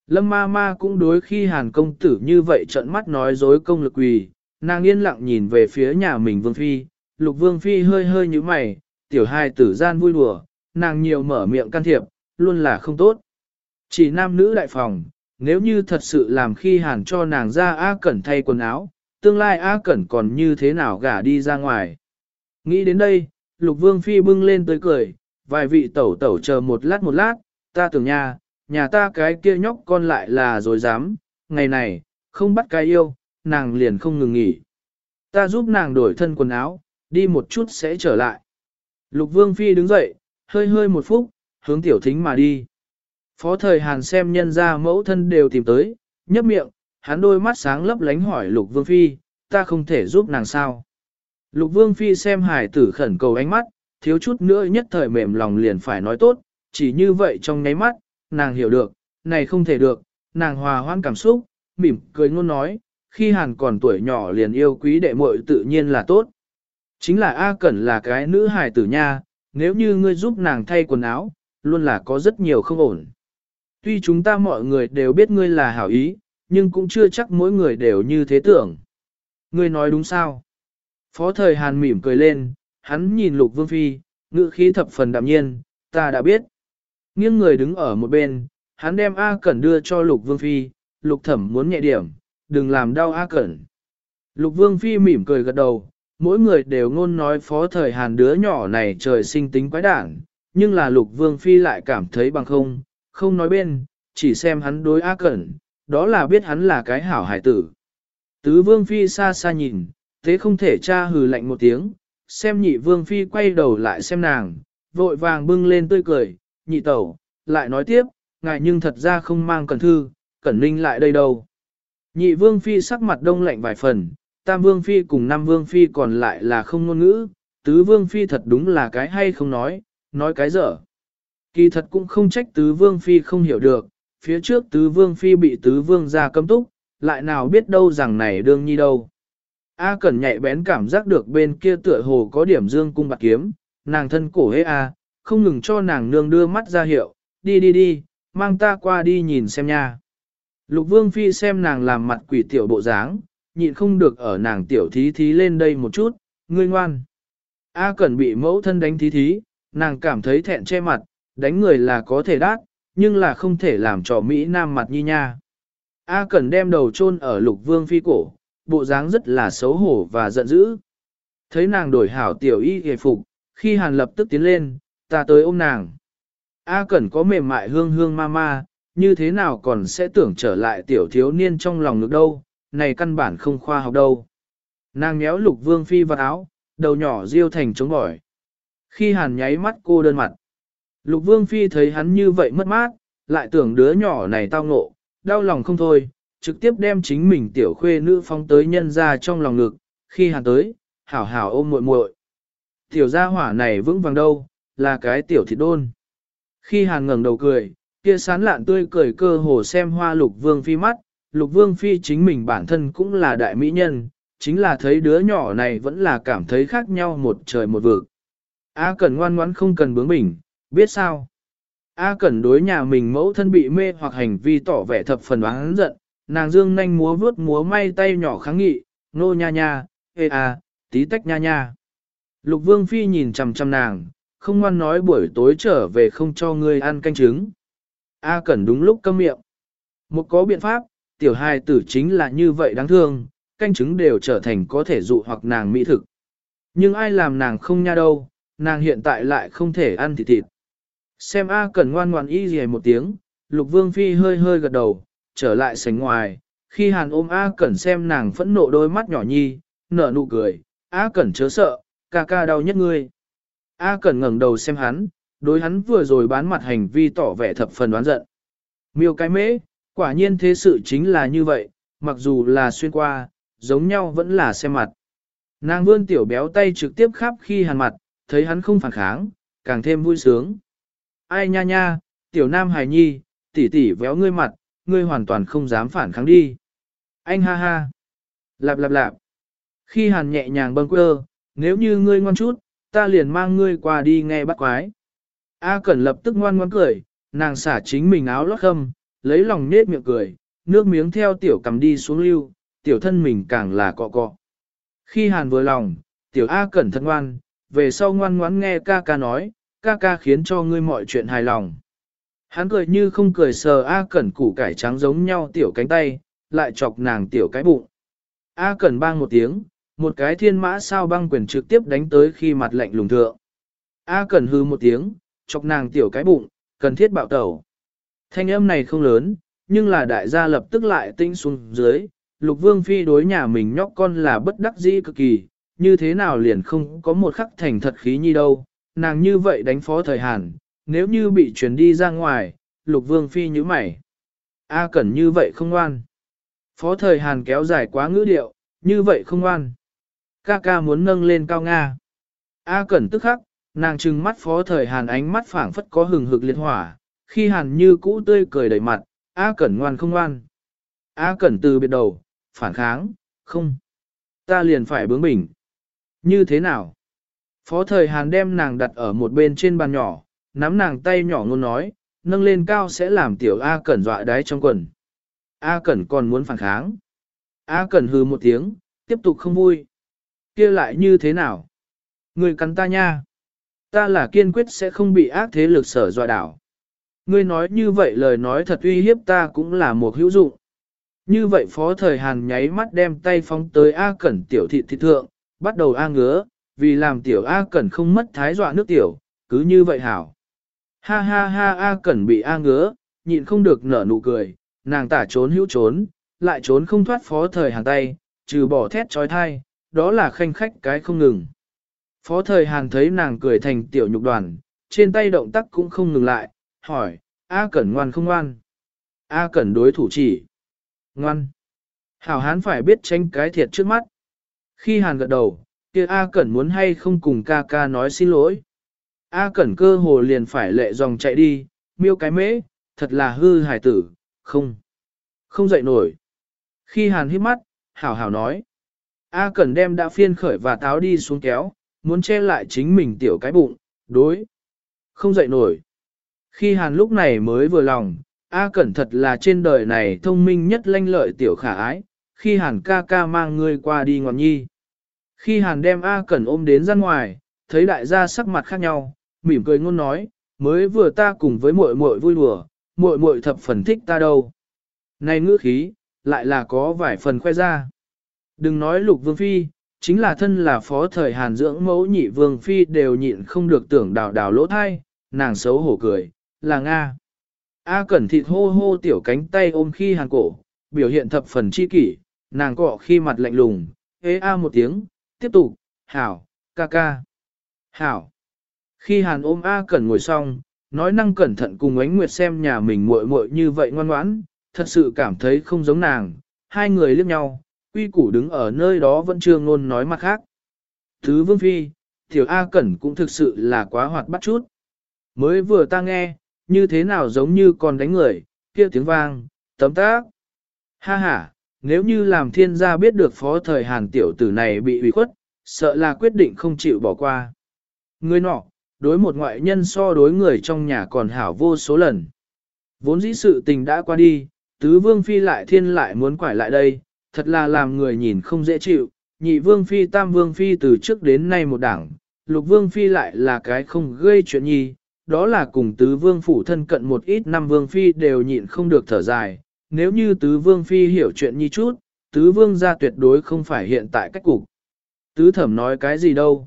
Lâm ma ma cũng đối khi hàn công tử như vậy trận mắt nói dối công lực quỳ, nàng yên lặng nhìn về phía nhà mình vương phi, lục vương phi hơi hơi như mày, tiểu hai tử gian vui đùa, nàng nhiều mở miệng can thiệp, luôn là không tốt. Chỉ nam nữ đại phòng, nếu như thật sự làm khi hàn cho nàng ra A Cẩn thay quần áo, tương lai A Cẩn còn như thế nào gả đi ra ngoài. Nghĩ đến đây, lục vương phi bưng lên tới cười, vài vị tẩu tẩu chờ một lát một lát, ta tưởng nha, nhà ta cái kia nhóc con lại là rồi dám, ngày này, không bắt cái yêu, nàng liền không ngừng nghỉ. Ta giúp nàng đổi thân quần áo, đi một chút sẽ trở lại. Lục vương phi đứng dậy, hơi hơi một phút, hướng tiểu thính mà đi. Phó thời Hàn xem nhân ra mẫu thân đều tìm tới, nhấp miệng, hắn đôi mắt sáng lấp lánh hỏi Lục Vương Phi, ta không thể giúp nàng sao. Lục Vương Phi xem hải tử khẩn cầu ánh mắt, thiếu chút nữa nhất thời mềm lòng liền phải nói tốt, chỉ như vậy trong nháy mắt, nàng hiểu được, này không thể được, nàng hòa hoan cảm xúc, mỉm cười ngôn nói, khi Hàn còn tuổi nhỏ liền yêu quý đệ muội tự nhiên là tốt. Chính là A Cẩn là cái nữ hài tử nha, nếu như ngươi giúp nàng thay quần áo, luôn là có rất nhiều không ổn. Tuy chúng ta mọi người đều biết ngươi là hảo ý, nhưng cũng chưa chắc mỗi người đều như thế tưởng. Ngươi nói đúng sao? Phó thời Hàn mỉm cười lên, hắn nhìn Lục Vương Phi, ngữ khí thập phần đạm nhiên, ta đã biết. Nghiêng người đứng ở một bên, hắn đem A Cẩn đưa cho Lục Vương Phi, Lục Thẩm muốn nhẹ điểm, đừng làm đau A Cẩn. Lục Vương Phi mỉm cười gật đầu, mỗi người đều ngôn nói phó thời Hàn đứa nhỏ này trời sinh tính quái đản, nhưng là Lục Vương Phi lại cảm thấy bằng không, không nói bên, chỉ xem hắn đối ác Cẩn, đó là biết hắn là cái hảo hải tử. Tứ Vương Phi xa xa nhìn, thế không thể tra hừ lạnh một tiếng, xem nhị Vương Phi quay đầu lại xem nàng, vội vàng bưng lên tươi cười, nhị tẩu, lại nói tiếp, ngài nhưng thật ra không mang cẩn thư, cẩn ninh lại đây đâu. Nhị Vương Phi sắc mặt đông lạnh vài phần, Tam Vương Phi cùng Năm Vương Phi còn lại là không ngôn ngữ, Tứ Vương Phi thật đúng là cái hay không nói, nói cái dở. Kỳ thật cũng không trách tứ vương phi không hiểu được, phía trước tứ vương phi bị tứ vương ra cấm túc, lại nào biết đâu rằng này đương nhi đâu. A Cẩn nhạy bén cảm giác được bên kia tựa hồ có điểm dương cung bạc kiếm, nàng thân cổ hế A, không ngừng cho nàng nương đưa mắt ra hiệu, đi đi đi, mang ta qua đi nhìn xem nha. Lục vương phi xem nàng làm mặt quỷ tiểu bộ dáng, nhịn không được ở nàng tiểu thí thí lên đây một chút, ngươi ngoan. A Cẩn bị mẫu thân đánh thí thí, nàng cảm thấy thẹn che mặt, đánh người là có thể đát, nhưng là không thể làm cho Mỹ Nam mặt nhi nha. A Cẩn đem đầu chôn ở lục vương phi cổ, bộ dáng rất là xấu hổ và giận dữ. Thấy nàng đổi hảo tiểu y hề phục, khi hàn lập tức tiến lên, ta tới ôm nàng. A Cẩn có mềm mại hương hương ma ma, như thế nào còn sẽ tưởng trở lại tiểu thiếu niên trong lòng được đâu, này căn bản không khoa học đâu. Nàng nhéo lục vương phi vào áo, đầu nhỏ riêu thành trống bỏi. Khi hàn nháy mắt cô đơn mặt. Lục vương phi thấy hắn như vậy mất mát, lại tưởng đứa nhỏ này tao ngộ, đau lòng không thôi, trực tiếp đem chính mình tiểu khuê nữ phong tới nhân ra trong lòng ngực, khi hàn tới, hảo hảo ôm muội muội. Tiểu gia hỏa này vững vàng đâu, là cái tiểu thịt đôn. Khi hàn ngẩng đầu cười, kia sán lạn tươi cười cơ hồ xem hoa lục vương phi mắt, lục vương phi chính mình bản thân cũng là đại mỹ nhân, chính là thấy đứa nhỏ này vẫn là cảm thấy khác nhau một trời một vực. A cẩn ngoan ngoãn không cần bướng bỉnh, biết sao? A Cẩn đối nhà mình mẫu thân bị mê hoặc hành vi tỏ vẻ thập phần oán giận, nàng dương nhanh múa vướt múa may tay nhỏ kháng nghị, nô nha nha, ê à, tí tách nha nha. Lục Vương Phi nhìn chằm chằm nàng, không ngoan nói buổi tối trở về không cho ngươi ăn canh trứng. A Cẩn đúng lúc câm miệng. Một có biện pháp, tiểu hài tử chính là như vậy đáng thương, canh chứng đều trở thành có thể dụ hoặc nàng mỹ thực. Nhưng ai làm nàng không nha đâu, nàng hiện tại lại không thể ăn thịt thịt. Xem A Cẩn ngoan ngoan y gì một tiếng, Lục Vương Phi hơi hơi gật đầu, trở lại sánh ngoài, khi Hàn ôm A Cẩn xem nàng phẫn nộ đôi mắt nhỏ nhi, nở nụ cười, A Cẩn chớ sợ, ca ca đau nhất ngươi. A Cẩn ngẩng đầu xem hắn, đối hắn vừa rồi bán mặt hành vi tỏ vẻ thập phần đoán giận. Miêu cái mễ, quả nhiên thế sự chính là như vậy, mặc dù là xuyên qua, giống nhau vẫn là xem mặt. Nàng vươn tiểu béo tay trực tiếp khắp khi hàn mặt, thấy hắn không phản kháng, càng thêm vui sướng. Ai nha nha, tiểu nam hài nhi, tỷ tỷ véo ngươi mặt, ngươi hoàn toàn không dám phản kháng đi. Anh ha ha. Lạp lạp lạp. Khi hàn nhẹ nhàng bâng quơ, nếu như ngươi ngoan chút, ta liền mang ngươi qua đi nghe bắt quái. A Cẩn lập tức ngoan ngoan cười, nàng xả chính mình áo lót khâm, lấy lòng nết miệng cười, nước miếng theo tiểu cầm đi xuống lưu, tiểu thân mình càng là cọ cọ. Khi hàn vừa lòng, tiểu A Cẩn thân ngoan, về sau ngoan ngoãn nghe ca ca nói, ca ca khiến cho ngươi mọi chuyện hài lòng. Hắn cười như không cười sờ A Cẩn củ cải trắng giống nhau tiểu cánh tay, lại chọc nàng tiểu cái bụng. A Cẩn bang một tiếng, một cái thiên mã sao băng quyền trực tiếp đánh tới khi mặt lạnh lùng thượng. A Cẩn hư một tiếng, chọc nàng tiểu cái bụng, cần thiết bạo tẩu. Thanh âm này không lớn, nhưng là đại gia lập tức lại tinh xuống dưới, lục vương phi đối nhà mình nhóc con là bất đắc dĩ cực kỳ, như thế nào liền không có một khắc thành thật khí nhi đâu, nàng như vậy đánh phó thời Hàn, nếu như bị chuyển đi ra ngoài, lục vương phi như mày. A cẩn như vậy không ngoan. Phó thời Hàn kéo dài quá ngữ điệu, như vậy không ngoan. Ca ca muốn nâng lên cao Nga. A cẩn tức khắc, nàng trừng mắt phó thời Hàn ánh mắt phảng phất có hừng hực liệt hỏa, khi Hàn như cũ tươi cười đầy mặt, A cẩn ngoan không ngoan. A cẩn từ biệt đầu, phản kháng, không. Ta liền phải bướng bỉnh. Như thế nào? Phó thời Hàn đem nàng đặt ở một bên trên bàn nhỏ, nắm nàng tay nhỏ ngôn nói, nâng lên cao sẽ làm tiểu A Cẩn dọa đáy trong quần. A Cẩn còn muốn phản kháng. A Cẩn hừ một tiếng, tiếp tục không vui. kia lại như thế nào? Người cắn ta nha. Ta là kiên quyết sẽ không bị ác thế lực sở dọa đảo. Ngươi nói như vậy lời nói thật uy hiếp ta cũng là một hữu dụng. Như vậy phó thời Hàn nháy mắt đem tay phóng tới A Cẩn tiểu thị thị thượng, bắt đầu A ngứa, vì làm tiểu A Cẩn không mất thái dọa nước tiểu, cứ như vậy hảo. Ha ha ha A Cẩn bị A ngứa, nhịn không được nở nụ cười, nàng tả trốn hữu trốn, lại trốn không thoát phó thời Hàn tay, trừ bỏ thét trói thai, đó là khanh khách cái không ngừng. Phó thời Hàn thấy nàng cười thành tiểu nhục đoàn, trên tay động tác cũng không ngừng lại, hỏi, A Cẩn ngoan không ngoan? A Cẩn đối thủ chỉ. Ngoan. Hảo hán phải biết tranh cái thiệt trước mắt. Khi Hàn gật đầu, kia A Cẩn muốn hay không cùng ca ca nói xin lỗi. A Cẩn cơ hồ liền phải lệ dòng chạy đi, miêu cái mễ, thật là hư hài tử, không. Không dậy nổi. Khi Hàn hít mắt, hảo hảo nói. A Cẩn đem đã phiên khởi và táo đi xuống kéo, muốn che lại chính mình tiểu cái bụng, đối. Không dậy nổi. Khi Hàn lúc này mới vừa lòng, A Cẩn thật là trên đời này thông minh nhất lanh lợi tiểu khả ái, khi Hàn ca ca mang ngươi qua đi ngọn nhi. Khi Hàn đem A Cẩn ôm đến ra ngoài, thấy đại gia sắc mặt khác nhau, mỉm cười ngôn nói, mới vừa ta cùng với muội muội vui đùa, muội muội thập phần thích ta đâu. Này ngữ khí, lại là có vài phần khoe ra. Đừng nói lục vương phi, chính là thân là phó thời Hàn dưỡng mẫu nhị vương phi đều nhịn không được tưởng đào đào lỗ thai, nàng xấu hổ cười, là Nga. A cẩn thịt hô hô tiểu cánh tay ôm khi Hàn cổ, biểu hiện thập phần chi kỷ, nàng cọ khi mặt lạnh lùng, ế a một tiếng, tiếp tục, hảo, ca ca, hảo. Khi Hàn ôm A Cẩn ngồi xong, nói năng cẩn thận cùng ánh nguyệt xem nhà mình muội muội như vậy ngoan ngoãn, thật sự cảm thấy không giống nàng, hai người liếc nhau, quy củ đứng ở nơi đó vẫn chưa ngôn nói mặt khác. Thứ vương phi, tiểu A Cẩn cũng thực sự là quá hoạt bắt chút. Mới vừa ta nghe, như thế nào giống như còn đánh người, kia tiếng vang, tấm tác. Ha ha, nếu như làm thiên gia biết được phó thời hàn tiểu tử này bị ủy khuất, sợ là quyết định không chịu bỏ qua. Người nọ, đối một ngoại nhân so đối người trong nhà còn hảo vô số lần. Vốn dĩ sự tình đã qua đi, tứ vương phi lại thiên lại muốn quải lại đây, thật là làm người nhìn không dễ chịu, nhị vương phi tam vương phi từ trước đến nay một đảng, lục vương phi lại là cái không gây chuyện nhi, đó là cùng tứ vương phủ thân cận một ít năm vương phi đều nhịn không được thở dài, nếu như tứ vương phi hiểu chuyện nhi chút, tứ vương gia tuyệt đối không phải hiện tại cách cục. Tứ thẩm nói cái gì đâu.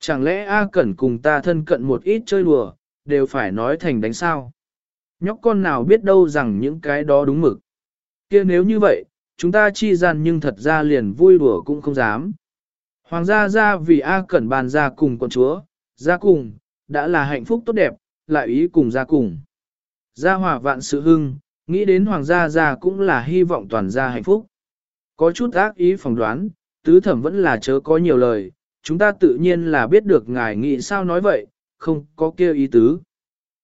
Chẳng lẽ A Cẩn cùng ta thân cận một ít chơi đùa, đều phải nói thành đánh sao? Nhóc con nào biết đâu rằng những cái đó đúng mực. kia nếu như vậy, chúng ta chi gian nhưng thật ra liền vui đùa cũng không dám. Hoàng gia ra vì A Cẩn bàn ra cùng con chúa, ra cùng, đã là hạnh phúc tốt đẹp, lại ý cùng ra cùng. Gia hòa vạn sự hưng, nghĩ đến hoàng gia gia cũng là hy vọng toàn gia hạnh phúc. Có chút ác ý phỏng đoán, tứ thẩm vẫn là chớ có nhiều lời, chúng ta tự nhiên là biết được ngài nghĩ sao nói vậy, không có kêu ý tứ.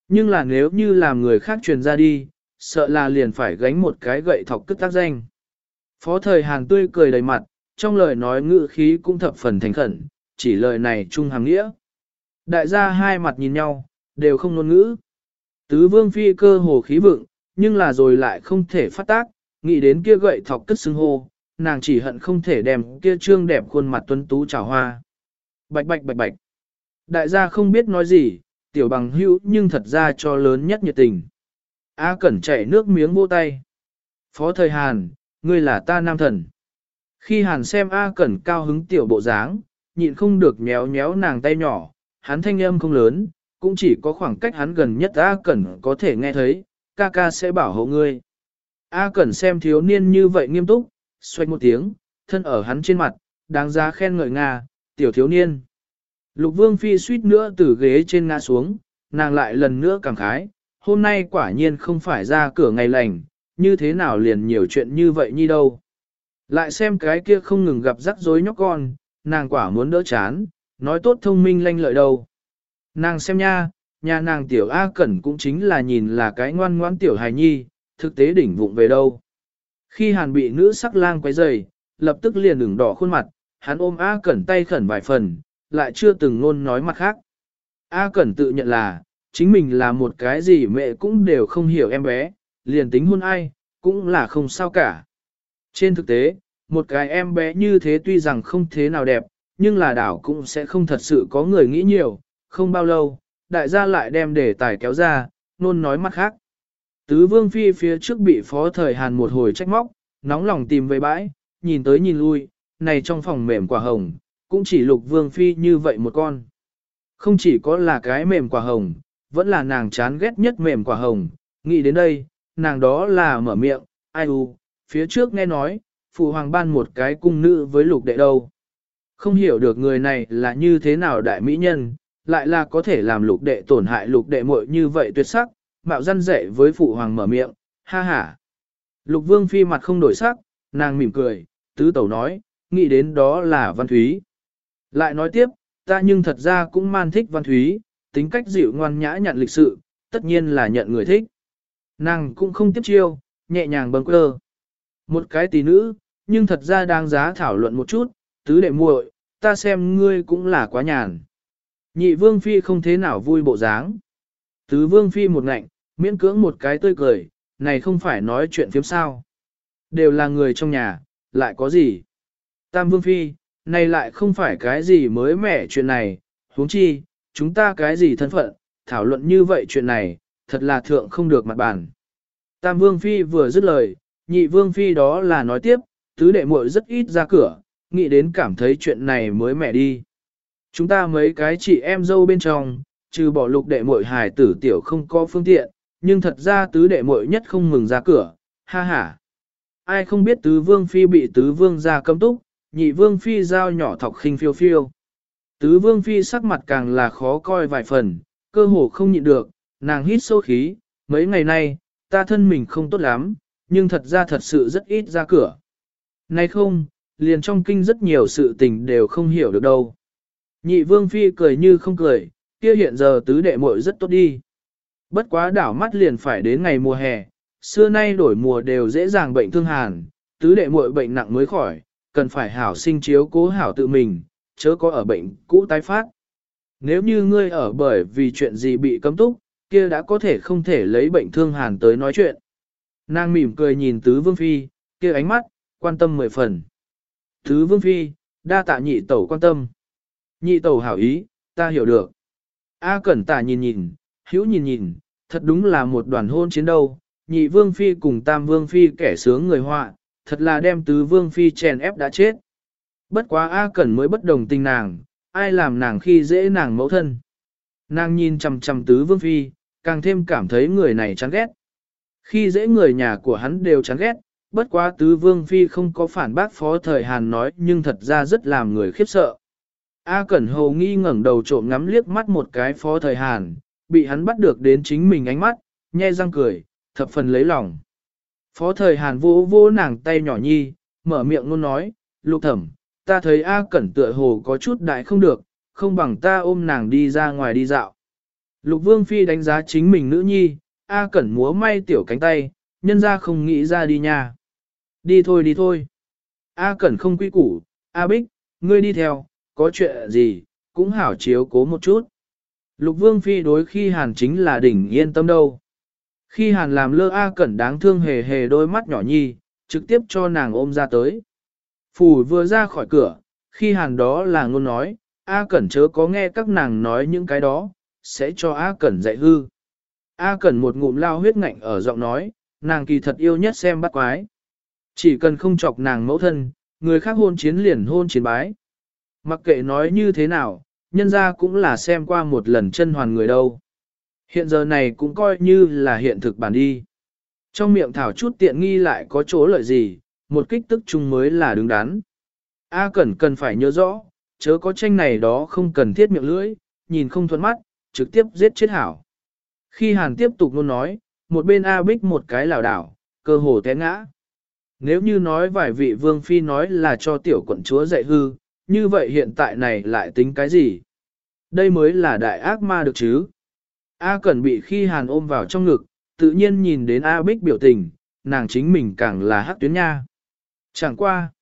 Nhưng là nếu như làm người khác truyền ra đi, sợ là liền phải gánh một cái gậy thọc cất tác danh. Phó thời Hàn tươi cười đầy mặt, trong lời nói ngữ khí cũng thập phần thành khẩn, chỉ lời này trung hàng nghĩa. Đại gia hai mặt nhìn nhau, đều không ngôn ngữ. Tứ vương phi cơ hồ khí vượng, nhưng là rồi lại không thể phát tác, nghĩ đến kia gậy thọc cất xưng hô, nàng chỉ hận không thể đem kia trương đẹp khuôn mặt tuấn tú trào hoa. Bạch bạch bạch bạch. Đại gia không biết nói gì, tiểu bằng hữu nhưng thật ra cho lớn nhất nhiệt tình. A Cẩn chạy nước miếng vô tay. Phó thời Hàn, ngươi là ta nam thần. Khi Hàn xem A Cẩn cao hứng tiểu bộ dáng, nhịn không được nhéo nhéo nàng tay nhỏ, hắn thanh âm không lớn, cũng chỉ có khoảng cách hắn gần nhất A Cẩn có thể nghe thấy, ca ca sẽ bảo hộ ngươi. A Cẩn xem thiếu niên như vậy nghiêm túc, xoay một tiếng, thân ở hắn trên mặt, đáng giá khen ngợi Nga, tiểu thiếu niên. Lục vương phi suýt nữa từ ghế trên ngã xuống, nàng lại lần nữa cảm khái, hôm nay quả nhiên không phải ra cửa ngày lành, như thế nào liền nhiều chuyện như vậy nhi đâu. Lại xem cái kia không ngừng gặp rắc rối nhóc con, nàng quả muốn đỡ chán, nói tốt thông minh lanh lợi đâu. Nàng xem nha, nhà nàng tiểu A Cẩn cũng chính là nhìn là cái ngoan ngoãn tiểu hài nhi, thực tế đỉnh vụng về đâu. Khi hàn bị nữ sắc lang quấy rầy, lập tức liền ửng đỏ khuôn mặt, hắn ôm A Cẩn tay khẩn vài phần, lại chưa từng ngôn nói mặt khác. A Cẩn tự nhận là, chính mình là một cái gì mẹ cũng đều không hiểu em bé, liền tính hôn ai, cũng là không sao cả. Trên thực tế, một cái em bé như thế tuy rằng không thế nào đẹp, nhưng là đảo cũng sẽ không thật sự có người nghĩ nhiều, không bao lâu, đại gia lại đem đề tài kéo ra, nôn nói mặt khác. Tứ vương phi phía trước bị phó thời Hàn một hồi trách móc, nóng lòng tìm về bãi, nhìn tới nhìn lui, này trong phòng mềm quả hồng, cũng chỉ lục vương phi như vậy một con. Không chỉ có là cái mềm quả hồng, vẫn là nàng chán ghét nhất mềm quả hồng, nghĩ đến đây, nàng đó là mở miệng, ai u, phía trước nghe nói, phụ hoàng ban một cái cung nữ với lục đệ đâu. Không hiểu được người này là như thế nào đại mỹ nhân, lại là có thể làm lục đệ tổn hại lục đệ muội như vậy tuyệt sắc, mạo răn rẻ với phụ hoàng mở miệng, ha ha. Lục vương phi mặt không đổi sắc, nàng mỉm cười, tứ tẩu nói, nghĩ đến đó là văn thúy. Lại nói tiếp, ta nhưng thật ra cũng man thích văn thúy, tính cách dịu ngoan nhã nhận lịch sự, tất nhiên là nhận người thích. Nàng cũng không tiếp chiêu, nhẹ nhàng bâng cơ. Một cái tỷ nữ, nhưng thật ra đáng giá thảo luận một chút, tứ đệ muội, ta xem ngươi cũng là quá nhàn. Nhị vương phi không thế nào vui bộ dáng. Tứ vương phi một ngạnh, miễn cưỡng một cái tươi cười, này không phải nói chuyện phiếm sao. Đều là người trong nhà, lại có gì. Tam vương phi, này lại không phải cái gì mới mẻ chuyện này, huống chi, chúng ta cái gì thân phận, thảo luận như vậy chuyện này, thật là thượng không được mặt bàn. Tam vương phi vừa dứt lời, nhị vương phi đó là nói tiếp, tứ đệ muội rất ít ra cửa, nghĩ đến cảm thấy chuyện này mới mẻ đi. Chúng ta mấy cái chị em dâu bên trong, trừ bỏ lục đệ muội hài tử tiểu không có phương tiện, nhưng thật ra tứ đệ muội nhất không mừng ra cửa, ha ha. Ai không biết tứ vương phi bị tứ vương ra cấm túc, nhị vương phi giao nhỏ thọc khinh phiêu phiêu. Tứ vương phi sắc mặt càng là khó coi vài phần, cơ hồ không nhịn được, nàng hít sâu khí, mấy ngày nay, ta thân mình không tốt lắm, nhưng thật ra thật sự rất ít ra cửa. Nay không, liền trong kinh rất nhiều sự tình đều không hiểu được đâu. Nhị vương phi cười như không cười, kia hiện giờ tứ đệ muội rất tốt đi. Bất quá đảo mắt liền phải đến ngày mùa hè, xưa nay đổi mùa đều dễ dàng bệnh thương hàn, tứ đệ muội bệnh nặng mới khỏi, cần phải hảo sinh chiếu cố hảo tự mình, chớ có ở bệnh cũ tái phát. Nếu như ngươi ở bởi vì chuyện gì bị cấm túc, kia đã có thể không thể lấy bệnh thương hàn tới nói chuyện. Nàng mỉm cười nhìn tứ vương phi, kia ánh mắt, quan tâm mười phần thứ vương phi, đa tạ nhị tẩu quan tâm. Nhị tẩu hảo ý, ta hiểu được. A cẩn tả nhìn nhìn, hữu nhìn nhìn, thật đúng là một đoàn hôn chiến đâu. Nhị vương phi cùng tam vương phi kẻ sướng người họa, thật là đem tứ vương phi chèn ép đã chết. Bất quá A cẩn mới bất đồng tình nàng, ai làm nàng khi dễ nàng mẫu thân. Nàng nhìn chằm chằm tứ vương phi, càng thêm cảm thấy người này chán ghét. Khi dễ người nhà của hắn đều chán ghét, bất quá tứ vương phi không có phản bác phó thời Hàn nói nhưng thật ra rất làm người khiếp sợ. A Cẩn hầu nghi ngẩng đầu trộm ngắm liếc mắt một cái phó thời Hàn, bị hắn bắt được đến chính mình ánh mắt, nhe răng cười, thập phần lấy lòng. Phó thời Hàn vỗ vỗ nàng tay nhỏ nhi, mở miệng luôn nói, lục thẩm, ta thấy A Cẩn tựa hồ có chút đại không được, không bằng ta ôm nàng đi ra ngoài đi dạo. Lục Vương Phi đánh giá chính mình nữ nhi, A Cẩn múa may tiểu cánh tay, nhân ra không nghĩ ra đi nha. Đi thôi đi thôi. A Cẩn không quy củ, A Bích, ngươi đi theo, có chuyện gì, cũng hảo chiếu cố một chút. Lục Vương Phi đối khi Hàn chính là đỉnh yên tâm đâu. Khi Hàn làm lơ A Cẩn đáng thương hề hề đôi mắt nhỏ nhi, trực tiếp cho nàng ôm ra tới. Phủ vừa ra khỏi cửa, khi Hàn đó là ngôn nói, A Cẩn chớ có nghe các nàng nói những cái đó, sẽ cho A Cẩn dạy hư. A Cẩn một ngụm lao huyết ngạnh ở giọng nói, nàng kỳ thật yêu nhất xem bắt quái. Chỉ cần không chọc nàng mẫu thân, người khác hôn chiến liền hôn chiến bái. Mặc kệ nói như thế nào, nhân ra cũng là xem qua một lần chân hoàn người đâu. Hiện giờ này cũng coi như là hiện thực bản đi. Trong miệng thảo chút tiện nghi lại có chỗ lợi gì, một kích tức chung mới là đứng đắn. A Cẩn cần phải nhớ rõ, chớ có tranh này đó không cần thiết miệng lưỡi, nhìn không thuận mắt, trực tiếp giết chết hảo. Khi Hàn tiếp tục luôn nói, một bên A Bích một cái lảo đảo, cơ hồ té ngã. Nếu như nói vài vị vương phi nói là cho tiểu quận chúa dạy hư, như vậy hiện tại này lại tính cái gì? Đây mới là đại ác ma được chứ? A Cẩn bị khi Hàn ôm vào trong ngực, tự nhiên nhìn đến A Bích biểu tình, nàng chính mình càng là hắc tuyến nha. Chẳng qua.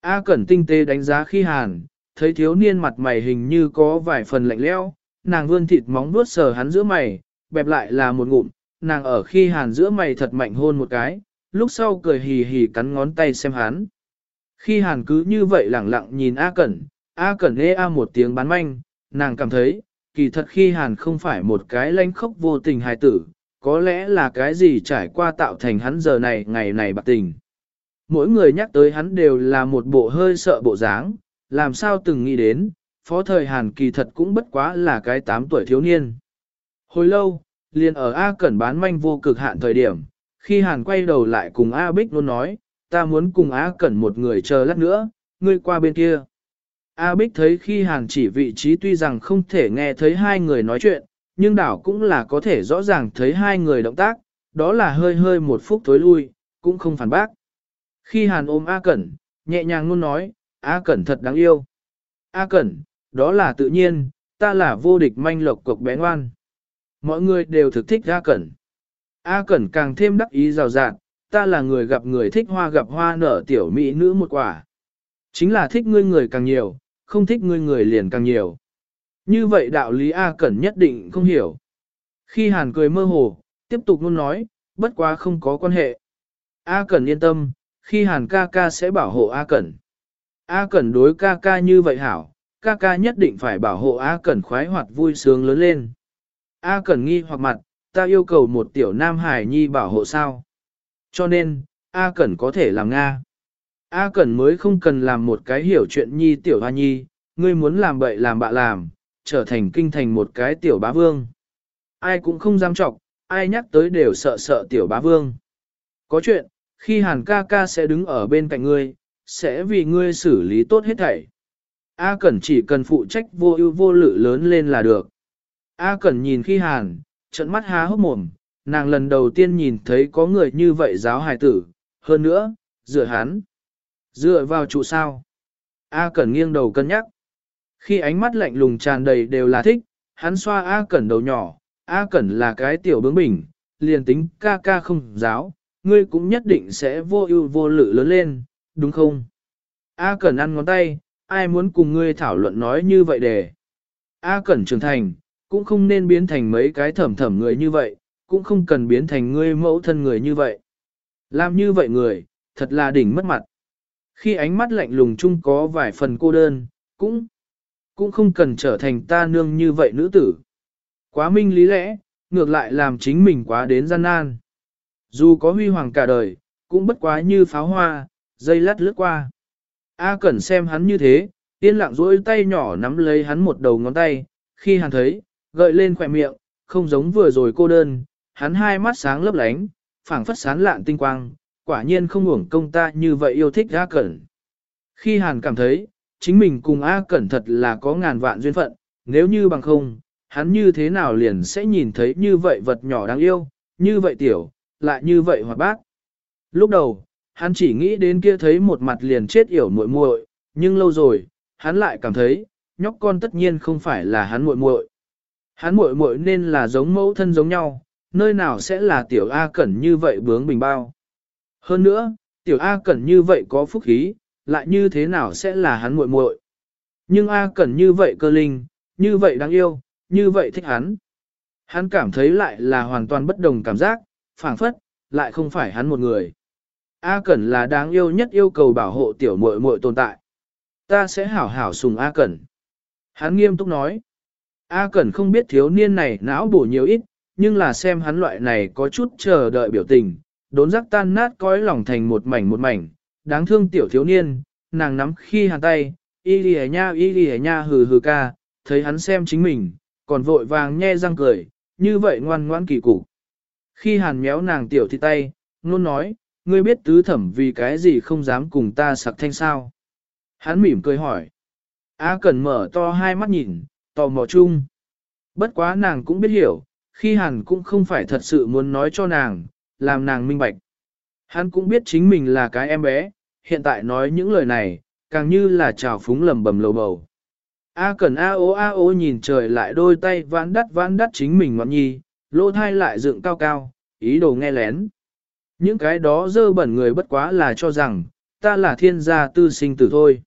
A Cẩn tinh tế đánh giá khi Hàn, thấy thiếu niên mặt mày hình như có vài phần lạnh lẽo, nàng vươn thịt móng vuốt sờ hắn giữa mày, bẹp lại là một ngụm, nàng ở khi Hàn giữa mày thật mạnh hôn một cái, lúc sau cười hì hì cắn ngón tay xem hắn. Khi hàn cứ như vậy lẳng lặng nhìn A Cẩn, A Cẩn ê A một tiếng bán manh, nàng cảm thấy, kỳ thật khi hàn không phải một cái lanh khốc vô tình hài tử, có lẽ là cái gì trải qua tạo thành hắn giờ này ngày này bạc tình. Mỗi người nhắc tới hắn đều là một bộ hơi sợ bộ dáng, làm sao từng nghĩ đến, phó thời hàn kỳ thật cũng bất quá là cái 8 tuổi thiếu niên. Hồi lâu, liền ở A Cẩn bán manh vô cực hạn thời điểm, khi Hàn quay đầu lại cùng A Bích luôn nói, ta muốn cùng A Cẩn một người chờ lát nữa, ngươi qua bên kia. A Bích thấy khi Hàn chỉ vị trí tuy rằng không thể nghe thấy hai người nói chuyện, nhưng đảo cũng là có thể rõ ràng thấy hai người động tác, đó là hơi hơi một phút tối lui, cũng không phản bác. Khi Hàn ôm A Cẩn, nhẹ nhàng luôn nói, A Cẩn thật đáng yêu. A Cẩn, đó là tự nhiên, ta là vô địch manh lộc cục bé ngoan. Mọi người đều thực thích A Cẩn. A Cẩn càng thêm đắc ý rào rạt, ta là người gặp người thích hoa gặp hoa nở tiểu mỹ nữ một quả. Chính là thích ngươi người càng nhiều, không thích ngươi người liền càng nhiều. Như vậy đạo lý A Cẩn nhất định không hiểu. Khi Hàn cười mơ hồ, tiếp tục luôn nói, bất quá không có quan hệ. A Cẩn yên tâm, khi Hàn ca ca sẽ bảo hộ A Cẩn. A Cẩn đối ca ca như vậy hảo, ca ca nhất định phải bảo hộ A Cẩn khoái hoạt vui sướng lớn lên. A Cẩn nghi hoặc mặt, ta yêu cầu một tiểu nam hải nhi bảo hộ sao. Cho nên, A Cẩn có thể làm Nga. A Cẩn mới không cần làm một cái hiểu chuyện nhi tiểu hoa nhi, ngươi muốn làm bậy làm bạ làm, trở thành kinh thành một cái tiểu bá vương. Ai cũng không dám chọc ai nhắc tới đều sợ sợ tiểu bá vương. Có chuyện, khi hàn ca ca sẽ đứng ở bên cạnh ngươi, sẽ vì ngươi xử lý tốt hết thảy. A Cẩn chỉ cần phụ trách vô ưu vô lự lớn lên là được. A Cẩn nhìn khi hàn, trận mắt há hốc mồm, nàng lần đầu tiên nhìn thấy có người như vậy giáo hài tử, hơn nữa, dựa hắn. Dựa vào trụ sao? A Cẩn nghiêng đầu cân nhắc. Khi ánh mắt lạnh lùng tràn đầy đều là thích, hắn xoa A Cẩn đầu nhỏ, A Cẩn là cái tiểu bướng bỉnh, liền tính ca ca không giáo, ngươi cũng nhất định sẽ vô ưu vô lự lớn lên, đúng không? A Cẩn ăn ngón tay, ai muốn cùng ngươi thảo luận nói như vậy để. A Cẩn trưởng thành, cũng không nên biến thành mấy cái thẩm thẩm người như vậy, cũng không cần biến thành ngươi mẫu thân người như vậy. Làm như vậy người, thật là đỉnh mất mặt. Khi ánh mắt lạnh lùng chung có vài phần cô đơn, cũng, cũng không cần trở thành ta nương như vậy nữ tử. Quá minh lý lẽ, ngược lại làm chính mình quá đến gian nan. Dù có huy hoàng cả đời, cũng bất quá như pháo hoa, dây lát lướt qua. A Cẩn xem hắn như thế, yên lặng duỗi tay nhỏ nắm lấy hắn một đầu ngón tay, khi hắn thấy, gợi lên khỏe miệng, không giống vừa rồi cô đơn, hắn hai mắt sáng lấp lánh, phảng phất sán lạn tinh quang, quả nhiên không uổng công ta như vậy yêu thích A Cẩn. Khi Hàn cảm thấy, chính mình cùng A Cẩn thật là có ngàn vạn duyên phận, nếu như bằng không, hắn như thế nào liền sẽ nhìn thấy như vậy vật nhỏ đáng yêu, như vậy tiểu, lại như vậy hoạt bát. Lúc đầu, hắn chỉ nghĩ đến kia thấy một mặt liền chết yểu muội muội, nhưng lâu rồi, hắn lại cảm thấy, nhóc con tất nhiên không phải là hắn muội muội. Hắn muội muội nên là giống mẫu thân giống nhau, nơi nào sẽ là tiểu A Cẩn như vậy bướng bình bao. Hơn nữa, tiểu A Cẩn như vậy có phúc khí, lại như thế nào sẽ là hắn muội muội. Nhưng A Cẩn như vậy cơ linh, như vậy đáng yêu, như vậy thích hắn. Hắn cảm thấy lại là hoàn toàn bất đồng cảm giác, phảng phất, lại không phải hắn một người. A Cẩn là đáng yêu nhất yêu cầu bảo hộ tiểu muội muội tồn tại. Ta sẽ hảo hảo sùng A Cẩn. Hắn nghiêm túc nói. A Cẩn không biết thiếu niên này não bổ nhiều ít, nhưng là xem hắn loại này có chút chờ đợi biểu tình, đốn giác tan nát cõi lòng thành một mảnh một mảnh, đáng thương tiểu thiếu niên, nàng nắm khi hàn tay, y lì nha y lì nha hừ hừ ca, thấy hắn xem chính mình, còn vội vàng nhe răng cười, như vậy ngoan ngoãn kỳ cục. Khi hàn méo nàng tiểu thì tay, luôn nói, ngươi biết tứ thẩm vì cái gì không dám cùng ta sặc thanh sao. Hắn mỉm cười hỏi. A Cẩn mở to hai mắt nhìn, tò mò chung. Bất quá nàng cũng biết hiểu, khi hẳn cũng không phải thật sự muốn nói cho nàng, làm nàng minh bạch. Hắn cũng biết chính mình là cái em bé, hiện tại nói những lời này, càng như là trào phúng lầm bầm lầu bầu. A Cẩn A ô A ô nhìn trời lại đôi tay vãn đắt vãn đắt chính mình ngọn nhi, lỗ thai lại dựng cao cao, ý đồ nghe lén. Những cái đó dơ bẩn người bất quá là cho rằng, ta là thiên gia tư sinh tử thôi.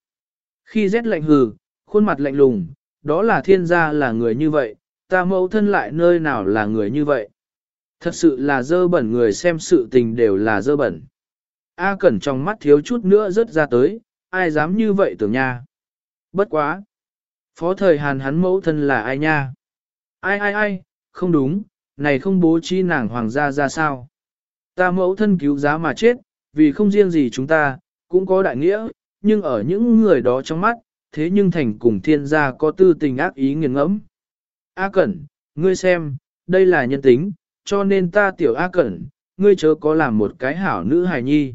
Khi rét lạnh hừ, khuôn mặt lạnh lùng, đó là thiên gia là người như vậy, ta mẫu thân lại nơi nào là người như vậy. Thật sự là dơ bẩn người xem sự tình đều là dơ bẩn. A Cẩn trong mắt thiếu chút nữa rớt ra tới, ai dám như vậy tưởng nha. Bất quá. Phó thời Hàn hắn mẫu thân là ai nha? Ai ai ai, không đúng, này không bố trí nàng hoàng gia ra sao? Ta mẫu thân cứu giá mà chết, vì không riêng gì chúng ta, cũng có đại nghĩa, nhưng ở những người đó trong mắt, thế nhưng thành cùng thiên gia có tư tình ác ý nghiền ngẫm. A Cẩn, ngươi xem, đây là nhân tính, cho nên ta tiểu A Cẩn, ngươi chớ có làm một cái hảo nữ hài nhi.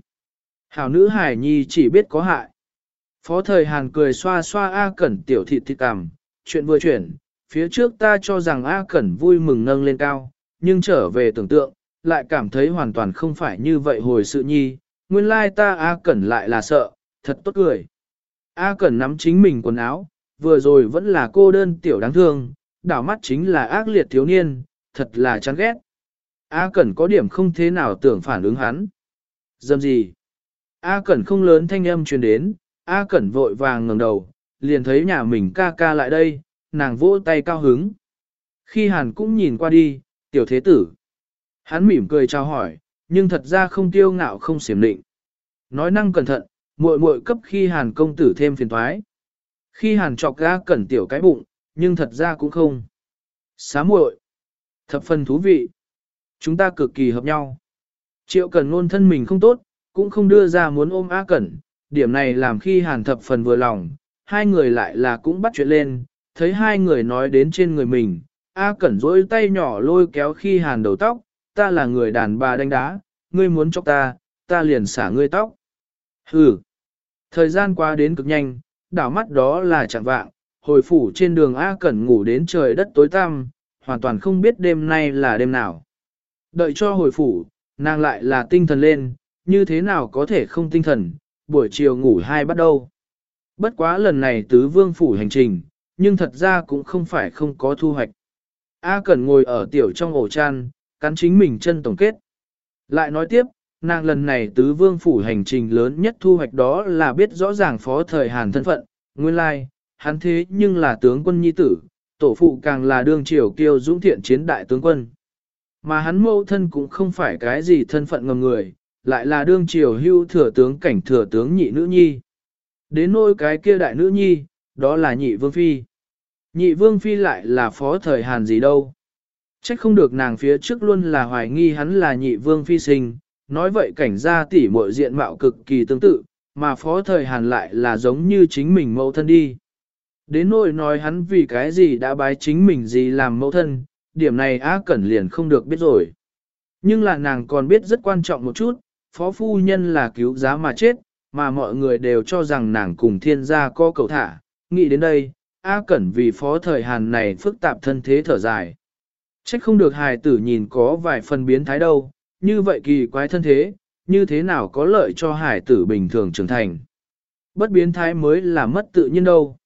Hảo nữ hài nhi chỉ biết có hại. Phó thời Hàn cười xoa xoa A Cẩn tiểu thịt thịt cằm, chuyện vừa chuyển, phía trước ta cho rằng A Cẩn vui mừng nâng lên cao, nhưng trở về tưởng tượng, lại cảm thấy hoàn toàn không phải như vậy hồi sự nhi, nguyên lai ta A Cẩn lại là sợ, thật tốt cười. A Cẩn nắm chính mình quần áo, vừa rồi vẫn là cô đơn tiểu đáng thương, đảo mắt chính là ác liệt thiếu niên, thật là chán ghét. A Cẩn có điểm không thế nào tưởng phản ứng hắn. Dâm gì? A Cẩn không lớn thanh âm truyền đến, A Cẩn vội vàng ngẩng đầu, liền thấy nhà mình ca ca lại đây, nàng vỗ tay cao hứng. Khi Hàn cũng nhìn qua đi, tiểu thế tử. Hắn mỉm cười chào hỏi, nhưng thật ra không tiêu ngạo không xiểm định. Nói năng cẩn thận, muội muội cấp khi Hàn công tử thêm phiền toái. Khi Hàn chọc ra Cẩn tiểu cái bụng, nhưng thật ra cũng không. Xá muội, thập phần thú vị. Chúng ta cực kỳ hợp nhau. Triệu cần ngôn thân mình không tốt, cũng không đưa ra muốn ôm A Cẩn, điểm này làm khi hàn thập phần vừa lòng, hai người lại là cũng bắt chuyện lên, thấy hai người nói đến trên người mình, A Cẩn rỗi tay nhỏ lôi kéo khi hàn đầu tóc, ta là người đàn bà đánh đá, ngươi muốn chọc ta, ta liền xả ngươi tóc. Hừ, thời gian qua đến cực nhanh, đảo mắt đó là chẳng vạng, hồi phủ trên đường A Cẩn ngủ đến trời đất tối tăm, hoàn toàn không biết đêm nay là đêm nào. Đợi cho hồi phủ, nàng lại là tinh thần lên, như thế nào có thể không tinh thần, buổi chiều ngủ hai bắt đầu. Bất quá lần này tứ vương phủ hành trình, nhưng thật ra cũng không phải không có thu hoạch. A Cẩn ngồi ở tiểu trong ổ chăn, cắn chính mình chân tổng kết. Lại nói tiếp, nàng lần này tứ vương phủ hành trình lớn nhất thu hoạch đó là biết rõ ràng phó thời Hàn thân phận, nguyên lai, hắn thế nhưng là tướng quân nhi tử, tổ phụ càng là đương triều kiêu dũng thiện chiến đại tướng quân. Mà hắn mẫu thân cũng không phải cái gì thân phận ngầm người, lại là đương triều hưu thừa tướng cảnh thừa tướng nhị nữ nhi. Đến nôi cái kia đại nữ nhi, đó là nhị vương phi. Nhị vương phi lại là phó thời Hàn gì đâu. Trách không được nàng phía trước luôn là hoài nghi hắn là nhị vương phi sinh, nói vậy cảnh gia tỷ muội diện mạo cực kỳ tương tự, mà phó thời Hàn lại là giống như chính mình mẫu thân đi. Đến nỗi nói hắn vì cái gì đã bái chính mình gì làm mẫu thân, điểm này Á Cẩn liền không được biết rồi. Nhưng là nàng còn biết rất quan trọng một chút, phó phu nhân là cứu giá mà chết, mà mọi người đều cho rằng nàng cùng thiên gia có cầu thả. Nghĩ đến đây, A Cẩn vì phó thời Hàn này phức tạp thân thế thở dài. Trách không được hài tử nhìn có vài phần biến thái đâu, như vậy kỳ quái thân thế, như thế nào có lợi cho hải tử bình thường trưởng thành. Bất biến thái mới là mất tự nhiên đâu.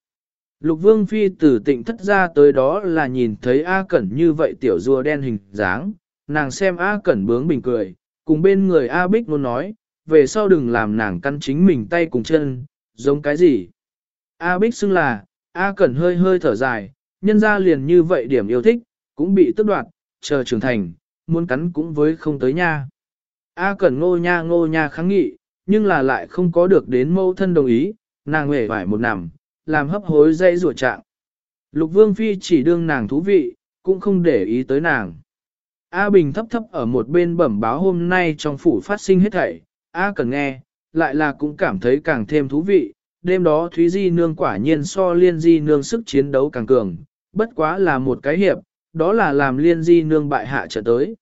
Lục vương phi tử tịnh thất ra tới đó là nhìn thấy A Cẩn như vậy tiểu rùa đen hình dáng, nàng xem A Cẩn bướng bình cười, cùng bên người A Bích luôn nói, về sau đừng làm nàng căn chính mình tay cùng chân, giống cái gì. A Bích xưng là, A Cẩn hơi hơi thở dài, nhân ra liền như vậy điểm yêu thích, cũng bị tức đoạt, chờ trưởng thành, muốn cắn cũng với không tới nha. A Cẩn ngô nha ngô nha kháng nghị, nhưng là lại không có được đến mâu thân đồng ý, nàng hề phải một nằm, làm hấp hối dây rủa trạng. Lục Vương Phi chỉ đương nàng thú vị, cũng không để ý tới nàng. A Bình thấp thấp ở một bên bẩm báo hôm nay trong phủ phát sinh hết thảy, A cần nghe, lại là cũng cảm thấy càng thêm thú vị, đêm đó Thúy Di Nương quả nhiên so Liên Di Nương sức chiến đấu càng cường, bất quá là một cái hiệp, đó là làm Liên Di Nương bại hạ trở tới.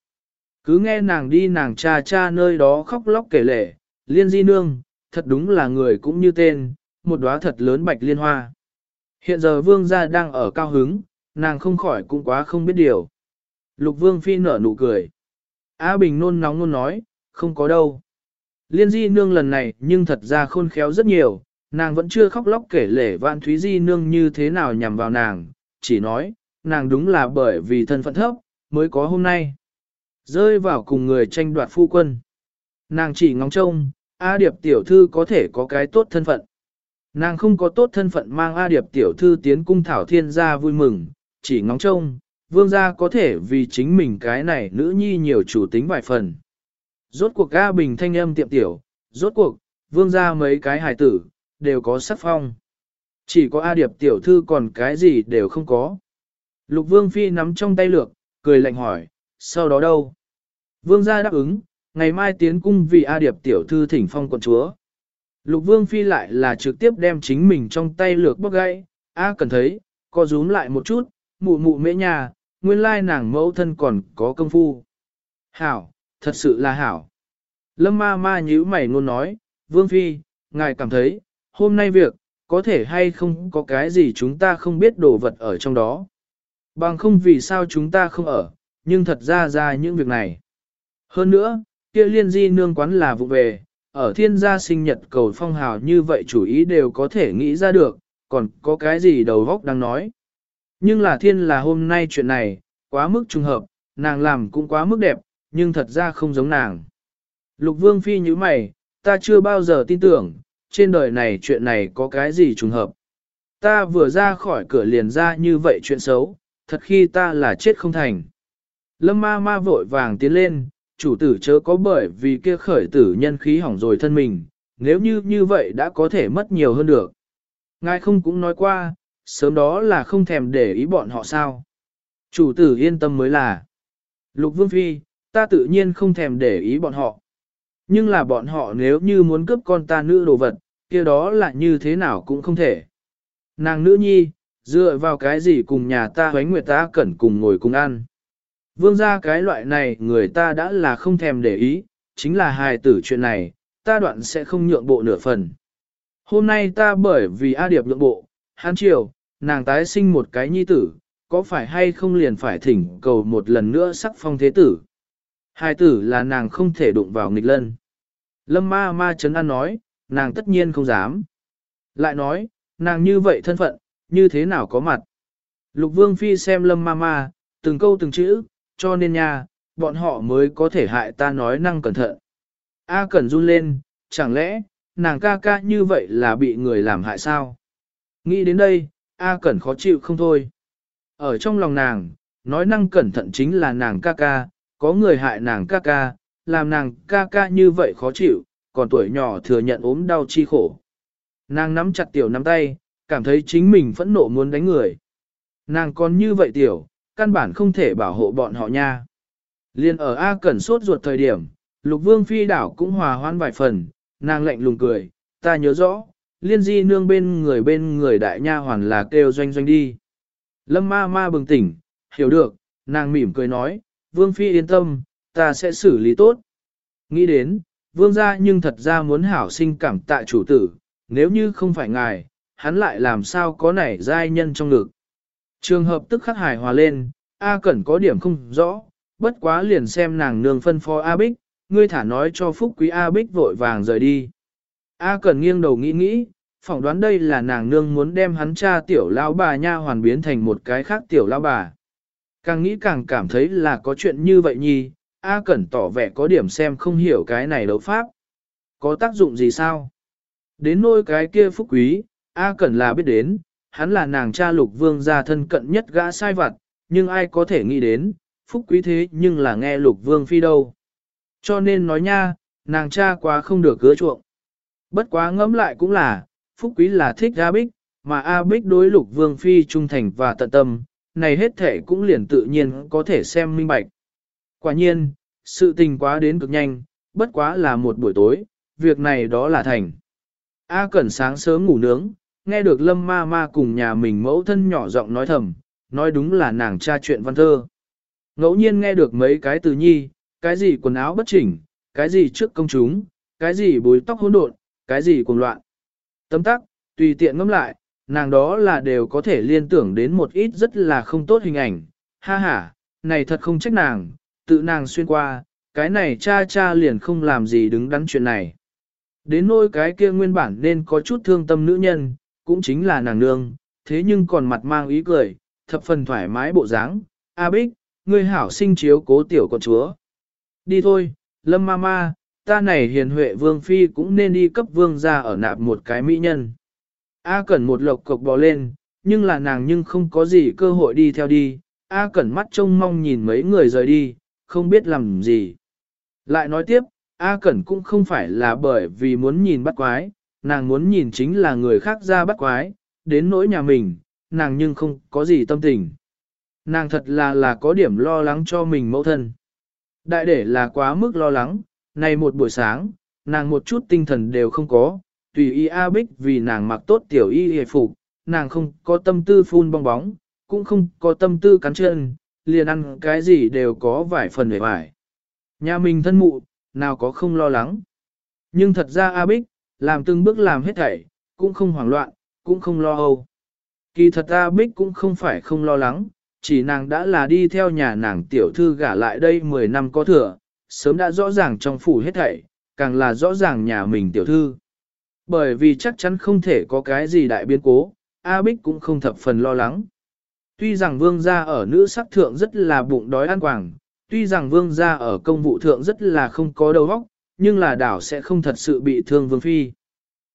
Cứ nghe nàng đi nàng cha cha nơi đó khóc lóc kể lể, Liên Di Nương, thật đúng là người cũng như tên, một đóa thật lớn bạch liên hoa. Hiện giờ vương gia đang ở cao hứng, nàng không khỏi cũng quá không biết điều. Lục vương phi nở nụ cười. A Bình nôn nóng nôn nói, không có đâu. Liên di nương lần này nhưng thật ra khôn khéo rất nhiều, nàng vẫn chưa khóc lóc kể lể vạn thúy di nương như thế nào nhằm vào nàng, chỉ nói, nàng đúng là bởi vì thân phận thấp, mới có hôm nay. Rơi vào cùng người tranh đoạt phu quân. Nàng chỉ ngóng trông, A Điệp tiểu thư có thể có cái tốt thân phận. Nàng không có tốt thân phận mang A Điệp tiểu thư tiến cung thảo thiên gia vui mừng, chỉ ngóng trông, vương gia có thể vì chính mình cái này nữ nhi nhiều chủ tính vài phần. Rốt cuộc A Bình thanh âm tiệm tiểu, rốt cuộc, vương gia mấy cái hài tử, đều có sắc phong. Chỉ có A Điệp tiểu thư còn cái gì đều không có. Lục vương phi nắm trong tay lược, cười lạnh hỏi, sau đó đâu? Vương gia đáp ứng, ngày mai tiến cung vì A Điệp tiểu thư thỉnh phong quận chúa. Lục vương phi lại là trực tiếp đem chính mình trong tay lược bóc gãy, A cần thấy, co rúm lại một chút, mụ mụ mễ nhà, nguyên lai nàng mẫu thân còn có công phu. Hảo, thật sự là hảo. Lâm ma ma nhíu mày luôn nói, vương phi, ngài cảm thấy, hôm nay việc, có thể hay không có cái gì chúng ta không biết đồ vật ở trong đó. Bằng không vì sao chúng ta không ở, nhưng thật ra ra những việc này. Hơn nữa, kia liên di nương quán là vụ về, ở thiên gia sinh nhật cầu phong hào như vậy chủ ý đều có thể nghĩ ra được, còn có cái gì đầu góc đang nói. Nhưng là thiên là hôm nay chuyện này, quá mức trùng hợp, nàng làm cũng quá mức đẹp, nhưng thật ra không giống nàng. Lục vương phi như mày, ta chưa bao giờ tin tưởng, trên đời này chuyện này có cái gì trùng hợp. Ta vừa ra khỏi cửa liền ra như vậy chuyện xấu, thật khi ta là chết không thành. Lâm ma ma vội vàng tiến lên, chủ tử chớ có bởi vì kia khởi tử nhân khí hỏng rồi thân mình, nếu như như vậy đã có thể mất nhiều hơn được. Ngài không cũng nói qua, sớm đó là không thèm để ý bọn họ sao. Chủ tử yên tâm mới là. Lục Vương Phi, ta tự nhiên không thèm để ý bọn họ. Nhưng là bọn họ nếu như muốn cướp con ta nữ đồ vật, kia đó là như thế nào cũng không thể. Nàng nữ nhi, dựa vào cái gì cùng nhà ta hoánh nguyệt ta cẩn cùng ngồi cùng ăn. Vương gia cái loại này người ta đã là không thèm để ý, chính là hài tử chuyện này, ta đoạn sẽ không nhượng bộ nửa phần. Hôm nay ta bởi vì A Điệp nhượng bộ, hắn triều, nàng tái sinh một cái nhi tử, có phải hay không liền phải thỉnh cầu một lần nữa sắc phong thế tử. Hài tử là nàng không thể đụng vào nghịch lân. Lâm ma ma chấn an nói, nàng tất nhiên không dám. Lại nói, nàng như vậy thân phận, như thế nào có mặt. Lục vương phi xem lâm ma ma, từng câu từng chữ, cho nên nha, bọn họ mới có thể hại ta nói năng cẩn thận. A cẩn run lên, chẳng lẽ, nàng ca ca như vậy là bị người làm hại sao? Nghĩ đến đây, A cẩn khó chịu không thôi. ở trong lòng nàng, nói năng cẩn thận chính là nàng ca ca, có người hại nàng ca ca, làm nàng ca ca như vậy khó chịu, còn tuổi nhỏ thừa nhận ốm đau chi khổ. Nàng nắm chặt tiểu nắm tay, cảm thấy chính mình phẫn nộ muốn đánh người. Nàng còn như vậy tiểu, căn bản không thể bảo hộ bọn họ nha. Liên ở A Cẩn sốt ruột thời điểm, Lục Vương Phi đảo cũng hòa hoan vài phần, nàng lạnh lùng cười, ta nhớ rõ, liên di nương bên người bên người đại nha hoàn là kêu doanh doanh đi. Lâm ma ma bừng tỉnh, hiểu được, nàng mỉm cười nói, Vương Phi yên tâm, ta sẽ xử lý tốt. Nghĩ đến, Vương gia nhưng thật ra muốn hảo sinh cảm tạ chủ tử, nếu như không phải ngài, hắn lại làm sao có nảy giai nhân trong ngực. Trường hợp tức khắc hài hòa lên, A Cẩn có điểm không rõ, bất quá liền xem nàng nương phân phó A Bích, ngươi thả nói cho phúc quý A Bích vội vàng rời đi. A Cẩn nghiêng đầu nghĩ nghĩ, phỏng đoán đây là nàng nương muốn đem hắn cha tiểu lao bà nha hoàn biến thành một cái khác tiểu lao bà. Càng nghĩ càng cảm thấy là có chuyện như vậy nhi, A Cẩn tỏ vẻ có điểm xem không hiểu cái này đấu pháp. Có tác dụng gì sao? Đến nôi cái kia phúc quý, A Cẩn là biết đến, hắn là nàng cha lục vương gia thân cận nhất gã sai vặt, nhưng ai có thể nghĩ đến, phúc quý thế nhưng là nghe lục vương phi đâu. Cho nên nói nha, nàng cha quá không được gỡ chuộng. Bất quá ngẫm lại cũng là, phúc quý là thích A Bích, mà A Bích đối lục vương phi trung thành và tận tâm, này hết thể cũng liền tự nhiên có thể xem minh bạch. Quả nhiên, sự tình quá đến cực nhanh, bất quá là một buổi tối, việc này đó là thành. A Cẩn sáng sớm ngủ nướng, nghe được Lâm Ma Ma cùng nhà mình mẫu thân nhỏ giọng nói thầm, nói đúng là nàng tra chuyện văn thơ. Ngẫu nhiên nghe được mấy cái từ nhi, cái gì quần áo bất chỉnh, cái gì trước công chúng, cái gì bối tóc hỗn độn, cái gì cuồng loạn. Tấm tắc, tùy tiện ngẫm lại, nàng đó là đều có thể liên tưởng đến một ít rất là không tốt hình ảnh. Ha ha, này thật không trách nàng, tự nàng xuyên qua, cái này cha cha liền không làm gì đứng đắn chuyện này. Đến nỗi cái kia nguyên bản nên có chút thương tâm nữ nhân, cũng chính là nàng nương, thế nhưng còn mặt mang ý cười, thập phần thoải mái bộ dáng. A Bích, ngươi hảo sinh chiếu cố tiểu con chúa. Đi thôi, Lâm Mama, ta này hiền huệ vương phi cũng nên đi cấp vương ra ở nạp một cái mỹ nhân. A Cẩn một lộc cộc bò lên, nhưng là nàng nhưng không có gì cơ hội đi theo đi. A Cẩn mắt trông mong nhìn mấy người rời đi, không biết làm gì. Lại nói tiếp, A Cẩn cũng không phải là bởi vì muốn nhìn bắt quái, nàng muốn nhìn chính là người khác ra bắt quái, đến nỗi nhà mình, nàng nhưng không có gì tâm tình. Nàng thật là là có điểm lo lắng cho mình mẫu thân. Đại để là quá mức lo lắng, này một buổi sáng, nàng một chút tinh thần đều không có, tùy y A Bích vì nàng mặc tốt tiểu y hề phục, nàng không có tâm tư phun bong bóng, cũng không có tâm tư cắn chân, liền ăn cái gì đều có vài phần để vải. Nhà mình thân mụ, nào có không lo lắng. Nhưng thật ra A Bích, làm từng bước làm hết thảy, cũng không hoảng loạn, cũng không lo âu. Kỳ thật A Bích cũng không phải không lo lắng, chỉ nàng đã là đi theo nhà nàng tiểu thư gả lại đây 10 năm có thừa, sớm đã rõ ràng trong phủ hết thảy, càng là rõ ràng nhà mình tiểu thư. Bởi vì chắc chắn không thể có cái gì đại biến cố, A Bích cũng không thập phần lo lắng. Tuy rằng vương gia ở nữ sắc thượng rất là bụng đói ăn quảng, tuy rằng vương gia ở công vụ thượng rất là không có đầu óc, nhưng là đảo sẽ không thật sự bị thương vương phi.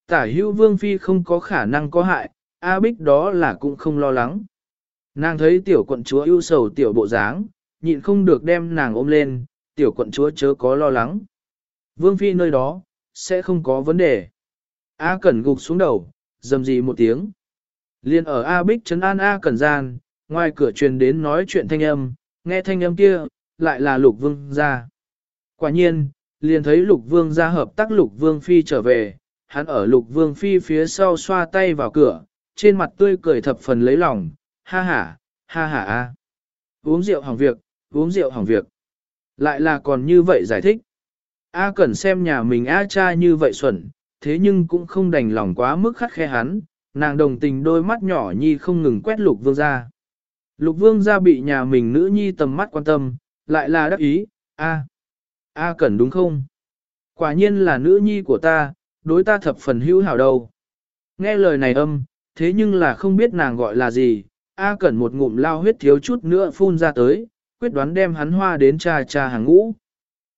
Tả hữu vương phi không có khả năng có hại, A Bích đó là cũng không lo lắng. Nàng thấy tiểu quận chúa ưu sầu tiểu bộ dáng, nhịn không được đem nàng ôm lên, tiểu quận chúa chớ có lo lắng. Vương phi nơi đó, sẽ không có vấn đề. A Cẩn gục xuống đầu, dầm gì một tiếng. Liên ở A Bích trấn an A Cẩn gian, ngoài cửa truyền đến nói chuyện thanh âm, nghe thanh âm kia, lại là lục vương ra. Quả nhiên, liền thấy lục vương ra hợp tác lục vương phi trở về, hắn ở lục vương phi phía sau xoa tay vào cửa, trên mặt tươi cười thập phần lấy lòng, ha ha, ha ha a. Uống rượu hỏng việc, uống rượu hỏng việc. Lại là còn như vậy giải thích. A Cẩn xem nhà mình A cha như vậy xuẩn, thế nhưng cũng không đành lòng quá mức khắc khe hắn, nàng đồng tình đôi mắt nhỏ nhi không ngừng quét lục vương ra. Lục vương ra bị nhà mình nữ nhi tầm mắt quan tâm, lại là đắc ý, A. A Cẩn đúng không? Quả nhiên là nữ nhi của ta, đối ta thập phần hữu hảo đâu. Nghe lời này âm, thế nhưng là không biết nàng gọi là gì, A Cẩn một ngụm lao huyết thiếu chút nữa phun ra tới, quyết đoán đem hắn hoa đến cha cha hàng ngũ.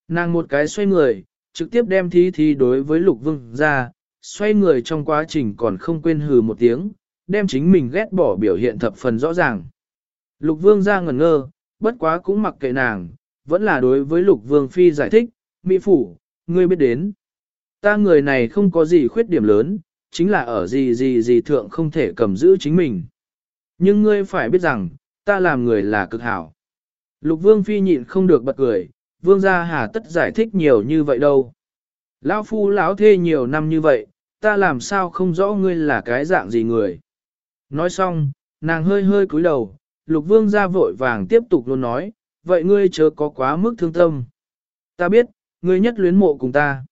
Nàng một cái xoay người, trực tiếp đem thí thí đối với lục vương ra, xoay người trong quá trình còn không quên hừ một tiếng, đem chính mình ghét bỏ biểu hiện thập phần rõ ràng. Lục vương ra ngẩn ngơ, bất quá cũng mặc kệ nàng, vẫn là đối với lục vương phi giải thích, Mỹ phủ, ngươi biết đến. Ta người này không có gì khuyết điểm lớn, chính là ở gì gì gì thượng không thể cầm giữ chính mình. Nhưng ngươi phải biết rằng, ta làm người là cực hảo. Lục vương phi nhịn không được bật cười, vương gia hà tất giải thích nhiều như vậy đâu. Lão phu lão thê nhiều năm như vậy, ta làm sao không rõ ngươi là cái dạng gì người. Nói xong, nàng hơi hơi cúi đầu, lục vương gia vội vàng tiếp tục luôn nói, vậy ngươi chớ có quá mức thương tâm. Ta biết, ngươi nhất luyến mộ cùng ta.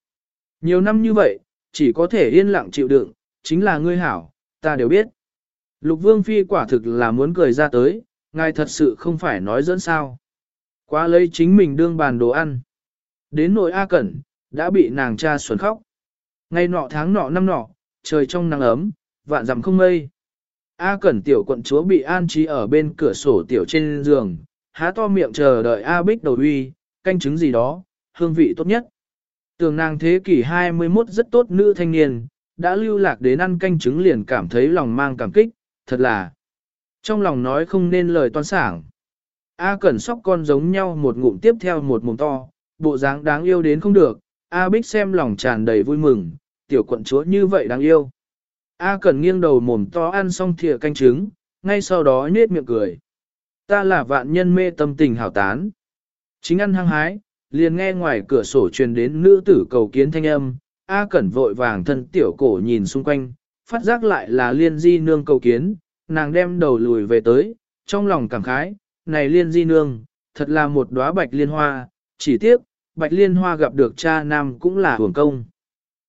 Nhiều năm như vậy, chỉ có thể yên lặng chịu đựng, chính là ngươi hảo, ta đều biết. Lục vương phi quả thực là muốn cười ra tới, ngài thật sự không phải nói dẫn sao. Quá lấy chính mình đương bàn đồ ăn. Đến nội A Cẩn, đã bị nàng cha xuẩn khóc. Ngày nọ tháng nọ năm nọ, trời trong nắng ấm, vạn dặm không mây. A Cẩn tiểu quận chúa bị an trí ở bên cửa sổ tiểu trên giường, há to miệng chờ đợi A Bích đầu uy, canh chứng gì đó, hương vị tốt nhất. Tường nàng thế kỷ 21 rất tốt nữ thanh niên, đã lưu lạc đến ăn canh trứng liền cảm thấy lòng mang cảm kích, thật là. Trong lòng nói không nên lời toan sảng. A Cẩn sóc con giống nhau một ngụm tiếp theo một mồm to, bộ dáng đáng yêu đến không được, A Bích xem lòng tràn đầy vui mừng, tiểu quận chúa như vậy đáng yêu. A Cẩn nghiêng đầu mồm to ăn xong thìa canh trứng, ngay sau đó nết miệng cười. Ta là vạn nhân mê tâm tình hảo tán. Chính ăn hăng hái, liền nghe ngoài cửa sổ truyền đến nữ tử cầu kiến thanh âm, A Cẩn vội vàng thân tiểu cổ nhìn xung quanh, phát giác lại là liên di nương cầu kiến, nàng đem đầu lùi về tới, trong lòng cảm khái, này liên di nương, thật là một đóa bạch liên hoa, chỉ tiếc, bạch liên hoa gặp được cha nam cũng là hưởng công.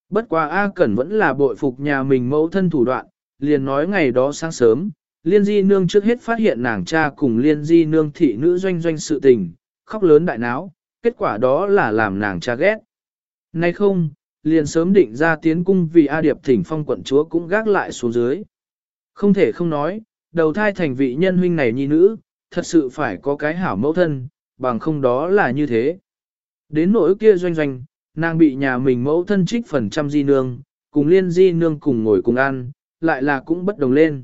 Bất quá A Cẩn vẫn là bội phục nhà mình mẫu thân thủ đoạn, liền nói ngày đó sáng sớm, liên di nương trước hết phát hiện nàng cha cùng liên di nương thị nữ doanh doanh sự tình, khóc lớn đại náo, kết quả đó là làm nàng cha ghét. Nay không, liền sớm định ra tiến cung vì A Điệp thỉnh phong quận chúa cũng gác lại xuống dưới. Không thể không nói, đầu thai thành vị nhân huynh này nhi nữ, thật sự phải có cái hảo mẫu thân, bằng không đó là như thế. Đến nỗi kia doanh doanh, nàng bị nhà mình mẫu thân trích phần trăm di nương, cùng liên di nương cùng ngồi cùng ăn, lại là cũng bất đồng lên.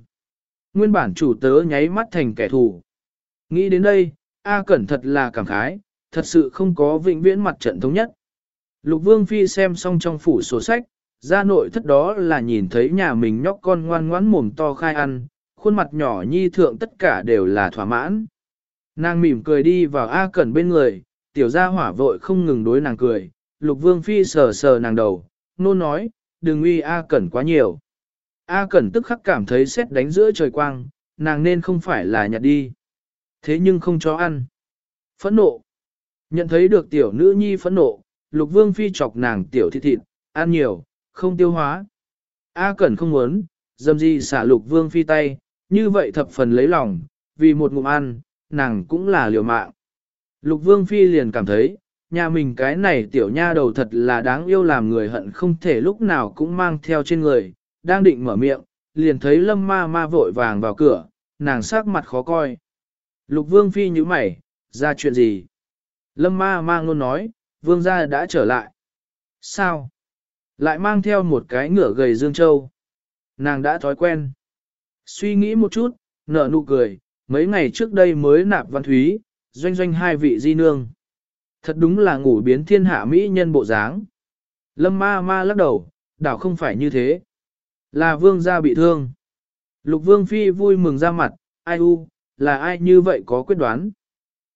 Nguyên bản chủ tớ nháy mắt thành kẻ thù. Nghĩ đến đây, A Cẩn thật là cảm khái, thật sự không có vĩnh viễn mặt trận thống nhất. Lục Vương Phi xem xong trong phủ sổ sách, ra nội thất đó là nhìn thấy nhà mình nhóc con ngoan ngoãn mồm to khai ăn, khuôn mặt nhỏ nhi thượng tất cả đều là thỏa mãn. Nàng mỉm cười đi vào A Cẩn bên người, tiểu gia hỏa vội không ngừng đối nàng cười, Lục Vương Phi sờ sờ nàng đầu, nôn nói, đừng uy A Cẩn quá nhiều. A Cẩn tức khắc cảm thấy xét đánh giữa trời quang, nàng nên không phải là nhặt đi. Thế nhưng không cho ăn. Phẫn nộ. Nhận thấy được tiểu nữ nhi phẫn nộ, Lục Vương Phi chọc nàng tiểu thịt thịt, ăn nhiều, không tiêu hóa. A Cẩn không muốn, dâm di xả Lục Vương Phi tay, như vậy thập phần lấy lòng, vì một ngụm ăn, nàng cũng là liều mạng. Lục Vương Phi liền cảm thấy, nhà mình cái này tiểu nha đầu thật là đáng yêu làm người hận không thể lúc nào cũng mang theo trên người, đang định mở miệng, liền thấy lâm ma ma vội vàng vào cửa, nàng sắc mặt khó coi. Lục Vương Phi như mày, ra chuyện gì? Lâm ma ma ngôn nói, Vương gia đã trở lại. Sao? Lại mang theo một cái ngựa gầy Dương Châu. Nàng đã thói quen. Suy nghĩ một chút, nở nụ cười, mấy ngày trước đây mới nạp văn thúy, doanh doanh hai vị di nương. Thật đúng là ngủ biến thiên hạ mỹ nhân bộ dáng. Lâm ma ma lắc đầu, đảo không phải như thế. Là vương gia bị thương. Lục vương phi vui mừng ra mặt, ai u, là ai như vậy có quyết đoán.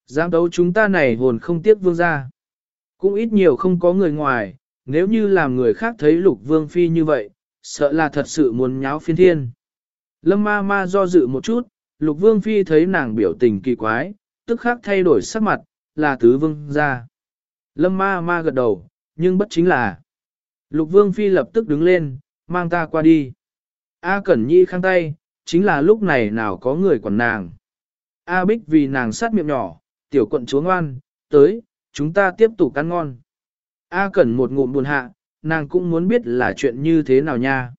Giang đấu chúng ta này hồn không tiếc vương gia. Cũng ít nhiều không có người ngoài, nếu như làm người khác thấy lục vương phi như vậy, sợ là thật sự muốn nháo phiên thiên. Lâm ma ma do dự một chút, lục vương phi thấy nàng biểu tình kỳ quái, tức khắc thay đổi sắc mặt, là tứ vương gia. Lâm ma ma gật đầu, nhưng bất chính là. Lục vương phi lập tức đứng lên, mang ta qua đi. A Cẩn Nhi khang tay, chính là lúc này nào có người quản nàng. A Bích vì nàng sát miệng nhỏ, tiểu quận chúa ngoan, tới, chúng ta tiếp tục ăn ngon. A Cẩn một ngụm buồn hạ, nàng cũng muốn biết là chuyện như thế nào nha.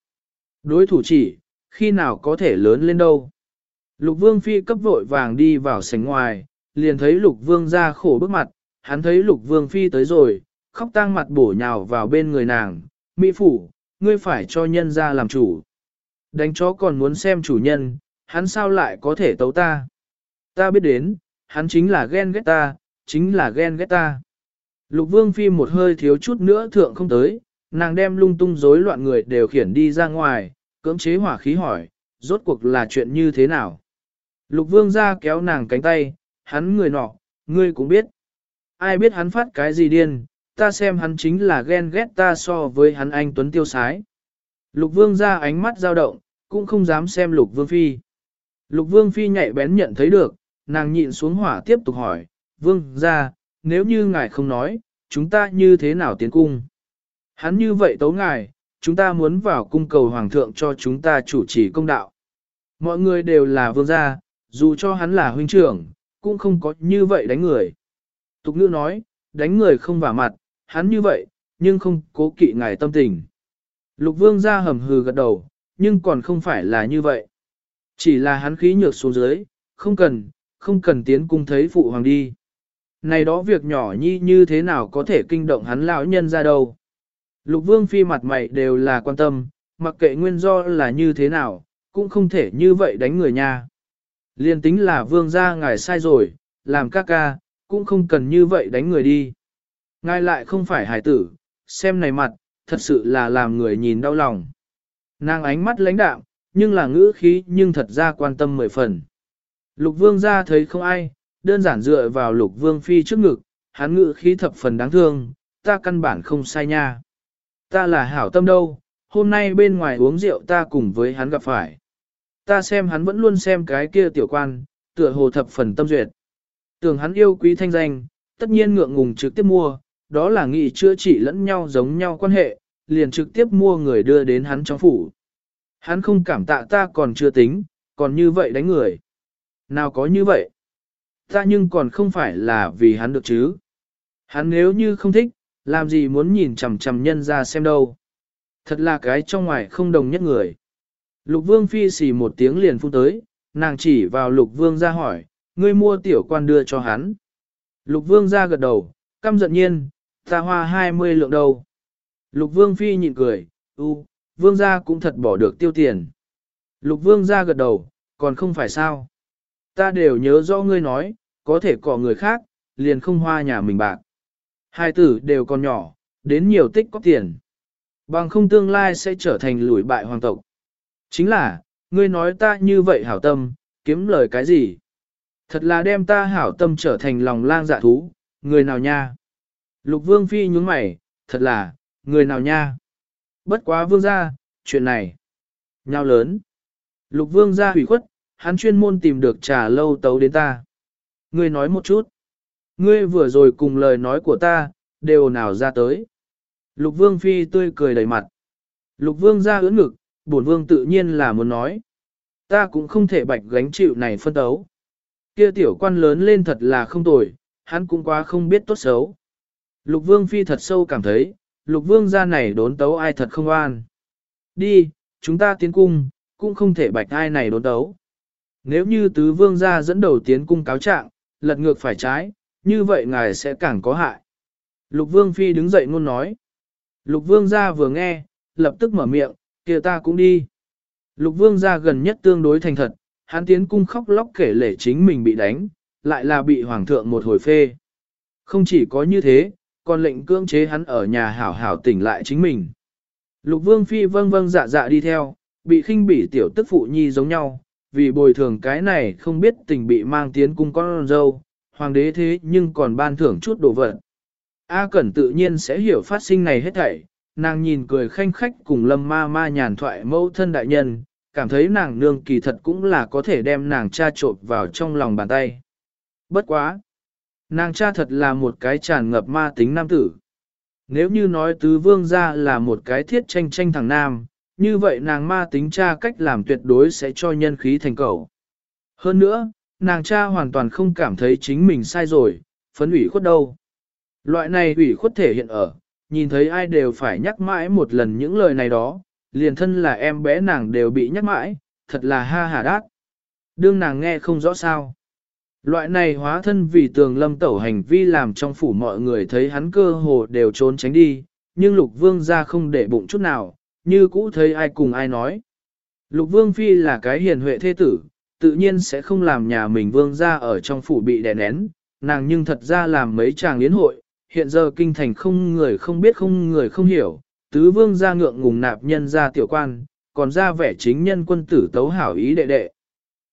Đối thủ chỉ, khi nào có thể lớn lên đâu. Lục vương phi cấp vội vàng đi vào sảnh ngoài, liền thấy lục vương ra khổ bức mặt, hắn thấy lục vương phi tới rồi, khóc tang mặt bổ nhào vào bên người nàng, mỹ phủ, ngươi phải cho nhân ra làm chủ. Đánh chó còn muốn xem chủ nhân, hắn sao lại có thể tấu ta. Ta biết đến, hắn chính là ghen ghét ta, chính là ghen ghét ta. Lục vương phi một hơi thiếu chút nữa thượng không tới, nàng đem lung tung rối loạn người đều khiển đi ra ngoài, cưỡng chế hỏa khí hỏi, rốt cuộc là chuyện như thế nào. Lục vương ra kéo nàng cánh tay, hắn người nọ, ngươi cũng biết. Ai biết hắn phát cái gì điên, ta xem hắn chính là ghen ghét ta so với hắn anh Tuấn Tiêu Sái. Lục vương ra ánh mắt dao động, cũng không dám xem lục vương phi. Lục vương phi nhạy bén nhận thấy được, nàng nhịn xuống hỏa tiếp tục hỏi, vương ra, nếu như ngài không nói, chúng ta như thế nào tiến cung? Hắn như vậy tấu ngài, chúng ta muốn vào cung cầu hoàng thượng cho chúng ta chủ trì công đạo. Mọi người đều là vương gia, dù cho hắn là huynh trưởng, cũng không có như vậy đánh người. Tục ngữ nói, đánh người không vả mặt, hắn như vậy, nhưng không cố kỵ ngài tâm tình. Lục vương gia hầm hừ gật đầu, nhưng còn không phải là như vậy. Chỉ là hắn khí nhược xuống dưới, không cần, không cần tiến cung thấy phụ hoàng đi. Này đó việc nhỏ nhi như thế nào có thể kinh động hắn lão nhân ra đâu. Lục vương phi mặt mày đều là quan tâm, mặc kệ nguyên do là như thế nào, cũng không thể như vậy đánh người nha. Liên tính là vương gia ngài sai rồi, làm ca ca, cũng không cần như vậy đánh người đi. Ngài lại không phải hải tử, xem này mặt, thật sự là làm người nhìn đau lòng. Nàng ánh mắt lãnh đạm, nhưng là ngữ khí nhưng thật ra quan tâm mười phần. Lục vương gia thấy không ai, đơn giản dựa vào lục vương phi trước ngực, hắn ngữ khí thập phần đáng thương, ta căn bản không sai nha. Ta là hảo tâm đâu, hôm nay bên ngoài uống rượu ta cùng với hắn gặp phải. Ta xem hắn vẫn luôn xem cái kia tiểu quan, tựa hồ thập phần tâm duyệt. Tưởng hắn yêu quý thanh danh, tất nhiên ngượng ngùng trực tiếp mua, đó là nghị chữa trị lẫn nhau giống nhau quan hệ, liền trực tiếp mua người đưa đến hắn trong phủ. Hắn không cảm tạ ta còn chưa tính, còn như vậy đánh người. Nào có như vậy? Ta nhưng còn không phải là vì hắn được chứ. Hắn nếu như không thích, làm gì muốn nhìn chằm chằm nhân ra xem đâu. Thật là cái trong ngoài không đồng nhất người. Lục vương phi xì một tiếng liền phun tới, nàng chỉ vào lục vương ra hỏi, ngươi mua tiểu quan đưa cho hắn. Lục vương ra gật đầu, căm giận nhiên, ta hoa 20 lượng đâu. Lục vương phi nhịn cười, u, vương gia cũng thật bỏ được tiêu tiền. Lục vương gia gật đầu, còn không phải sao. Ta đều nhớ rõ ngươi nói, có thể cọ người khác, liền không hoa nhà mình bạc. Hai tử đều còn nhỏ, đến nhiều tích có tiền. Bằng không tương lai sẽ trở thành lùi bại hoàng tộc. Chính là, ngươi nói ta như vậy hảo tâm, kiếm lời cái gì? Thật là đem ta hảo tâm trở thành lòng lang dạ thú, người nào nha? Lục vương phi nhúng mày, thật là, người nào nha? Bất quá vương gia, chuyện này. Nhau lớn. Lục vương gia hủy khuất, hắn chuyên môn tìm được trà lâu tấu đến ta. Ngươi nói một chút. Ngươi vừa rồi cùng lời nói của ta, đều nào ra tới. Lục vương phi tươi cười đầy mặt. Lục vương ra ưỡn ngực, bổn vương tự nhiên là muốn nói. Ta cũng không thể bạch gánh chịu này phân tấu. Kia tiểu quan lớn lên thật là không tồi, hắn cũng quá không biết tốt xấu. Lục vương phi thật sâu cảm thấy, lục vương ra này đốn tấu ai thật không an. Đi, chúng ta tiến cung, cũng không thể bạch ai này đốn tấu. Nếu như tứ vương gia dẫn đầu tiến cung cáo trạng, lật ngược phải trái, như vậy ngài sẽ càng có hại. Lục vương phi đứng dậy ngôn nói. Lục vương gia vừa nghe, lập tức mở miệng, kia ta cũng đi. Lục vương gia gần nhất tương đối thành thật, hắn tiến cung khóc lóc kể lể chính mình bị đánh, lại là bị hoàng thượng một hồi phê. Không chỉ có như thế, còn lệnh cưỡng chế hắn ở nhà hảo hảo tỉnh lại chính mình. Lục vương phi vâng vâng dạ dạ đi theo, bị khinh bỉ tiểu tức phụ nhi giống nhau, vì bồi thường cái này không biết tình bị mang tiến cung con dâu, hoàng đế thế nhưng còn ban thưởng chút đồ vật. A Cẩn tự nhiên sẽ hiểu phát sinh này hết thảy, nàng nhìn cười khanh khách cùng lâm ma ma nhàn thoại mẫu thân đại nhân, cảm thấy nàng nương kỳ thật cũng là có thể đem nàng cha trộn vào trong lòng bàn tay. Bất quá! Nàng cha thật là một cái tràn ngập ma tính nam tử. Nếu như nói tứ vương ra là một cái thiết tranh tranh thằng nam, như vậy nàng ma tính cha cách làm tuyệt đối sẽ cho nhân khí thành cầu. Hơn nữa, nàng cha hoàn toàn không cảm thấy chính mình sai rồi, phấn ủy khuất đâu. Loại này ủy khuất thể hiện ở, nhìn thấy ai đều phải nhắc mãi một lần những lời này đó, liền thân là em bé nàng đều bị nhắc mãi, thật là ha hà đát. Đương nàng nghe không rõ sao. Loại này hóa thân vì tường lâm tẩu hành vi làm trong phủ mọi người thấy hắn cơ hồ đều trốn tránh đi, nhưng lục vương ra không để bụng chút nào, như cũ thấy ai cùng ai nói. Lục vương phi là cái hiền huệ thế tử, tự nhiên sẽ không làm nhà mình vương ra ở trong phủ bị đè nén, nàng nhưng thật ra làm mấy chàng yến hội, hiện giờ kinh thành không người không biết không người không hiểu, tứ vương ra ngượng ngùng nạp nhân ra tiểu quan, còn ra vẻ chính nhân quân tử tấu hảo ý đệ đệ.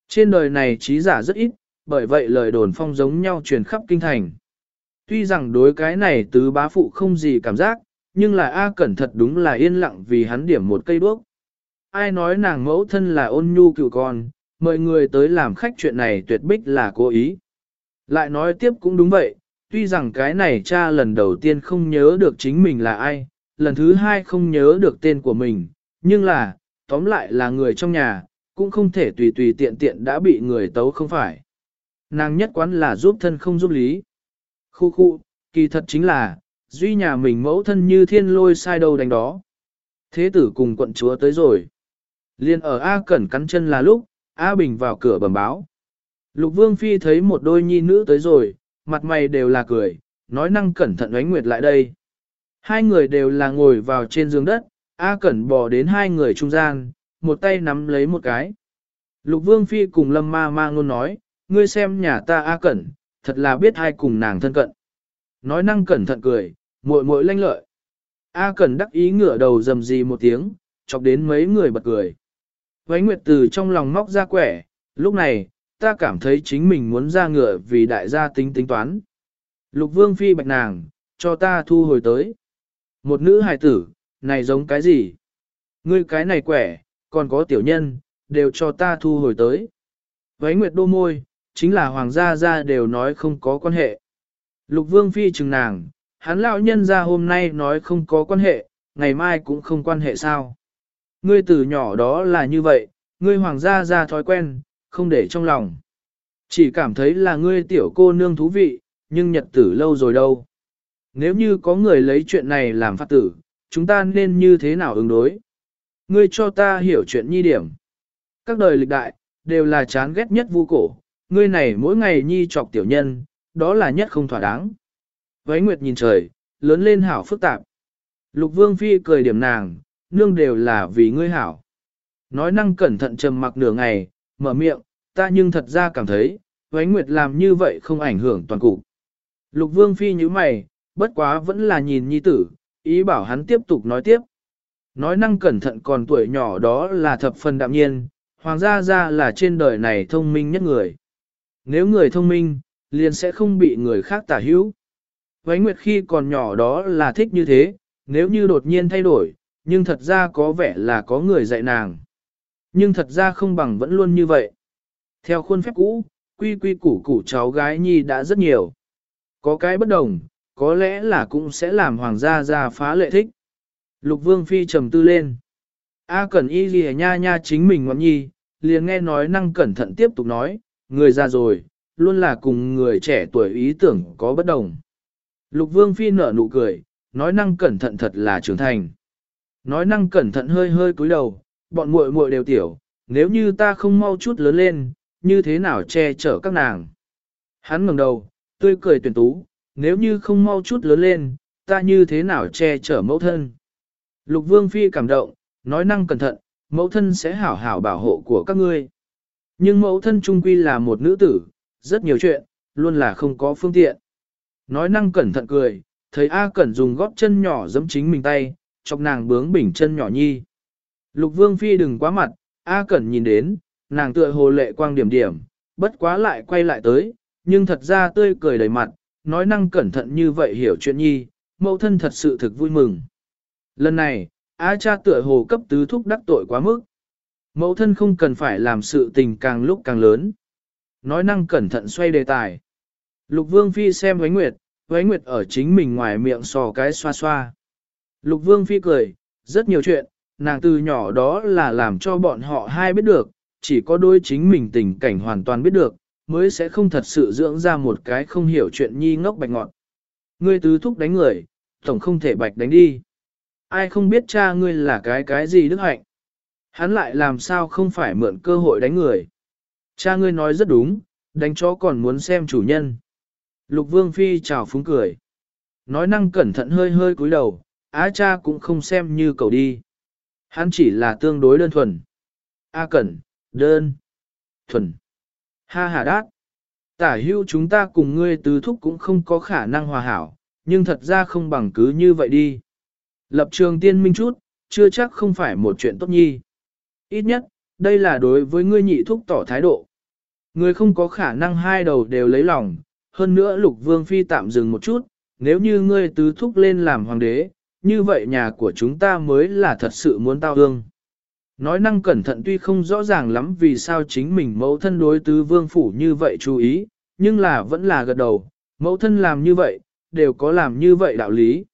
Trên đời này trí giả rất ít, bởi vậy lời đồn phong giống nhau truyền khắp kinh thành. Tuy rằng đối cái này tứ bá phụ không gì cảm giác, nhưng là A Cẩn thật đúng là yên lặng vì hắn điểm một cây đuốc. Ai nói nàng mẫu thân là ôn nhu cựu con, mời người tới làm khách chuyện này tuyệt bích là cố ý. Lại nói tiếp cũng đúng vậy, tuy rằng cái này cha lần đầu tiên không nhớ được chính mình là ai, lần thứ hai không nhớ được tên của mình, nhưng là, tóm lại là người trong nhà, cũng không thể tùy tùy tiện tiện đã bị người tấu không phải. Nàng nhất quán là giúp thân không giúp lý. Khu khu, kỳ thật chính là, duy nhà mình mẫu thân như thiên lôi sai đầu đánh đó. Thế tử cùng quận chúa tới rồi. Liên ở A Cẩn cắn chân là lúc, A Bình vào cửa bẩm báo. Lục Vương Phi thấy một đôi nhi nữ tới rồi, mặt mày đều là cười, nói năng cẩn thận ánh nguyệt lại đây. Hai người đều là ngồi vào trên giường đất, A Cẩn bò đến hai người trung gian, một tay nắm lấy một cái. Lục Vương Phi cùng Lâm Ma Ma luôn nói, ngươi xem nhà ta A Cẩn, thật là biết hai cùng nàng thân cận. Nói năng cẩn thận cười, muội muội lanh lợi. A Cẩn đắc ý ngửa đầu dầm gì một tiếng, chọc đến mấy người bật cười. Vánh Nguyệt từ trong lòng móc ra quẻ, lúc này, ta cảm thấy chính mình muốn ra ngựa vì đại gia tính tính toán. Lục Vương Phi bạch nàng, cho ta thu hồi tới. Một nữ hài tử, này giống cái gì? Ngươi cái này quẻ, còn có tiểu nhân, đều cho ta thu hồi tới. Vánh Nguyệt đô môi, chính là hoàng gia gia đều nói không có quan hệ. Lục Vương Phi chừng nàng, hắn lão nhân ra hôm nay nói không có quan hệ, ngày mai cũng không quan hệ sao. Ngươi từ nhỏ đó là như vậy, ngươi hoàng gia ra thói quen, không để trong lòng. Chỉ cảm thấy là ngươi tiểu cô nương thú vị, nhưng nhật tử lâu rồi đâu. Nếu như có người lấy chuyện này làm phát tử, chúng ta nên như thế nào ứng đối? Ngươi cho ta hiểu chuyện nhi điểm. Các đời lịch đại, đều là chán ghét nhất vu cổ, ngươi này mỗi ngày nhi chọc tiểu nhân, đó là nhất không thỏa đáng. Vấy Nguyệt nhìn trời, lớn lên hảo phức tạp. Lục Vương Phi cười điểm nàng, nương đều là vì ngươi hảo. Nói năng cẩn thận trầm mặc nửa ngày, mở miệng, ta nhưng thật ra cảm thấy, Vấy Nguyệt làm như vậy không ảnh hưởng toàn cục. Lục Vương Phi như mày, bất quá vẫn là nhìn nhi tử, ý bảo hắn tiếp tục nói tiếp. Nói năng cẩn thận còn tuổi nhỏ đó là thập phần đạm nhiên, hoàng gia gia là trên đời này thông minh nhất người. Nếu người thông minh, liền sẽ không bị người khác tả hữu. Vánh Nguyệt khi còn nhỏ đó là thích như thế, nếu như đột nhiên thay đổi, nhưng thật ra có vẻ là có người dạy nàng. Nhưng thật ra không bằng vẫn luôn như vậy. Theo khuôn phép cũ, quy quy củ củ cháu gái nhi đã rất nhiều. Có cái bất đồng, có lẽ là cũng sẽ làm hoàng gia gia phá lệ thích. Lục vương phi trầm tư lên. A cẩn y gì nha nha chính mình ngọn nhi, liền nghe nói năng cẩn thận tiếp tục nói, người già rồi, luôn là cùng người trẻ tuổi ý tưởng có bất đồng. Lục vương phi nở nụ cười, nói năng cẩn thận thật là trưởng thành. Nói năng cẩn thận hơi hơi cúi đầu, bọn muội muội đều tiểu, nếu như ta không mau chút lớn lên, như thế nào che chở các nàng. Hắn ngẩng đầu, tươi cười tuyển tú, nếu như không mau chút lớn lên, ta như thế nào che chở mẫu thân. Lục vương phi cảm động, nói năng cẩn thận, mẫu thân sẽ hảo hảo bảo hộ của các ngươi. Nhưng mẫu thân trung quy là một nữ tử, rất nhiều chuyện, luôn là không có phương tiện. Nói năng cẩn thận cười, thấy A Cẩn dùng góp chân nhỏ giẫm chính mình tay, chọc nàng bướng bỉnh chân nhỏ nhi. Lục Vương Phi đừng quá mặt, A Cẩn nhìn đến, nàng tựa hồ lệ quang điểm điểm, bất quá lại quay lại tới, nhưng thật ra tươi cười đầy mặt, nói năng cẩn thận như vậy hiểu chuyện nhi, mẫu thân thật sự thực vui mừng. Lần này, A cha tựa hồ cấp tứ thúc đắc tội quá mức. Mẫu thân không cần phải làm sự tình càng lúc càng lớn. Nói năng cẩn thận xoay đề tài. Lục Vương Phi xem Huế Nguyệt, Huế Nguyệt ở chính mình ngoài miệng sò cái xoa xoa. Lục Vương Phi cười, rất nhiều chuyện, nàng từ nhỏ đó là làm cho bọn họ hai biết được, chỉ có đôi chính mình tình cảnh hoàn toàn biết được, mới sẽ không thật sự dưỡng ra một cái không hiểu chuyện nhi ngốc bạch ngọn. Ngươi tứ thúc đánh người, tổng không thể bạch đánh đi. Ai không biết cha ngươi là cái cái gì đức hạnh. Hắn lại làm sao không phải mượn cơ hội đánh người. Cha ngươi nói rất đúng, đánh chó còn muốn xem chủ nhân. Lục vương phi chào phúng cười. Nói năng cẩn thận hơi hơi cúi đầu, á cha cũng không xem như cầu đi. Hắn chỉ là tương đối đơn thuần. A cẩn, đơn. thuần. Ha hà đát. Tả hưu chúng ta cùng ngươi tứ thúc cũng không có khả năng hòa hảo, nhưng thật ra không bằng cứ như vậy đi. Lập trường tiên minh chút, chưa chắc không phải một chuyện tốt nhi. Ít nhất, đây là đối với ngươi nhị thúc tỏ thái độ. Ngươi không có khả năng hai đầu đều lấy lòng, hơn nữa lục vương phi tạm dừng một chút, nếu như ngươi tứ thúc lên làm hoàng đế, như vậy nhà của chúng ta mới là thật sự muốn tao hương. Nói năng cẩn thận tuy không rõ ràng lắm vì sao chính mình mẫu thân đối tứ vương phủ như vậy chú ý, nhưng là vẫn là gật đầu, mẫu thân làm như vậy, đều có làm như vậy đạo lý.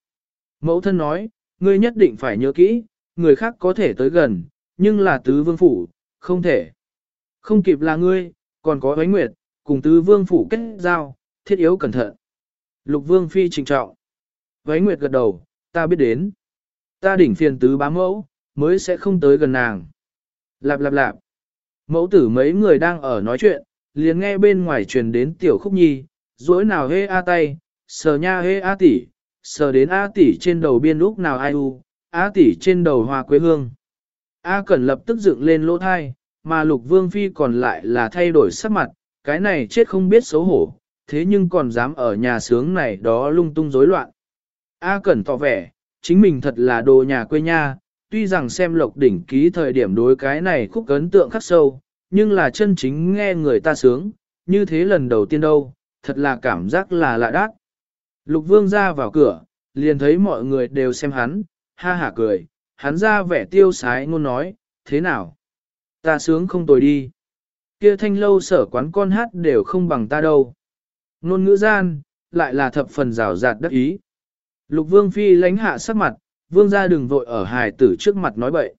Mẫu thân nói, ngươi nhất định phải nhớ kỹ, người khác có thể tới gần, nhưng là tứ vương phủ, không thể. Không kịp là ngươi, còn có ánh nguyệt, cùng tứ vương phủ kết giao, thiết yếu cẩn thận. Lục vương phi trình trọng. Vánh nguyệt gật đầu, ta biết đến. Ta đỉnh phiền tứ bá mẫu, mới sẽ không tới gần nàng. Lạp lạp lạp. Mẫu tử mấy người đang ở nói chuyện, liền nghe bên ngoài truyền đến tiểu khúc nhi, dối nào hê a tay, sờ nha hê a tỷ, sờ đến a tỷ trên đầu biên lúc nào ai u, a tỷ trên đầu hoa quê hương. A cẩn lập tức dựng lên lỗ thai, mà lục vương phi còn lại là thay đổi sắc mặt, cái này chết không biết xấu hổ, thế nhưng còn dám ở nhà sướng này đó lung tung rối loạn. A cẩn tỏ vẻ, chính mình thật là đồ nhà quê nha, tuy rằng xem lộc đỉnh ký thời điểm đối cái này khúc ấn tượng khắc sâu, nhưng là chân chính nghe người ta sướng, như thế lần đầu tiên đâu, thật là cảm giác là lạ đắt. Lục vương ra vào cửa, liền thấy mọi người đều xem hắn, ha hả cười, hắn ra vẻ tiêu sái ngôn nói, thế nào? Ta sướng không tồi đi. Kia thanh lâu sở quán con hát đều không bằng ta đâu. Nôn ngữ gian, lại là thập phần rào rạt đắc ý. Lục vương phi lánh hạ sắc mặt, vương ra đừng vội ở hài tử trước mặt nói bậy.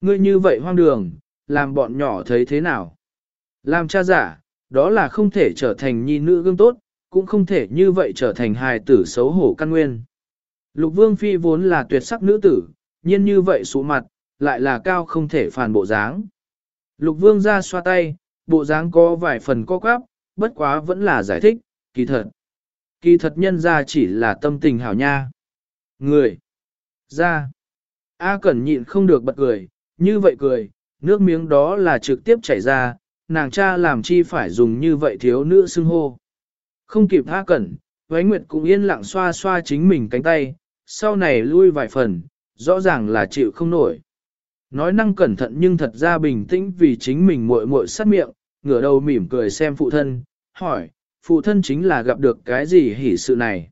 Ngươi như vậy hoang đường, làm bọn nhỏ thấy thế nào? Làm cha giả, đó là không thể trở thành nhi nữ gương tốt, cũng không thể như vậy trở thành hài tử xấu hổ căn nguyên. Lục vương phi vốn là tuyệt sắc nữ tử, nhiên như vậy số mặt, lại là cao không thể phản bộ dáng. Lục vương ra xoa tay, bộ dáng có vài phần co quắp, bất quá vẫn là giải thích, kỳ thật. Kỳ thật nhân ra chỉ là tâm tình hảo nha. Người. Ra. A Cẩn nhịn không được bật cười, như vậy cười, nước miếng đó là trực tiếp chảy ra, nàng cha làm chi phải dùng như vậy thiếu nữ xưng hô. Không kịp A Cẩn, Vánh Nguyệt cũng yên lặng xoa xoa chính mình cánh tay, sau này lui vài phần, rõ ràng là chịu không nổi. Nói năng cẩn thận nhưng thật ra bình tĩnh vì chính mình muội muội sát miệng, ngửa đầu mỉm cười xem phụ thân, hỏi, phụ thân chính là gặp được cái gì hỉ sự này.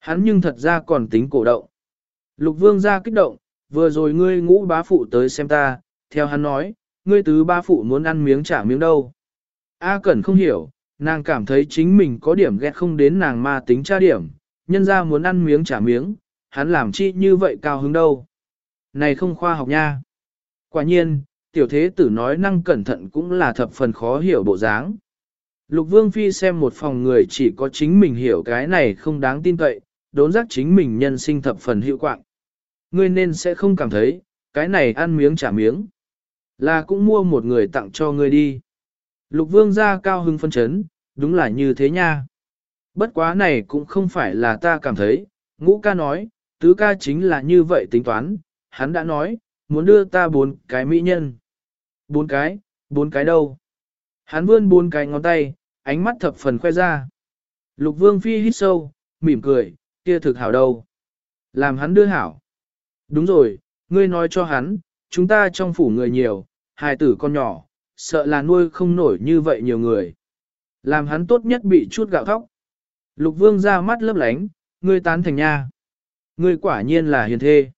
Hắn nhưng thật ra còn tính cổ động. Lục vương ra kích động, vừa rồi ngươi ngũ bá phụ tới xem ta, theo hắn nói, ngươi tứ ba phụ muốn ăn miếng trả miếng đâu. A Cẩn không hiểu, nàng cảm thấy chính mình có điểm ghét không đến nàng ma tính tra điểm, nhân ra muốn ăn miếng trả miếng, hắn làm chi như vậy cao hứng đâu. Này không khoa học nha. Quả nhiên, tiểu thế tử nói năng cẩn thận cũng là thập phần khó hiểu bộ dáng. Lục Vương Phi xem một phòng người chỉ có chính mình hiểu cái này không đáng tin cậy, đốn giác chính mình nhân sinh thập phần hiệu quạng. Ngươi nên sẽ không cảm thấy, cái này ăn miếng trả miếng. Là cũng mua một người tặng cho ngươi đi. Lục Vương ra cao hưng phân chấn, đúng là như thế nha. Bất quá này cũng không phải là ta cảm thấy, ngũ ca nói, tứ ca chính là như vậy tính toán, hắn đã nói, muốn đưa ta bốn cái mỹ nhân. Bốn cái, bốn cái đâu? Hắn vươn bốn cái ngón tay, ánh mắt thập phần khoe ra. Lục vương phi hít sâu, mỉm cười, kia thực hảo đâu. Làm hắn đưa hảo. Đúng rồi, ngươi nói cho hắn, chúng ta trong phủ người nhiều, hài tử con nhỏ, sợ là nuôi không nổi như vậy nhiều người. Làm hắn tốt nhất bị chút gạo thóc. Lục vương ra mắt lấp lánh, ngươi tán thành nha. Ngươi quả nhiên là hiền thê.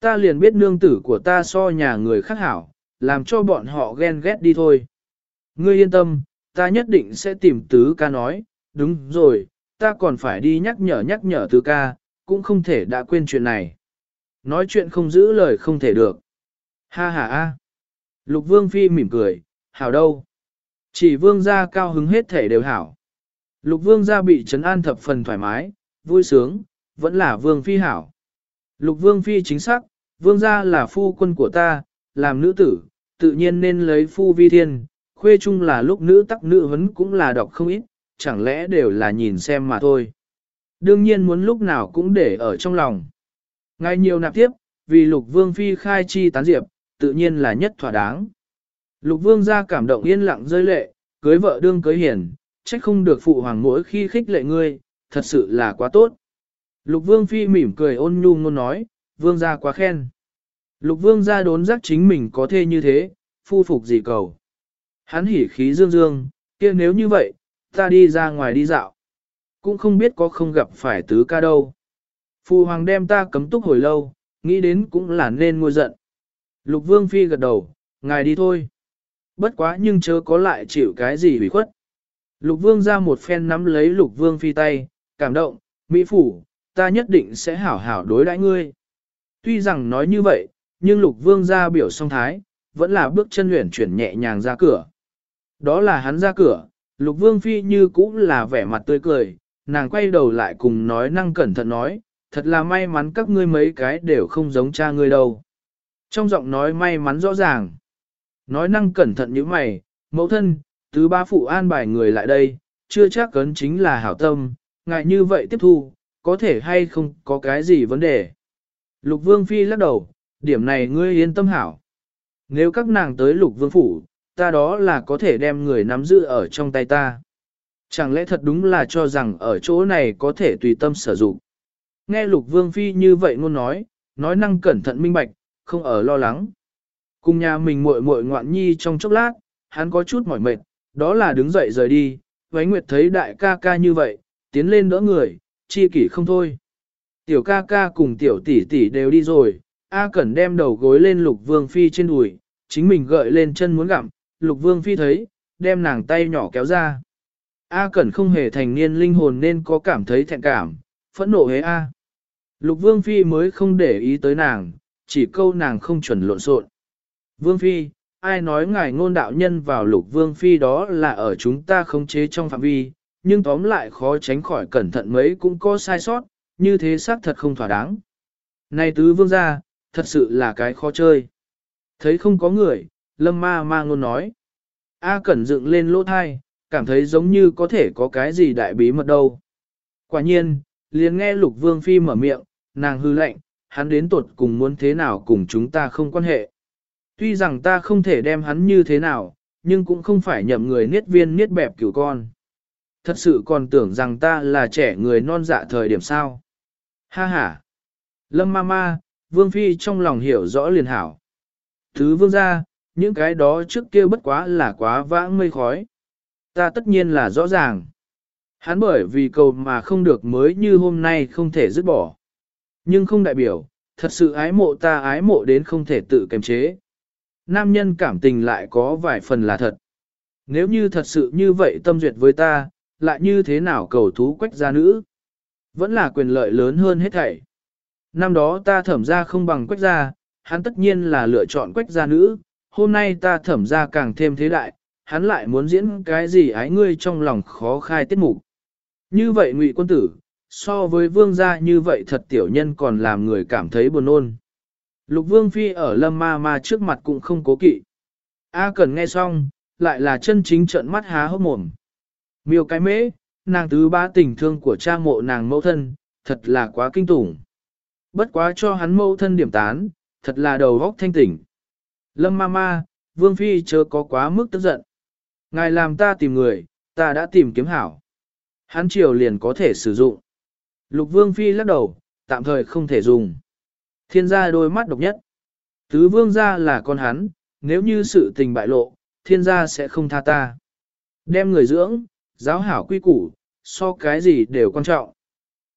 Ta liền biết nương tử của ta so nhà người khác hảo, làm cho bọn họ ghen ghét đi thôi. Ngươi yên tâm, ta nhất định sẽ tìm tứ ca nói, đúng rồi, ta còn phải đi nhắc nhở nhắc nhở tứ ca, cũng không thể đã quên chuyện này. Nói chuyện không giữ lời không thể được. Ha ha ha. Lục vương phi mỉm cười, hảo đâu. Chỉ vương gia cao hứng hết thể đều hảo. Lục vương gia bị trấn an thập phần thoải mái, vui sướng, vẫn là vương phi hảo. Lục vương phi chính xác, vương gia là phu quân của ta, làm nữ tử, tự nhiên nên lấy phu vi thiên, khuê chung là lúc nữ tắc nữ vấn cũng là đọc không ít, chẳng lẽ đều là nhìn xem mà thôi. Đương nhiên muốn lúc nào cũng để ở trong lòng. Ngay nhiều nạp tiếp, vì lục vương phi khai chi tán diệp, tự nhiên là nhất thỏa đáng. Lục vương gia cảm động yên lặng rơi lệ, cưới vợ đương cưới hiền, trách không được phụ hoàng mỗi khi khích lệ ngươi, thật sự là quá tốt. Lục vương phi mỉm cười ôn nhu ngôn nói, vương gia quá khen. Lục vương gia đốn giác chính mình có thể như thế, phu phục gì cầu. Hắn hỉ khí dương dương, kia nếu như vậy, ta đi ra ngoài đi dạo. Cũng không biết có không gặp phải tứ ca đâu. Phu hoàng đem ta cấm túc hồi lâu, nghĩ đến cũng là nên ngôi giận. Lục vương phi gật đầu, ngài đi thôi. Bất quá nhưng chớ có lại chịu cái gì hủy khuất. Lục vương ra một phen nắm lấy lục vương phi tay, cảm động, Mỹ phủ, ta nhất định sẽ hảo hảo đối đãi ngươi. Tuy rằng nói như vậy, nhưng lục vương ra biểu song thái, vẫn là bước chân luyện chuyển nhẹ nhàng ra cửa. Đó là hắn ra cửa, lục vương phi như cũng là vẻ mặt tươi cười, nàng quay đầu lại cùng nói năng cẩn thận nói, thật là may mắn các ngươi mấy cái đều không giống cha ngươi đâu. Trong giọng nói may mắn rõ ràng, nói năng cẩn thận như mày, mẫu thân, tứ ba phụ an bài người lại đây, chưa chắc cấn chính là hảo tâm, ngại như vậy tiếp thu, có thể hay không có cái gì vấn đề. Lục vương phi lắc đầu, điểm này ngươi yên tâm hảo. Nếu các nàng tới lục vương phủ, ta đó là có thể đem người nắm giữ ở trong tay ta. Chẳng lẽ thật đúng là cho rằng ở chỗ này có thể tùy tâm sử dụng. Nghe lục vương phi như vậy ngôn nói, nói năng cẩn thận minh bạch, không ở lo lắng. Cùng nhà mình muội muội ngoạn nhi trong chốc lát, hắn có chút mỏi mệt, đó là đứng dậy rời đi, Vánh Nguyệt thấy đại ca ca như vậy, tiến lên đỡ người, chi kỷ không thôi. Tiểu ca ca cùng tiểu tỷ tỷ đều đi rồi, A Cẩn đem đầu gối lên lục vương phi trên đùi, chính mình gợi lên chân muốn gặm, lục vương phi thấy, đem nàng tay nhỏ kéo ra. A Cẩn không hề thành niên linh hồn nên có cảm thấy thẹn cảm, phẫn nộ hế A. Lục vương phi mới không để ý tới nàng, chỉ câu nàng không chuẩn lộn xộn. Vương phi, ai nói ngài ngôn đạo nhân vào lục vương phi đó là ở chúng ta khống chế trong phạm vi, nhưng tóm lại khó tránh khỏi cẩn thận mấy cũng có sai sót, như thế xác thật không thỏa đáng. Này tứ vương gia, thật sự là cái khó chơi. Thấy không có người, lâm ma ma ngôn nói. A cẩn dựng lên lỗ thai, cảm thấy giống như có thể có cái gì đại bí mật đâu. Quả nhiên, liền nghe lục vương phi mở miệng, nàng hư lệnh, hắn đến tuột cùng muốn thế nào cùng chúng ta không quan hệ. Tuy rằng ta không thể đem hắn như thế nào, nhưng cũng không phải nhậm người niết viên niết bẹp cửu con. Thật sự còn tưởng rằng ta là trẻ người non dạ thời điểm sao. Ha ha. Lâm ma ma, vương phi trong lòng hiểu rõ liền hảo. Thứ vương ra, những cái đó trước kia bất quá là quá vãng mây khói. Ta tất nhiên là rõ ràng. Hắn bởi vì cầu mà không được mới như hôm nay không thể dứt bỏ. Nhưng không đại biểu, thật sự ái mộ ta ái mộ đến không thể tự kiềm chế. Nam nhân cảm tình lại có vài phần là thật. Nếu như thật sự như vậy tâm duyệt với ta, lại như thế nào cầu thú quách gia nữ? Vẫn là quyền lợi lớn hơn hết thảy. Năm đó ta thẩm ra không bằng quách gia, hắn tất nhiên là lựa chọn quách gia nữ, hôm nay ta thẩm ra càng thêm thế đại, hắn lại muốn diễn cái gì ái ngươi trong lòng khó khai tiết mục. Như vậy ngụy quân tử, so với vương gia như vậy thật tiểu nhân còn làm người cảm thấy buồn ôn. Lục vương phi ở lâm ma ma trước mặt cũng không cố kỵ. A cần nghe xong, lại là chân chính trợn mắt há hốc mồm. Miêu cái mễ, nàng tứ ba tình thương của cha mộ nàng mẫu thân, thật là quá kinh tủng. Bất quá cho hắn mẫu thân điểm tán, thật là đầu góc thanh tỉnh. Lâm ma ma, vương phi chớ có quá mức tức giận. Ngài làm ta tìm người, ta đã tìm kiếm hảo. Hắn chiều liền có thể sử dụng. Lục vương phi lắc đầu, tạm thời không thể dùng. Thiên gia đôi mắt độc nhất. Tứ vương gia là con hắn, nếu như sự tình bại lộ, thiên gia sẽ không tha ta. Đem người dưỡng, giáo hảo quy củ, so cái gì đều quan trọng.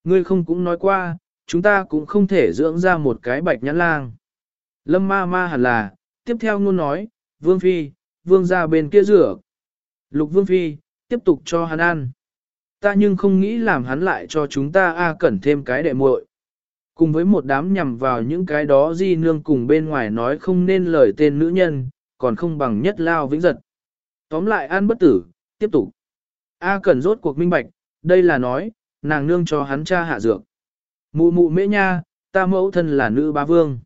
Ngươi không cũng nói qua, chúng ta cũng không thể dưỡng ra một cái bạch nhãn lang. Lâm ma ma hẳn là, tiếp theo ngôn nói, vương phi, vương ra bên kia rửa. Lục vương phi, tiếp tục cho hắn ăn. Ta nhưng không nghĩ làm hắn lại cho chúng ta a cẩn thêm cái đệ muội. Cùng với một đám nhằm vào những cái đó di nương cùng bên ngoài nói không nên lời tên nữ nhân, còn không bằng nhất lao vĩnh giật. Tóm lại an bất tử, tiếp tục. A Cẩn rốt cuộc minh bạch, đây là nói, nàng nương cho hắn cha hạ dược. Mụ mụ mễ nha, ta mẫu thân là nữ bá vương.